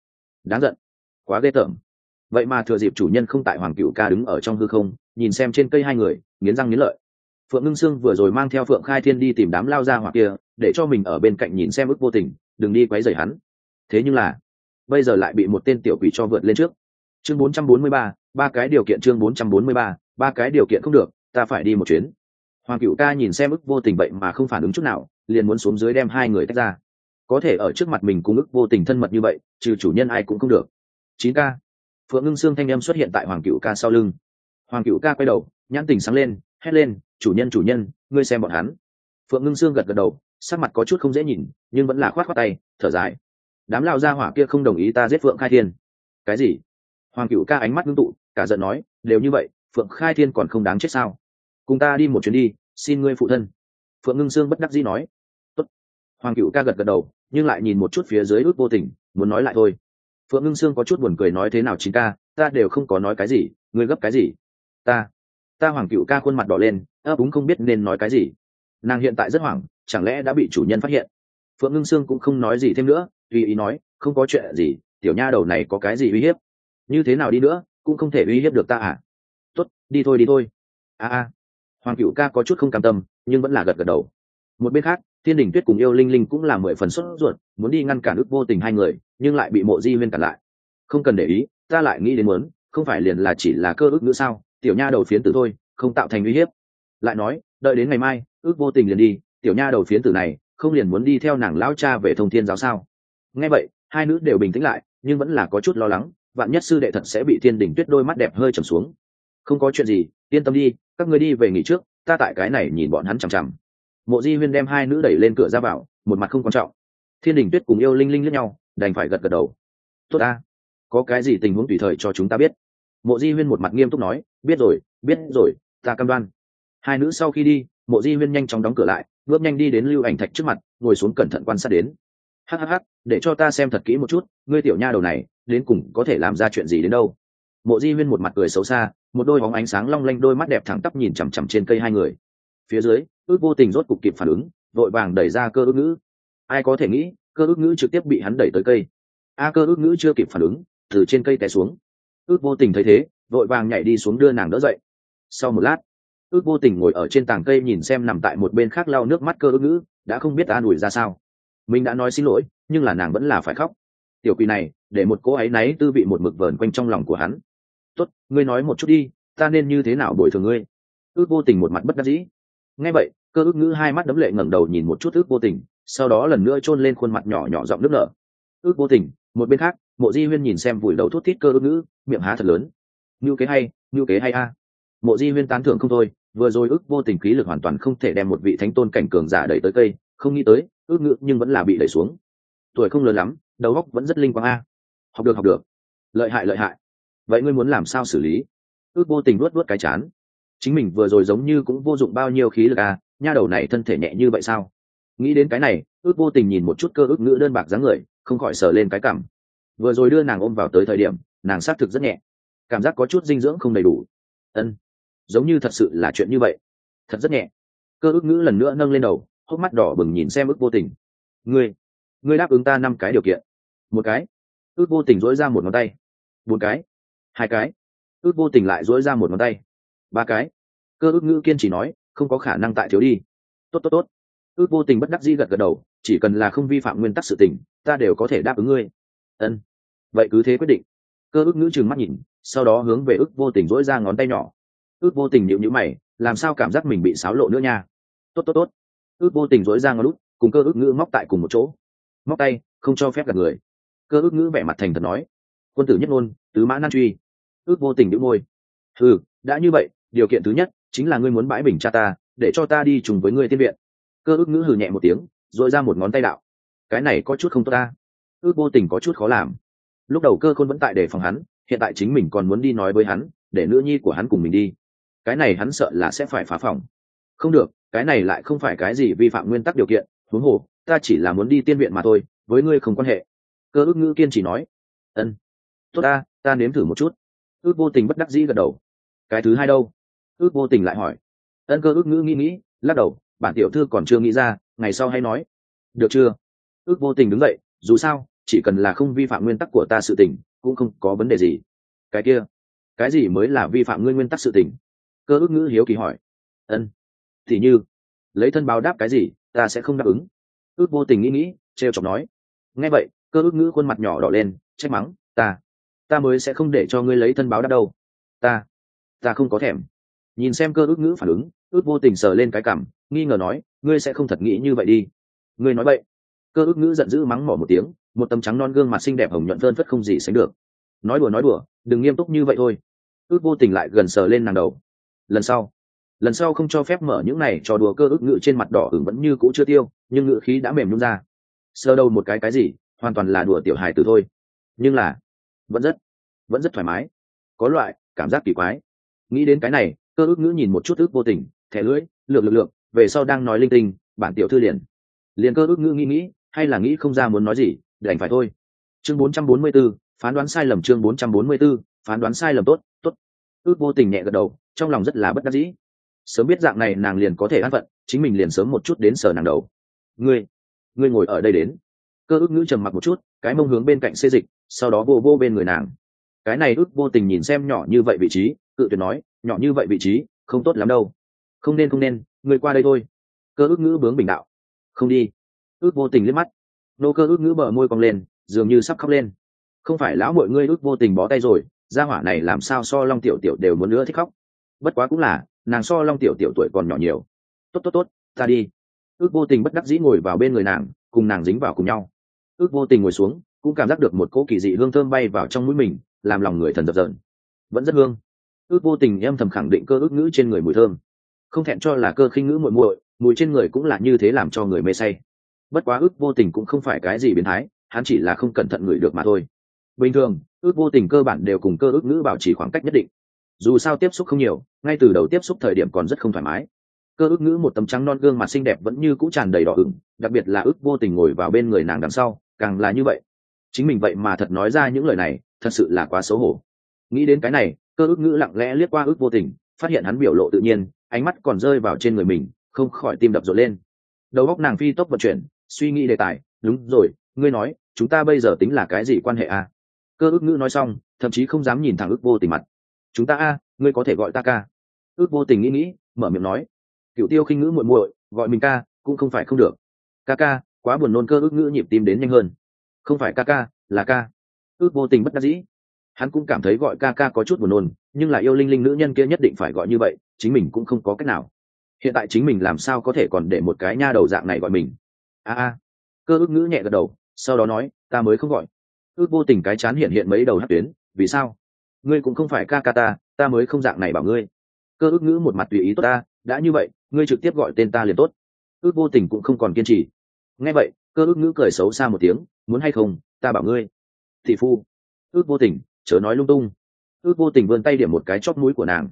Đáng giận. Quá ghê tởm. Vậy mà thừa dịp chủ nhân không tại hoàng cựu ca đứng ở trong hư không, nhìn xem trên cây hai người, nghiến răng nghiến lợi phượng ngưng sương vừa rồi mang theo phượng khai thiên đi tìm đám lao ra hoặc kia để cho mình ở bên cạnh nhìn xem ức vô tình đừng đi quấy rầy hắn. Thế nhưng là bây giờ lại bị một tên tiểu quỷ cho vượt lên trước. Chương 443, ba cái điều kiện chương 443, ba cái điều kiện không được ta phải đi một chuyến. Hoàng cựu ca nhìn xem ức vô tình vậy mà không phản ứng chút nào liền muốn xuống dưới đem hai người tách ra. Có thể ở trước mặt mình cùng ức vô tình thân mật như vậy trừ chủ nhân ai cũng không được. Chín ca. Phượng ngưng xương thanh â m xuất hiện tại hoàng cựu ca sau lưng. Hoàng cựu ca quay đầu nhãn tình sáng lên hét lên, chủ nhân chủ nhân, ngươi xem bọn hắn. Phượng ngưng sương gật gật đầu, sắc mặt có chút không dễ nhìn, nhưng vẫn là khoát khoát tay, thở dài. Đám lao gia hỏa kia không đồng ý ta giết phượng khai thiên. Cái gì? Hoàng cựu ca ánh mắt ngưng tụ, cả giận nói, đều như vậy, phượng khai thiên còn không đáng chết sao? Cùng ta đi một chuyến đi, xin ngươi phụ thân. Phượng ngưng sương bất đắc dĩ nói. Tốt. hoàng cựu ca gật gật đầu, nhưng lại nhìn một chút phía dưới ước vô tình, muốn nói lại thôi. Phượng ngưng sương có chút buồn cười nói thế nào chính ca, ta đều không có nói cái gì, ngươi gấp cái gì? Ta ta hoàng cựu ca khuôn mặt đỏ lên ấp úng không biết nên nói cái gì. Nàng hiện tại rất hoảng, chẳng lẽ đã bị chủ nhân phát hiện? Phượng ngưng sương cũng không nói gì thêm nữa, tùy ý nói, không có chuyện gì, tiểu nha đầu này có cái gì uy hiếp? Như thế nào đi nữa, cũng không thể uy hiếp được ta à? Tốt, đi thôi đi thôi. A a. Hoàng cựu ca có chút không cam tâm, nhưng vẫn là gật gật đầu. Một bên khác, thiên đình tuyết cùng yêu linh linh cũng là mười phần sốt ruột, muốn đi ngăn cản ước vô tình hai người, nhưng lại bị mộ di huyên cản lại. Không cần để ý, ta lại nghĩ đến muốn, không phải liền là chỉ là cơ ước nữa sao? Tiểu nha đầu phiến tử thôi, không tạo thành uy hiếp. Lại nói, đợi đến ngày mai, ước vô tình liền đi, tiểu nha đầu phiến tử này, không liền muốn đi theo nàng lão cha về thông thiên giáo sao? Nghe vậy, hai nữ đều bình tĩnh lại, nhưng vẫn là có chút lo lắng, vạn nhất sư đệ thật sẽ bị thiên đình tuyết đôi mắt đẹp hơi trầm xuống. Không có chuyện gì, yên tâm đi, các người đi về nghỉ trước, ta tại cái này nhìn bọn hắn chằm chằm. Mộ di huyên đem hai nữ đẩy lên cửa ra vào, một mặt không quan trọng. Thiên đình tuyết cùng yêu linh linh lẫn nhau, đành phải gật gật đầu. Tốt ta, có cái gì tình huống tùy thời cho chúng ta biết mộ di huyên một mặt nghiêm túc nói, biết rồi biết rồi, ta cam đoan. Hai nữ sau khi đi, mộ di huyên nhanh chóng đóng cửa lại, bước nhanh đi đến lưu ảnh thạch trước mặt, ngồi xuống cẩn thận quan sát đến. Hhh để cho ta xem thật kỹ một chút, ngươi tiểu nha đầu này, đến cùng có thể làm ra chuyện gì đến đâu? Mộ di huyên một mặt cười xấu xa, một đôi bóng ánh sáng long lanh, đôi mắt đẹp thẳng tắp nhìn chằm chằm trên cây hai người. Phía dưới, ước vô tình rốt cục kịp phản ứng, vội vàng đẩy ra cơ ước ngữ. Ai có thể nghĩ, cơ ước ngữ trực tiếp bị hắn đẩy tới cây. A, cơ ước ngữ chưa kịp phản ứng, từ trên cây té xuống ước vô tình thấy thế, vội vàng nhảy đi xuống đưa nàng đỡ dậy. Sau một lát, ước vô tình ngồi ở trên tảng cây nhìn xem nằm tại một bên khác lau nước mắt cơ ước ngữ, đã không biết an ủi ra sao. Mình đã nói xin lỗi, nhưng là nàng vẫn là phải khóc. Tiểu quỷ này, để một cô ấy náy tư vị một mực vờn quanh trong lòng của hắn. Tốt, ngươi nói một chút đi, ta nên như thế nào bồi thường ngươi? Ước vô tình một mặt bất đắc dĩ. Nghe vậy, cơ ước ngữ hai mắt đấm lệ ngẩng đầu nhìn một chút ước vô tình, sau đó lần nữa chôn lên khuôn mặt nhỏ nhỏ giọng nước nở. Ước vô tình, một bên khác mộ di huyên nhìn xem vùi đầu thút thít cơ ước ngữ, miệng há thật lớn. Như kế hay như kế hay a. Mộ di huyên tán thưởng không thôi, vừa rồi ước vô tình khí lực hoàn toàn không thể đem một vị thánh tôn cảnh cường giả đẩy tới cây, không nghĩ tới, ước ngữ nhưng vẫn là bị đẩy xuống. Tuổi không lớn lắm, đầu óc vẫn rất linh quang a. Học được học được. Lợi hại lợi hại. Vậy ngươi muốn làm sao xử lý? Ước vô tình luốt luốt cái chán. Chính mình vừa rồi giống như cũng vô dụng bao nhiêu khí lực à nha đầu này thân thể nhẹ như vậy sao? Nghĩ đến cái này, ước vô tình nhìn một chút cơ ước ngữ đơn bạc dáng người, không khỏi sờ lên cái cảm vừa rồi đưa nàng ôm vào tới thời điểm, nàng xác thực rất nhẹ. Cảm giác có chút dinh dưỡng không đầy đủ. Ân, giống như thật sự là chuyện như vậy. Thật rất nhẹ. Cơ ước ngữ lần nữa nâng lên đầu, hốc mắt đỏ bừng nhìn xem ước vô tình. Ngươi ngươi đáp ứng ta năm cái điều kiện. Một cái, ước vô tình dỗi ra một ngón tay. Bốn cái, hai cái, ước vô tình lại dỗi ra một ngón tay. Ba cái, cơ ước ngữ kiên trì nói, không có khả năng tại thiếu đi. Tốt tốt tốt. Ước vô tình bất đắc dĩ gật gật đầu, chỉ cần là không vi phạm nguyên tắc sự tình, ta đều có thể đáp ứng ngươi ân. Vậy cứ thế quyết định. Cơ ước ngữ trừng mắt nhìn, sau đó hướng về ước vô tình dỗi ra ngón tay nhỏ. Ước vô tình nhịu nhữ mày, làm sao cảm giác mình bị xáo lộ nữa nha? Tốt tốt tốt. Ước vô tình dỗi ra ngón út, cùng cơ ước ngữ móc tại cùng một chỗ. Móc tay, không cho phép gặp người. Cơ ước ngữ vẻ mặt thành thật nói. Quân tử nhất ngôn, tứ mã nan truy. Ước vô tình đĩu môi. Ừ đã như vậy, điều kiện thứ nhất chính là ngươi muốn bãi bình cha ta, để cho ta đi chung với ngươi tiên viện. Cơ ước ngữ hừ nhẹ một tiếng dội ra một ngón tay đạo. Cái này có chút không tốt ta ước vô tình có chút khó làm. Lúc đầu cơ khôn vẫn tại để phòng hắn, hiện tại chính mình còn muốn đi nói với hắn, để nữ nhi của hắn cùng mình đi. Cái này hắn sợ là sẽ phải phá phòng. Không được, cái này lại không phải cái gì vi phạm nguyên tắc điều kiện, huống hồ, ta chỉ là muốn đi tiên viện mà thôi, với ngươi không quan hệ. Cơ ước ngữ kiên chỉ nói. Ân. Tốt ta ta nếm thử một chút. Ước vô tình bất đắc dĩ gật đầu. Cái thứ hai đâu? Ước vô tình lại hỏi. Ân cơ ước ngữ nghĩ nghĩ, lắc đầu, bản tiểu thư còn chưa nghĩ ra, ngày sau hay nói. Được chưa? Ước vô tình đứng dậy, dù sao chỉ cần là không vi phạm nguyên tắc của ta sự tình, cũng không có vấn đề gì. Cái kia, cái gì mới là vi phạm ngươi nguyên tắc sự tình? Cơ ước ngữ hiếu kỳ hỏi. Ân, thì như, lấy thân báo đáp cái gì, ta sẽ không đáp ứng. Ước vô tình nghĩ nghĩ treo chọc nói. Nghe vậy, cơ ước ngữ khuôn mặt nhỏ đỏ lên, trách mắng, ta ta mới sẽ không để cho ngươi lấy thân báo đáp đâu. Ta ta không có thèm. Nhìn xem cơ ước ngữ phản ứng, ước vô tình sờ lên cái cảm nghi ngờ nói, ngươi sẽ không thật nghĩ như vậy đi. Ngươi nói vậy cơ ước ngữ giận dữ mắng mỏ một tiếng, một tấm trắng non gương mặt xinh đẹp hồng nhuận phơn phất không gì sánh được. Nói đùa nói đùa, đừng nghiêm túc như vậy thôi. Ước vô tình lại gần sờ lên nàng đầu. Lần sau lần sau không cho phép mở những này trò đùa cơ ước ngữ trên mặt đỏ ửng vẫn như cũ chưa tiêu, nhưng ngữ khí đã mềm nhung ra. Sơ đâu một cái cái gì? Hoàn toàn là đùa tiểu hài từ thôi. Nhưng là, vẫn rất vẫn rất thoải mái. Có loại cảm giác kỳ quái. Nghĩ đến cái này, cơ ước ngữ nhìn một chút ước vô tình, thẻ lưỡi, lược lực lượng về sau đang nói linh tinh, bản tiểu thư liền. Liền cơ ước ngữ nghĩ nghĩ hay là nghĩ không ra muốn nói gì đành phải thôi. Chương 444, phán đoán sai lầm chương 444, phán đoán sai lầm tốt tốt. Ước vô tình nhẹ gật đầu trong lòng rất là bất đắc dĩ. Sớm biết dạng này nàng liền có thể an phận chính mình liền sớm một chút đến sở nàng đầu. Ngươi ngươi ngồi ở đây đến. Cơ ước ngữ trầm mặc một chút cái mông hướng bên cạnh xê dịch sau đó vô vô bên người nàng. Cái này ước vô tình nhìn xem nhỏ như vậy vị trí cự tuyệt nói nhỏ như vậy vị trí không tốt lắm đâu. Không nên không nên ngươi qua đây thôi. Cơ ước ngữ bướng bình đạo. Không đi ước vô tình liếc mắt. Nô cơ ước ngữ bờ môi cong lên, dường như sắp khóc lên. Không phải lão mọi ngươi ước vô tình bó tay rồi, gia hỏa này làm sao so long tiểu tiểu đều muốn nữa thích khóc. Bất quá cũng là, nàng so long tiểu tiểu tuổi còn nhỏ nhiều. Tốt tốt tốt, ta đi. Ước vô tình bất đắc dĩ ngồi vào bên người nàng, cùng nàng dính vào cùng nhau. Ước vô tình ngồi xuống, cũng cảm giác được một cỗ kỳ dị hương thơm bay vào trong mũi mình, làm lòng người thần dập dợn vẫn rất hương. Ước vô tình em thầm khẳng định cơ ước ngữ trên người mùi thơm. Không thẹn cho là cơ khinh ngữ muội muội, mùi trên người cũng là như thế làm cho người mê say bất quá ước vô tình cũng không phải cái gì biến thái, hắn chỉ là không cẩn thận ngửi được mà thôi. Bình thường, ước vô tình cơ bản đều cùng cơ ước ngữ bảo trì khoảng cách nhất định. Dù sao tiếp xúc không nhiều, ngay từ đầu tiếp xúc thời điểm còn rất không thoải mái. Cơ ước ngữ một tấm trắng non gương mặt xinh đẹp vẫn như cũ tràn đầy đỏ ửng, đặc biệt là ước vô tình ngồi vào bên người nàng đằng sau, càng là như vậy. Chính mình vậy mà thật nói ra những lời này, thật sự là quá xấu hổ. Nghĩ đến cái này, cơ ước ngữ lặng lẽ liếc qua ước vô tình, phát hiện hắn biểu lộ tự nhiên, ánh mắt còn rơi vào trên người mình, không khỏi tim đập rộn lên. Đầu óc nàng phi tốc vận chuyển suy nghĩ đề tài, đúng rồi, ngươi nói, chúng ta bây giờ tính là cái gì quan hệ à? cơ ước ngữ nói xong, thậm chí không dám nhìn thẳng ước vô tình mặt. Chúng ta a, ngươi có thể gọi ta ca. Ước vô tình nghĩ nghĩ, mở miệng nói. Cựu tiêu khinh ngữ muội muội, gọi mình ca, cũng không phải không được. Ca ca, quá buồn nôn cơ ước ngữ nhịp tim đến nhanh hơn. Không phải ca ca, là ca. Ước vô tình bất đắc dĩ. Hắn cũng cảm thấy gọi ca ca có chút buồn nôn, nhưng là yêu linh linh nữ nhân kia nhất định phải gọi như vậy, chính mình cũng không có cách nào. Hiện tại chính mình làm sao có thể còn để một cái nha đầu dạng này gọi mình? A a, cơ ước ngữ nhẹ gật đầu, sau đó nói, ta mới không gọi. Ước vô tình cái chán hiện hiện mấy đầu hát tuyến, vì sao? Ngươi cũng không phải ca ca ta ta mới không dạng này bảo ngươi. Cơ ước ngữ một mặt tùy ý, tốt ta, đã như vậy, ngươi trực tiếp gọi tên ta liền tốt. Ước vô tình cũng không còn kiên trì. Nghe vậy, cơ ước ngữ cười xấu xa một tiếng, muốn hay không, ta bảo ngươi. Thị phu, ước vô tình, chớ nói lung tung. Ước vô tình vươn tay điểm một cái chóp mũi của nàng.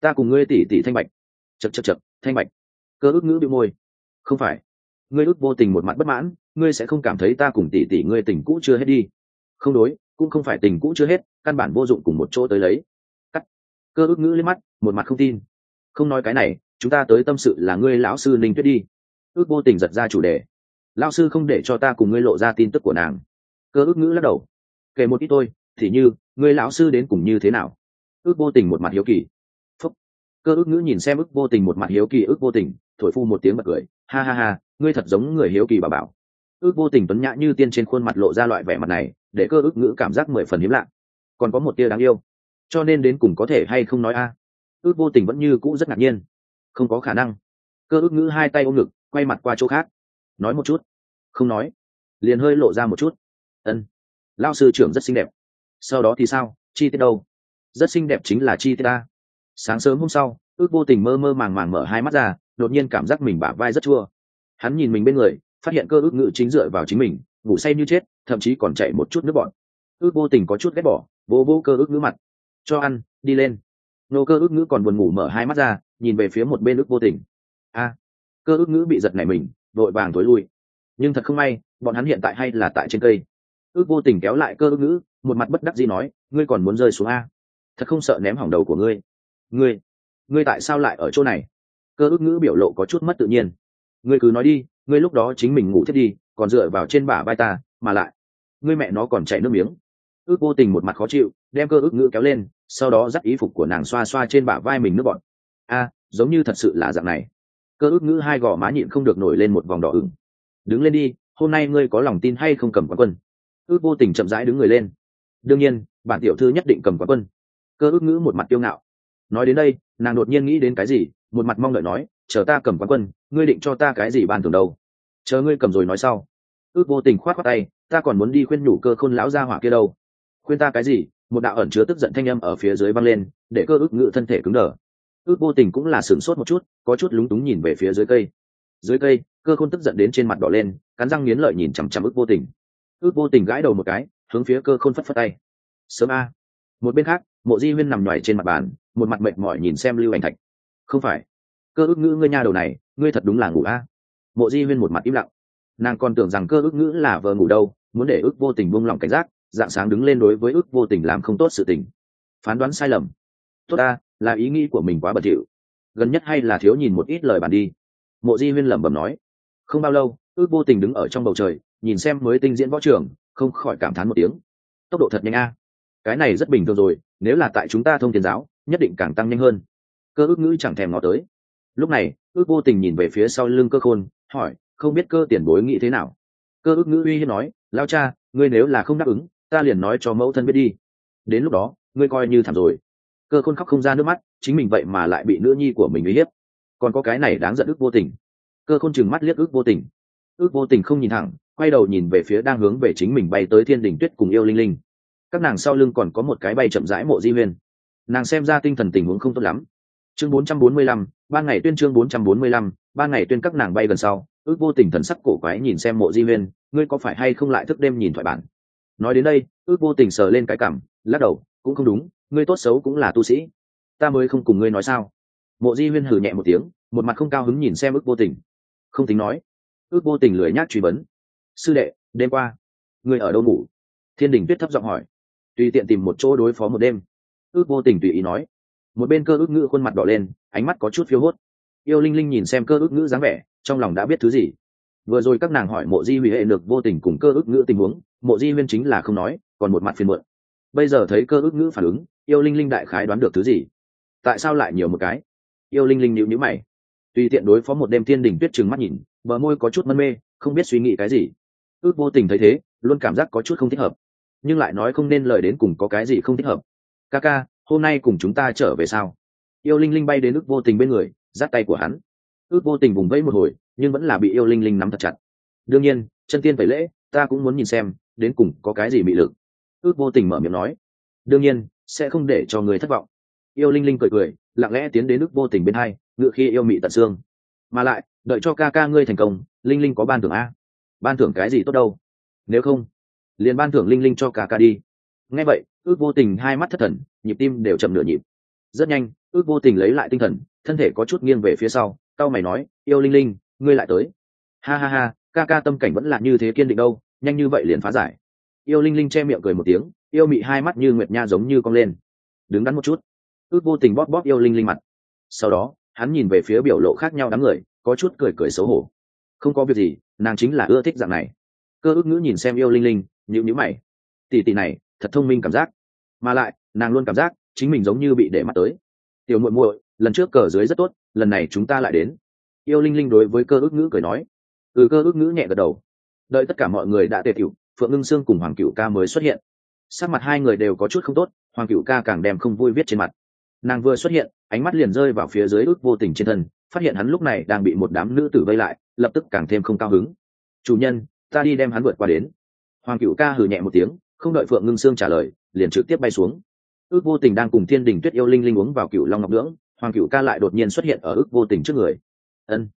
Ta cùng ngươi tỉ tỉ thanh bạch. Chật chật chật thanh bạch. Cơ ước ngữ bị môi. Không phải ngươi út vô tình một mặt bất mãn, ngươi sẽ không cảm thấy ta cùng tỷ tỷ ngươi tình cũ chưa hết đi. Không đối, cũng không phải tình cũ chưa hết, căn bản vô dụng cùng một chỗ tới lấy. Cắt. Cơ ước ngữ lên mắt, một mặt không tin. Không nói cái này, chúng ta tới tâm sự là ngươi lão sư ninh tuyết đi. Ước vô tình giật ra chủ đề. Lão sư không để cho ta cùng ngươi lộ ra tin tức của nàng. Cơ ước ngữ lắc đầu. Kể một ít tôi thì như, ngươi lão sư đến cùng như thế nào? Ước vô tình một mặt hiếu kỳ. Phúc. Cơ ước ngữ nhìn xem ước vô tình một mặt hiếu kỳ ước vô tình thổi phu một tiếng bật cười, ha ha ha, ngươi thật giống người hiếu kỳ bà bảo. Ước vô tình tuấn nhã như tiên trên khuôn mặt lộ ra loại vẻ mặt này, để cơ ước ngữ cảm giác mười phần hiếm lạ. Còn có một tia đáng yêu. Cho nên đến cùng có thể hay không nói a? Ước vô tình vẫn như cũ rất ngạc nhiên. Không có khả năng. Cơ ước ngữ hai tay ôm ngực, quay mặt qua chỗ khác. Nói một chút. Không nói. Liền hơi lộ ra một chút. Ân. Lao sư trưởng rất xinh đẹp. Sau đó thì sao? Chi tiết đâu? Rất xinh đẹp chính là chi tiết ta sáng sớm hôm sau, ước vô tình mơ mơ màng màng mở hai mắt ra đột nhiên cảm giác mình bả vai rất chua. Hắn nhìn mình bên người, phát hiện cơ ước ngự chính dựa vào chính mình, ngủ say như chết, thậm chí còn chạy một chút nước bọn ước vô tình có chút ghét bỏ, vô vô cơ ước ngữ mặt. Cho ăn, đi lên. Nô cơ ước ngữ còn buồn ngủ mở hai mắt ra, nhìn về phía một bên ước vô tình. A, cơ ước ngữ bị giật nảy mình, vội vàng tối lui. Nhưng thật không may, bọn hắn hiện tại hay là tại trên cây. Ước vô tình kéo lại cơ ước ngữ, một mặt bất đắc dĩ nói, ngươi còn muốn rơi xuống a? Thật không sợ ném hỏng đầu của ngươi. Ngươi ngươi tại sao lại ở chỗ này? Cơ ước ngữ biểu lộ có chút mất tự nhiên. Ngươi cứ nói đi, ngươi lúc đó chính mình ngủ thiết đi, còn dựa vào trên bả vai ta, mà lại, ngươi mẹ nó còn chạy nước miếng. Ước vô tình một mặt khó chịu, đem cơ ước ngữ kéo lên, sau đó dắt ý phục của nàng xoa xoa trên bả vai mình nước bọn a, giống như thật sự là dạng này. Cơ ước ngữ hai gò má nhịn không được nổi lên một vòng đỏ ửng. Đứng lên đi, hôm nay ngươi có lòng tin hay không cầm quán quân? Ước vô tình chậm rãi đứng người lên. Đương nhiên, bản tiểu thư nhất định cầm quán quân. Cơ ước ngữ một mặt tiêu ngạo. Nói đến đây nàng đột nhiên nghĩ đến cái gì, một mặt mong đợi nói, chờ ta cầm quán quân, ngươi định cho ta cái gì ban thường đâu? Chờ ngươi cầm rồi nói sau. Ước vô tình khoát khoát tay, ta còn muốn đi khuyên nhủ cơ khôn lão ra hỏa kia đâu. Khuyên ta cái gì? Một đạo ẩn chứa tức giận thanh âm ở phía dưới băng lên, để cơ ước ngự thân thể cứng đờ. Ước vô tình cũng là sửng sốt một chút, có chút lúng túng nhìn về phía dưới cây. Dưới cây, cơ khôn tức giận đến trên mặt đỏ lên, cắn răng nghiến lợi nhìn chằm chằm ước vô tình. Ước vô tình gãi đầu một cái, hướng phía cơ khôn phất phất tay. Sớm a. Một bên khác, mộ di huyên nằm nhoài trên mặt bàn một mặt mệt mỏi nhìn xem lưu ảnh thạch. Không phải. Cơ ước ngữ ngươi nha đầu này, ngươi thật đúng là ngủ a. Mộ di huyên một mặt im lặng. Nàng còn tưởng rằng cơ ước ngữ là vợ ngủ đâu, muốn để ước vô tình buông lỏng cảnh giác, dạng sáng đứng lên đối với ước vô tình làm không tốt sự tình. Phán đoán sai lầm. Tốt ta, là ý nghĩ của mình quá bẩn thỉu. Gần nhất hay là thiếu nhìn một ít lời bàn đi. Mộ di huyên lẩm bẩm nói. Không bao lâu, ước vô tình đứng ở trong bầu trời, nhìn xem mới tinh diễn võ trường, không khỏi cảm thán một tiếng. Tốc độ thật nhanh a. Cái này rất bình thường rồi, nếu là tại chúng ta thông tiền giáo nhất định càng tăng nhanh hơn. Cơ ước ngữ chẳng thèm ngó tới. Lúc này, ước vô tình nhìn về phía sau lưng cơ khôn, hỏi, không biết cơ tiền bối nghĩ thế nào? Cơ ước ngữ uy hiếp nói, lao cha, ngươi nếu là không đáp ứng, ta liền nói cho mẫu thân biết đi. Đến lúc đó, ngươi coi như thảm rồi. Cơ khôn khóc không ra nước mắt, chính mình vậy mà lại bị nữ nhi của mình uy hiếp. Còn có cái này đáng giận ước vô tình. Cơ khôn chừng mắt liếc ước vô tình. Ước vô tình không nhìn thẳng, quay đầu nhìn về phía đang hướng về chính mình bay tới thiên đình tuyết cùng yêu linh linh. Các nàng sau lưng còn có một cái bay chậm rãi mộ di huyên nàng xem ra tinh thần tình huống không tốt lắm. Chương 445, ban ngày tuyên chương 445, ban ngày tuyên các nàng bay gần sau ước vô tình thần sắc cổ quái nhìn xem mộ di huyên ngươi có phải hay không lại thức đêm nhìn thoại bản? Nói đến đây ước vô tình sờ lên cái cảm lắc đầu cũng không đúng ngươi tốt xấu cũng là tu sĩ. Ta mới không cùng ngươi nói sao? Mộ di huyên hừ nhẹ một tiếng một mặt không cao hứng nhìn xem ước vô tình. Không tính nói. Ước vô tình lười nhác truy vấn. Sư đệ đêm qua ngươi ở đâu ngủ? Thiên đình tuyết thấp giọng hỏi. Tùy tiện tìm một chỗ đối phó một đêm ước vô tình tùy ý nói. Một bên cơ ước ngữ khuôn mặt đỏ lên, ánh mắt có chút phiếu hốt. Yêu linh linh nhìn xem cơ ước ngữ dáng vẻ, trong lòng đã biết thứ gì. Vừa rồi các nàng hỏi mộ di huy hệ được vô tình cùng cơ ước ngữ tình huống, mộ di huyên chính là không nói, còn một mặt phiền muộn. Bây giờ thấy cơ ước ngữ phản ứng, yêu linh linh đại khái đoán được thứ gì? Tại sao lại nhiều một cái? Yêu linh linh nhịu nhữ mày. Tùy tiện đối phó một đêm thiên đình tuyết trừng mắt nhìn, bờ môi có chút mân mê, không biết suy nghĩ cái gì. Ước vô tình thấy thế, luôn cảm giác có chút không thích hợp. Nhưng lại nói không nên lời đến cùng có cái gì không thích hợp ca ca, hôm nay cùng chúng ta trở về sao? Yêu linh linh bay đến ước vô tình bên người, giắt tay của hắn. Ước vô tình vùng vẫy một hồi, nhưng vẫn là bị yêu linh linh nắm thật chặt. Đương nhiên, chân tiên phải lễ, ta cũng muốn nhìn xem, đến cùng có cái gì bị lực. Ước vô tình mở miệng nói. Đương nhiên, sẽ không để cho người thất vọng. Yêu linh linh cười cười, lặng lẽ tiến đến ước vô tình bên hai ngựa khi yêu mị tận xương. Mà lại, đợi cho ca ca ngươi thành công, linh linh có ban thưởng a. Ban thưởng cái gì tốt đâu? Nếu không, liền ban thưởng linh linh cho ca ca đi nghe vậy, ước vô tình hai mắt thất thần, nhịp tim đều chậm nửa nhịp. Rất nhanh, ước vô tình lấy lại tinh thần, thân thể có chút nghiêng về phía sau tao mày nói, yêu linh linh, ngươi lại tới. Ha ha ha, ca ca tâm cảnh vẫn là như thế kiên định đâu, nhanh như vậy liền phá giải. Yêu linh linh che miệng cười một tiếng, yêu mị hai mắt như nguyệt nha giống như cong lên. Đứng đắn một chút. Ước vô tình bóp bóp yêu linh linh mặt. Sau đó, hắn nhìn về phía biểu lộ khác nhau đám người, có chút cười cười xấu hổ. Không có việc gì, nàng chính là ưa thích dạng này. Cơ ước ngữ nhìn xem yêu linh linh nhịu nhữ mày. Tỷ tỷ này thật thông minh cảm giác. Mà lại, nàng luôn cảm giác chính mình giống như bị để mắt tới. Tiểu muội muội, lần trước cờ dưới rất tốt, lần này chúng ta lại đến. Yêu linh linh đối với cơ ước ngữ cười nói. Ừ cơ ước ngữ nhẹ gật đầu. Đợi tất cả mọi người đã tề cựu phượng ngưng sương cùng hoàng cựu ca mới xuất hiện. Sắc mặt hai người đều có chút không tốt, hoàng cựu ca càng đem không vui viết trên mặt. Nàng vừa xuất hiện, ánh mắt liền rơi vào phía dưới ước vô tình trên thân, phát hiện hắn lúc này đang bị một đám nữ tử vây lại, lập tức càng thêm không cao hứng. Chủ nhân, ta đi đem hắn vượt qua đến. Hoàng cựu ca hừ nhẹ một tiếng không đợi phượng ngưng sương trả lời, liền trực tiếp bay xuống. Ước vô tình đang cùng thiên đình tuyết yêu linh linh uống vào cựu long ngọc lưỡng hoàng cựu ca lại đột nhiên xuất hiện ở ước vô tình trước người. Ân.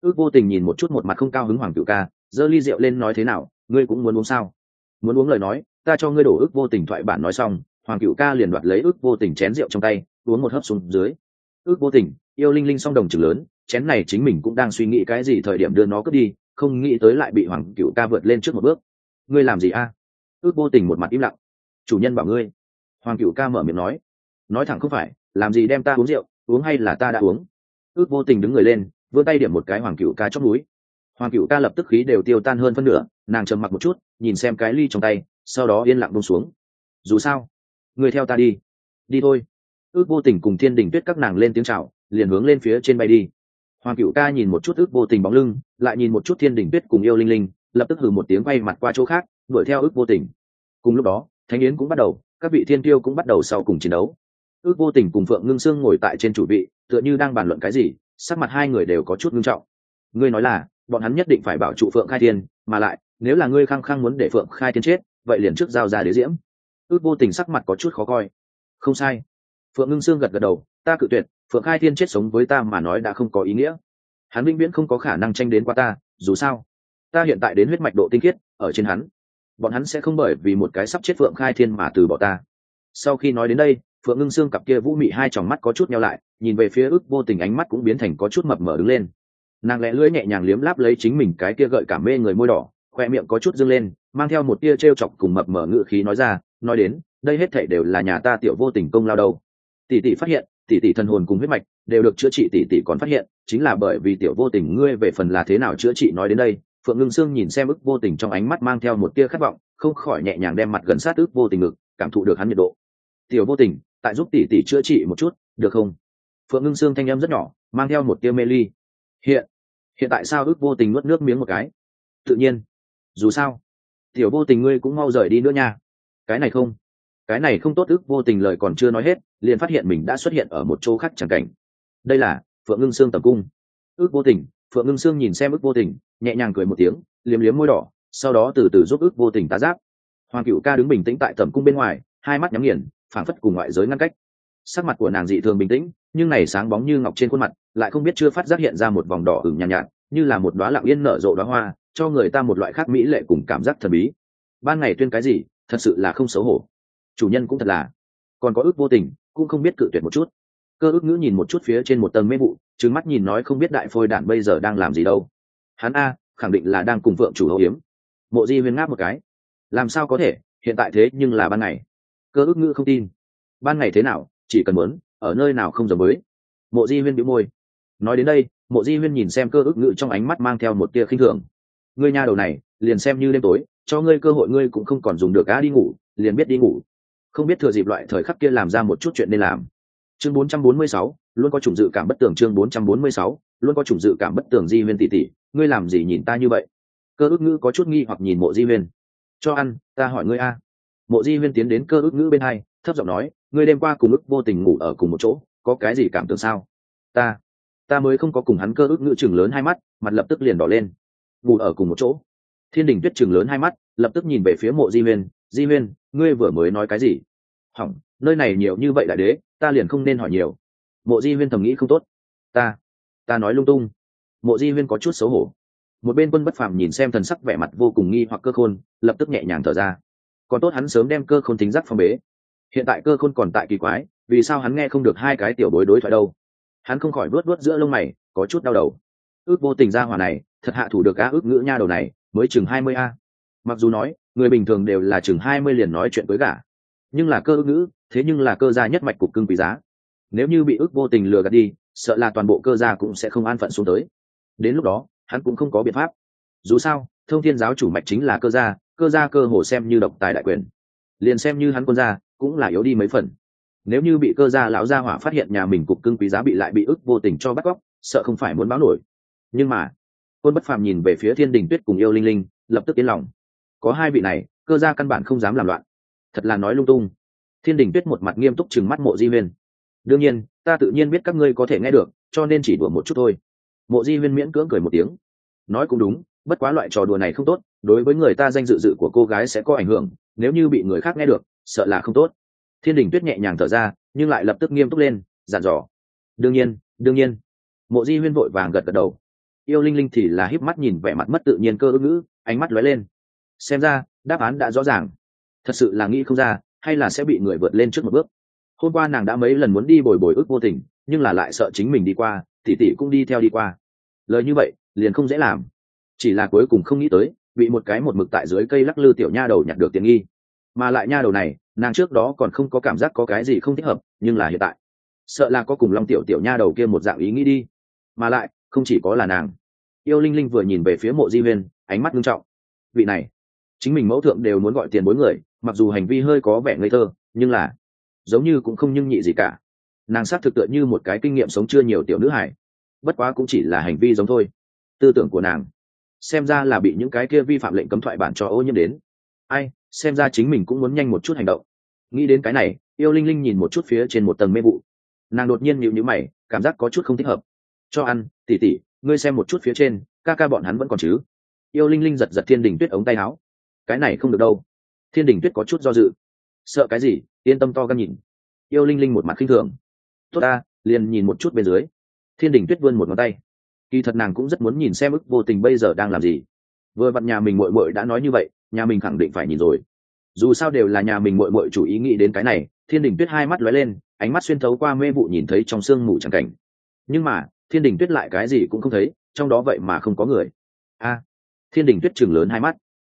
Ước vô tình nhìn một chút một mặt không cao hứng hoàng cựu ca, giơ ly rượu lên nói thế nào, ngươi cũng muốn uống sao? Muốn uống lời nói, ta cho ngươi đổ ước vô tình thoại bản nói xong. Hoàng cựu ca liền đoạt lấy ước vô tình chén rượu trong tay, uống một hớp xuống dưới. Ước vô tình, yêu linh linh song đồng chừng lớn, chén này chính mình cũng đang suy nghĩ cái gì thời điểm đưa nó cướp đi, không nghĩ tới lại bị hoàng cựu ca vượt lên trước một bước. Ngươi làm gì a? Ước vô tình một mặt im lặng. Chủ nhân bảo ngươi. Hoàng cựu ca mở miệng nói. Nói thẳng không phải, làm gì đem ta uống rượu, uống hay là ta đã uống. Ước vô tình đứng người lên, vươn tay điểm một cái hoàng cựu ca chót núi. Hoàng cựu ca lập tức khí đều tiêu tan hơn phân nửa, nàng trầm mặc một chút, nhìn xem cái ly trong tay, sau đó yên lặng bông xuống. Dù sao người theo ta đi. Đi thôi. Ước vô tình cùng thiên đình tuyết các nàng lên tiếng c h à o liền hướng lên phía trên bay đi. Hoàng cựu ca nhìn một chút ước vô tình bóng lưng, lại nhìn một chút thiên đình tuyết cùng yêu linh linh, lập tức hử một tiếng quay mặt qua chỗ khác đuổi theo ước vô tình. Cùng lúc đó, thánh yến cũng bắt đầu, các vị thiên tiêu cũng bắt đầu sau cùng chiến đấu. Ước vô tình cùng phượng ngưng sương ngồi tại trên chủ vị, tựa như đang bàn luận cái gì, sắc mặt hai người đều có chút ngưng trọng. Ngươi nói là, bọn hắn nhất định phải bảo trụ phượng khai thiên, mà lại, nếu là ngươi khăng khăng muốn để phượng khai thiên chết, vậy liền trước giao ra đế diễm. Ước vô tình sắc mặt có chút khó coi. Không sai. Phượng ngưng sương gật gật đầu, ta cự tuyệt, phượng khai thiên chết sống với ta mà nói đã không có ý nghĩa. Hắn vĩnh viễn không có khả năng tranh đến qua ta, dù sao, ta hiện tại đến huyết mạch độ tinh khiết, ở trên hắn bọn hắn sẽ không bởi vì một cái sắp chết phượng khai thiên mà từ bỏ ta. Sau khi nói đến đây, phượng ngưng xương cặp kia vũ mị hai tròng mắt có chút nhau lại, nhìn về phía ước vô tình ánh mắt cũng biến thành có chút mập mờ đứng lên. Nàng lẽ lưỡi nhẹ nhàng liếm láp lấy chính mình cái kia gợi cảm mê người môi đỏ, khoe miệng có chút dâng lên, mang theo một tia t r e o chọc cùng mập mờ ngự khí nói ra, nói đến, đây hết thể đều là nhà ta tiểu vô tình công lao đâu. Tỷ tỷ phát hiện, tỷ tỷ thần hồn cùng huyết mạch đều được chữa trị, tỷ tỷ còn phát hiện, chính là bởi vì tiểu vô tình ngươi về phần là thế nào chữa trị nói đến đây phượng ngưng sương nhìn xem ức vô tình trong ánh mắt mang theo một tia khát vọng, không khỏi nhẹ nhàng đem mặt gần sát ức vô tình ngực, cảm thụ được hắn nhiệt độ. Tiểu vô tình, tại giúp tỷ tỷ chữa trị một chút, được không? Phượng ngưng sương thanh âm rất nhỏ, mang theo một tia mê ly. Hiện hiện tại sao ước vô tình nuốt nước miếng một cái? Tự nhiên. Dù sao, tiểu vô tình ngươi cũng mau rời đi nữa nha. Cái này không, cái này không tốt. Ước vô tình lời còn chưa nói hết, liền phát hiện mình đã xuất hiện ở một chỗ khác chẳng cảnh. Đây là phượng ngưng sương tầm cung. Ước vô tình, phượng ngưng sương nhìn xem ước vô tình nhẹ nhàng cười một tiếng liếm liếm môi đỏ sau đó từ từ giúp ước vô tình tá giáp. Hoàng cựu ca đứng bình tĩnh tại tầm cung bên ngoài hai mắt nhắm nghiền phảng phất cùng ngoại giới ngăn cách. Sắc mặt của nàng dị thường bình tĩnh nhưng này sáng bóng như ngọc trên khuôn mặt lại không biết chưa phát giác hiện ra một vòng đỏ ửng nhàn nhạt, nhạt như là một đoá lặng yên nở rộ đoá hoa cho người ta một loại khác mỹ lệ cùng cảm giác thần bí. Ban ngày tuyên cái gì thật sự là không xấu hổ. Chủ nhân cũng thật là. Còn có ước vô tình cũng không biết cự tuyệt một chút. Cơ ước ngữ nhìn một chút phía trên một tầng mê vụ trứng mắt nhìn nói không biết đại phôi đản bây giờ đang làm gì đâu hắn a khẳng định là đang cùng phượng chủ hậu hiếm. Mộ di huyên ngáp một cái. Làm sao có thể? Hiện tại thế nhưng là ban ngày. Cơ ước ngữ không tin. Ban ngày thế nào? Chỉ cần muốn ở nơi nào không giờ mới mộ di huyên bị môi. Nói đến đây mộ di huyên nhìn xem cơ ước ngữ trong ánh mắt mang theo một tia khinh thường. Ngươi nhà đầu này liền xem như đêm tối cho ngươi cơ hội ngươi cũng không còn dùng được á đi ngủ liền biết đi ngủ. Không biết thừa dịp loại thời khắc kia làm ra một chút chuyện nên làm. Chương 446, luôn có chủng dự cảm bất tường chương 446, luôn có chủng dự cảm bất tường di huyên tỷ tỷ ngươi làm gì nhìn ta như vậy? Cơ ước ngữ có chút nghi hoặc nhìn mộ di huyên. Cho ăn, ta hỏi ngươi a. Mộ di huyên tiến đến cơ ước ngữ bên hai, thấp giọng nói, ngươi đêm qua cùng ước vô tình ngủ ở cùng một chỗ, có cái gì cảm tưởng sao? Ta ta mới không có cùng hắn cơ ước ngữ chừng lớn hai mắt, mặt lập tức liền đỏ lên. Ngủ ở cùng một chỗ. Thiên đình tuyết chừng lớn hai mắt, lập tức nhìn về phía mộ di huyên di huyên, ngươi vừa mới nói cái gì? Hỏng, nơi này nhiều như vậy đại đế, ta liền không nên hỏi nhiều. Mộ di huyên thầm nghĩ không tốt. Ta ta nói lung tung. Mộ di huyên có chút xấu hổ. Một bên quân bất phàm nhìn xem thần sắc vẻ mặt vô cùng nghi hoặc cơ khôn, lập tức nhẹ nhàng thở ra. Còn tốt hắn sớm đem cơ khôn tính giác phong bế. Hiện tại cơ khôn còn tại kỳ quái, vì sao hắn nghe không được hai cái tiểu bối đối thoại đâu? Hắn không khỏi vớt vớt giữa lông mày, có chút đau đầu. Ước vô tình ra hòa này, thật hạ thủ được á ước ngữ nha đầu này, mới chừng hai mươi a. Mặc dù nói, người bình thường đều là chừng hai mươi liền nói chuyện với gả nhưng là cơ ước ngữ, thế nhưng là cơ gia nhất mạch cục cưng quý giá. Nếu như bị ước vô tình lừa gạt đi sợ là toàn bộ cơ gia cũng sẽ không an phận xuống tới. Đến lúc đó, hắn cũng không có biện pháp. Dù sao, thông thiên giáo chủ mạch chính là cơ gia cơ gia cơ hồ xem như độc tài đại quyền. Liền xem như hắn quân gia, cũng là yếu đi mấy phần. Nếu như bị cơ gia lão gia hỏa phát hiện nhà mình cục cưng quý giá bị lại bị ức vô tình cho bắt cóc, sợ không phải muốn báo nổi. Nhưng mà quân bất phàm nhìn về phía thiên đình tuyết cùng yêu linh linh, lập tức yên lòng. Có hai vị này, cơ gia căn bản không dám làm loạn. Thật là nói lung tung. Thiên đình tuyết một mặt nghiêm túc chừng mắt mộ di huyên đương nhiên, ta tự nhiên biết các ngươi có thể nghe được, cho nên chỉ đùa một chút thôi. Mộ di huyên miễn cưỡng cười một tiếng. Nói cũng đúng, bất quá loại trò đùa này không tốt, đối với người ta danh dự dự của cô gái sẽ có ảnh hưởng, nếu như bị người khác nghe được, sợ là không tốt. Thiên đình tuyết nhẹ nhàng thở ra, nhưng lại lập tức nghiêm túc lên dàn dò. Đương nhiên đương nhiên. Mộ di huyên vội vàng gật gật đầu. Yêu linh linh thì là híp mắt nhìn vẻ mặt mất tự nhiên cơ ứng ngữ, ánh mắt lóe lên. Xem ra, đáp án đã rõ ràng. Thật sự là nghĩ không ra, hay là sẽ bị người vượt lên trước một bước hôm qua nàng đã mấy lần muốn đi bồi bồi ức vô tình, nhưng là lại sợ chính mình đi qua, tỉ tỉ cũng đi theo đi qua. Lời như vậy, liền không dễ làm. Chỉ là cuối cùng không nghĩ tới, bị một cái một mực tại dưới cây lắc lư tiểu nha đầu nhặt được tiền nghi. Mà lại nha đầu này, nàng trước đó còn không có cảm giác có cái gì không thích hợp, nhưng là hiện tại, sợ là có cùng long tiểu tiểu nha đầu kia một dạng ý nghĩ đi. Mà lại, không chỉ có là nàng. Yêu linh linh vừa nhìn về phía mộ di huyên, ánh mắt nghiêm trọng. Vị này, chính mình mẫu thượng đều muốn gọi tiền bốn người, mặc dù hành vi hơi có vẻ ngây thơ, nhưng là giống như cũng không nhưng nhị gì cả. Nàng xác thực tựa như một cái kinh nghiệm sống chưa nhiều tiểu nữ hải bất quá cũng chỉ là hành vi giống thôi. Tư tưởng của nàng, xem ra là bị những cái kia vi phạm lệnh cấm thoại bản cho ô nhiễm đến. Ai, xem ra chính mình cũng muốn nhanh một chút hành động. Nghĩ đến cái này, yêu linh linh nhìn một chút phía trên một tầng mê vụ. Nàng đột nhiên nhịu nhữ mày, cảm giác có chút không thích hợp. Cho ăn, tỉ tỉ, ngươi xem một chút phía trên, ca ca bọn hắn vẫn còn chứ? Yêu linh linh giật giật thiên đình tuyết ống tay áo. Cái này không được đâu. Thiên đình tuyết có chút do dự sợ cái gì? Yên tâm to gan nhìn. Yêu linh linh một mặt khinh thường. Tốt ta, liền nhìn một chút bên dưới. Thiên đình tuyết vươn một ngón tay. Kỳ thật nàng cũng rất muốn nhìn xem ức vô tình bây giờ đang làm gì. Vừa vặn nhà mình mội mội đã nói như vậy, nhà mình khẳng định phải nhìn rồi. Dù sao đều là nhà mình mội mội chủ ý nghĩ đến cái này, thiên đình tuyết hai mắt lóe lên, ánh mắt xuyên thấu qua mê vụ nhìn thấy trong sương mù c cảnh. Nhưng mà, thiên đình tuyết lại cái gì cũng không thấy, trong đó vậy mà không có người. A, thiên đình tuyết chừng lớn hai mắt.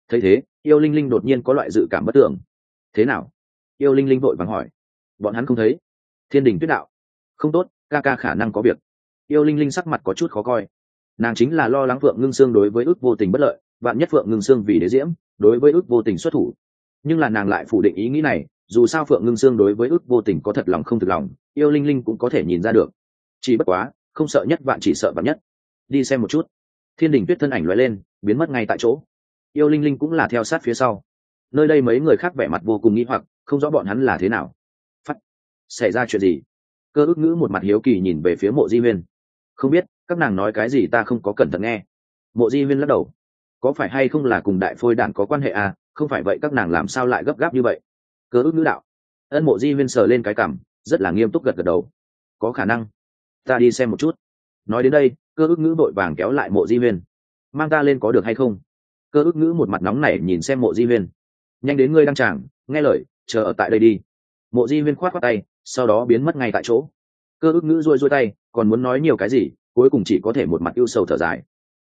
Thấy thế, yêu linh linh đột nhiên có loại dự cảm bất tưởng thế nào? Yêu linh linh vội vàng hỏi. Bọn hắn không thấy. Thiên đình tuyết đạo. Không tốt, ca ca khả năng có việc. Yêu linh linh sắc mặt có chút khó coi. Nàng chính là lo lắng phượng ngưng xương đối với ước vô tình bất lợi, vạn nhất phượng ngưng xương vì đế diễm, đối với ước vô tình xuất thủ. Nhưng là nàng lại phủ định ý nghĩ này, dù sao phượng ngưng xương đối với ước vô tình có thật lòng không thực lòng, yêu linh linh cũng có thể nhìn ra được. Chỉ bất quá, không sợ nhất vạn chỉ sợ vạn nhất. Đi xem một chút. Thiên đình tuyết thân ảnh loại lên, biến mất ngay tại chỗ. Yêu linh linh cũng là theo sát phía sau nơi đây mấy người khác vẻ mặt vô cùng nghĩ hoặc, không rõ bọn hắn là thế nào. Phắt xảy ra chuyện gì? Cơ ước ngữ một mặt hiếu kỳ nhìn về phía mộ di huyên. Không biết, các nàng nói cái gì ta không có cẩn thận nghe. Mộ di huyên lắc đầu. Có phải hay không là cùng đại phôi đản có quan hệ à? Không phải vậy các nàng làm sao lại gấp gáp như vậy? Cơ ước ngữ đạo. Ân mộ di huyên sờ lên cái cảm rất là nghiêm túc gật gật đầu. Có khả năng. Ta đi xem một chút. Nói đến đây, cơ ước ngữ vội vàng kéo lại mộ di huyên. Mang ta lên có được hay không? Cơ ước ngữ một mặt nóng nảy nhìn xem mộ di huyên nhanh đến ngươi đăng tràng, nghe lời, chờ ở tại đây đi. Mộ di huyên khoát khoát tay, sau đó biến mất ngay tại chỗ. Cơ ước ngữ rôi rôi tay, còn muốn nói nhiều cái gì, cuối cùng chỉ có thể một mặt ưu sầu thở dài.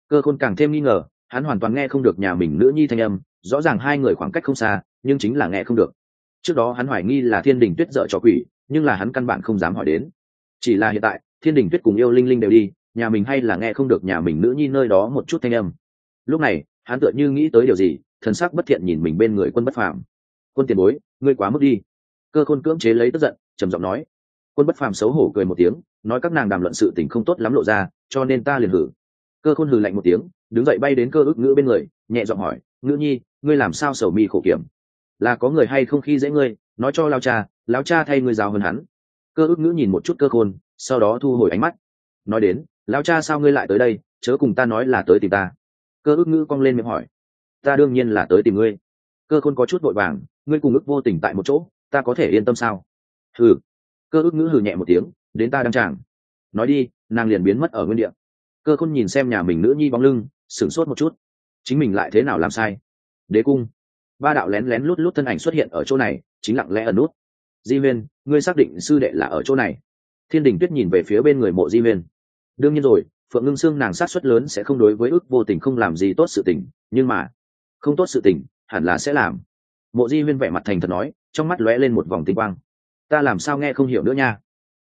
Cơ khôn càng thêm nghi ngờ, hắn hoàn toàn nghe không được nhà mình nữ nhi thanh âm, rõ ràng hai người khoảng cách không xa, nhưng chính là nghe không được. Trước đó hắn hoài nghi là thiên đình tuyết dợ cho quỷ, nhưng là hắn căn bản không dám hỏi đến. Chỉ là hiện tại, thiên đình tuyết cùng yêu linh linh đều đi, nhà mình hay là nghe không được nhà mình nữ nhi nơi đó một chút thanh âm. Lúc này, hắn tựa như nghĩ tới điều gì thần sắc bất thiện nhìn mình bên người quân bất phàm. Quân tiền bối, ngươi quá mức đi. Cơ khôn cưỡng chế lấy tức giận, trầm giọng nói. Quân bất phàm xấu hổ cười một tiếng, nói các nàng đàm luận sự tình không tốt lắm lộ ra, cho nên ta liền hử. Cơ khôn hử lạnh một tiếng, đứng dậy bay đến cơ ức ngữ bên người, nhẹ giọng hỏi, ngữ nhi, ngươi làm sao sầu mi khổ kiểm? Là có người hay không khi dễ ngươi? Nói cho lao cha lao cha thay ngươi rào hơn hắn. Cơ ức ngữ nhìn một chút cơ khôn, sau đó thu hồi ánh mắt. Nói đến lao cha sao ngươi lại tới đây? Chớ cùng ta nói là tới tìm ta. Cơ ức ngữ cong lên miệng hỏi ta đương nhiên là tới tìm ngươi. Cơ khôn có chút vội vàng, ngươi cùng ức vô tình tại một chỗ, ta có thể yên tâm sao? Hừ. Cơ ức ngữ hừ nhẹ một tiếng, đến ta đăng tràng. Nói đi, nàng liền biến mất ở nguyên địa. Cơ khôn nhìn xem nhà mình nữ nhi bóng lưng, sửng sốt một chút. Chính mình lại thế nào làm sai? Đế cung. Ba đạo lén lén lút lút thân ảnh xuất hiện ở chỗ này, chính lặng lẽ ẩn nút. Di huyên ngươi xác định sư đệ là ở chỗ này. Thiên đình tuyết nhìn về phía bên người mộ di huyên đương nhiên rồi, phượng ngưng xương nàng sát xuất lớn sẽ không đối với ước vô tình không làm gì tốt sự tình, nhưng mà không tốt sự tình hẳn là sẽ làm. Mộ di huyên vẻ mặt thành thật nói trong mắt lóe lên một vòng tinh quang. Ta làm sao nghe không hiểu nữa nha?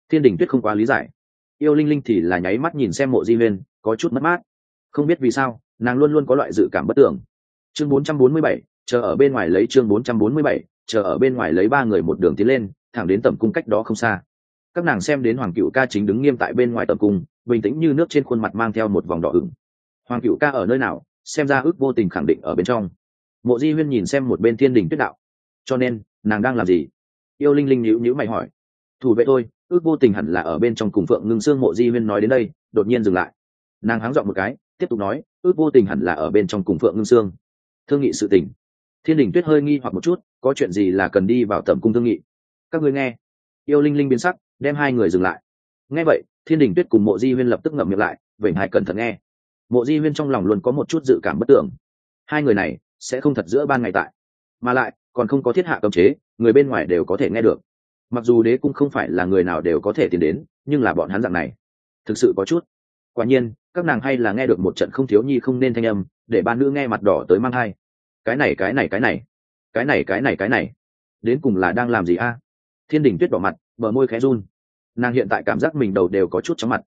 Thiên đình tuyết không quá lý giải. Yêu linh linh thì là nháy mắt nhìn xem mộ di huyên có chút mất mát. Không biết vì sao nàng luôn luôn có loại dự cảm bất tưởng chương 447, chờ ở bên ngoài lấy chương 447, chờ ở bên ngoài lấy ba người một đường tiến lên thẳng đến tầm cung cách đó không xa. Các nàng xem đến hoàng cựu ca chính đứng nghiêm tại bên ngoài tầm cung bình tĩnh như nước trên khuôn mặt mang theo một vòng đỏ ửng. Hoàng cựu ca ở nơi nào? Xem ra ước vô tình khẳng định ở bên trong. Mộ di huyên nhìn xem một bên thiên đình tuyết đạo. Cho nên, nàng đang làm gì? Yêu linh linh nhữ nhữ mày hỏi. Thủ vệ thôi ước vô tình hẳn là ở bên trong cùng phượng ngưng xương mộ di huyên nói đến đây, đột nhiên dừng lại. Nàng háng dọn một cái, tiếp tục nói, ước vô tình hẳn là ở bên trong cùng phượng ngưng xương thương nghị sự tình. Thiên đình tuyết hơi nghi hoặc một chút, có chuyện gì là cần đi vào tầm cung thương nghị? Các ngươi nghe. Yêu linh linh biến sắc, đem hai người dừng lại. Nghe vậy, thiên đình tuyết cùng mộ di huyên lập tức ngậm miệng lại, vểnh hai cẩn thận nghe mộ di huyên trong lòng luôn có một chút dự cảm bất tưởng. Hai người này sẽ không thật giữa ban ngày tại, mà lại còn không có thiết hạ cấm chế, người bên ngoài đều có thể nghe được. Mặc dù đế cũng không phải là người nào đều có thể tìm đến, nhưng là bọn hắn dạng này, thực sự có chút. Quả nhiên, các nàng hay là nghe được một trận không thiếu nhi không nên thanh âm, để ba nữ nghe mặt đỏ tới mang hai cái này cái này cái này cái này cái này cái này. Đến cùng là đang làm gì a? Thiên đình tuyết đỏ mặt, bờ môi khẽ run. Nàng hiện tại cảm giác mình đầu đều có chút chóng mặt,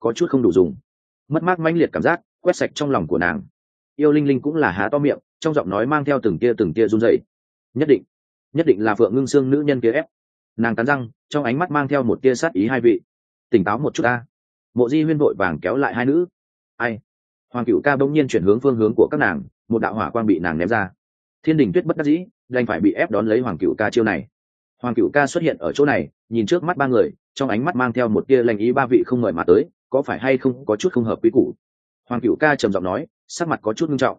có chút không đủ dùng. Mất mát mãnh liệt cảm giác quét sạch trong lòng của nàng. Yêu linh linh cũng là há to miệng, trong giọng nói mang theo từng tia từng tia run dậy nhất định nhất định là phượng ngưng xương nữ nhân kia ép. Nàng cắn răng, trong ánh mắt mang theo một tia sát ý hai vị. Tỉnh táo một chút ta. Mộ di huyên vội vàng kéo lại hai nữ. Ai? Hoàng cựu ca bỗng nhiên chuyển hướng phương hướng của các nàng, một đạo hỏa quang bị nàng ném ra. Thiên đình tuyết bất đắc dĩ, đành phải bị ép đón lấy hoàng cựu ca chiêu này. Hoàng cựu ca xuất hiện ở chỗ này, nhìn trước mắt ba người, trong ánh mắt mang theo một tia lành ý ba vị không mời mà tới, có phải hay không có chút không hợp với củ? Hoàng cựu ca trầm giọng nói, sắc mặt có chút nghiêm trọng.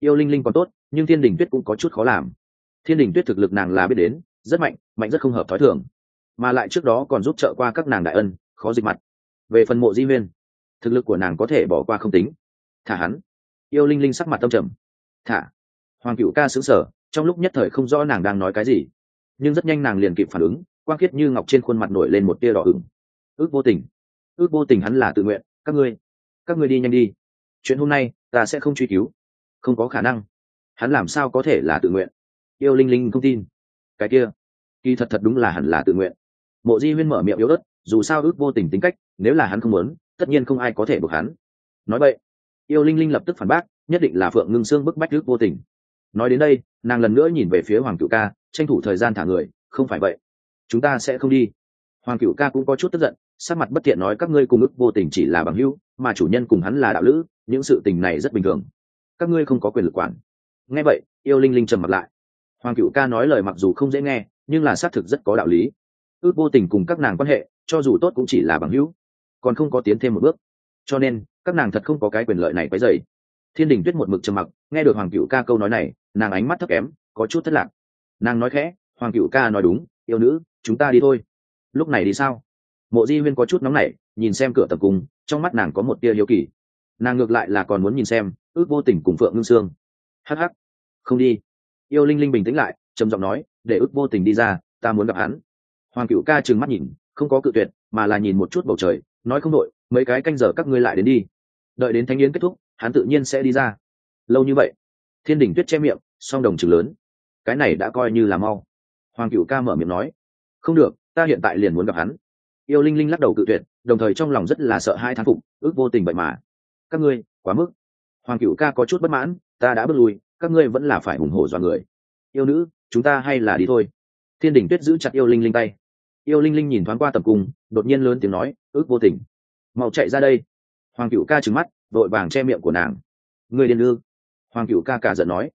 Yêu linh linh còn tốt, nhưng thiên đình tuyết cũng có chút khó làm. Thiên đình tuyết thực lực nàng là biết đến, rất mạnh mạnh rất không hợp thói thường. Mà lại trước đó còn giúp trợ qua các nàng đại ân, khó dịch mặt. Về phần mộ di huyên thực lực của nàng có thể bỏ qua không tính. Thả hắn. Yêu linh linh sắc mặt tâm trầm. Thả. Hoàng cựu ca xứng sở trong lúc nhất thời không rõ nàng đang nói cái gì. Nhưng rất nhanh nàng liền kịp phản ứng, quang khiết như ngọc trên khuôn mặt nổi lên một tia đỏ ửng. Ước vô tình. Ước vô tình hắn là tự nguyện. Các ngươi các ngươi đi nhanh đi chuyện hôm nay, ta sẽ không truy cứu. Không có khả năng. Hắn làm sao có thể là tự nguyện? Yêu linh linh không tin. Cái kia, kỳ thật thật đúng là hẳn là tự nguyện. Mộ di huyên mở miệng yếu ớt, dù sao ước vô tình tính cách, nếu là hắn không muốn, tất nhiên không ai có thể buộc hắn. Nói vậy, yêu linh linh lập tức phản bác, nhất định là phượng ngưng xương bức bách ước vô tình. Nói đến đây, nàng lần nữa nhìn về phía hoàng cựu ca, tranh thủ thời gian thả người, không phải vậy, chúng ta sẽ không đi hoàng cựu ca cũng có chút tức giận, sắc mặt bất thiện nói các ngươi cùng ức vô tình chỉ là bằng hữu, mà chủ nhân cùng hắn là đạo lữ, những sự tình này rất bình thường. Các ngươi không có quyền lực quản. Nghe vậy, yêu linh linh trầm mặt lại. Hoàng cựu ca nói lời mặc dù không dễ nghe, nhưng là xác thực rất có đạo lý. Ước vô tình cùng các nàng quan hệ, cho dù tốt cũng chỉ là bằng hữu, còn không có tiến thêm một bước. Cho nên, các nàng thật không có cái quyền lợi này quấy dày thiên đình tuyết một mực trầm mặc, nghe được hoàng cựu ca câu nói này, nàng ánh mắt thấp kém, có chút thất lạc. Nàng nói khẽ, hoàng cựu ca nói đúng, yêu nữ, chúng ta đi thôi lúc này đi sao? Mộ di huyên có chút nóng nảy, nhìn xem cửa tập cung, trong mắt nàng có một tia hiếu kỳ. Nàng ngược lại là còn muốn nhìn xem, ước vô tình cùng phượng ngưng sương. Hh không đi. Yêu linh linh bình tĩnh lại, trầm giọng nói, để ước vô tình đi ra, ta muốn gặp hắn. Hoàng cựu ca trừng mắt nhìn, không có cự tuyệt, mà là nhìn một chút bầu trời, nói không đội mấy cái canh giờ các ngươi lại đến đi. Đợi đến thanh yến kết thúc, hắn tự nhiên sẽ đi ra. Lâu như vậy, thiên đình tuyết che miệng, song đồng chừng lớn. Cái này đã coi như là mau. Hoàng cựu ca mở miệng nói, không được ta hiện tại liền muốn gặp hắn. Yêu linh linh lắc đầu cự tuyệt, đồng thời trong lòng rất là sợ hai thán phục, ước vô tình vậy mà. Các ngươi, quá mức. Hoàng cựu ca có chút bất mãn, ta đã bước lui, các ngươi vẫn là phải ủng hộ dọa người. Yêu nữ, chúng ta hay là đi thôi. Thiên đình tuyết giữ chặt yêu linh linh tay. Yêu linh linh nhìn thoáng qua tập cung đột nhiên lớn tiếng nói, ước vô tình. Mau chạy ra đây. Hoàng cựu ca trừng mắt, vội vàng che miệng của nàng. Người điên lương hoàng cựu ca cả giận nói.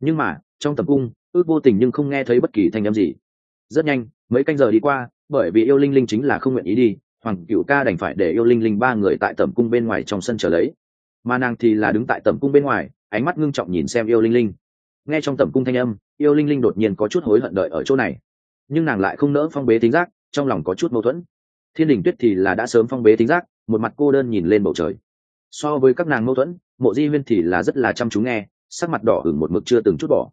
Nhưng mà, trong tập cung, ước vô tình nhưng không nghe thấy bất kỳ thanh âm gì rất nhanh, mấy canh giờ đi qua, bởi vì yêu linh linh chính là không nguyện ý đi, hoàng cựu ca đành phải để yêu linh linh ba người tại tầm cung bên ngoài trong sân chờ lấy. Mà nàng thì là đứng tại tầm cung bên ngoài, ánh mắt ngưng trọng nhìn xem yêu linh linh. Nghe trong tầm cung thanh âm, yêu linh linh đột nhiên có chút hối hận đợi ở chỗ này. Nhưng nàng lại không nỡ phong bế tính giác, trong lòng có chút mâu thuẫn. Thiên đình tuyết thì là đã sớm phong bế tính giác, một mặt cô đơn nhìn lên bầu trời. So với các nàng mâu thuẫn, mộ di huyên thì là rất là chăm chú nghe, sắc mặt đỏ hửng một mực chưa từng chút bỏ.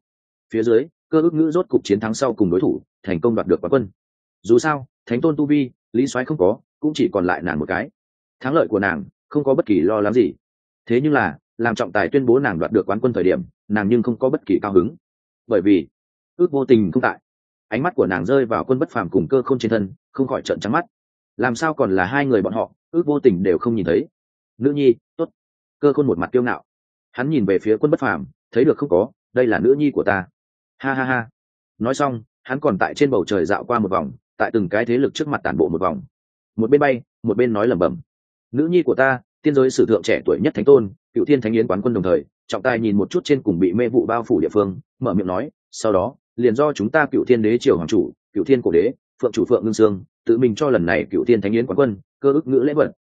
Phía dưới, cơ ước ngữ rốt cục chiến thắng sau cùng đối thủ thành công đoạt được quán quân. Dù sao, thánh tôn tu vi, lý soái không có, cũng chỉ còn lại nàng một cái. Thắng lợi của nàng, không có bất kỳ lo lắng gì. Thế nhưng là, làm trọng tài tuyên bố nàng đoạt được quán quân thời điểm, nàng nhưng không có bất kỳ cao hứng. Bởi vì, ước vô tình không tại. Ánh mắt của nàng rơi vào quân bất phàm cùng cơ không trên thân, không khỏi trợn trắng mắt. Làm sao còn là hai người bọn họ, ước vô tình đều không nhìn thấy. Nữ nhi t ố t cơ khôn một mặt kiêu ngạo. Hắn nhìn về phía quân bất phàm, thấy được không có, đây là nữ nhi của ta. Ha ha ha. Nói xong hắn còn tại trên bầu trời dạo qua một vòng, tại từng cái thế lực trước mặt tản bộ một vòng. Một bên bay, một bên nói lẩm bẩm. Nữ nhi của ta, tiên giới sử thượng trẻ tuổi nhất thánh tôn, cựu thiên thánh yến quán quân đồng thời, trọng tài nhìn một chút trên cùng bị mê vụ bao phủ địa phương, mở miệng nói, sau đó, liền do chúng ta cựu thiên đế triều hoàng chủ, cựu thiên cổ đế, phượng chủ phượng ngưng sương, tự mình cho lần này cựu thiên thánh yến quán quân, cơ ức ngữ lễ vật.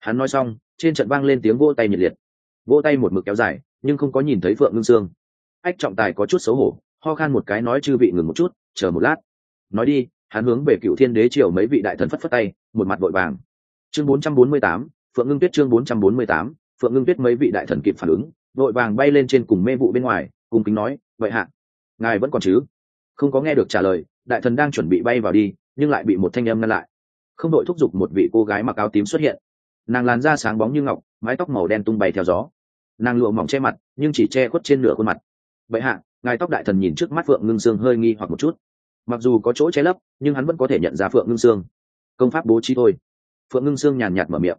Hắn nói xong, trên trận vang lên tiếng vỗ tay nhiệt liệt. Vỗ tay một mực kéo dài, nhưng không có nhìn thấy phượng ngưng sương. Ách, trọng tài có chút xấu hổ, ho khan một cái nói chư vị ngừng một chút chờ một lát. Nói đi hắn hướng về cựu thiên đế triều mấy vị đại thần phất phất tay một mặt vội vàng. Chương 448, phượng ngưng tuyết chương 448, phượng ngưng tuyết mấy vị đại thần kịp phản ứng vội vàng bay lên trên cùng mê vụ bên ngoài cùng kính nói vậy hạ ngài vẫn còn chứ? Không có nghe được trả lời đại thần đang chuẩn bị bay vào đi nhưng lại bị một thanh âm ngăn lại. Không đội thúc giục một vị cô gái mặc áo tím xuất hiện. Nàng làn da sáng bóng như ngọc mái tóc màu đen tung bay theo gió. Nàng lụa mỏng che mặt nhưng chỉ che khuất trên nửa khuôn mặt. Vậy hạ ngài tóc đại thần nhìn trước mắt phượng ngưng sương hơi nghi hoặc một chút. Mặc dù có chỗ che lấp, nhưng hắn vẫn có thể nhận ra phượng ngưng sương. Công pháp bố trí thôi. Phượng ngưng sương nhàn nhạt mở miệng.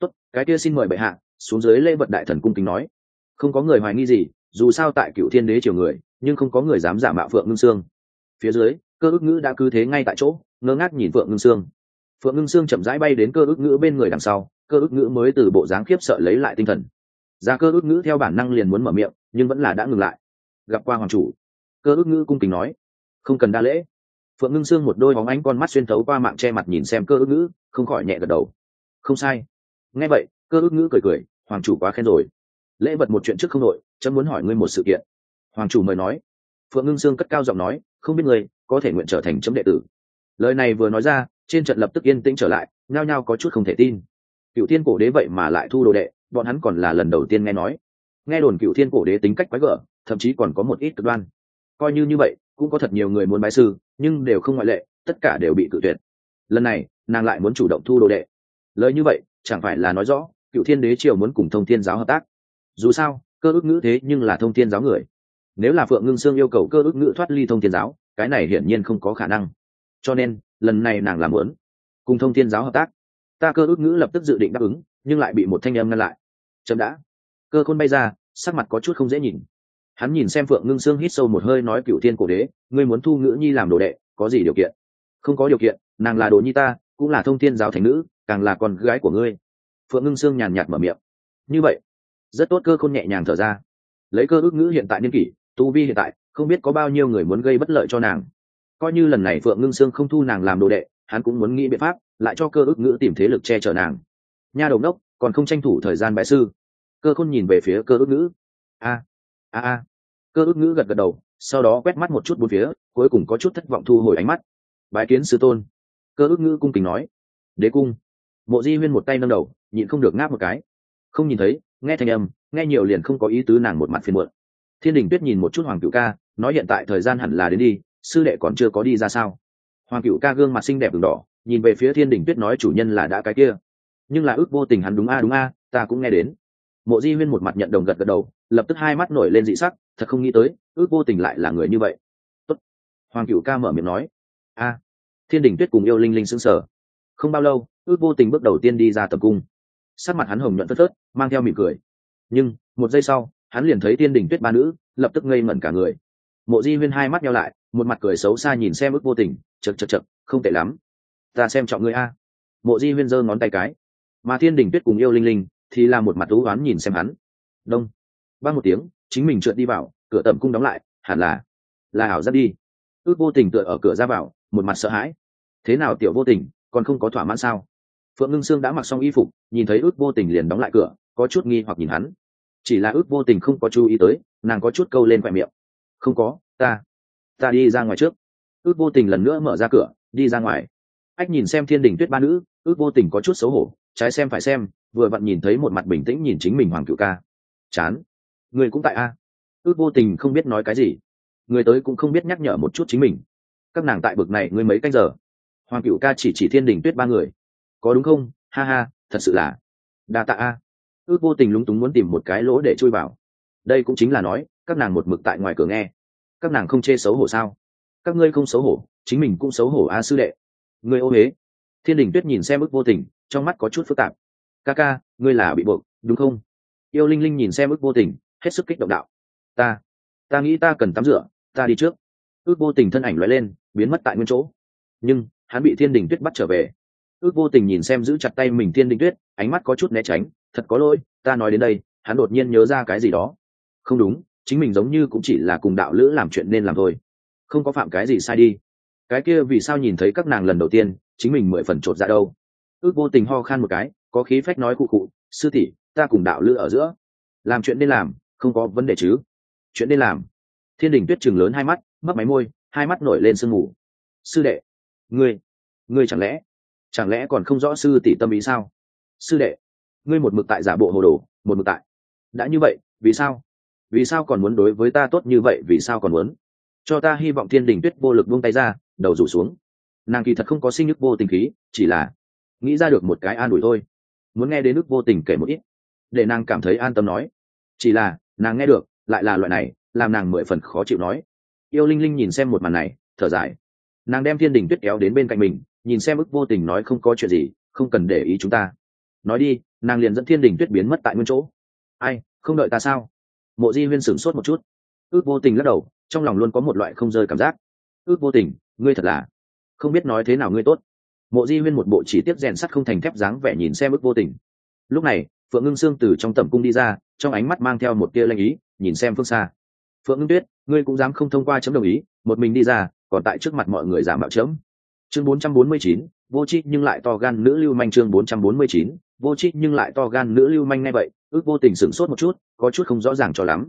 Tốt, cái kia xin mời bệ hạ, xuống dưới lễ vận đại thần cung kính nói. Không có người hoài nghi gì, dù sao tại cựu thiên đế triều người, nhưng không có người dám giả mạo phượng ngưng sương. Phía dưới, cơ ước ngữ đã cứ thế ngay tại chỗ, ngơ ngác nhìn phượng ngưng sương. Phượng ngưng sương chậm rãi bay đến cơ ước ngữ bên người đằng sau, cơ ước ngữ mới từ bộ dáng khiếp sợ lấy lại tinh thần. Ra cơ ước ngữ theo bản năng liền muốn mở miệng, nhưng vẫn là đã ngừng lại gặp qua hoàng chủ. Cơ ước ngữ cung kính nói, không cần đa lễ. Phượng ngưng sương một đôi bóng ánh con mắt xuyên thấu qua mạng che mặt nhìn xem cơ ước ngữ, không khỏi nhẹ gật đầu. Không sai. Nghe vậy, cơ ước ngữ cười cười, hoàng chủ quá khen rồi. Lễ vật một chuyện trước không đội chấm muốn hỏi ngươi một sự kiện. Hoàng chủ mời nói. Phượng ngưng sương cất cao giọng nói, không biết ngươi, có thể nguyện trở thành chấm đệ tử. Lời này vừa nói ra, trên trận lập tức yên tĩnh trở lại, nhao nhao có chút không thể tin. Cựu thiên cổ đế vậy mà lại thu đồ đệ, bọn hắn còn là lần đầu tiên nghe nói. Nghe đồn cựu thiên cổ đế tính cách quái gở thậm chí còn có một ít cực đoan. Coi như như vậy, cũng có thật nhiều người muốn bái sư, nhưng đều không ngoại lệ, tất cả đều bị cự tuyệt. Lần này, nàng lại muốn chủ động thu đồ đệ. Lời như vậy, chẳng phải là nói rõ, cựu thiên đế triều muốn cùng thông thiên giáo hợp tác. Dù sao, cơ ước ngữ thế nhưng là thông thiên giáo người. Nếu là phượng ngưng sương yêu cầu cơ ước ngữ thoát ly thông thiên giáo, cái này hiển nhiên không có khả năng. Cho nên, lần này nàng làm muốn cùng thông thiên giáo hợp tác. Ta cơ ước ngữ lập tức dự định đáp ứng, nhưng lại bị một thanh âm ngăn lại. Chậm đã. Cơ khôn bay ra, sắc mặt có chút không dễ nhìn hắn nhìn xem phượng ngưng sương hít sâu một hơi nói cựu thiên cổ đế, ngươi muốn thu ngữ nhi làm đồ đệ, có gì điều kiện? Không có điều kiện, nàng là đồ nhi ta, cũng là thông thiên giáo thành nữ, càng là con gái của ngươi. Phượng ngưng sương nhàn nhạt mở miệng. Như vậy, rất tốt, cơ khôn nhẹ nhàng thở ra. Lấy cơ ước ngữ hiện tại niên kỷ, tu vi hiện tại, không biết có bao nhiêu người muốn gây bất lợi cho nàng. Coi như lần này phượng ngưng sương không thu nàng làm đồ đệ, hắn cũng muốn nghĩ biện pháp, lại cho cơ ước ngữ tìm thế lực che chở nàng. Nha đồng đốc, còn không tranh thủ thời gian bãi sư. Cơ khôn nhìn về phía cơ ước ngữ. A a a cơ ước ngữ gật gật đầu, sau đó quét mắt một chút bốn phía, cuối cùng có chút thất vọng thu hồi ánh mắt. Bái kiến sư tôn. Cơ ước ngữ cung kính nói. Đế cung. Mộ di huyên một tay nâng đầu, nhịn không được ngáp một cái. Không nhìn thấy, nghe thanh âm, nghe nhiều liền không có ý tứ nàng một mặt phiền muộn. Thiên đình tuyết nhìn một chút hoàng cựu ca, nói hiện tại thời gian hẳn là đến đi, sư đệ còn chưa có đi ra sao? Hoàng cựu ca gương mặt xinh đẹp đường đỏ, nhìn về phía thiên đình tuyết nói chủ nhân là đã cái kia. Nhưng là ước vô tình hắn đúng a đúng a, ta cũng nghe đến mộ di huyên một mặt nhận đồng gật gật đầu, lập tức hai mắt nổi lên dị sắc, thật không nghĩ tới, ước vô tình lại là người như vậy. Tốt. hoàng cựu ca mở miệng nói. A. Thiên đình tuyết cùng yêu linh linh sững sờ. Không bao lâu, ước vô tình bước đầu tiên đi ra tập cung. Sắc mặt hắn hồng nhuận phất phớt, mang theo mỉm cười. Nhưng, một giây sau, hắn liền thấy thiên đình tuyết ba nữ, lập tức ngây ngẩn cả người. Mộ di huyên hai mắt nhau lại, một mặt cười xấu xa nhìn xem ước vô tình chật chật chật không tệ lắm. Ta xem trọng ngươi a. Mộ di huyên giơ ngón tay cái. Mà thiên đình tuyết cùng yêu linh linh thì là một mặt thú oán nhìn xem hắn. Đông. Ba một tiếng, chính mình trượt đi vào, cửa tầm cung đóng lại, hẳn là là ảo giáp đi. Ước vô tình tựa ở cửa ra vào, một mặt sợ hãi. Thế nào tiểu vô tình, còn không có thỏa mãn sao? Phượng ngưng sương đã mặc xong y phục, nhìn thấy ước vô tình liền đóng lại cửa, có chút nghi hoặc nhìn hắn. Chỉ là ước vô tình không có chú ý tới, nàng có chút câu lên khoe miệng. Không có, ta ta đi ra ngoài trước. Ước vô tình lần nữa mở ra cửa, đi ra ngoài. Ách nhìn xem thiên đình tuyết ba nữ, ước vô tình có chút xấu hổ, trái xem phải xem vừa vặn nhìn thấy một mặt bình tĩnh nhìn chính mình hoàng cựu ca. Chán người cũng tại a? Ước vô tình không biết nói cái gì. Người tới cũng không biết nhắc nhở một chút chính mình. Các nàng tại bực này ngươi mấy canh giờ? Hoàng cựu ca chỉ chỉ thiên đình tuyết ba người. Có đúng không? Ha ha, thật sự là đa tạ a. Ước vô tình lúng túng muốn tìm một cái lỗ để chui vào. Đây cũng chính là nói, các nàng một mực tại ngoài cửa nghe. Các nàng không chê xấu hổ sao? Các ngươi không xấu hổ, chính mình cũng xấu hổ a sư đệ. Người ô huế thiên đình tuyết nhìn xem ước vô tình, trong mắt có chút phức tạp ca ca, ngươi là bị buộc, đúng không? Yêu linh linh nhìn xem ước vô tình, hết sức kích động đạo. Ta ta nghĩ ta cần tắm rửa, ta đi trước. Ước vô tình thân ảnh loại lên, biến mất tại nguyên chỗ. Nhưng, hắn bị thiên đình tuyết bắt trở về. Ước vô tình nhìn xem giữ chặt tay mình thiên đình tuyết, ánh mắt có chút né tránh, thật có lỗi, ta nói đến đây, hắn đột nhiên nhớ ra cái gì đó. Không đúng, chính mình giống như cũng chỉ là cùng đạo lữ làm chuyện nên làm thôi. Không có phạm cái gì sai đi. Cái kia vì sao nhìn thấy các nàng lần đầu tiên, chính mình mười phần chột ra dạ đâu. Ước vô tình ho khan một cái có khí phách nói cụ cụ sư tỷ, ta cùng đạo lữ ở giữa. Làm chuyện nên làm, không có vấn đề chứ? Chuyện nên làm. Thiên đình tuyết chừng lớn hai mắt mất máy môi, hai mắt nổi lên sương mù. Sư đệ. Ngươi ngươi chẳng lẽ chẳng lẽ còn không rõ sư tỷ tâm ý sao? Sư đệ, ngươi một mực tại giả bộ hồ đồ, một mực tại. Đã như vậy, vì sao? Vì sao còn muốn đối với ta tốt như vậy, vì sao còn muốn? Cho ta hy vọng thiên đình tuyết vô lực buông tay ra, đầu rủ xuống. Nàng kỳ thật không có sinh nhức vô tình khí, chỉ là nghĩ ra được một cái an ủi thôi muốn nghe đến nước vô tình kể một ít. Để nàng cảm thấy an tâm nói. Chỉ là, nàng nghe được, lại là loại này, làm nàng mười phần khó chịu nói. Yêu linh linh nhìn xem một màn này, thở dài. Nàng đem thiên đình tuyết kéo đến bên cạnh mình, nhìn xem ức vô tình nói không có chuyện gì, không cần để ý chúng ta. Nói đi, nàng liền dẫn thiên đình tuyết biến mất tại nguyên chỗ. Ai, không đợi ta sao? Mộ di huyên sửng sốt một chút. Ước vô tình lắc đầu, trong lòng luôn có một loại không rơi cảm giác. Ước vô tình, ngươi thật là. Không biết nói thế nào ngươi tốt mộ di huyên một bộ chỉ tiếp rèn sắt không thành thép dáng vẻ nhìn xem ức vô tình. Lúc này phượng ngưng sương từ trong tẩm cung đi ra trong ánh mắt mang theo một tia lanh ý nhìn xem phương xa. Phượng ngưng tuyết ngươi cũng dám không thông qua chấm đồng ý một mình đi ra còn tại trước mặt mọi người giả mạo chấm. Chương 449, vô tri nhưng lại to gan nữ lưu manh chương 449, vô tri nhưng lại to gan nữ lưu manh ngay vậy ước vô tình sửng sốt một chút có chút không rõ ràng cho lắm.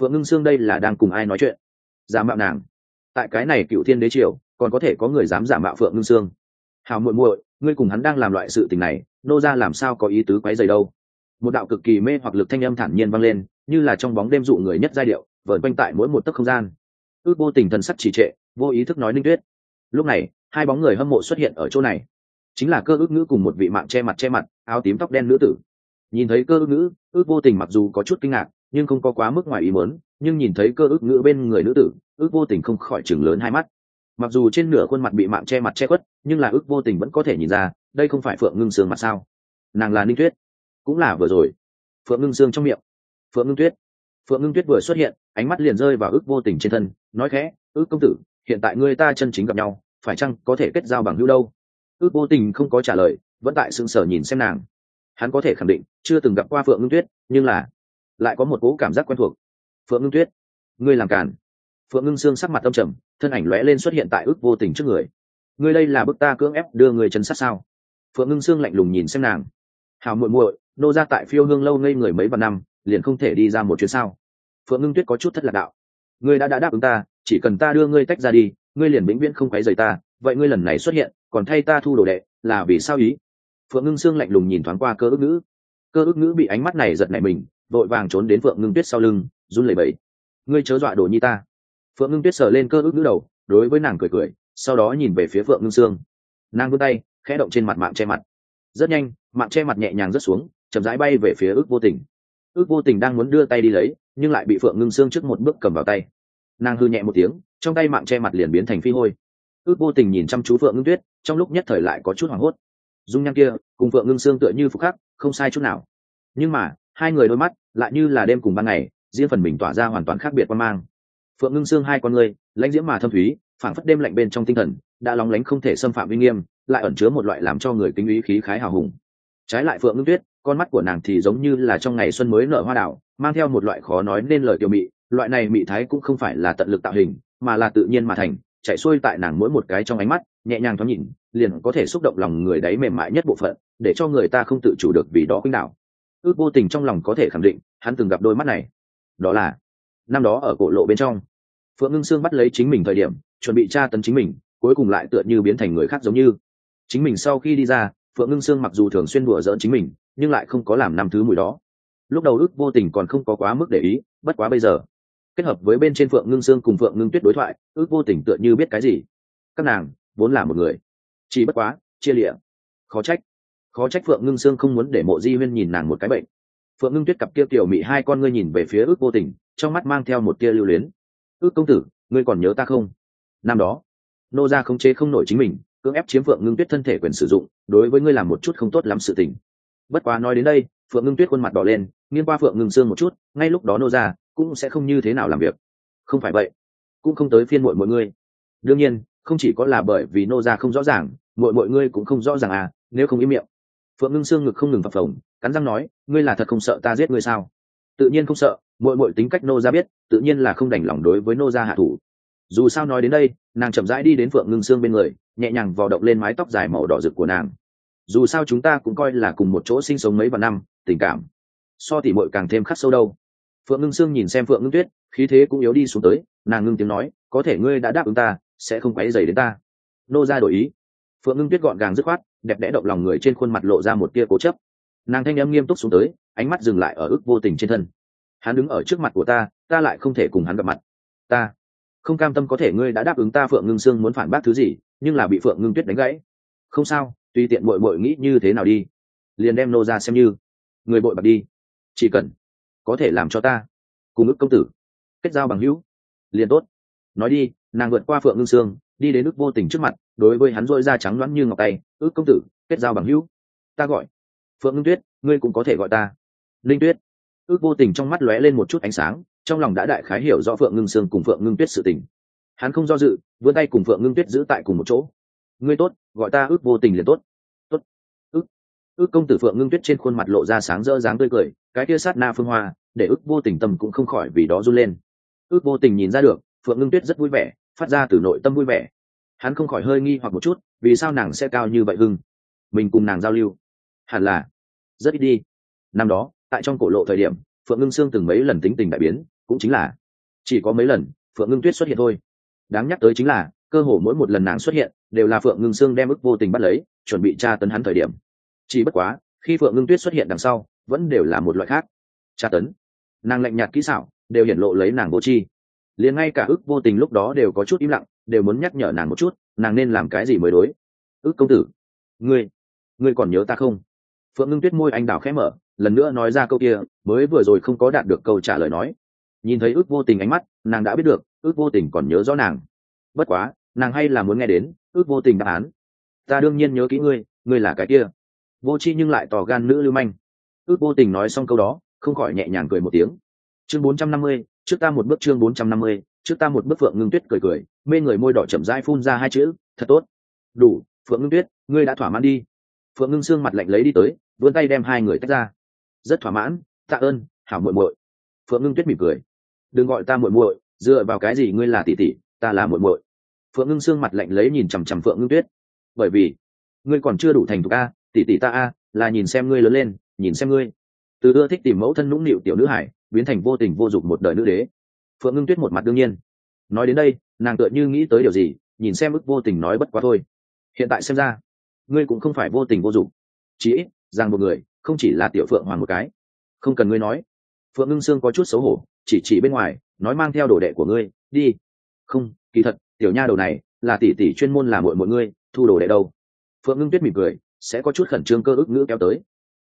Phượng ngưng sương đây là đang cùng ai nói chuyện? Giả mạo nàng. Tại cái này cựu thiên đế triều còn có thể có người dám giả mạo phượng ngưng sương? Hào muội muội, ngươi cùng hắn đang làm loại sự tình này, nô ra làm sao có ý tứ quấy dày đâu? Một đạo cực kỳ mê hoặc lực thanh âm thản nhiên vang lên, như là trong bóng đêm dụ người nhất giai điệu vợn quanh tại mỗi một tấc không gian. Ước vô tình thần sắc trì trệ, vô ý thức nói ninh tuyết. Lúc này, hai bóng người hâm mộ xuất hiện ở chỗ này. Chính là cơ ước ngữ cùng một vị mạng che mặt che mặt, áo tím tóc đen nữ tử. Nhìn thấy cơ ước ngữ, ước vô tình mặc dù có chút kinh ngạc, nhưng không có quá mức ngoài ý muốn, nhưng nhìn thấy cơ ước ngữ bên người nữ tử, ước vô tình không khỏi chừng lớn hai mắt mặc dù trên nửa khuôn mặt bị mạng che mặt che khuất, nhưng là ước vô tình vẫn có thể nhìn ra, đây không phải phượng ngưng sương mặt sao? Nàng là ninh tuyết. Cũng là vừa rồi. Phượng ngưng sương trong miệng. Phượng ngưng tuyết. Phượng ngưng tuyết vừa xuất hiện, ánh mắt liền rơi vào ước vô tình trên thân, nói khẽ, ước công tử, hiện tại ngươi ta chân chính gặp nhau, phải chăng có thể kết giao bằng hữu đâu? Ước vô tình không có trả lời, vẫn tại sững sờ nhìn xem nàng. Hắn có thể khẳng định, chưa từng gặp qua phượng ngưng tuyết, nhưng là lại có một cố cảm giác quen thuộc. Phượng ngưng tuyết, ngươi làm càn. Phượng ngưng xương sắc mặt tâm trầm thân ảnh lóe lên xuất hiện tại ước vô tình trước người. Ngươi đây là bức ta cưỡng ép đưa người chân sát sao? Phượng ngưng Sương lạnh lùng nhìn xem nàng. Hào muội muội, nô ra tại phiêu hương lâu ngây người mấy vạn năm, liền không thể đi ra một chuyến sao? Phượng ngưng tuyết có chút thất lạc đạo. Ngươi đã đã đáp ứng ta, chỉ cần ta đưa ngươi tách ra đi, ngươi liền vĩnh viễn không quấy rầy ta, vậy ngươi lần này xuất hiện, còn thay ta thu đồ đệ, là vì sao ý? Phượng ngưng Sương lạnh lùng nhìn thoáng qua cơ ước ngữ. Cơ ước ngữ bị ánh mắt này giật nảy mình, vội vàng trốn đến phượng ngưng tuyết sau lưng, run lẩy bẩy. Ngươi chớ dọa đồ nhi ta phượng ngưng tuyết sờ lên cơ ước nữ đầu đối với nàng cười cười sau đó nhìn về phía phượng ngưng Sương, nàng vươn tay khẽ động trên mặt mạng che mặt. Rất nhanh mạng che mặt nhẹ nhàng rớt xuống chậm rãi bay về phía ước vô tình. Ước vô tình đang muốn đưa tay đi lấy nhưng lại bị phượng ngưng Sương trước một bước cầm vào tay. Nàng hư nhẹ một tiếng trong tay mạng che mặt liền biến thành phi hôi. Ước vô tình nhìn chăm chú phượng ngưng tuyết trong lúc nhất thời lại có chút hoảng hốt. Dung nhăn kia cùng phượng ngưng Sương tựa như phúc khắc không sai chút nào. Nhưng mà hai người đôi mắt lại như là đêm cùng ban ngày riêng phần mình tỏa ra hoàn toàn khác biệt quan mang phượng ngưng xương hai con người lãnh diễm mà thâm thúy, phảng phất đêm lạnh bên trong tinh thần, đã lóng lánh không thể xâm phạm uy nghiêm, lại ẩn chứa một loại làm cho người kính ý khí khái hào hùng. Trái lại phượng ngưng tuyết, con mắt của nàng thì giống như là trong ngày xuân mới nở hoa đảo mang theo một loại khó nói nên lời tiểu mị, loại này mị thái cũng không phải là tận lực tạo hình, mà là tự nhiên mà thành, chạy xuôi tại nàng mỗi một cái trong ánh mắt, nhẹ nhàng thoáng nhìn, liền có thể xúc động lòng người đấy mềm mại nhất bộ phận, để cho người ta không tự chủ được vì đó khuynh đảo. Ước vô tình trong lòng có thể khẳng định, hắn từng gặp đôi mắt này. Đó là năm đó ở cổ lộ bên trong. Phượng ngưng sương bắt lấy chính mình thời điểm, chuẩn bị tra tấn chính mình, cuối cùng lại tựa như biến thành người khác giống như. Chính mình sau khi đi ra, phượng ngưng sương mặc dù thường xuyên đùa giỡn chính mình, nhưng lại không có làm năm thứ mùi đó. Lúc đầu ước vô tình còn không có quá mức để ý, bất quá bây giờ. Kết hợp với bên trên phượng ngưng sương cùng phượng ngưng tuyết đối thoại, ước vô tình tựa như biết cái gì. Các nàng, vốn là một người. Chỉ bất quá, chia lịa. Khó trách. Khó trách phượng ngưng sương không muốn để mộ di huyên nhìn nàng một cái bệnh phượng ngưng tuyết cặp kia tiểu mị hai con ngươi nhìn về phía ước vô tình, trong mắt mang theo một tia lưu luyến. Ước công tử, ngươi còn nhớ ta không? Năm đó, nô gia không chế không nổi chính mình, cưỡng ép chiếm phượng ngưng tuyết thân thể quyền sử dụng, đối với ngươi làm một chút không tốt lắm sự tình. Bất quá nói đến đây, phượng ngưng tuyết khuôn mặt đỏ lên, nghiêng qua phượng ngưng sương một chút, ngay lúc đó nô gia cũng sẽ không như thế nào làm việc. Không phải vậy, cũng không tới phiên muội mọi ngươi. Đương nhiên, không chỉ có là bởi vì nô gia không rõ ràng, muội mọi ngươi cũng không rõ ràng à nếu không im miệng phượng ngưng xương ngực không ngừng phập phồng, cắn răng nói, ngươi là thật không sợ ta giết ngươi sao? Tự nhiên không sợ Mội Mội tính cách nô gia biết, tự nhiên là không đành lòng đối với nô gia hạ thủ. Dù sao nói đến đây, nàng chậm rãi đi đến phượng ngưng xương bên người, nhẹ nhàng vò động lên mái tóc dài màu đỏ rực của nàng. Dù sao chúng ta cũng coi là cùng một chỗ sinh sống mấy vạn năm, tình cảm so thì mội càng thêm khắc sâu đâu. Phượng ngưng sương nhìn xem phượng ngưng tuyết, khí thế cũng yếu đi xuống tới, nàng ngưng tiếng nói, có thể ngươi đã đáp ứng ta, sẽ không quấy dày đến ta. Nô ra đổi ý phượng ngưng tuyết gọn gàng dứt khoát, đẹp đẽ động lòng người trên khuôn mặt lộ ra một tia cố chấp. Nàng thanh em nghiêm túc xuống tới, ánh mắt dừng lại ở ức vô tình trên thân. Hắn đứng ở trước mặt của ta ta lại không thể cùng hắn gặp mặt. Ta không cam tâm có thể ngươi đã đáp ứng ta phượng ngưng sương muốn phản bác thứ gì, nhưng là bị phượng ngưng tuyết đánh gãy. Không sao, tùy tiện bội bội nghĩ như thế nào đi. Liền đem nô ra xem như. Người bội bạc đi. Chỉ cần có thể làm cho ta cùng ức công tử kết giao bằng hữu, liền tốt. Nói đi, nàng vượt qua phượng ngưng sương đi đến ước vô tình trước mặt, đối với hắn dội da trắng loãng như ngọc tay, ước công tử, kết giao bằng hữu, ta gọi phượng ngưng tuyết, ngươi cũng có thể gọi ta linh tuyết. Ước vô tình trong mắt lóe lên một chút ánh sáng, trong lòng đã đại khái hiểu rõ phượng ngưng sương cùng phượng ngưng tuyết sự tình. Hắn không do dự, vươn tay cùng phượng ngưng tuyết giữ tại cùng một chỗ. Ngươi tốt, gọi ta ước vô tình liền tốt. Tốt. Ước ước công tử phượng ngưng tuyết trên khuôn mặt lộ ra sáng rỡ dáng tươi cười, cái kia sát na phương hoa, để ước vô tình tâm cũng không khỏi vì đó run lên. Ước vô tình nhìn ra được, phượng ngưng tuyết rất vui vẻ phát ra từ nội tâm vui vẻ. Hắn không khỏi hơi nghi hoặc một chút, vì sao nàng sẽ cao như vậy hưng? Mình cùng nàng giao lưu. Hẳn là, rất ít đi. Năm đó, tại trong cổ lộ thời điểm, phượng ngưng sương từng mấy lần tính tình đại biến, cũng chính là, chỉ có mấy lần, phượng ngưng tuyết xuất hiện thôi. Đáng nhắc tới chính là, cơ hồ mỗi một lần nàng xuất hiện, đều là phượng ngưng sương đem ức vô tình bắt lấy, chuẩn bị tra tấn hắn thời điểm. Chỉ bất quá, khi phượng ngưng tuyết xuất hiện đằng sau, vẫn đều là một loại khác. Tra tấn. Nàng lạnh nhạt kỹ xảo, đều hiển lộ lấy nàng vô chi liền ngay cả ức vô tình lúc đó đều có chút im lặng, đều muốn nhắc nhở nàng một chút, nàng nên làm cái gì mới đối? Ức công tử, ngươi ngươi còn nhớ ta không? Phượng ngưng tuyết môi anh đào khẽ mở, lần nữa nói ra câu kia, mới vừa rồi không có đạt được câu trả lời nói. Nhìn thấy ước vô tình ánh mắt, nàng đã biết được, ước vô tình còn nhớ rõ nàng. Bất quá, nàng hay là muốn nghe đến, ước vô tình đáp án. Ta đương nhiên nhớ kỹ ngươi ngươi là cái kia. Vô c h i nhưng lại tỏ gan nữ lưu manh. Ước vô tình nói xong câu đó, không khỏi nhẹ nhàng cười một tiếng. Chương bốn trăm năm mươi trước ta một bước chương bốn trăm năm mươi, trước ta một bước phượng ngưng tuyết cười cười, mê người môi đỏ chậm rãi phun ra hai chữ, thật tốt. Đủ, phượng ngưng tuyết, ngươi đã thỏa mãn đi. Phượng ngưng xương mặt lạnh lấy đi tới, vươn tay đem hai người tách ra. Rất thỏa mãn, tạ ơn, hảo muội muội. Phượng ngưng tuyết mỉm cười. Đừng gọi ta muội muội, dựa vào cái gì ngươi là tỷ tỷ, ta là muội muội. Phượng ngưng xương mặt lạnh lấy nhìn chằm chằm phượng ngưng tuyết. Bởi vì, ngươi còn chưa đủ thành thục a, tỷ tỷ ta a, là nhìn xem ngươi lớn lên, nhìn xem ngươi. Từ ưa thích tìm mẫu thân nũng nịu tiểu nữ hải biến thành vô tình vô dụng một đời nữ đế. Phượng ngưng tuyết một mặt đương nhiên. Nói đến đây, nàng tựa như nghĩ tới điều gì, nhìn xem ức vô tình nói bất quá thôi. Hiện tại xem ra, ngươi cũng không phải vô tình vô dụng chỉ ít rằng một người, không chỉ là tiểu phượng hoàng một cái. Không cần ngươi nói. Phượng ngưng sương có chút xấu hổ, chỉ chỉ bên ngoài, nói mang theo đồ đệ của ngươi, đi. Không, kỳ thật, tiểu nha đầu này là tỷ tỷ chuyên môn làm mọi mọi ngươi, thu đồ đệ đâu. Phượng ngưng tuyết mỉm cười, sẽ có chút khẩn trương cơ ức ngữ kéo tới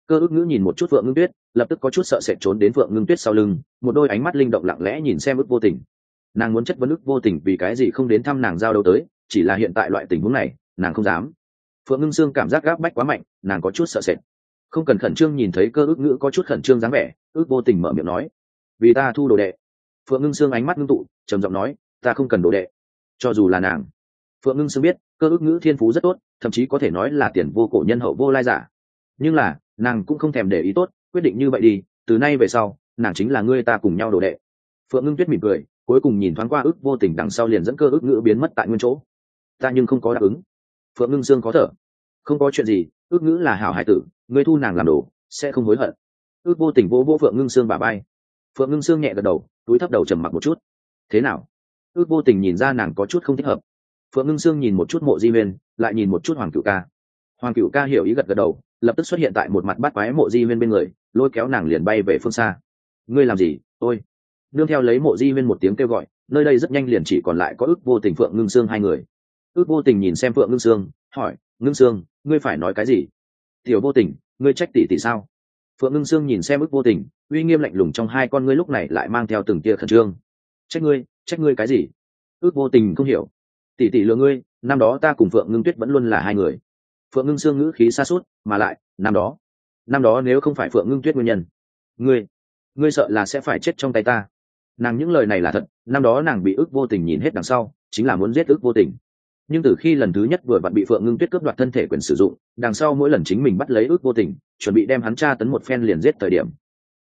cơ Ước ngữ nhìn một chút phượng ngưng tuyết, lập tức có chút sợ sệt trốn đến phượng ngưng tuyết sau lưng, một đôi ánh mắt linh động lặng lẽ nhìn xem ức vô tình. Nàng muốn chất vấn ức vô tình vì cái gì không đến thăm nàng giao đâu tới, chỉ là hiện tại loại tình huống này, nàng không dám. Phượng ngưng sương cảm giác gáp bách quá mạnh, nàng có chút sợ sệt. Không cần khẩn trương nhìn thấy cơ ước ngữ có chút khẩn trương dáng vẻ, ước vô tình mở miệng nói, vì ta thu đồ đệ. Phượng ngưng sương ánh mắt ngưng tụ, trầm giọng nói, ta không cần đồ đệ, cho dù là nàng. Phượng ngưng sương biết, cơ ước ngữ thiên phú rất tốt, thậm chí có thể nói là tiền vô cổ nhân hậu vô lai giả. Nhưng là nàng cũng không thèm để ý tốt, quyết định như vậy đi, từ nay về sau, nàng chính là ngươi ta cùng nhau đồ đệ. Phượng ngưng tuyết mỉm cười, cuối cùng nhìn thoáng qua ước vô tình đằng sau liền dẫn cơ ước ngữ biến mất tại nguyên chỗ. Ta nhưng không có đáp ứng. Phượng ngưng sương có thở. Không có chuyện gì, ước ngữ là hảo hải tử, ngươi thu nàng làm đồ, sẽ không hối hận. Ước vô tình vỗ vỗ phượng ngưng sương bà bay phượng ngưng sương nhẹ gật đầu, túi thấp đầu trầm mặc một chút. Thế nào? Ước vô tình nhìn ra nàng có chút không thích hợp. Phượng ngưng sương nhìn một chút mộ di huyên lại nhìn một chút hoàng cựu ca. Hoàng cựu ca hiểu ý gật gật đầu lập tức xuất hiện tại một mặt bắt quái mộ di huyên bên người, lôi kéo nàng liền bay về phương xa. Ngươi làm gì? Tôi. Nương theo lấy mộ di huyên một tiếng kêu gọi, nơi đây rất nhanh liền chỉ còn lại có ước vô tình phượng ngưng sương hai người. Ước vô tình nhìn xem phượng ngưng sương, hỏi, ngưng sương, ngươi phải nói cái gì? Tiểu vô tình, ngươi trách tỷ tỷ sao? Phượng ngưng sương nhìn xem ước vô tình, uy nghiêm lạnh lùng trong hai con ngươi lúc này lại mang theo từng tia khẩn trương. Trách ngươi trách ngươi cái gì? Ước vô tình không hiểu. Tỷ tỷ lừa ngươi, năm đó ta cùng phượng ngưng tuyết vẫn luôn là hai người phượng ngưng sương ngữ khí xa suốt, mà lại, năm đó. Năm đó nếu không phải phượng ngưng tuyết nguyên nhân. Ngươi ngươi sợ là sẽ phải chết trong tay ta. Nàng những lời này là thật, năm đó nàng bị ước vô tình nhìn hết đằng sau, chính là muốn giết ước vô tình. Nhưng từ khi lần thứ nhất vừa vặn bị phượng ngưng tuyết cướp đoạt thân thể quyền sử dụng, đằng sau mỗi lần chính mình bắt lấy ước vô tình, chuẩn bị đem hắn tra tấn một phen liền giết thời điểm.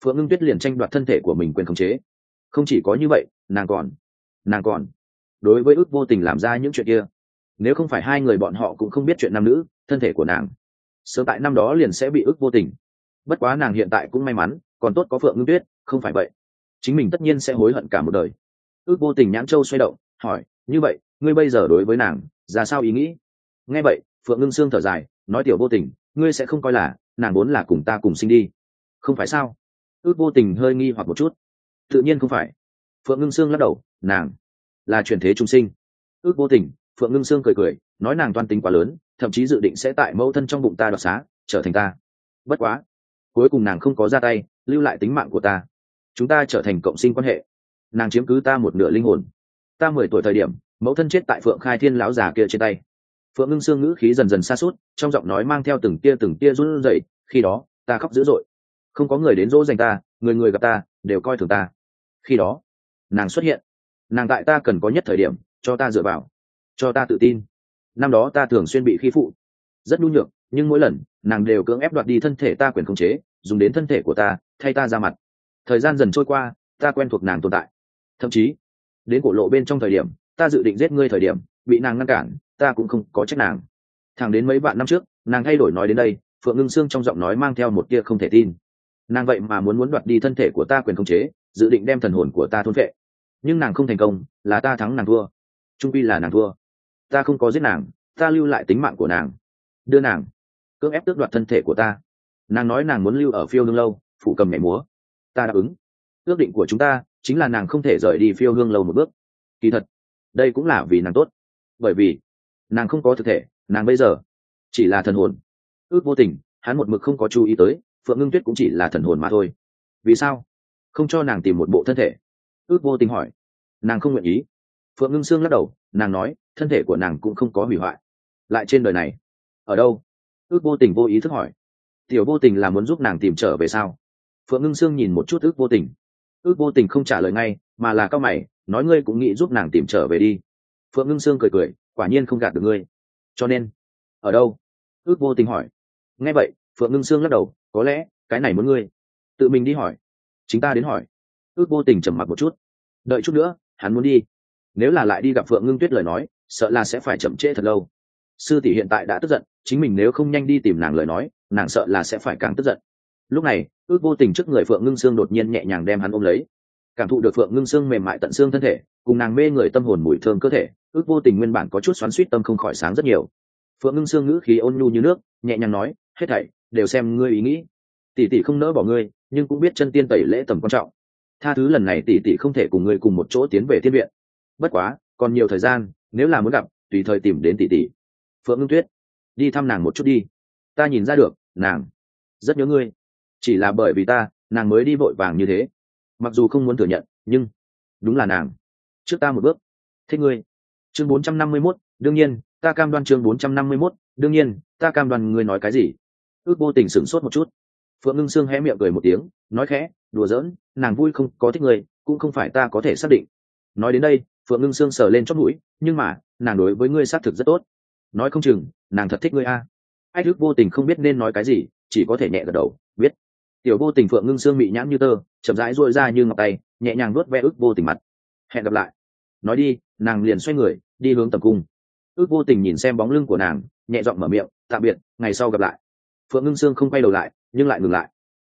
Phượng ngưng tuyết liền tranh đoạt thân thể của mình quyền khống chế. Không chỉ có như vậy, nàng còn nàng còn. Đối với ước vô tình làm ra những chuyện kia nếu không phải hai người bọn họ cũng không biết chuyện nam nữ, thân thể của nàng, sớm tại năm đó liền sẽ bị ước vô tình. Bất quá nàng hiện tại cũng may mắn, còn tốt có phượng ngưng tuyết, không phải vậy, chính mình tất nhiên sẽ hối hận cả một đời. Ước vô tình nhãn châu xoay động, hỏi, như vậy, ngươi bây giờ đối với nàng, ra sao ý nghĩ? Nghe vậy, phượng ngưng sương thở dài, nói, tiểu vô tình, ngươi sẽ không coi là, nàng vốn là cùng ta cùng sinh đi. Không phải sao? Ước vô tình hơi nghi hoặc một chút. Tự nhiên không phải. Phượng ngưng sương lắc đầu, nàng là truyền thế trung sinh. Ước vô tình phượng ngưng sương cười cười, nói nàng toan tính quá lớn, thậm chí dự định sẽ tại mẫu thân trong bụng ta đoạt xá, trở thành ta. Bất quá, cuối cùng nàng không có ra tay, lưu lại tính mạng của ta. Chúng ta trở thành cộng sinh quan hệ. Nàng chiếm cứ ta một nửa linh hồn. Ta mười tuổi thời điểm, mẫu thân chết tại phượng khai thiên lão già kia trên tay. Phượng ngưng Sương ngữ khí dần dần xa suốt trong giọng nói mang theo từng tia từng tia run rẩy, khi đó, ta khóc dữ dội. Không có người đến dỗ dành ta, người người gặp ta, đều coi thường ta. Khi đó, nàng xuất hiện. Nàng tại ta cần có nhất thời điểm, cho ta dựa vào cho ta tự tin. Năm đó ta thường xuyên bị khi phụ. Rất nhu nhược, nhưng mỗi lần, nàng đều cưỡng ép đoạt đi thân thể ta quyền khống chế, dùng đến thân thể của ta, thay ta ra mặt. Thời gian dần trôi qua, ta quen thuộc nàng tồn tại. Thậm chí, đến cổ lộ bên trong thời điểm, ta dự định giết ngươi thời điểm, bị nàng ngăn cản, ta cũng không có trách nàng. Thẳng đến mấy vạn năm trước, nàng thay đổi nói đến đây, phượng ngưng sương trong giọng nói mang theo một tia không thể tin. Nàng vậy mà muốn muốn đoạt đi thân thể của ta quyền khống chế, dự định đem thần hồn của ta thôn vệ nhưng nàng không thành công, là ta thắng nàng thua. Trung pi là nàng thua ta không có giết nàng, ta lưu lại tính mạng của nàng. Đưa nàng, cưỡng ép tước đoạt thân thể của ta. Nàng nói nàng muốn lưu ở phiêu hương lâu phụ cầm nhảy múa. Ta đáp ứng. Ước định của chúng ta chính là nàng không thể rời đi phiêu hương lâu một bước. Kỳ thật, đây cũng là vì nàng tốt. Bởi vì, nàng không có thực thể, nàng bây giờ chỉ là thần hồn. Ước vô tình, hắn một mực không có chú ý tới, phượng ngưng tuyết cũng chỉ là thần hồn mà thôi. Vì sao? Không cho nàng tìm một bộ thân thể. Ước vô tình hỏi. Nàng không nguyện ý. Phượng ngưng sương lắc đầu, nàng nói thân thể của nàng cũng không có hủy hoại. Lại trên đời này, ở đâu? Ước vô tình vô ý thức hỏi. Tiểu vô tình là muốn giúp nàng tìm trở về sao? Phượng ngưng sương nhìn một chút ước vô tình. Ước vô tình không trả lời ngay, mà là cao mày, nói ngươi cũng nghĩ giúp nàng tìm trở về đi. Phượng ngưng sương cười cười, quả nhiên không gạt được ngươi. Cho nên, ở đâu? Ước vô tình hỏi. Nghe vậy, phượng ngưng sương lắc đầu, có lẽ, cái này muốn ngươi. Tự mình đi hỏi. Chính ta đến hỏi. Ước vô tình trầm mặc một chút. Đợi chút nữa, hắn muốn đi. Nếu là lại đi gặp phượng ngưng tuyết lời nói sợ là sẽ phải chậm trễ thật lâu. Sư tỷ hiện tại đã tức giận, chính mình nếu không nhanh đi tìm nàng lời nói, nàng sợ là sẽ phải càng tức giận. Lúc này, ước vô tình trước người phượng ngưng sương đột nhiên nhẹ nhàng đem hắn ôm lấy. Cảm thụ được phượng ngưng sương mềm mại tận xương thân thể, cùng nàng mê người tâm hồn mùi thơm cơ thể, ước vô tình nguyên bản có chút xoắn suýt tâm không khỏi sáng rất nhiều. Phượng ngưng sương ngữ khí ôn nhu như nước, nhẹ nhàng nói, hết thảy, đều xem ngươi ý nghĩ. Tỷ tỷ không nỡ bỏ ngươi, nhưng cũng biết chân tiên tẩy lễ tầm quan trọng. Tha thứ lần này tỷ tỷ không thể cùng ngươi cùng một chỗ tiến về thiên viện. Bất quá, còn nhiều thời gian nếu là muốn gặp tùy thời tìm đến tỷ tỷ. Phượng ngưng tuyết đi thăm nàng một chút đi. Ta nhìn ra được nàng rất nhớ ngươi. Chỉ là bởi vì ta nàng mới đi vội vàng như thế. Mặc dù không muốn thừa nhận nhưng đúng là nàng. Trước ta một bước. Thích ngươi. Chương bốn trăm năm mươi 451, đương nhiên ta cam đoan chương bốn trăm năm mươi 451, đương nhiên ta cam đoan ngươi nói cái gì? Ước vô tình sửng sốt một chút. Phượng ngưng sương hé miệng cười một tiếng nói khẽ đùa giỡn nàng vui không có thích ngươi cũng không phải ta có thể xác định. Nói đến đây phượng ngưng sương sờ lên chót mũi, nhưng mà, nàng đối với ngươi xác thực rất tốt. Nói không chừng, nàng thật thích ngươi a. À. ách thức vô tình không biết nên nói cái gì, chỉ có thể nhẹ gật đầu biết tiểu vô tình phượng ngưng Sương bị nhãn như tơ, chậm rãi rội ra như ngọc tay, nhẹ nhàng nuốt ve ức vô tình mặt. Hẹn gặp lại. Nói đi, nàng liền xoay người, đi hướng tầm cung. Ước vô tình nhìn xem bóng lưng của nàng, nhẹ giọng mở miệng, tạm biệt, ngày sau gặp lại. Phượng ngưng sương không quay đầu lại, nhưng lại ngừng lại.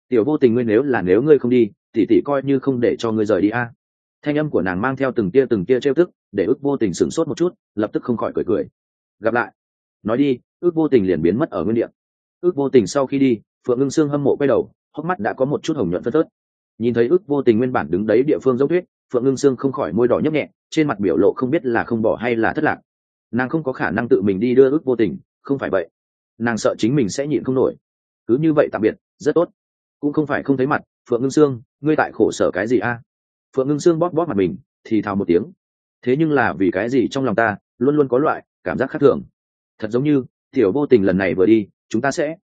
Tiểu vô tình ngươi nếu là nếu ngươi không đi tỉ tỉ coi như không để cho ngươi rời đi a thanh âm của nàng mang theo từng tia từng tia trêu tức, để ước vô tình sửng sốt một chút, lập tức không khỏi cười cười. Gặp lại. Nói đi, ước vô tình liền biến mất ở nguyên địa. Ước vô tình sau khi đi, phượng ngưng sương hâm mộ quay đầu, hốc mắt đã có một chút hồng nhuận phân tớt nhìn thấy ước vô tình nguyên bản đứng đấy địa phương dốc thuyết phượng ngưng sương không khỏi môi đỏ nhấp nhẹ, trên mặt biểu lộ không biết là không bỏ hay là thất lạc. Nàng không có khả năng tự mình đi đưa ước vô tình, không phải vậy. Nàng sợ chính mình sẽ nhịn không nổi. Cứ như vậy tạm biệt, rất tốt. Cũng không phải không thấy mặt, phượng ngưng sương, ngươi tại khổ sở cái gì a? Phượng ngưng xương bóp bóp mặt mình, thì thào một tiếng. Thế nhưng là vì cái gì trong lòng ta luôn luôn có loại cảm giác khác thường? Thật giống như, tiểu vô tình lần này vừa đi, chúng ta sẽ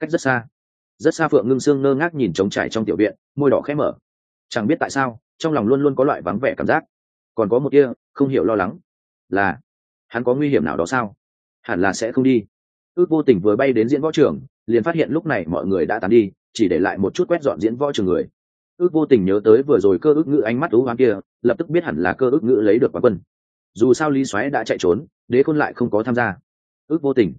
cách rất xa. Rất xa phượng ngưng xương ngơ ngác nhìn trống trải trong tiểu viện, môi đỏ khẽ mở. Chẳng biết tại sao, trong lòng luôn luôn có loại vắng vẻ cảm giác. Còn có một kia, không hiểu lo lắng, là, hắn có nguy hiểm nào đó sao? Hẳn là sẽ không đi. Ước vô tình vừa bay đến diễn võ trường, liền phát hiện lúc này mọi người đã tàn đi, chỉ để lại một chút quét dọn diễn võ trường người ước vô tình nhớ tới vừa rồi cơ ước ngữ ánh mắt ú hoang kia, lập tức biết hẳn là cơ ước ngữ lấy được quán quân. Dù sao lý xoáy đã chạy trốn, đế khôn lại không có tham gia. Ước vô tình.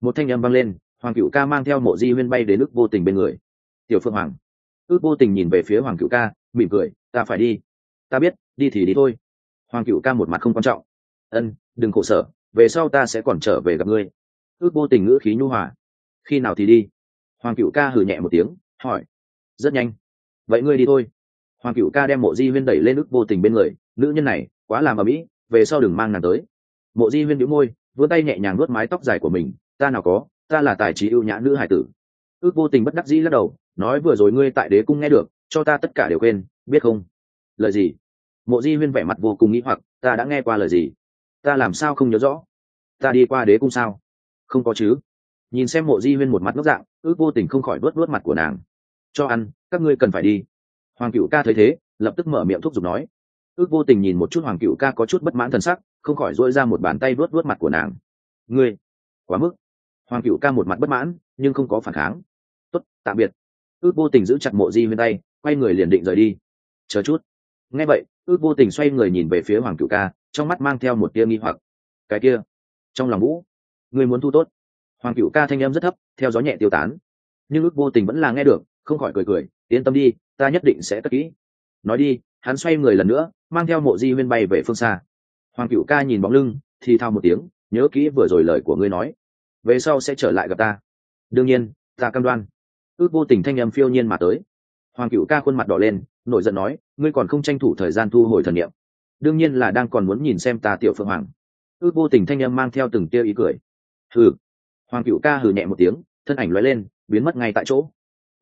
Một thanh âm vang lên, hoàng cựu ca mang theo mộ di huyên bay đến ước vô tình bên người. Tiểu Phương hoàng. Ước vô tình nhìn về phía hoàng cựu ca, mỉm cười, ta phải đi. Ta biết, đi thì đi thôi. Hoàng cựu ca một mặt không quan trọng. Ân, đừng khổ sở, về sau ta sẽ còn trở về gặp ngươi. Ước vô tình ngữ khí nhu hòa. Khi nào thì đi? Hoàng cựu ca hử nhẹ một tiếng, hỏi. Rất nhanh vậy ngươi đi thôi. Hoàng cựu ca đem mộ di huyên đẩy lên ước vô tình bên người, nữ nhân này, quá làm ở mỹ, về sau đừng mang nàng tới. Mộ di huyên đĩu môi, vươn tay nhẹ nhàng nuốt mái tóc dài của mình, ta nào có, ta là tài trí ưu nhã nữ hải tử. Ước vô tình bất đắc dĩ lắc đầu, nói vừa rồi ngươi tại đế cung nghe được, cho ta tất cả đều quên, biết không? Lời gì? Mộ di huyên vẻ mặt vô cùng nghĩ hoặc, ta đã nghe qua lời gì? Ta làm sao không nhớ rõ? Ta đi qua đế cung sao? Không có chứ. Nhìn xem mộ di huyên một mặt ngốc dạng, ước vô tình không khỏi vớt vớt mặt của nàng. Cho ăn các ngươi cần phải đi. Hoàng cựu ca thấy thế, lập tức mở miệng thúc giục nói. Ước vô tình nhìn một chút hoàng cựu ca có chút bất mãn t h ầ n sắc, không khỏi dỗi ra một bàn tay vớt vớt mặt của nàng. Ngươi, quá mức. Hoàng cựu ca một mặt bất mãn, nhưng không có phản kháng. Tốt, tạm biệt. Ước vô tình giữ chặt mộ di huyên tay, quay người liền định rời đi. Chờ chút. Nghe vậy, ước vô tình xoay người nhìn về phía hoàng cựu ca, trong mắt mang theo một tia nghi hoặc. Cái kia, trong lòng vũ người muốn thu tốt. Hoàng cựu ca thanh em rất thấp, theo gió nhẹ tiêu tán. Nhưng ước vô tình vẫn là nghe được, không khỏi cười cười yên tâm đi, ta nhất định sẽ cất kỹ. Nói đi, hắn xoay người lần nữa, mang theo mộ di huyên bay về phương xa. Hoàng cựu ca nhìn bóng lưng, thì thao một tiếng, nhớ kỹ vừa rồi lời của ngươi nói. Về sau sẽ trở lại gặp ta. Đương nhiên, ta cam đoan. Ước vô tình thanh âm phiêu nhiên mà tới. Hoàng cựu ca khuôn mặt đỏ lên, nổi giận nói, ngươi còn không tranh thủ thời gian thu hồi thần niệm. Đương nhiên là đang còn muốn nhìn xem ta tiểu phượng hoàng. Ước vô tình thanh âm mang theo từng tia ý cười. Hừ. Hoàng cựu ca hừ nhẹ một tiếng, thân ảnh lóe lên, biến mất ngay tại chỗ.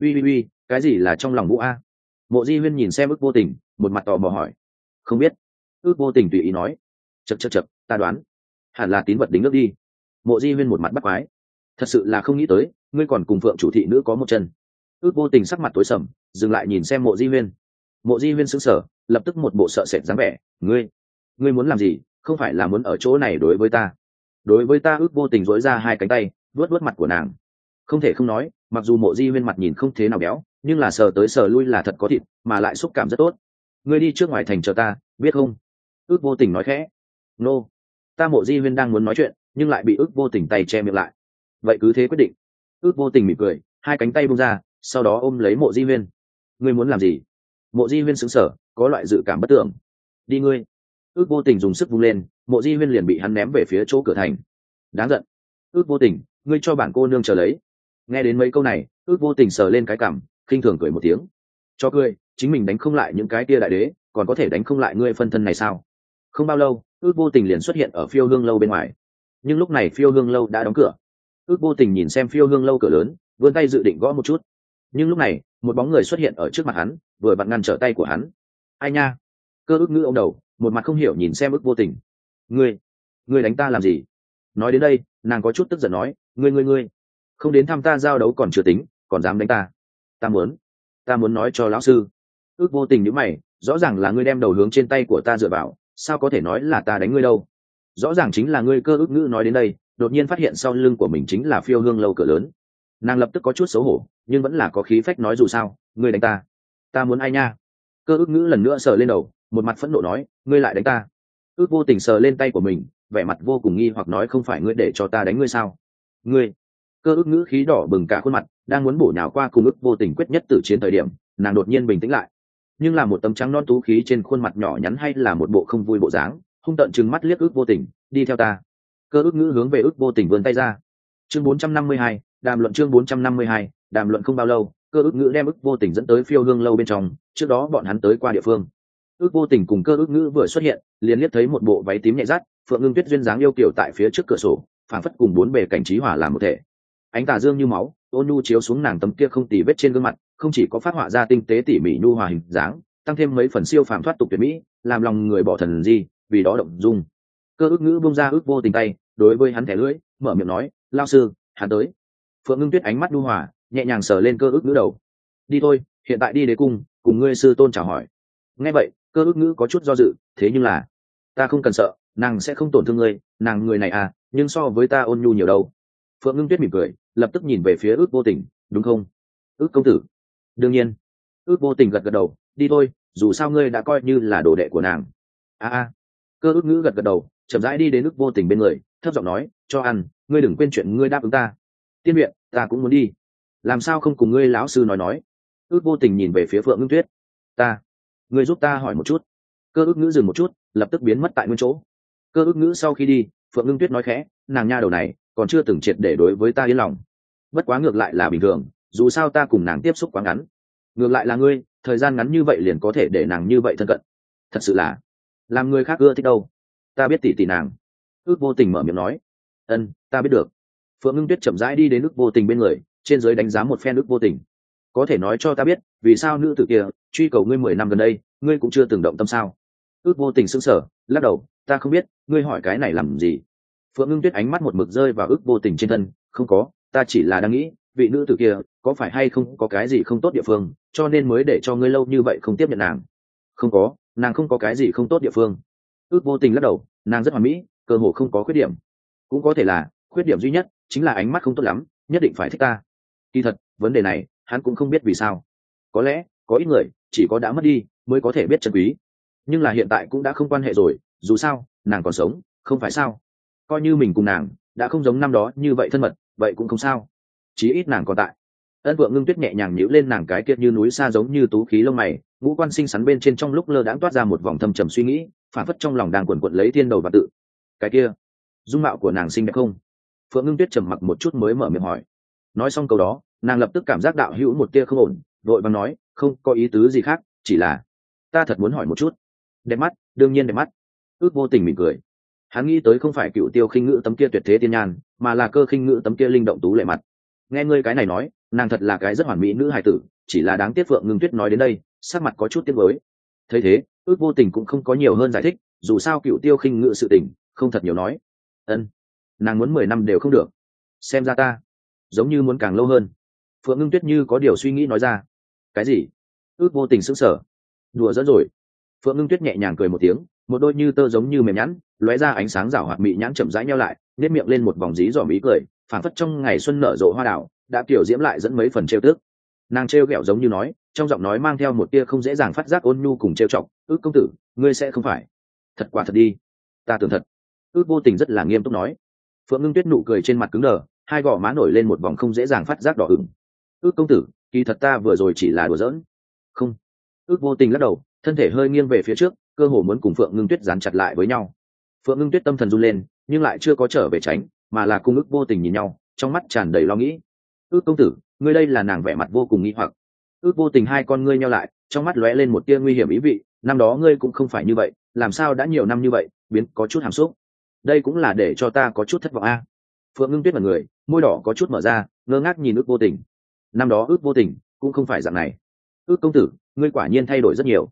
Ui ui ui cái gì là trong lòng vũ a? Mộ di huyên nhìn xem ước vô tình, một mặt tò mò hỏi. Không biết. Ước vô tình tùy ý nói. Chật chật chật ta đoán. Hẳn là tín vật đính ước đi. Mộ di huyên một mặt bắt quái. Thật sự là không nghĩ tới, ngươi còn cùng phượng chủ thị nữ có một chân. Ước vô tình sắc mặt tối sầm, dừng lại nhìn xem mộ di huyên. Mộ di huyên sững sờ, lập tức một bộ sợ sệt dáng vẻ. Ngươi ngươi muốn làm gì? Không phải là muốn ở chỗ này đối với ta. Đối với ta ước vô tình dối ra hai cánh tay, vuốt vuốt mặt của nàng. Không thể không nói, mặc dù mộ di huyên mặt nhìn không thế nào béo nhưng là sờ tới sờ lui là thật có thịt, mà lại xúc cảm rất tốt. Ngươi đi trước ngoài thành chờ ta, biết không? Ước vô tình nói khẽ. Nô、no. ta mộ di huyên đang muốn nói chuyện, nhưng lại bị ước vô tình tay che miệng lại. Vậy cứ thế quyết định. Ước vô tình mỉm cười, hai cánh tay bung ra, sau đó ôm lấy mộ di huyên. Ngươi muốn làm gì? Mộ di huyên xứng sở có loại dự cảm bất tưởng. Đi ngươi. Ước vô tình dùng sức vung lên, mộ di huyên liền bị hắn ném về phía chỗ cửa thành. Đáng giận. Ước vô tình, ngươi cho bản cô nương chờ lấy. Nghe đến mấy câu này, ước vô tình sờ lên cái cảm khinh thường cười một tiếng. Cho cười, chính mình đánh không lại những cái kia đại đế, còn có thể đánh không lại ngươi phân thân này sao? Không bao lâu, ước vô tình liền xuất hiện ở phiêu hương lâu bên ngoài. Nhưng lúc này phiêu hương lâu đã đóng cửa. Ước vô tình nhìn xem phiêu hương lâu cửa lớn, vươn tay dự định gõ một chút. Nhưng lúc này, một bóng người xuất hiện ở trước mặt hắn, vừa vặn ngăn trở tay của hắn. Ai nha? Cơ ước ngữ ông đầu, một mặt không hiểu nhìn xem ước vô tình. Ngươi ngươi đánh ta làm gì? Nói đến đây, nàng có chút tức giận nói, ngươi ngươi ngươi. Không đến thăm ta giao đấu còn chưa tính, còn dám đánh ta ta muốn ta muốn nói cho lão sư. Ước vô tình nhữ mày, rõ ràng là ngươi đem đầu hướng trên tay của ta dựa vào, sao có thể nói là ta đánh ngươi đâu? Rõ ràng chính là ngươi cơ ước ngữ nói đến đây, đột nhiên phát hiện sau lưng của mình chính là phiêu hương lâu cửa lớn. Nàng lập tức có chút xấu hổ, nhưng vẫn là có khí phách nói dù sao, ngươi đánh ta. Ta muốn ai nha? Cơ ước ngữ lần nữa sờ lên đầu, một mặt phẫn nộ nói, ngươi lại đánh ta. Ước vô tình sờ lên tay của mình, vẻ mặt vô cùng nghi hoặc nói không phải ngươi để cho ta đánh ngươi sao? Ngươi. Cơ ước ngữ khí đỏ bừng cả khuôn mặt đang muốn bổ nhào qua cùng ước vô tình quyết nhất tử chiến thời điểm nàng đột nhiên bình tĩnh lại. Nhưng là một tấm trắng non tú khí trên khuôn mặt nhỏ nhắn hay là một bộ không vui bộ dáng hung tợn chừng mắt liếc ước vô tình đi theo ta. Cơ ước ngữ hướng về ước vô tình vươn tay ra. Chương 452, đàm luận chương 452, đàm luận không bao lâu cơ ước ngữ đem ước vô tình dẫn tới phiêu hương lâu bên trong trước đó bọn hắn tới qua địa phương. Ước vô tình cùng cơ ước ngữ vừa xuất hiện liền liếc thấy một bộ váy tím nhẹ rát phượng ngưng tuyết duyên dáng yêu kiểu tại phía trước cửa sổ phản phất cùng bốn bề cảnh trí hỏa làm một thể. Ánh tà dương như máu ôn nhu chiếu xuống nàng tấm kia không tì vết trên gương mặt, không chỉ có phát họa ra tinh tế tỉ mỉ nhu hòa hình dáng, tăng thêm mấy phần siêu phàm thoát tục tuyệt mỹ, làm lòng người bỏ thần gì vì đó động dung. Cơ ước ngữ bông ra ước vô tình tay, đối với hắn thẻ lưỡi, mở miệng nói, lao sư, hắn tới. Phượng ngưng tuyết ánh mắt nhu hòa, nhẹ nhàng sờ lên cơ ước ngữ đầu. Đi thôi, hiện tại đi đế cung, cùng ngươi sư tôn chào hỏi. Nghe vậy, cơ ước ngữ có chút do dự, thế nhưng là, ta không cần sợ, nàng sẽ không tổn thương ngươi, nàng người này à nhưng so với ta ôn nhu nhiều đâu. Phượng ngưng tuyết mỉm cười lập tức nhìn về phía ước vô tình, đúng không? Ước công tử. Đương nhiên. Ước vô tình gật gật đầu, đi thôi, dù sao ngươi đã coi như là đồ đệ của nàng. A a. Cơ ước ngữ gật gật đầu, chậm rãi đi đến ước vô tình bên người, thấp giọng nói, cho ăn, ngươi đừng quên chuyện ngươi đáp ứng ta. Tiên viện, ta cũng muốn đi. Làm sao không cùng ngươi lão sư nói nói? Ước vô tình nhìn về phía phượng ngưng tuyết. Ta, ngươi giúp ta hỏi một chút. Cơ ước ngữ dừng một chút, lập tức biến mất tại nguyên chỗ. Cơ ước ngữ sau khi đi, phượng ngưng tuyết nói khẽ, nàng nha đầu này còn chưa từng triệt để đối với ta yên lòng. Bất quá ngược lại là bình thường, dù sao ta cùng nàng tiếp xúc quá ngắn. Ngược lại là ngươi, thời gian ngắn như vậy liền có thể để nàng như vậy thân cận. Thật sự là, làm người khác ưa thích đâu. Ta biết tỉ tỉ nàng. Ước vô tình mở miệng nói. Ân, ta biết được. Phượng ngưng tuyết chậm rãi đi đến ước vô tình bên người, trên giới đánh giá một phen ước vô tình. Có thể nói cho ta biết, vì sao nữ tử kia, truy cầu ngươi mười năm gần đây, ngươi cũng chưa từng động tâm sao? Ước vô tình sững sờ, lắc đầu, ta không biết, ngươi hỏi cái này làm gì? Phượng ngưng tuyết ánh mắt một mực rơi vào ước vô tình trên thân, không có, ta chỉ là đang nghĩ, vị nữ tử kia có phải hay không có cái gì không tốt địa phương, cho nên mới để cho ngươi lâu như vậy không tiếp nhận nàng. Không có, nàng không có cái gì không tốt địa phương. Ước vô tình lắc đầu, nàng rất hoàn mỹ, cơ hồ không có khuyết điểm. Cũng có thể là, khuyết điểm duy nhất chính là ánh mắt không tốt lắm, nhất định phải thích ta. Kỳ thật, vấn đề này, hắn cũng không biết vì sao. Có lẽ, có ít người, chỉ có đã mất đi, mới có thể biết chân quý. Nhưng là hiện tại cũng đã không quan hệ rồi, dù sao, nàng còn sống, không phải sao? Coi như mình cùng nàng đã không giống năm đó như vậy thân mật, vậy cũng không sao. Chí ít nàng còn tại. Ân vượng ngưng tuyết nhẹ nhàng nhíu lên nàng cái kiệt như núi xa giống như tú khí lông mày, ngũ quan sinh sắn bên trên trong lúc lơ đãng toát ra một vòng thâm trầm suy nghĩ, phản phất trong lòng đang quần quận lấy thiên đầu và tự. Cái kia, dung mạo của nàng xinh đẹp không? Phượng ngưng tuyết trầm mặc một chút mới mở miệng hỏi. Nói xong câu đó, nàng lập tức cảm giác đạo hữu một tia không ổn, vội vàng nói, không có ý tứ gì khác, chỉ là ta thật muốn hỏi một chút. Đẹp mắt, đương nhiên đẹp mắt. Ước vô tình mỉm cười hắn nghĩ tới không phải cựu tiêu khinh ngữ tấm kia tuyệt thế tiên nhan, mà là cơ khinh ngữ tấm kia linh động tú lệ mặt. Nghe ngươi cái này nói, nàng thật là cái rất hoàn mỹ nữ hài tử, chỉ là đáng tiếc phượng ngưng tuyết nói đến đây, sắc mặt có chút tiếc với thấy thế, ước vô tình cũng không có nhiều hơn giải thích, dù sao cựu tiêu khinh ngữ sự tình, không thật nhiều nói. Ân, nàng muốn mười năm đều không được. Xem ra ta, giống như muốn càng lâu hơn. Phượng ngưng tuyết như có điều suy nghĩ nói ra. Cái gì? Ước vô tình sững sờ. Đùa dẫn rồi phượng ngưng tuyết nhẹ nhàng cười một tiếng, một đôi như tơ giống như mềm nhẵn, lóe ra ánh sáng rảo hoạt mị nhãn chậm rãi nhau lại, nếp miệng lên một vòng dí dỏm ý cười, phảng phất trong ngày xuân nở rộ hoa đảo đã kiểu diễm lại dẫn mấy phần trêu tước nàng trêu ghẹo giống như nói, trong giọng nói mang theo một tia không dễ dàng phát giác ôn nhu cùng trêu chọc, ước công tử, ngươi sẽ không phải. Thật quả thật đi, ta tưởng thật. Ước vô tình rất là nghiêm túc nói. Phượng ngưng tuyết nụ cười trên mặt cứng đờ, hai gò má nổi lên một vòng không dễ dàng phát giác đỏ ửng. Ước công tử, kỳ thật ta vừa rồi chỉ là đùa giỡn. Không. Ước vô tình lắc đầu thân thể hơi nghiêng về phía trước, cơ hồ muốn cùng phượng ngưng tuyết dán chặt lại với nhau. Phượng ngưng tuyết tâm thần run lên, nhưng lại chưa có trở về tránh, mà là cung ước vô tình nhìn nhau, trong mắt tràn đầy lo nghĩ. Ước công tử, ngươi đây là nàng vẻ mặt vô cùng nghĩ hoặc. Ước vô tình hai con ngươi nhau lại, trong mắt lóe lên một tia nguy hiểm ý vị, năm đó ngươi cũng không phải như vậy, làm sao đã nhiều năm như vậy, biến có chút hàm xúc. Đây cũng là để cho ta có chút thất vọng a. Phượng ngưng tuyết là người, môi đỏ có chút mở ra, ngơ ngác nhìn ước vô tình. Năm đó ước vô tình cũng không phải dạng này. Ước công tử, ngươi quả nhiên thay đổi rất nhiều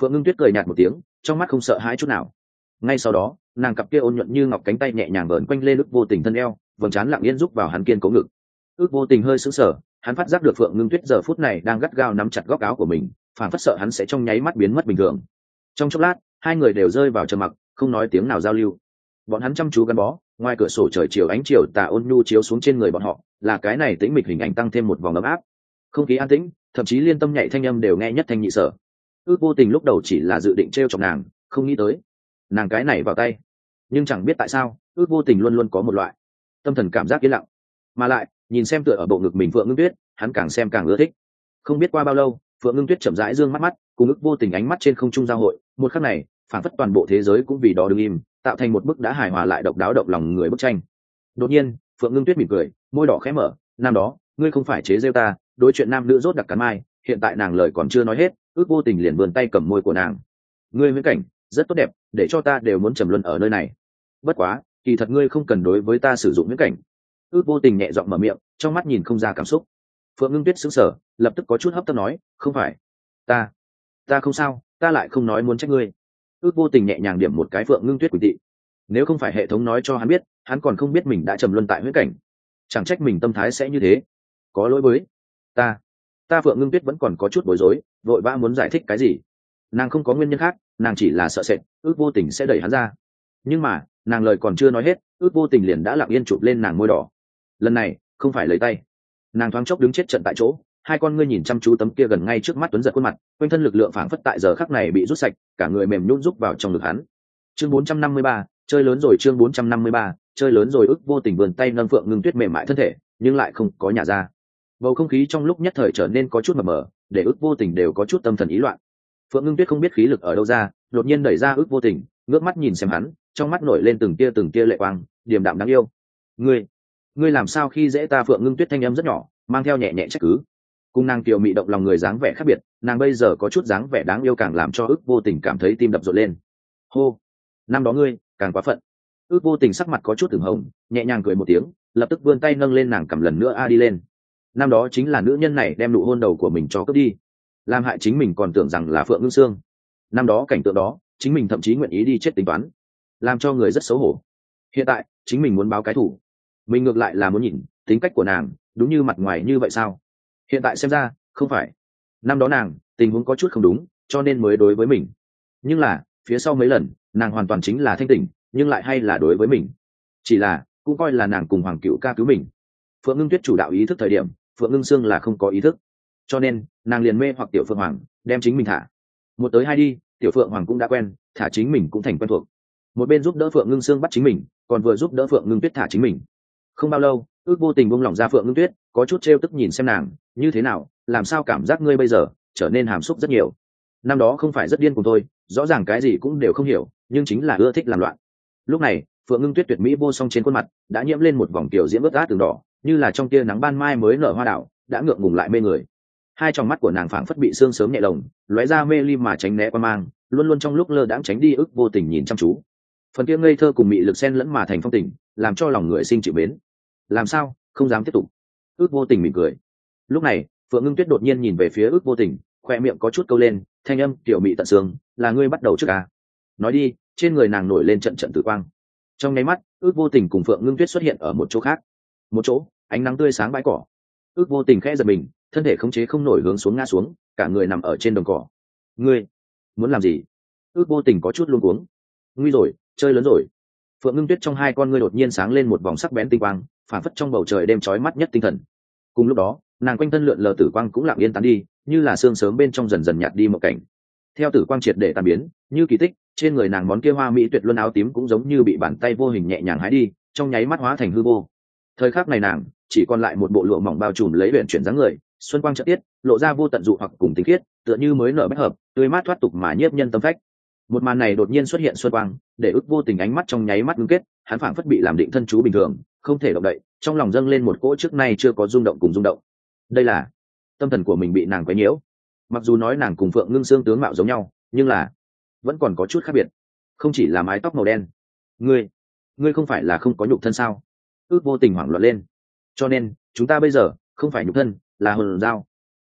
phượng ngưng tuyết cười nhạt một tiếng, trong mắt không sợ hãi chút nào. Ngay sau đó, nàng cặp kia ôn nhuận như ngọc cánh tay nhẹ nhàng vờn quanh lên ức vô tình thân eo, vầng trán lặng yên rúc vào hắn kiên cố ngực. Ước vô tình hơi sững sờ, hắn phát giác được phượng ngưng tuyết giờ phút này đang gắt gao nắm chặt góc áo của mình phản phất sợ hắn sẽ trong nháy mắt biến mất bình thường. Trong chốc lát, hai người đều rơi vào trầm mặc, không nói tiếng nào giao lưu. Bọn hắn chăm chú gắn bó, ngoài cửa sổ trời chiều ánh chiều tà ôn nhu chiếu xuống trên người bọn họ, là cái này tĩnh mịch hình ảnh tăng thêm một vòng ấm áp. Không khí an tĩnh, thậm chí liên tâm nhạy thanh âm đều nghe nhất thanh nhị sở ước vô tình lúc đầu chỉ là dự định t r e o chọc nàng, không nghĩ tới. Nàng cái này vào tay. Nhưng chẳng biết tại sao ước vô tình luôn luôn có một loại tâm thần cảm giác yên lặng. Mà lại, nhìn xem tựa ở bộ ngực mình phượng ngưng tuyết, hắn càng xem càng ưa thích. Không biết qua bao lâu, phượng ngưng tuyết chậm rãi dương mắt mắt, cùng ước vô tình ánh mắt trên không trung giao hội. Một khắc này, phản phất toàn bộ thế giới cũng vì đó đứng im, tạo thành một bức đã hài hòa lại độc đáo động lòng người bức tranh. Đột nhiên, phượng ngưng tuyết mỉm cười, môi đỏ khẽ mở, năm đó, ngươi không phải chế rêu ta, đối chuyện nam nữ rốt đặc cắn mai hiện tại nàng lời còn chưa nói hết, ước vô tình liền vươn tay cầm môi của nàng. Ngươi viễn cảnh, rất tốt đẹp, để cho ta đều muốn trầm luân ở nơi này. Bất quá, kỳ thật ngươi không cần đối với ta sử dụng viễn cảnh. Ước vô tình nhẹ giọng mở miệng, trong mắt nhìn không ra cảm xúc. Phượng ngưng tuyết xứng sở lập tức có chút hấp tấp nói, không phải, ta ta không sao, ta lại không nói muốn trách ngươi. Ước vô tình nhẹ nhàng điểm một cái phượng ngưng tuyết quỷ tị nếu không phải hệ thống nói cho hắn biết, hắn còn không biết mình đã trầm luân tại huyết cảnh. Chẳng trách mình tâm thái sẽ như thế. Có lỗi với ta ta phượng ngưng tuyết vẫn còn có chút bối rối vội vã muốn giải thích cái gì. Nàng không có nguyên nhân khác nàng chỉ là sợ sệt ước vô tình sẽ đẩy hắn ra. Nhưng mà nàng lời còn chưa nói hết ước vô tình liền đã lặng yên chụp lên nàng môi đỏ. Lần này không phải lấy tay. Nàng thoáng chốc đứng chết trận tại chỗ hai con ngươi nhìn chăm chú tấm kia gần ngay trước mắt tuấn giật khuôn mặt quanh thân lực lượng phảng phất tại giờ khắc này bị rút sạch cả người mềm nhún rút vào trong ngực hắn. Chương 453, chơi lớn rồi chương 453, chơi lớn rồi ước vô tình vườn tay nâng phượng ngưng tuyết mềm mại thân thể nhưng lại không có nhà ra bầu không khí trong lúc nhất thời trở nên có chút mờ mờ, để ước vô tình đều có chút tâm thần ý loạn. Phượng ngưng tuyết không biết khí lực ở đâu ra, đột nhiên đẩy ra ước vô tình, ngước mắt nhìn xem hắn, trong mắt nổi lên từng tia từng tia lệ quang, điềm đạm đáng yêu. Ngươi ngươi làm sao khi dễ ta? Phượng ngưng tuyết thanh âm rất nhỏ, mang theo nhẹ nhẹ trách cứ. Cung nàng kiều mị động lòng người dáng vẻ khác biệt, nàng bây giờ có chút dáng vẻ đáng yêu càng làm cho ước vô tình cảm thấy tim đập rộn lên. Hô, năm đó ngươi, càng quá phận. Ước vô tình sắc mặt có chút từng hồng, nhẹ nhàng cười một tiếng, lập tức vươn tay nâng lên nàng cầm lần nữa a đi lên năm đó chính là nữ nhân này đem nụ hôn đầu của mình cho cướp đi. Làm hại chính mình còn tưởng rằng là phượng ngưng sương. Năm đó cảnh tượng đó, chính mình thậm chí nguyện ý đi chết tính toán, làm cho người rất xấu hổ. Hiện tại, chính mình muốn báo cái thủ. Mình ngược lại là muốn nhìn tính cách của nàng, đúng như mặt ngoài như vậy sao? Hiện tại xem ra, không phải. Năm đó nàng, tình huống có chút không đúng, cho nên mới đối với mình. Nhưng là, phía sau mấy lần, nàng hoàn toàn chính là thanh tỉnh, nhưng lại hay là đối với mình. Chỉ là, cũng coi là nàng cùng hoàng cựu ca cứu mình. Phượng ngưng tuyết chủ đạo ý thức thời điểm phượng ngưng sương là không có ý thức. Cho nên, nàng liền mê hoặc tiểu phượng hoàng, đem chính mình thả. Một tới hai đi, tiểu phượng hoàng cũng đã quen, thả chính mình cũng thành quen thuộc. Một bên giúp đỡ phượng ngưng sương bắt chính mình, còn vừa giúp đỡ phượng ngưng tuyết thả chính mình. Không bao lâu, ước vô tình buông lỏng ra phượng ngưng tuyết, có chút trêu tức nhìn xem nàng, như thế nào, làm sao cảm giác ngươi bây giờ trở nên hàm xúc rất nhiều? Năm đó không phải rất điên cùng tôi rõ ràng cái gì cũng đều không hiểu, nhưng chính là ưa thích làm loạn. Lúc này, phượng ngưng tuyết tuyệt mỹ vô song trên khuôn mặt đã nhiễm lên một vòng kiểu diễm ướt át từng đỏ như là trong tia nắng ban mai mới nở hoa đảo, đã ngượng ngùng lại mê người. Hai trong mắt của nàng phảng phất bị xương sớm nhẹ lồng, lóe ra mê ly mà tránh né qua mang, luôn luôn trong lúc lơ đãng tránh đi ức vô tình nhìn chăm chú. Phần kia ngây thơ cùng mị lực sen lẫn mà thành phong tình, làm cho lòng người sinh chịu mến. Làm sao, không dám tiếp tục. Ước vô tình mỉm cười. Lúc này, phượng ngưng tuyết đột nhiên nhìn về phía ước vô tình, khoe miệng có chút câu lên, thanh âm kiểu mị tận xương, là ngươi bắt đầu trước à. nói đi, trên người nàng nổi lên trận trận tử quang. Trong nháy mắt, ước vô tình cùng phượng ngưng tuyết xuất hiện ở một chỗ khác một chỗ, ánh nắng tươi sáng bãi cỏ. Ước vô tình khẽ giật mình, thân thể khống chế không nổi hướng xuống ngã xuống, cả người nằm ở trên đồng cỏ. Ngươi, muốn làm gì? Ước vô tình có chút luôn cuống. Nguy rồi, chơi lớn rồi. Phượng ngưng tuyết trong hai con ngươi đột nhiên sáng lên một vòng sắc bén tinh quang, phản phất trong bầu trời đêm trói mắt nhất tinh thần. Cùng lúc đó, nàng quanh thân lượn lờ tử quang cũng lặng yên tán đi, như là sương sớm bên trong dần dần nhạt đi một cảnh. Theo tử quang triệt để tàn biến, như kỳ tích, trên người nàng món kia hoa mỹ tuyệt luân áo tím cũng giống như bị bàn tay vô hình nhẹ nhàng hái đi, trong nháy mắt hóa thành hư vô thời khắc này nàng, chỉ còn lại một bộ lụa mỏng bao trùm lấy huyện chuyển dáng người, xuân quang trợ tiết, lộ ra vô tận dụ hoặc cùng tinh khiết, tựa như mới nở bách hợp, tươi mát thoát tục mà nhiếp nhân tâm phách. Một màn này đột nhiên xuất hiện xuân quang, để ức vô tình ánh mắt trong nháy mắt ngưng kết, hắn phảng phất bị làm định thân chú bình thường, không thể động đậy, trong lòng dâng lên một cỗ trước nay chưa có rung động cùng rung động. Đây là, tâm thần của mình bị nàng quấy nhiễu. Mặc dù nói nàng cùng phượng ngưng xương tướng mạo giống nhau, nhưng là, vẫn còn có chút khác biệt. Không chỉ là mái tóc màu đen. Ngươi ngươi không phải là không có nhục thân sao? Ước vô tình hoảng loạn lên. Cho nên, chúng ta bây giờ không phải nhục thân, là hồn dao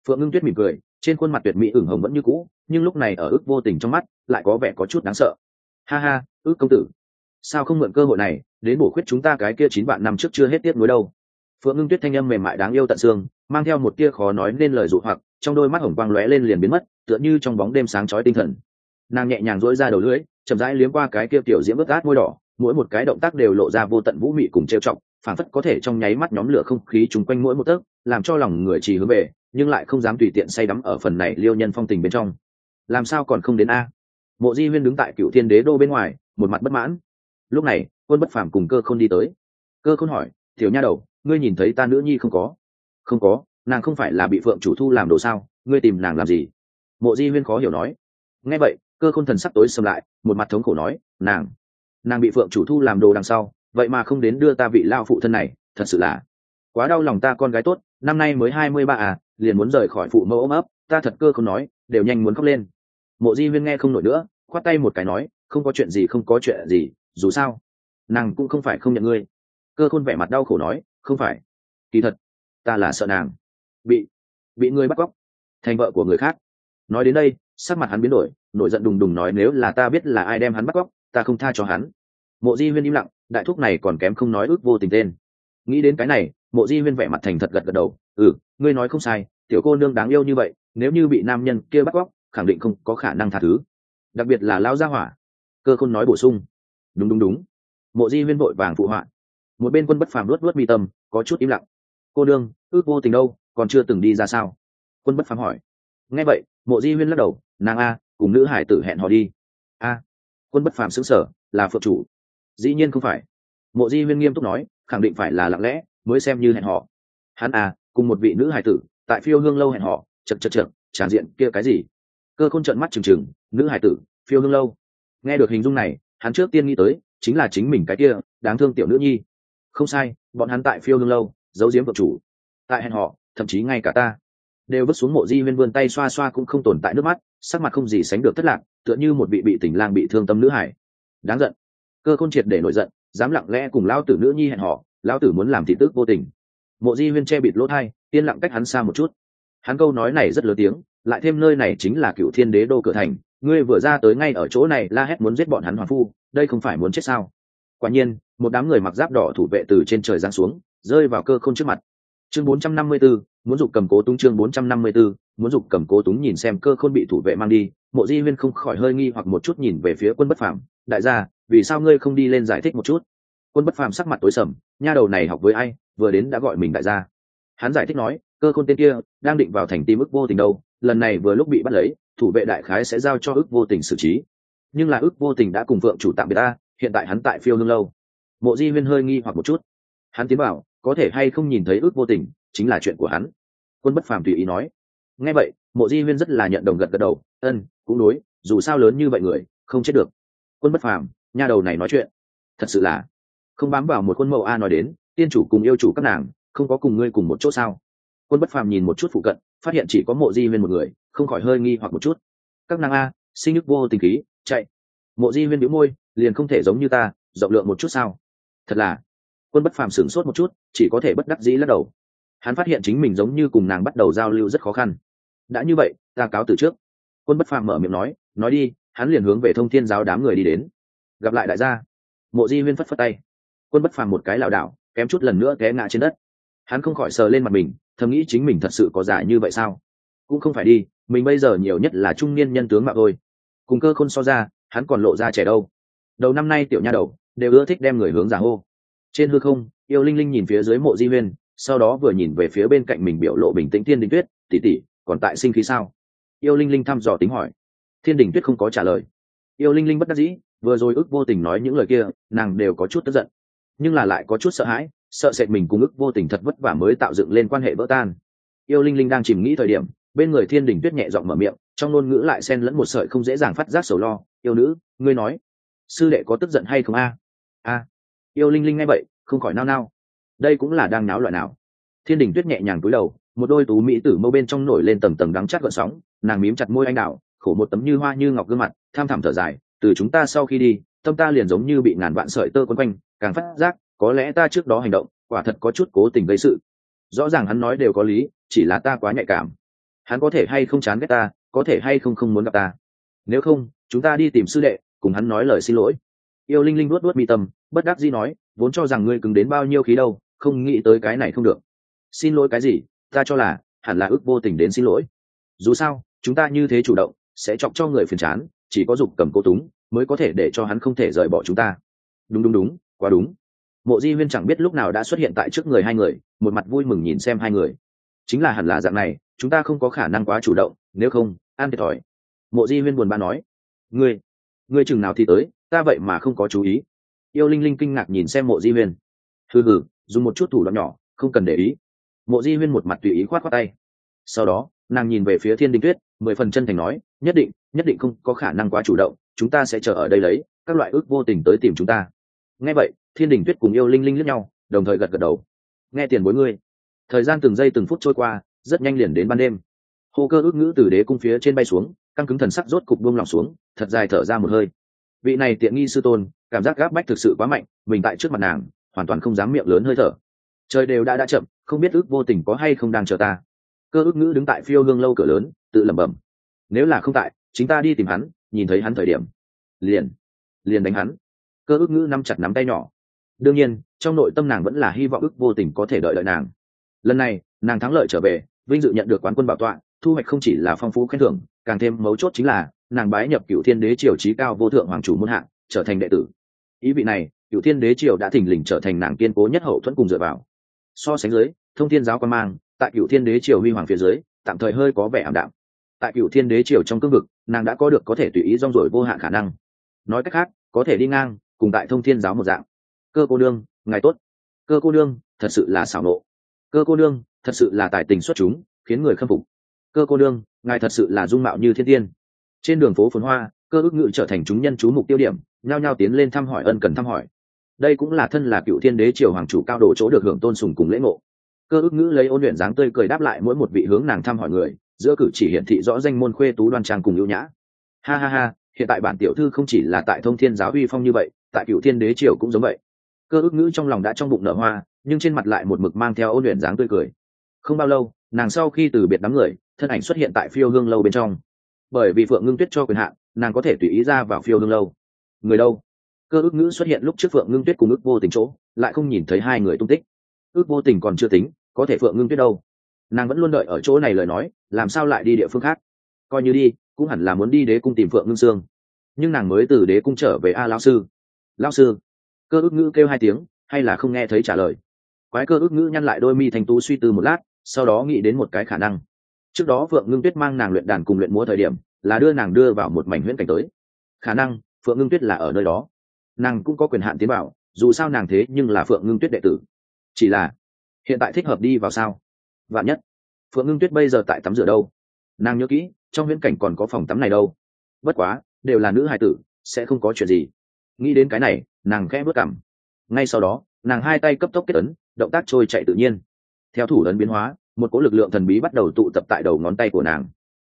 phượng ngưng tuyết mỉm cười, trên khuôn mặt tuyệt mỹ ửng hồng vẫn như cũ, nhưng lúc này ở ước vô tình trong mắt lại có vẻ có chút đáng sợ. Ha ha, ước công tử. Sao không mượn cơ hội này, đến bổ khuyết chúng ta cái kia chín vạn năm trước chưa hết tiếc nối đâu? Phượng ngưng tuyết thanh âm mềm mại đáng yêu tận xương, mang theo một tia khó nói nên lời dụ hoặc, trong đôi mắt hồng quang lóe lên liền biến mất, tựa như trong bóng đêm sáng chói tinh thần. Nàng nhẹ nhàng dỗi ra đầu lưỡi, chậm rãi liếm qua cái kia tiểu diễm ướt át môi đỏ, mỗi một cái động tác đều lộ ra vô tận vũ mị cùng trêu trọng phản phất có thể trong nháy mắt nhóm lửa không khí chung quanh mỗi một tấc, làm cho lòng người chỉ hướng về, nhưng lại không dám tùy tiện say đắm ở phần này liêu nhân phong tình bên trong. Làm sao còn không đến a? Mộ di huyên đứng tại cựu thiên đế đô bên ngoài, một mặt bất mãn. Lúc này, quân bất phàm cùng cơ không đi tới. Cơ không hỏi Thiếu nha đầu, ngươi nhìn thấy ta nữ nhi không có? Không có, nàng không phải là bị phượng chủ thu làm đồ sao? Ngươi tìm nàng làm gì? Mộ di huyên khó hiểu nói. Nghe vậy, cơ khôn thần sắc tối xâm lại, một mặt thống khổ nói, nàng nàng bị phượng chủ thu làm đồ đằng sau vậy mà không đến đưa ta vị lao phụ thân này, thật sự là quá đau lòng ta con gái tốt, năm nay mới hai mươi ba à liền muốn rời khỏi phụ mẫu ôm ấp, ta thật cơ không nói, đều nhanh muốn khóc lên. Mộ di huyên nghe không nổi nữa, khoát tay một cái nói, không có chuyện gì, không có chuyện gì, dù sao, nàng cũng không phải không nhận ngươi. Cơ khôn vẻ mặt đau khổ nói, không phải. Kỳ thật, ta là sợ nàng. Bị bị ngươi bắt cóc, thành vợ của người khác. Nói đến đây, sắc mặt hắn biến đổi, nổi giận đùng đùng nói, nếu là ta biết là ai đem hắn bắt cóc, ta không tha cho hắn mộ di huyên im lặng, đại thúc này còn kém không nói ước vô tình tên. Nghĩ đến cái này, mộ di huyên vẻ mặt thành thật gật gật đầu ừ ngươi nói không sai, tiểu cô nương đáng yêu như vậy, nếu như bị nam nhân kia bắt cóc, khẳng định không có khả năng tha thứ. Đặc biệt là lao gia hỏa, cơ khôn nói bổ sung. Đúng đúng đúng. Mộ di huyên vội vàng phụ họa. Một bên quân bất phàm luất luất mi tâm, có chút im lặng. Cô đương ước vô tình đâu, còn chưa từng đi ra sao? Quân bất phàm hỏi. Nghe vậy, mộ di huyên lắc đầu, nàng a, cùng nữ hải tử hẹn họ đi. A. Quân bất phàm xứng sở là phượng chủ dĩ nhiên không phải. Mộ di huyên nghiêm túc nói khẳng định phải là lặng lẽ mới xem như hẹn họ hắn à, cùng một vị nữ hài tử tại phiêu hương lâu hẹn họ chật chật chật tràn diện kia cái gì? Cơ khôn trợn mắt trừng trừng nữ hài tử phiêu hương lâu. Nghe được hình dung này hắn trước tiên nghĩ tới chính là chính mình cái kia đáng thương tiểu nữ nhi. Không sai bọn hắn tại phiêu hương lâu giấu giếm vợ chủ. Tại hẹn họ thậm chí ngay cả ta. Đều vứt xuống mộ di huyên vươn tay xoa xoa cũng không tồn tại nước mắt sắc mặt không gì sánh được thất lạc tựa như một vị bị tỉnh lang bị thương tâm nữ hải đáng giận cơ khôn triệt để nổi giận dám lặng lẽ cùng lao tử nữ nhi hẹn họ lao tử muốn làm thị tức vô tình. Mộ di huyên che bịt lỗ thai yên lặng cách hắn xa một chút. Hắn câu nói này rất lớn tiếng lại thêm nơi này chính là cựu thiên đế đô cửa thành ngươi vừa ra tới ngay ở chỗ này la hét muốn giết bọn hắn hoàng phu đây không phải muốn chết sao? Quả nhiên một đám người mặc giáp đỏ thủ vệ từ trên trời giáng xuống rơi vào cơ khôn trước mặt. Chương 454, muốn dục cầm cố túng chương 454, muốn dục cầm cố túng nhìn xem cơ khôn bị thủ vệ mang đi mộ di huyên không khỏi hơi nghi hoặc một chút nhìn về phía quân bất phàm đại gia, vì sao ngươi không đi lên giải thích một chút? Quân bất phàm sắc mặt tối sầm, nha đầu này học với ai, vừa đến đã gọi mình đại gia. Hắn giải thích nói, cơ khôn tên kia đang định vào thành tim ức vô tình đâu, lần này vừa lúc bị bắt lấy, thủ vệ đại khái sẽ giao cho ức vô tình xử trí. Nhưng là ức vô tình đã cùng vượng chủ tạm biệt ta, hiện tại hắn tại phiêu hương lâu. Mộ di huyên hơi nghi hoặc một chút. Hắn tiến bảo, có thể hay không nhìn thấy ước vô tình, chính là chuyện của hắn. Quân bất phàm tùy ý nói. Nghe vậy, mộ di huyên rất là nhận đồng gật gật đầu, ân, cũng đối, dù sao lớn như vậy người, không chết được quân bất phàm, nha đầu này nói chuyện. Thật sự là, không bám vào một quân mẫu a nói đến, tiên chủ cùng yêu chủ các nàng, không có cùng ngươi cùng một chỗ sao? Quân bất phàm nhìn một chút phụ cận, phát hiện chỉ có mộ di huyên một người, không khỏi hơi nghi hoặc một chút. Các nàng a, sinh nhức vô tình khí, chạy. Mộ di huyên bĩu môi, liền không thể giống như ta, rộng lượng một chút sao? Thật là, quân bất phàm sửng sốt một chút, chỉ có thể bất đắc dĩ lắc đầu. Hắn phát hiện chính mình giống như cùng nàng bắt đầu giao lưu rất khó khăn. Đã như vậy, ta cáo từ trước. Quân bất phàm mở miệng nói nói đi hắn liền hướng về thông thiên giáo đám người đi đến. Gặp lại đại gia, mộ di huyên phất phất tay. Quân bất phàm một cái lảo đảo, kém chút lần nữa té ngã trên đất. Hắn không khỏi sờ lên mặt mình, thầm nghĩ chính mình thật sự có giải như vậy sao? Cũng không phải đi, mình bây giờ nhiều nhất là trung niên nhân tướng mà thôi. Cùng cơ khôn so ra, hắn còn lộ ra trẻ đâu. Đầu năm nay tiểu nha đầu, đều ưa thích đem người hướng giả hô. Trên hư không, yêu linh linh nhìn phía dưới mộ di huyên sau đó vừa nhìn về phía bên cạnh mình biểu lộ bình tĩnh tiên đình tuyết tỉ tỉ còn tại sinh khí sao? Yêu linh linh thăm dò tính hỏi thiên đình tuyết không có trả lời. Yêu linh linh bất đắc dĩ, vừa rồi ức vô tình nói những lời kia, nàng đều có chút tức giận. Nhưng là lại có chút sợ hãi, sợ sệt mình cùng ức vô tình thật vất vả mới tạo dựng lên quan hệ vỡ tan. Yêu linh linh đang chìm nghĩ thời điểm, bên người thiên đình tuyết nhẹ giọng mở miệng, trong ngôn ngữ lại xen lẫn một sợi không dễ dàng phát giác sầu lo. Yêu nữ, ngươi nói, sư đệ có tức giận hay không a? A. Yêu linh linh nghe vậy, không khỏi nao nao. Đây cũng là đang náo loại nào. Thiên đình tuyết nhẹ nhàng cúi đầu, một đôi tú mỹ tử mâu bên trong nổi lên tầng tầng đắng chát gợn sóng, nàng mím chặt môi anh đạo khổ một tấm như hoa như ngọc gương mặt, tham thẳm thở dài, từ chúng ta sau khi đi, tâm ta liền giống như bị ngàn vạn sợi tơ quấn quanh, càng phát giác, có lẽ ta trước đó hành động, quả thật có chút cố tình gây sự. Rõ ràng hắn nói đều có lý, chỉ là ta quá nhạy cảm. Hắn có thể hay không chán ghét ta, có thể hay không không muốn gặp ta. Nếu không, chúng ta đi tìm sư đệ, cùng hắn nói lời xin lỗi. Yêu linh linh luốt luốt mi tâm, bất đắc dĩ nói, vốn cho rằng ngươi cứng đến bao nhiêu khí đâu, không nghĩ tới cái này không được. Xin lỗi cái gì, ta cho là, hẳn là ước vô tình đến xin lỗi. Dù sao, chúng ta như thế chủ động sẽ chọc cho người phiền chán, chỉ có dục cầm cô túng mới có thể để cho hắn không thể rời bỏ chúng ta. Đúng đúng đúng, quá đúng. Mộ di huyên chẳng biết lúc nào đã xuất hiện tại trước người hai người, một mặt vui mừng nhìn xem hai người. Chính là hẳn là dạng này, chúng ta không có khả năng quá chủ động, nếu không an thiệt thòi. Mộ di huyên buồn bã nói. Ngươi ngươi chừng nào thì tới, ta vậy mà không có chú ý. Yêu linh linh kinh ngạc nhìn xem mộ di huyên. Hừ hừ, dùng một chút thủ đoạn nhỏ, không cần để ý. Mộ di huyên một mặt tùy ý khoát khoát tay. Sau đó, nàng nhìn về phía thiên đình tuyết, mười phần chân thành nói nhất định nhất định không có khả năng quá chủ động, chúng ta sẽ chờ ở đây lấy, các loại ước vô tình tới tìm chúng ta. Nghe vậy, thiên đình tuyết cùng yêu linh linh lẫn nhau, đồng thời gật gật đầu. Nghe tiền bối ngươi. Thời gian từng giây từng phút trôi qua, rất nhanh liền đến ban đêm. Hô cơ ước ngữ từ đế cung phía trên bay xuống, căng cứng thần sắc rốt cục buông lòng xuống, thật dài thở ra một hơi. Vị này tiện nghi sư tôn, cảm giác gáp bách thực sự quá mạnh, mình tại trước mặt nàng, hoàn toàn không dám miệng lớn hơi thở. Trời đều đã đã chậm, không biết ước vô tình có hay không đang chờ ta. Cơ ước ngữ đứng tại phiêu hương lâu cửa lớn, tự lẩm bẩm nếu là không tại, chính ta đi tìm hắn, nhìn thấy hắn thời điểm, liền liền đánh hắn. Cơ ước ngữ nắm chặt nắm tay nhỏ. Đương nhiên, trong nội tâm nàng vẫn là hy vọng ước vô tình có thể đợi đợi nàng. Lần này, nàng thắng lợi trở về, vinh dự nhận được quán quân bảo tọa, thu hoạch không chỉ là phong phú khen thưởng, càng thêm mấu chốt chính là, nàng bái nhập cựu thiên đế triều trí cao vô thượng hoàng chủ muôn hạng, trở thành đệ tử. Ý vị này cựu thiên đế triều đã thình lình trở thành nàng kiên cố nhất hậu thuẫn cùng dựa vào. So sánh dưới, thông thiên giáo quan mang, tại cựu thiên đế triều huy hoàng phía dưới, tạm thời hơi có vẻ ảm đạm tại cựu thiên đế triều trong cương vực, nàng đã có được có thể tùy ý rong rổi vô hạn khả năng. Nói cách khác, có thể đi ngang, cùng tại thông thiên giáo một dạng. Cơ cô đương ngài tốt. Cơ cô đương thật sự là xảo nộ. Cơ cô đương thật sự là tài tình xuất chúng, khiến người khâm phục. Cơ cô đương ngài thật sự là dung mạo như thiên tiên. Trên đường phố phồn hoa, cơ ước ngự trở thành chúng nhân chú mục tiêu điểm, nhao nhao tiến lên thăm hỏi ân cần thăm hỏi. Đây cũng là thân là cựu thiên đế triều hoàng chủ cao độ chỗ được hưởng tôn sùng cùng lễ ngộ. Cơ ước ngữ lấy ôn luyện dáng tươi cười đáp lại mỗi một vị hướng nàng thăm hỏi người giữa cử chỉ hiển thị rõ danh môn khuê tú đoan trang cùng ưu nhã. Ha ha ha, hiện tại bản tiểu thư không chỉ là tại thông thiên giáo uy phong như vậy, tại cựu thiên đế triều cũng giống vậy. Cơ ước ngữ trong lòng đã trong bụng nở hoa, nhưng trên mặt lại một mực mang theo ôn luyện dáng tươi cười. Không bao lâu, nàng sau khi từ biệt đám người, thân ảnh xuất hiện tại phiêu hương lâu bên trong. Bởi vì phượng ngưng tuyết cho quyền hạn, nàng có thể tùy ý ra vào phiêu hương lâu. Người đâu? Cơ ước ngữ xuất hiện lúc trước phượng ngưng tuyết cùng ước vô tình chỗ, lại không nhìn thấy hai người tung tích. Ước vô tình còn chưa tính, có thể phượng ngưng tuyết đâu? Nàng vẫn luôn đợi ở chỗ này lời nói, làm sao lại đi địa phương khác? Coi như đi, cũng hẳn là muốn đi đế cung tìm phượng ngưng sương. Nhưng nàng mới từ đế cung trở về a lao sư. Lao sư? Cơ ước ngữ kêu hai tiếng, hay là không nghe thấy trả lời. Quái cơ ước ngữ nhăn lại đôi mi thành tú suy tư một lát, sau đó nghĩ đến một cái khả năng. Trước đó phượng ngưng tuyết mang nàng luyện đàn cùng luyện múa thời điểm, là đưa nàng đưa vào một mảnh huyễn cảnh tới. Khả năng, phượng ngưng tuyết là ở nơi đó. Nàng cũng có quyền hạn tiến bảo dù sao nàng thế nhưng là phượng ngưng tuyết đệ tử. Chỉ là, hiện tại thích hợp đi vào sao? Vạn nhất. Phượng ngưng tuyết bây giờ tại tắm rửa đâu? Nàng nhớ kỹ, trong viễn cảnh còn có phòng tắm này đâu. Bất quá, đều là nữ hài tử, sẽ không có chuyện gì. Nghĩ đến cái này, nàng khẽ bước cảm. Ngay sau đó, nàng hai tay cấp tốc kết ấn, động tác trôi chạy tự nhiên. Theo thủ ấn biến hóa, một cỗ lực lượng thần bí bắt đầu tụ tập tại đầu ngón tay của nàng.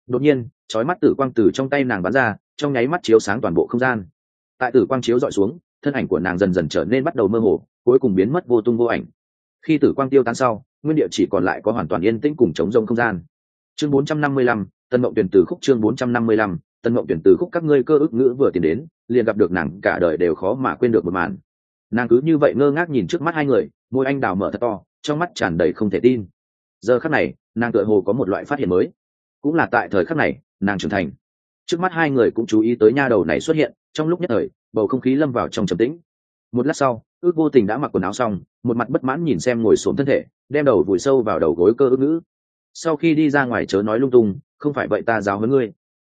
Đột nhiên trói mắt tử quang từ trong tay nàng bắn ra, trong nháy mắt chiếu sáng toàn bộ không gian. Tại tử quang chiếu dọi xuống, thân ảnh của nàng dần dần trở nên bắt đầu mơ hồ, cuối cùng biến mất vô tung vô ảnh. Khi tử quang tiêu tan sau nguyên địa chỉ còn lại có hoàn toàn yên tĩnh cùng chống rông không gian. Chương 455, tân mộng tuyển từ khúc chương 455, tân mộng tuyển từ khúc các ngươi cơ ước ngữ vừa tiến đến liền gặp được nàng cả đời đều khó mà quên được một màn. Nàng cứ như vậy ngơ ngác nhìn trước mắt hai người môi anh đào mở thật to trong mắt tràn đầy không thể tin. Giờ khắc này nàng tựa hồ có một loại phát hiện mới. Cũng là tại thời khắc này nàng trưởng thành. Trước mắt hai người cũng chú ý tới nha đầu này xuất hiện trong lúc nhất thời bầu không khí lâm vào trong trầm tĩnh. Một lát sau ước vô tình đã mặc quần áo xong một mặt bất mãn nhìn xem ngồi xổm thân thể, đem đầu vùi sâu vào đầu gối cơ ước ngữ. Sau khi đi ra ngoài chớ nói lung tung, không phải vậy ta giáo hơn ngươi.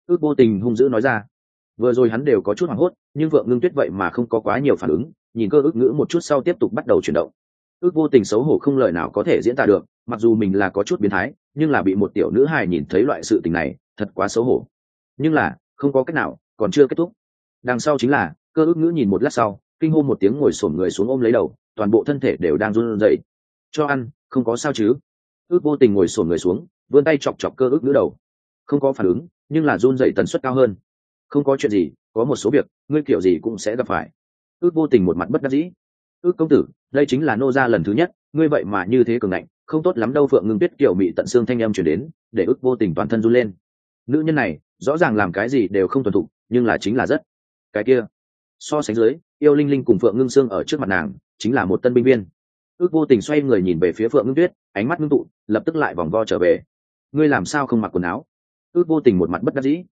Ước vô tình hung dữ nói ra. Vừa rồi hắn đều có chút hoảng hốt, nhưng vợ ngưng tuyết vậy mà không có quá nhiều phản ứng, nhìn cơ ước ngữ một chút sau tiếp tục bắt đầu chuyển động. Ước vô tình xấu hổ không lời nào có thể diễn tả được, mặc dù mình là có chút biến thái, nhưng là bị một tiểu nữ hài nhìn thấy loại sự tình này, thật quá xấu hổ. Nhưng là, không có cách nào, còn chưa kết thúc. Đằng sau chính là, cơ ước ngữ nhìn một lát sau, kinh hô một tiếng ngồi sổm người xuống ôm lấy đầu toàn bộ thân thể đều đang run rẩy. Cho ăn, không có sao chứ? Ước vô tình ngồi sổm người xuống, vươn tay chọc chọc cơ ước nữ đầu. Không có phản ứng, nhưng là run rẩy tần suất cao hơn. Không có chuyện gì, có một số việc, ngươi kiểu gì cũng sẽ gặp phải. Ước vô tình một mặt bất đắc dĩ. Ước công tử, đây chính là nô gia lần thứ nhất, ngươi vậy mà như thế cường ngạnh, không tốt lắm đâu phượng ngưng tuyết kiểu mị tận xương thanh âm chuyển đến, để ước vô tình toàn thân run lên. Nữ nhân này, rõ ràng làm cái gì đều không thuần thục, nhưng là chính là rất. Cái kia, so sánh dưới, yêu linh linh cùng phượng ngưng xương ở trước mặt nàng chính là một tân binh viên. Ước vô tình xoay người nhìn về phía phượng ngưng tuyết, ánh mắt ngưng tụ, lập tức lại vòng vo trở về. Ngươi làm sao không mặc quần áo? Ước vô tình một mặt bất đắc dĩ.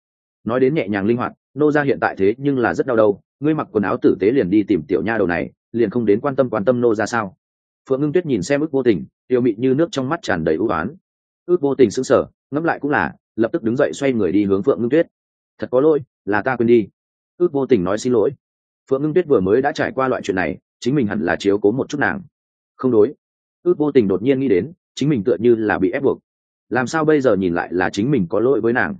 Nói đến nhẹ nhàng linh hoạt, nô ra hiện tại thế nhưng là rất đau đầu, ngươi mặc quần áo tử tế liền đi tìm tiểu nha đầu này, liền không đến quan tâm quan tâm nô ra sao? Phượng ngưng tuyết nhìn xem ước vô tình tiêu mị như nước trong mắt tràn đầy ưu oán. Ước vô tình sững sờ, ngẫm lại cũng là, lập tức đứng dậy xoay người đi hướng phượng ngưng tuyết. Thật có lỗi, là ta quên đi. Ước vô tình nói xin lỗi. Phượng ngưng tuyết vừa mới đã trải qua loại chuyện này chính mình hẳn là chiếu cố một chút nàng. Không đối. Ước vô tình đột nhiên nghĩ đến, chính mình tựa như là bị ép buộc. Làm sao bây giờ nhìn lại là chính mình có lỗi với nàng?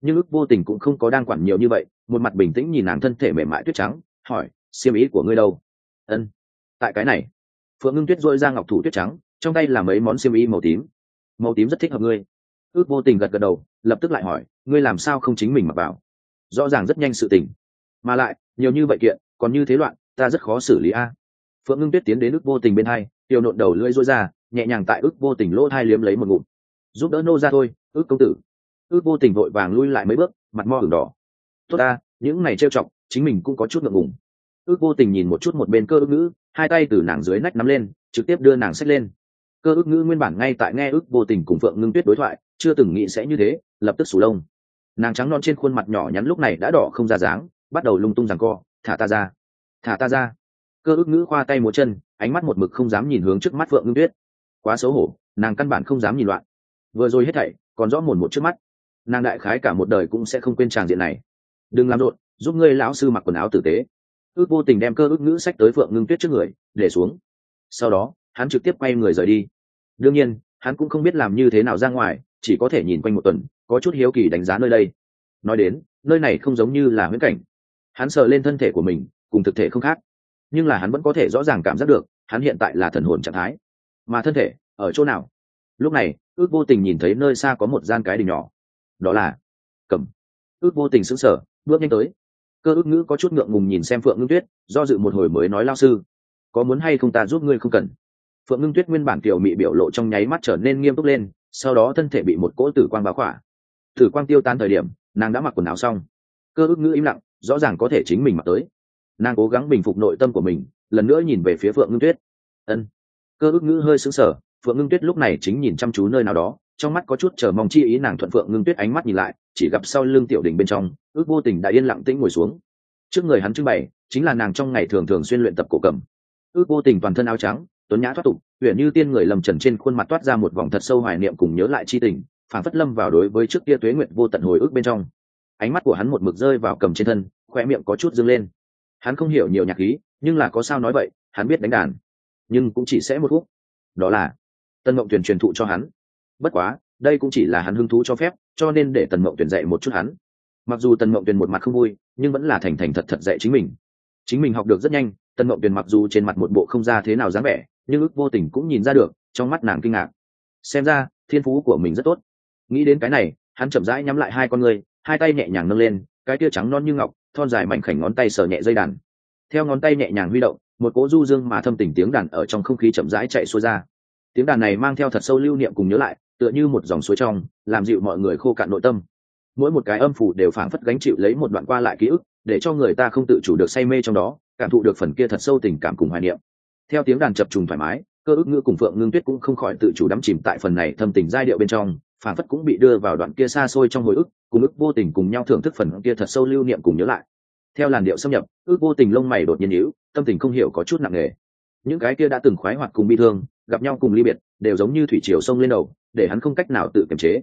Nhưng ước vô tình cũng không có đang quản nhiều như vậy, một mặt bình tĩnh nhìn nàng thân thể mềm mại tuyết trắng, hỏi siêm ý của ngươi đâu? Ân, tại cái này. Phượng ngưng tuyết dội ra ngọc thủ tuyết trắng, trong tay là mấy món siêm ý màu tím. Màu tím rất thích hợp ngươi. Ước vô tình gật gật đầu, lập tức lại hỏi, ngươi làm sao không chính mình mặc vào? Rõ ràng rất nhanh sự tình. Mà lại, nhiều như vậy kiện, còn như thế loạn, ta rất khó xử lý a phượng ngưng tuyết tiến đến ước vô tình bên hai tiêu nộn đầu lưỡi rối ra, nhẹ nhàng tại ước vô tình lỗ thai liếm lấy một ngụm. Giúp đỡ nô ra thôi, ước công tử. Ước vô tình vội vàng lui lại mấy bước, mặt mo ửng đỏ. Tốt ta, những này trêu chọc, chính mình cũng có chút ngượng ngùng. Ước vô tình nhìn một chút một bên cơ ước ngữ, hai tay từ nàng dưới nách nắm lên, trực tiếp đưa nàng xách lên. Cơ ước ngữ nguyên bản ngay tại nghe ước vô tình cùng phượng ngưng tuyết đối thoại, chưa từng nghĩ sẽ như thế, lập tức sủ lông. Nàng trắng non trên khuôn mặt nhỏ nhắn lúc này đã đỏ không ra dáng, bắt đầu lung tung rằng co, thả ta ra, thả ta ra cơ ước ngữ khoa tay múa chân, ánh mắt một mực không dám nhìn hướng trước mắt phượng ngưng tuyết. Quá xấu hổ, nàng căn bản không dám nhìn loạn. Vừa rồi hết thảy, còn rõ mồn một trước mắt. Nàng đại khái cả một đời cũng sẽ không quên tràng diện này. Đừng làm rộn, giúp ngươi lão sư mặc quần áo tử tế. Ước vô tình đem cơ ước ngữ sách tới phượng ngưng tuyết trước người, để xuống. Sau đó, hắn trực tiếp quay người rời đi. Đương nhiên, hắn cũng không biết làm như thế nào ra ngoài, chỉ có thể nhìn quanh một tuần, có chút hiếu kỳ đánh giá nơi đây. Nói đến, nơi này không giống như là huyễn cảnh. Hắn sờ lên thân thể của mình, cùng thực thể không khác nhưng là hắn vẫn có thể rõ ràng cảm giác được, hắn hiện tại là thần hồn trạng thái. Mà thân thể, ở chỗ nào? Lúc này, ước vô tình nhìn thấy nơi xa có một gian cái đình nhỏ. Đó là cầm. Ước vô tình sững sờ, bước nhanh tới. Cơ ước ngữ có chút ngượng ngùng nhìn xem phượng ngưng tuyết, do dự một hồi mới nói lao sư, có muốn hay không ta giúp ngươi không cần? Phượng ngưng tuyết nguyên bản kiểu mị biểu lộ trong nháy mắt trở nên nghiêm túc lên, sau đó thân thể bị một cỗ tử quang báo khỏa. Tử quang tiêu tan thời điểm, nàng đã mặc quần áo xong. Cơ ước ngữ im lặng, rõ ràng có thể chính mình mặc tới nàng cố gắng bình phục nội tâm của mình, lần nữa nhìn về phía phượng ngưng tuyết. Ân. Cơ ước ngữ hơi sững sờ, phượng ngưng tuyết lúc này chính nhìn chăm chú nơi nào đó, trong mắt có chút chờ mong chi ý nàng thuận phượng ngưng tuyết ánh mắt nhìn lại, chỉ gặp sau lưng tiểu đình bên trong, ước vô tình đã yên lặng tĩnh ngồi xuống. Trước người hắn trưng bày, chính là nàng trong ngày thường thường xuyên luyện tập cổ cầm. Ước vô tình toàn thân áo trắng, tuấn nhã thoát tục huyện như tiên người lầm trần trên khuôn mặt toát ra một vòng thật sâu hoài niệm cùng nhớ lại chi tình phản phất lâm vào đối với trước kia tuế nguyện vô tận hồi ức bên trong. Ánh mắt của hắn một mực rơi vào cầm trên thân khoe miệng có chút dâng lên hắn không hiểu nhiều nhạc khí nhưng là có sao nói vậy, hắn biết đánh đàn. Nhưng cũng chỉ sẽ một khúc đó là tân mộng tuyển truyền thụ cho hắn. Bất quá, đây cũng chỉ là hắn hứng thú cho phép, cho nên để tần mộng tuyển dạy một chút hắn. Mặc dù tần mộng tuyển một mặt không vui, nhưng vẫn là thành thành thật thật dạy chính mình. Chính mình học được rất nhanh, tần mộng tuyển mặc dù trên mặt một bộ không ra thế nào dáng vẻ, nhưng ước vô tình cũng nhìn ra được, trong mắt nàng kinh ngạc. Xem ra, thiên phú của mình rất tốt. Nghĩ đến cái này, hắn chậm rãi nhắm lại hai con người, hai tay nhẹ nhàng nâng lên cái tia trắng non như ngọc, thon dài mảnh khảnh ngón tay sờ nhẹ dây đàn. Theo ngón tay nhẹ nhàng huy động, một cỗ du dương mà thâm tình tiếng đàn ở trong không khí chậm rãi chạy xuôi ra. Tiếng đàn này mang theo thật sâu lưu niệm cùng nhớ lại, tựa như một dòng suối trong, làm dịu mọi người khô cạn nội tâm. Mỗi một cái âm phủ đều phảng phất gánh chịu lấy một đoạn qua lại ký ức, để cho người ta không tự chủ được say mê trong đó, cảm thụ được phần kia thật sâu tình cảm cùng hoài niệm. Theo tiếng đàn chập trùng thoải mái, cơ ức ngữ cùng phượng ngưng tuyết cũng không khỏi tự chủ đắm chìm tại phần này thâm tình giai điệu bên trong phản phất cũng bị đưa vào đoạn kia xa xôi trong hồi ức, cùng ức vô tình cùng nhau thưởng thức phần kia thật sâu lưu niệm cùng nhớ lại. Theo làn điệu xâm nhập, ước vô tình lông mày đột nhiên nhíu, tâm tình không hiểu có chút nặng nề. Những cái kia đã từng khoái hoạt cùng bi thương, gặp nhau cùng ly biệt, đều giống như thủy triều sông lên đầu, để hắn không cách nào tự kiềm chế.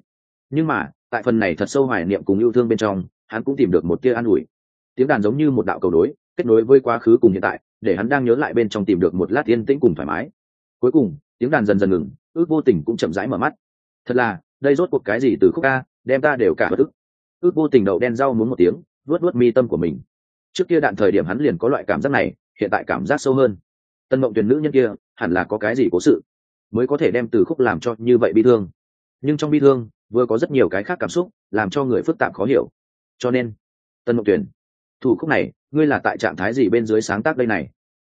Nhưng mà, tại phần này thật sâu hoài niệm cùng yêu thương bên trong, hắn cũng tìm được một tia an ủi. Tiếng đàn giống như một đạo cầu đối kết nối với quá khứ cùng hiện tại, để hắn đang nhớ lại bên trong tìm được một lát yên tĩnh cùng thoải mái. Cuối cùng, tiếng đàn dần dần ngừng, ước vô tình cũng chậm rãi mở mắt. Thật là đây rốt cuộc cái gì từ khúc ca đem ta đều cả bất ức ước vô tình đậu đen rau muốn một tiếng, vuốt vuốt mi tâm của mình. Trước kia đạn thời điểm hắn liền có loại cảm giác này, hiện tại cảm giác sâu hơn. Tân mộng tuyển nữ nhân kia, hẳn là có cái gì cố sự, mới có thể đem từ khúc làm cho như vậy bi thương. Nhưng trong bi thương, vừa có rất nhiều cái khác cảm xúc, làm cho người phức tạp khó hiểu. Cho nên, tân mộng tuyển thủ khúc này, ngươi là tại trạng thái gì bên dưới sáng tác đây này?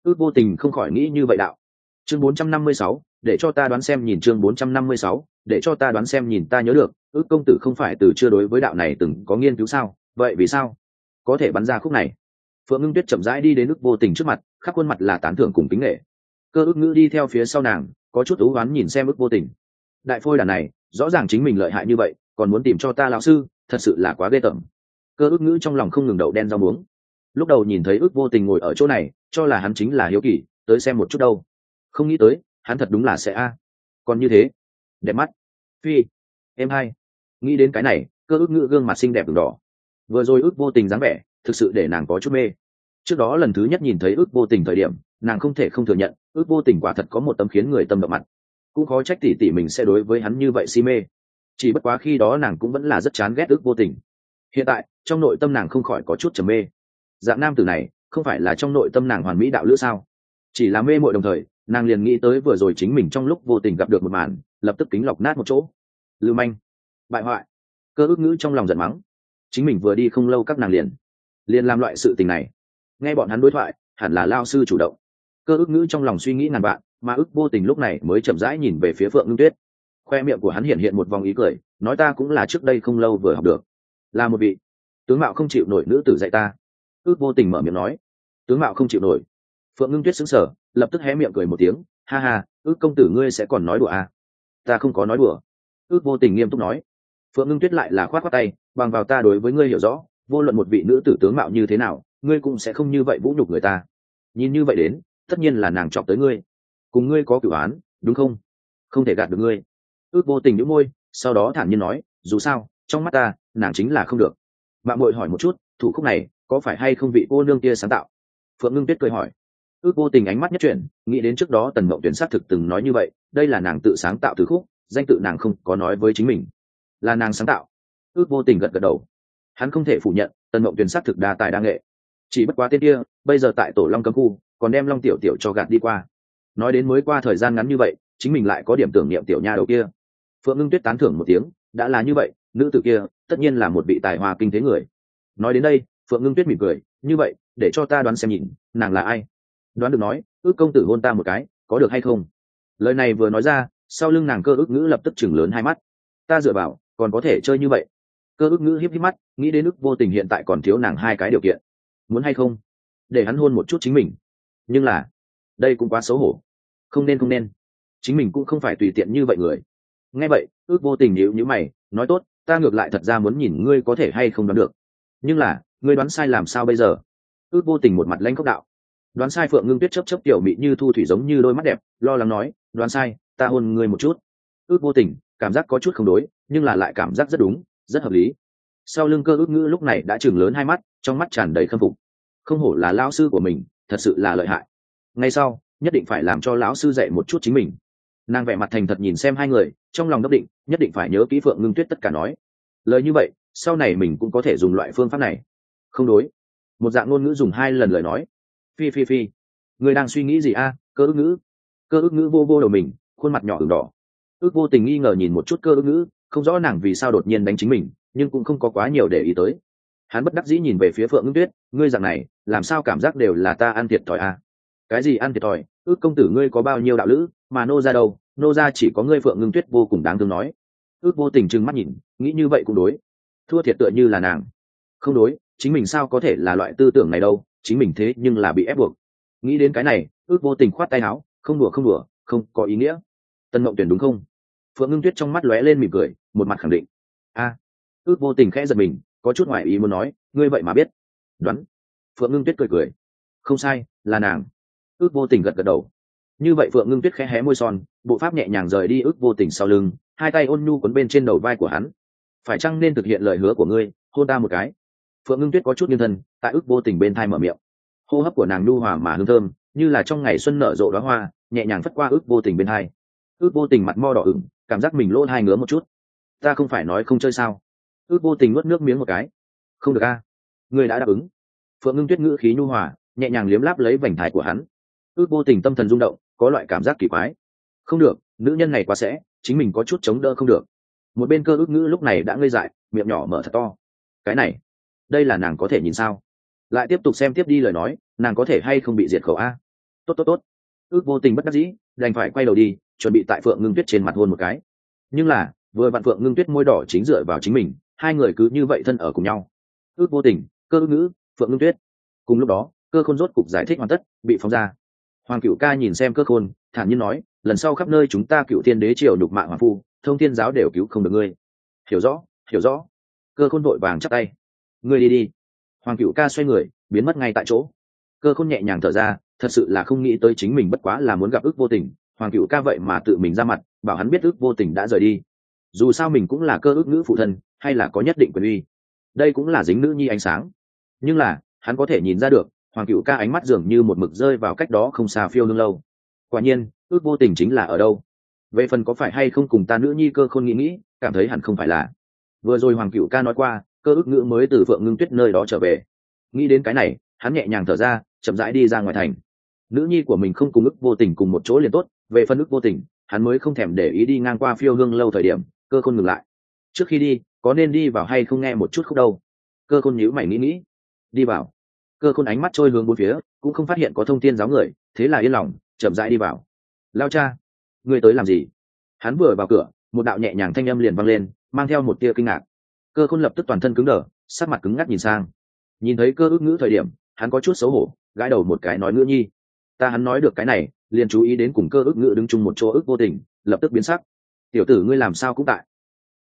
Ước vô tình không khỏi nghĩ như vậy đạo chương 456, để cho ta đoán xem nhìn chương 456, để cho ta đoán xem nhìn ta nhớ được ước công tử không phải từ chưa đối với đạo này từng có nghiên cứu sao? Vậy vì sao? Có thể bắn ra khúc này. Phượng ngưng tuyết chậm rãi đi đến ước vô tình trước mặt khắp khuôn mặt là tán thưởng cùng kính nghệ cơ ước ngữ đi theo phía sau nàng có chút ú oán nhìn xem ước vô tình. Đại phôi đàn này rõ ràng chính mình lợi hại như vậy còn muốn tìm cho ta lão sư thật sự là quá ghê tởm. Cơ ước ngữ trong lòng không ngừng đậu đen rau muống. Lúc đầu nhìn thấy ước vô tình ngồi ở chỗ này cho là hắn chính là hiếu kỳ tới xem một chút đâu không nghĩ tới, hắn thật đúng là sẽ a. Còn như thế, đẹp mắt. Phi, em hai. Nghĩ đến cái này, cơ ước ngữ gương mặt xinh đẹp đường đỏ. Vừa rồi ước vô tình dáng vẻ, thực sự để nàng có chút mê. Trước đó lần thứ nhất nhìn thấy ước vô tình thời điểm, nàng không thể không thừa nhận, ước vô tình quả thật có một tấm khiến người tâm động mặt. Cũng khó trách tỉ tỉ mình sẽ đối với hắn như vậy si mê. Chỉ bất quá khi đó nàng cũng vẫn là rất chán ghét ước vô tình. Hiện tại, trong nội tâm nàng không khỏi có chút trầm mê. Dạng nam tử này, không phải là trong nội tâm nàng hoàn mỹ đạo lữ sao? Chỉ là mê mội đồng thời nàng liền nghĩ tới vừa rồi chính mình trong lúc vô tình gặp được một màn, lập tức kính lọc nát một chỗ. Lưu manh, bại hoại. Cơ ước ngữ trong lòng giận mắng. Chính mình vừa đi không lâu các nàng liền liền làm loại sự tình này. Nghe bọn hắn đối thoại, hẳn là lao sư chủ động. Cơ ước ngữ trong lòng suy nghĩ ngàn vạn, mà ước vô tình lúc này mới chậm rãi nhìn về phía phượng ngưng tuyết. Khoe miệng của hắn hiện hiện một vòng ý cười, nói ta cũng là trước đây không lâu vừa học được. Là một vị tướng mạo không chịu nổi nữ tử dạy ta. Ước vô tình mở miệng nói. Tướng mạo không chịu nổi phượng ngưng tuyết xứng sở lập tức hé miệng cười một tiếng, ha ha, ước công tử ngươi sẽ còn nói đùa à? ta không có nói đùa. Ước vô tình nghiêm túc nói. Phượng ngưng tuyết lại là khoát khoát tay, bằng vào ta đối với ngươi hiểu rõ, vô luận một vị nữ tử tướng mạo như thế nào, ngươi cũng sẽ không như vậy vũ nhục người ta. Nhìn như vậy đến, tất nhiên là nàng chọc tới ngươi. Cùng ngươi có cửu án, đúng không? Không thể gạt được ngươi. Ước vô tình nhũ môi, sau đó thản nhiên nói, dù sao, trong mắt ta, nàng chính là không được. Mạng mội hỏi một chút, thủ khúc này có phải hay không vị cô nương kia sáng tạo? Phượng ngưng tuyết cười hỏi ước vô tình ánh mắt nhất chuyển, nghĩ đến trước đó tần mộng tuyển xác thực từng nói như vậy, đây là nàng tự sáng tạo từ khúc, danh tự nàng không có nói với chính mình. Là nàng sáng tạo. Ước vô tình gật gật đầu. Hắn không thể phủ nhận, tần mộng tuyển xác thực đa tài đa nghệ. Chỉ bất quá tên kia, bây giờ tại tổ long cấm khu, còn đem long tiểu tiểu cho gạt đi qua. Nói đến mới qua thời gian ngắn như vậy, chính mình lại có điểm tưởng niệm tiểu nha đầu kia. Phượng ngưng tuyết tán thưởng một tiếng, đã là như vậy, nữ tử kia, tất nhiên là một vị tài hoa kinh thế người. Nói đến đây, phượng ngưng tuyết mỉm cười, như vậy, để cho ta đoán xem nhìn, nàng là ai? Đoán được nói, ước công tử hôn ta một cái, có được hay không? Lời này vừa nói ra, sau lưng nàng cơ ước ngữ lập tức chừng lớn hai mắt. Ta dựa vào, còn có thể chơi như vậy? Cơ ước ngữ hiếp hiếp mắt, nghĩ đến ước vô tình hiện tại còn thiếu nàng hai cái điều kiện. Muốn hay không? Để hắn hôn một chút chính mình. Nhưng là, đây cũng quá xấu hổ. Không nên không nên. Chính mình cũng không phải tùy tiện như vậy người. Nghe vậy, ước vô tình nhịu nhữ mày, nói tốt, ta ngược lại thật ra muốn nhìn ngươi có thể hay không đoán được. Nhưng là, ngươi đoán sai làm sao bây giờ? Ước vô tình một mặt lanh khóc đạo đoán sai phượng ngưng tuyết chấp chấp tiểu mị như thu thủy giống như đôi mắt đẹp, lo lắng nói, đoán sai, ta hôn ngươi một chút. Ước vô tình, cảm giác có chút không đối, nhưng là lại cảm giác rất đúng, rất hợp lý. Sau lưng cơ ước ngữ lúc này đã chừng lớn hai mắt, trong mắt tràn đầy khâm phục. Không hổ là lão sư của mình, thật sự là lợi hại. Ngay sau, nhất định phải làm cho lão sư dạy một chút chính mình. Nàng vẻ mặt thành thật nhìn xem hai người, trong lòng đốc định, nhất định phải nhớ kỹ phượng ngưng tuyết tất cả nói. Lời như vậy, sau này mình cũng có thể dùng loại phương pháp này. Không đối. Một dạng ngôn ngữ dùng hai lần lời nói phi phi phi. Người đang suy nghĩ gì a? Cơ ước ngữ. Cơ ước ngữ vô vô đầu mình, khuôn mặt nhỏ ửng đỏ. Ước vô tình nghi ngờ nhìn một chút cơ ước ngữ, không rõ nàng vì sao đột nhiên đánh chính mình, nhưng cũng không có quá nhiều để ý tới. Hắn bất đắc dĩ nhìn về phía phượng ngưng tuyết, ngươi dạng này, làm sao cảm giác đều là ta ăn thiệt thòi a? Cái gì ăn thiệt thòi? Ước công tử ngươi có bao nhiêu đạo lữ, mà nô ra đâu? Nô ra chỉ có ngươi phượng ngưng tuyết vô cùng đáng thương nói. Ước vô tình trừng mắt nhìn, nghĩ như vậy cũng đối. Thua thiệt tựa như là nàng. Không đối, chính mình sao có thể là loại tư tưởng này đâu? Chính mình thế nhưng là bị ép buộc. Nghĩ đến cái này, ước vô tình khoát tay áo, không đùa không đùa, không có ý nghĩa. Tân mộng tuyển đúng không? Phượng ngưng tuyết trong mắt lóe lên mỉm cười, một mặt khẳng định. A, ước vô tình khẽ giật mình, có chút ngoại ý muốn nói, ngươi vậy mà biết. Đoán. Phượng ngưng tuyết cười cười. Không sai, là nàng. Ước vô tình gật gật đầu. Như vậy phượng ngưng tuyết khẽ hé môi son, bộ pháp nhẹ nhàng rời đi ước vô tình sau lưng, hai tay ôn nhu quấn bên trên đầu vai của hắn. Phải chăng nên thực hiện lời hứa của ngươi? Hôn ta một cái phượng ngưng tuyết có chút nghiêng thân, tại ước vô tình bên thai mở miệng. Hô hấp của nàng nhu hòa mà hương thơm, như là trong ngày xuân nở rộ đoá hoa, nhẹ nhàng phất qua ước vô tình bên thai. Ước vô tình mặt mo đỏ ửng, cảm giác mình lỗ hai ngứa một chút. Ta không phải nói không chơi sao? Ước vô tình nuốt nước miếng một cái. Không được a. À? người đã đáp ứng. Phượng ngưng tuyết ngữ khí nhu hòa, nhẹ nhàng liếm láp lấy vành thái của hắn. Ước vô tình tâm thần rung động, có loại cảm giác kỳ quái. Không được, nữ nhân này quá sẽ, chính mình có chút chống đỡ không được. Một bên cơ ước ngữ lúc này đã ngây dại, miệng nhỏ mở thật to. Cái này đây là nàng có thể nhìn sao? Lại tiếp tục xem tiếp đi lời nói, nàng có thể hay không bị diệt khẩu a? Tốt tốt tốt. Ước vô tình bất đắc dĩ, đành phải quay đầu đi, chuẩn bị tại phượng ngưng tuyết trên mặt hôn một cái. Nhưng là, vừa vặn phượng ngưng tuyết môi đỏ chính dựa vào chính mình, hai người cứ như vậy thân ở cùng nhau. Ước vô tình, cơ ước ngữ, phượng ngưng tuyết. Cùng lúc đó, cơ khôn rốt cục giải thích hoàn tất, bị phóng ra. Hoàng cựu ca nhìn xem cơ khôn, thản nhiên nói, lần sau khắp nơi chúng ta cựu thiên đế triều nhục mạng hoàng phu, thông thiên giáo đều cứu không được ngươi. Hiểu rõ hiểu rõ. Cơ khôn vội vàng chắc tay ngươi đi đi. Hoàng cựu ca xoay người, biến mất ngay tại chỗ. Cơ khôn nhẹ nhàng thở ra, thật sự là không nghĩ tới chính mình bất quá là muốn gặp ước vô tình. Hoàng cựu ca vậy mà tự mình ra mặt, bảo hắn biết ước vô tình đã rời đi. Dù sao mình cũng là cơ ước ngữ phụ thân, hay là có nhất định quyền uy. Đây cũng là dính nữ nhi ánh sáng. Nhưng là, hắn có thể nhìn ra được, hoàng cựu ca ánh mắt dường như một mực rơi vào cách đó không xa phiêu nương lâu. Quả nhiên, ước vô tình chính là ở đâu? Về phần có phải hay không cùng ta nữ nhi cơ khôn nghĩ nghĩ, cảm thấy hẳn không phải là. Vừa rồi hoàng cựu ca nói qua cơ ước ngữ mới từ phượng ngưng tuyết nơi đó trở về. Nghĩ đến cái này, hắn nhẹ nhàng thở ra, chậm rãi đi ra ngoài thành. Nữ nhi của mình không cùng ức vô tình cùng một chỗ liền tốt, về phân ức vô tình, hắn mới không thèm để ý đi ngang qua phiêu hương lâu thời điểm, cơ khôn ngừng lại. Trước khi đi, có nên đi vào hay không nghe một chút khúc đâu? Cơ khôn nhíu mày nghĩ nghĩ. Đi vào. Cơ khôn ánh mắt trôi hướng bốn phía, cũng không phát hiện có thông tin giáo người, thế là yên lòng, chậm rãi đi vào. Lao cha ngươi tới làm gì? Hắn vừa vào cửa, một đạo nhẹ nhàng thanh âm liền vang lên, mang theo một tia kinh ngạc cơ khôn lập tức toàn thân cứng đờ, sắc mặt cứng ngắc nhìn sang. Nhìn thấy cơ ước ngữ thời điểm, hắn có chút xấu hổ, gãi đầu một cái nói ngữ nhi. Ta hắn nói được cái này, liền chú ý đến cùng cơ ước ngữ đứng chung một chỗ ước vô tình, lập tức biến sắc. Tiểu tử ngươi làm sao cũng tại.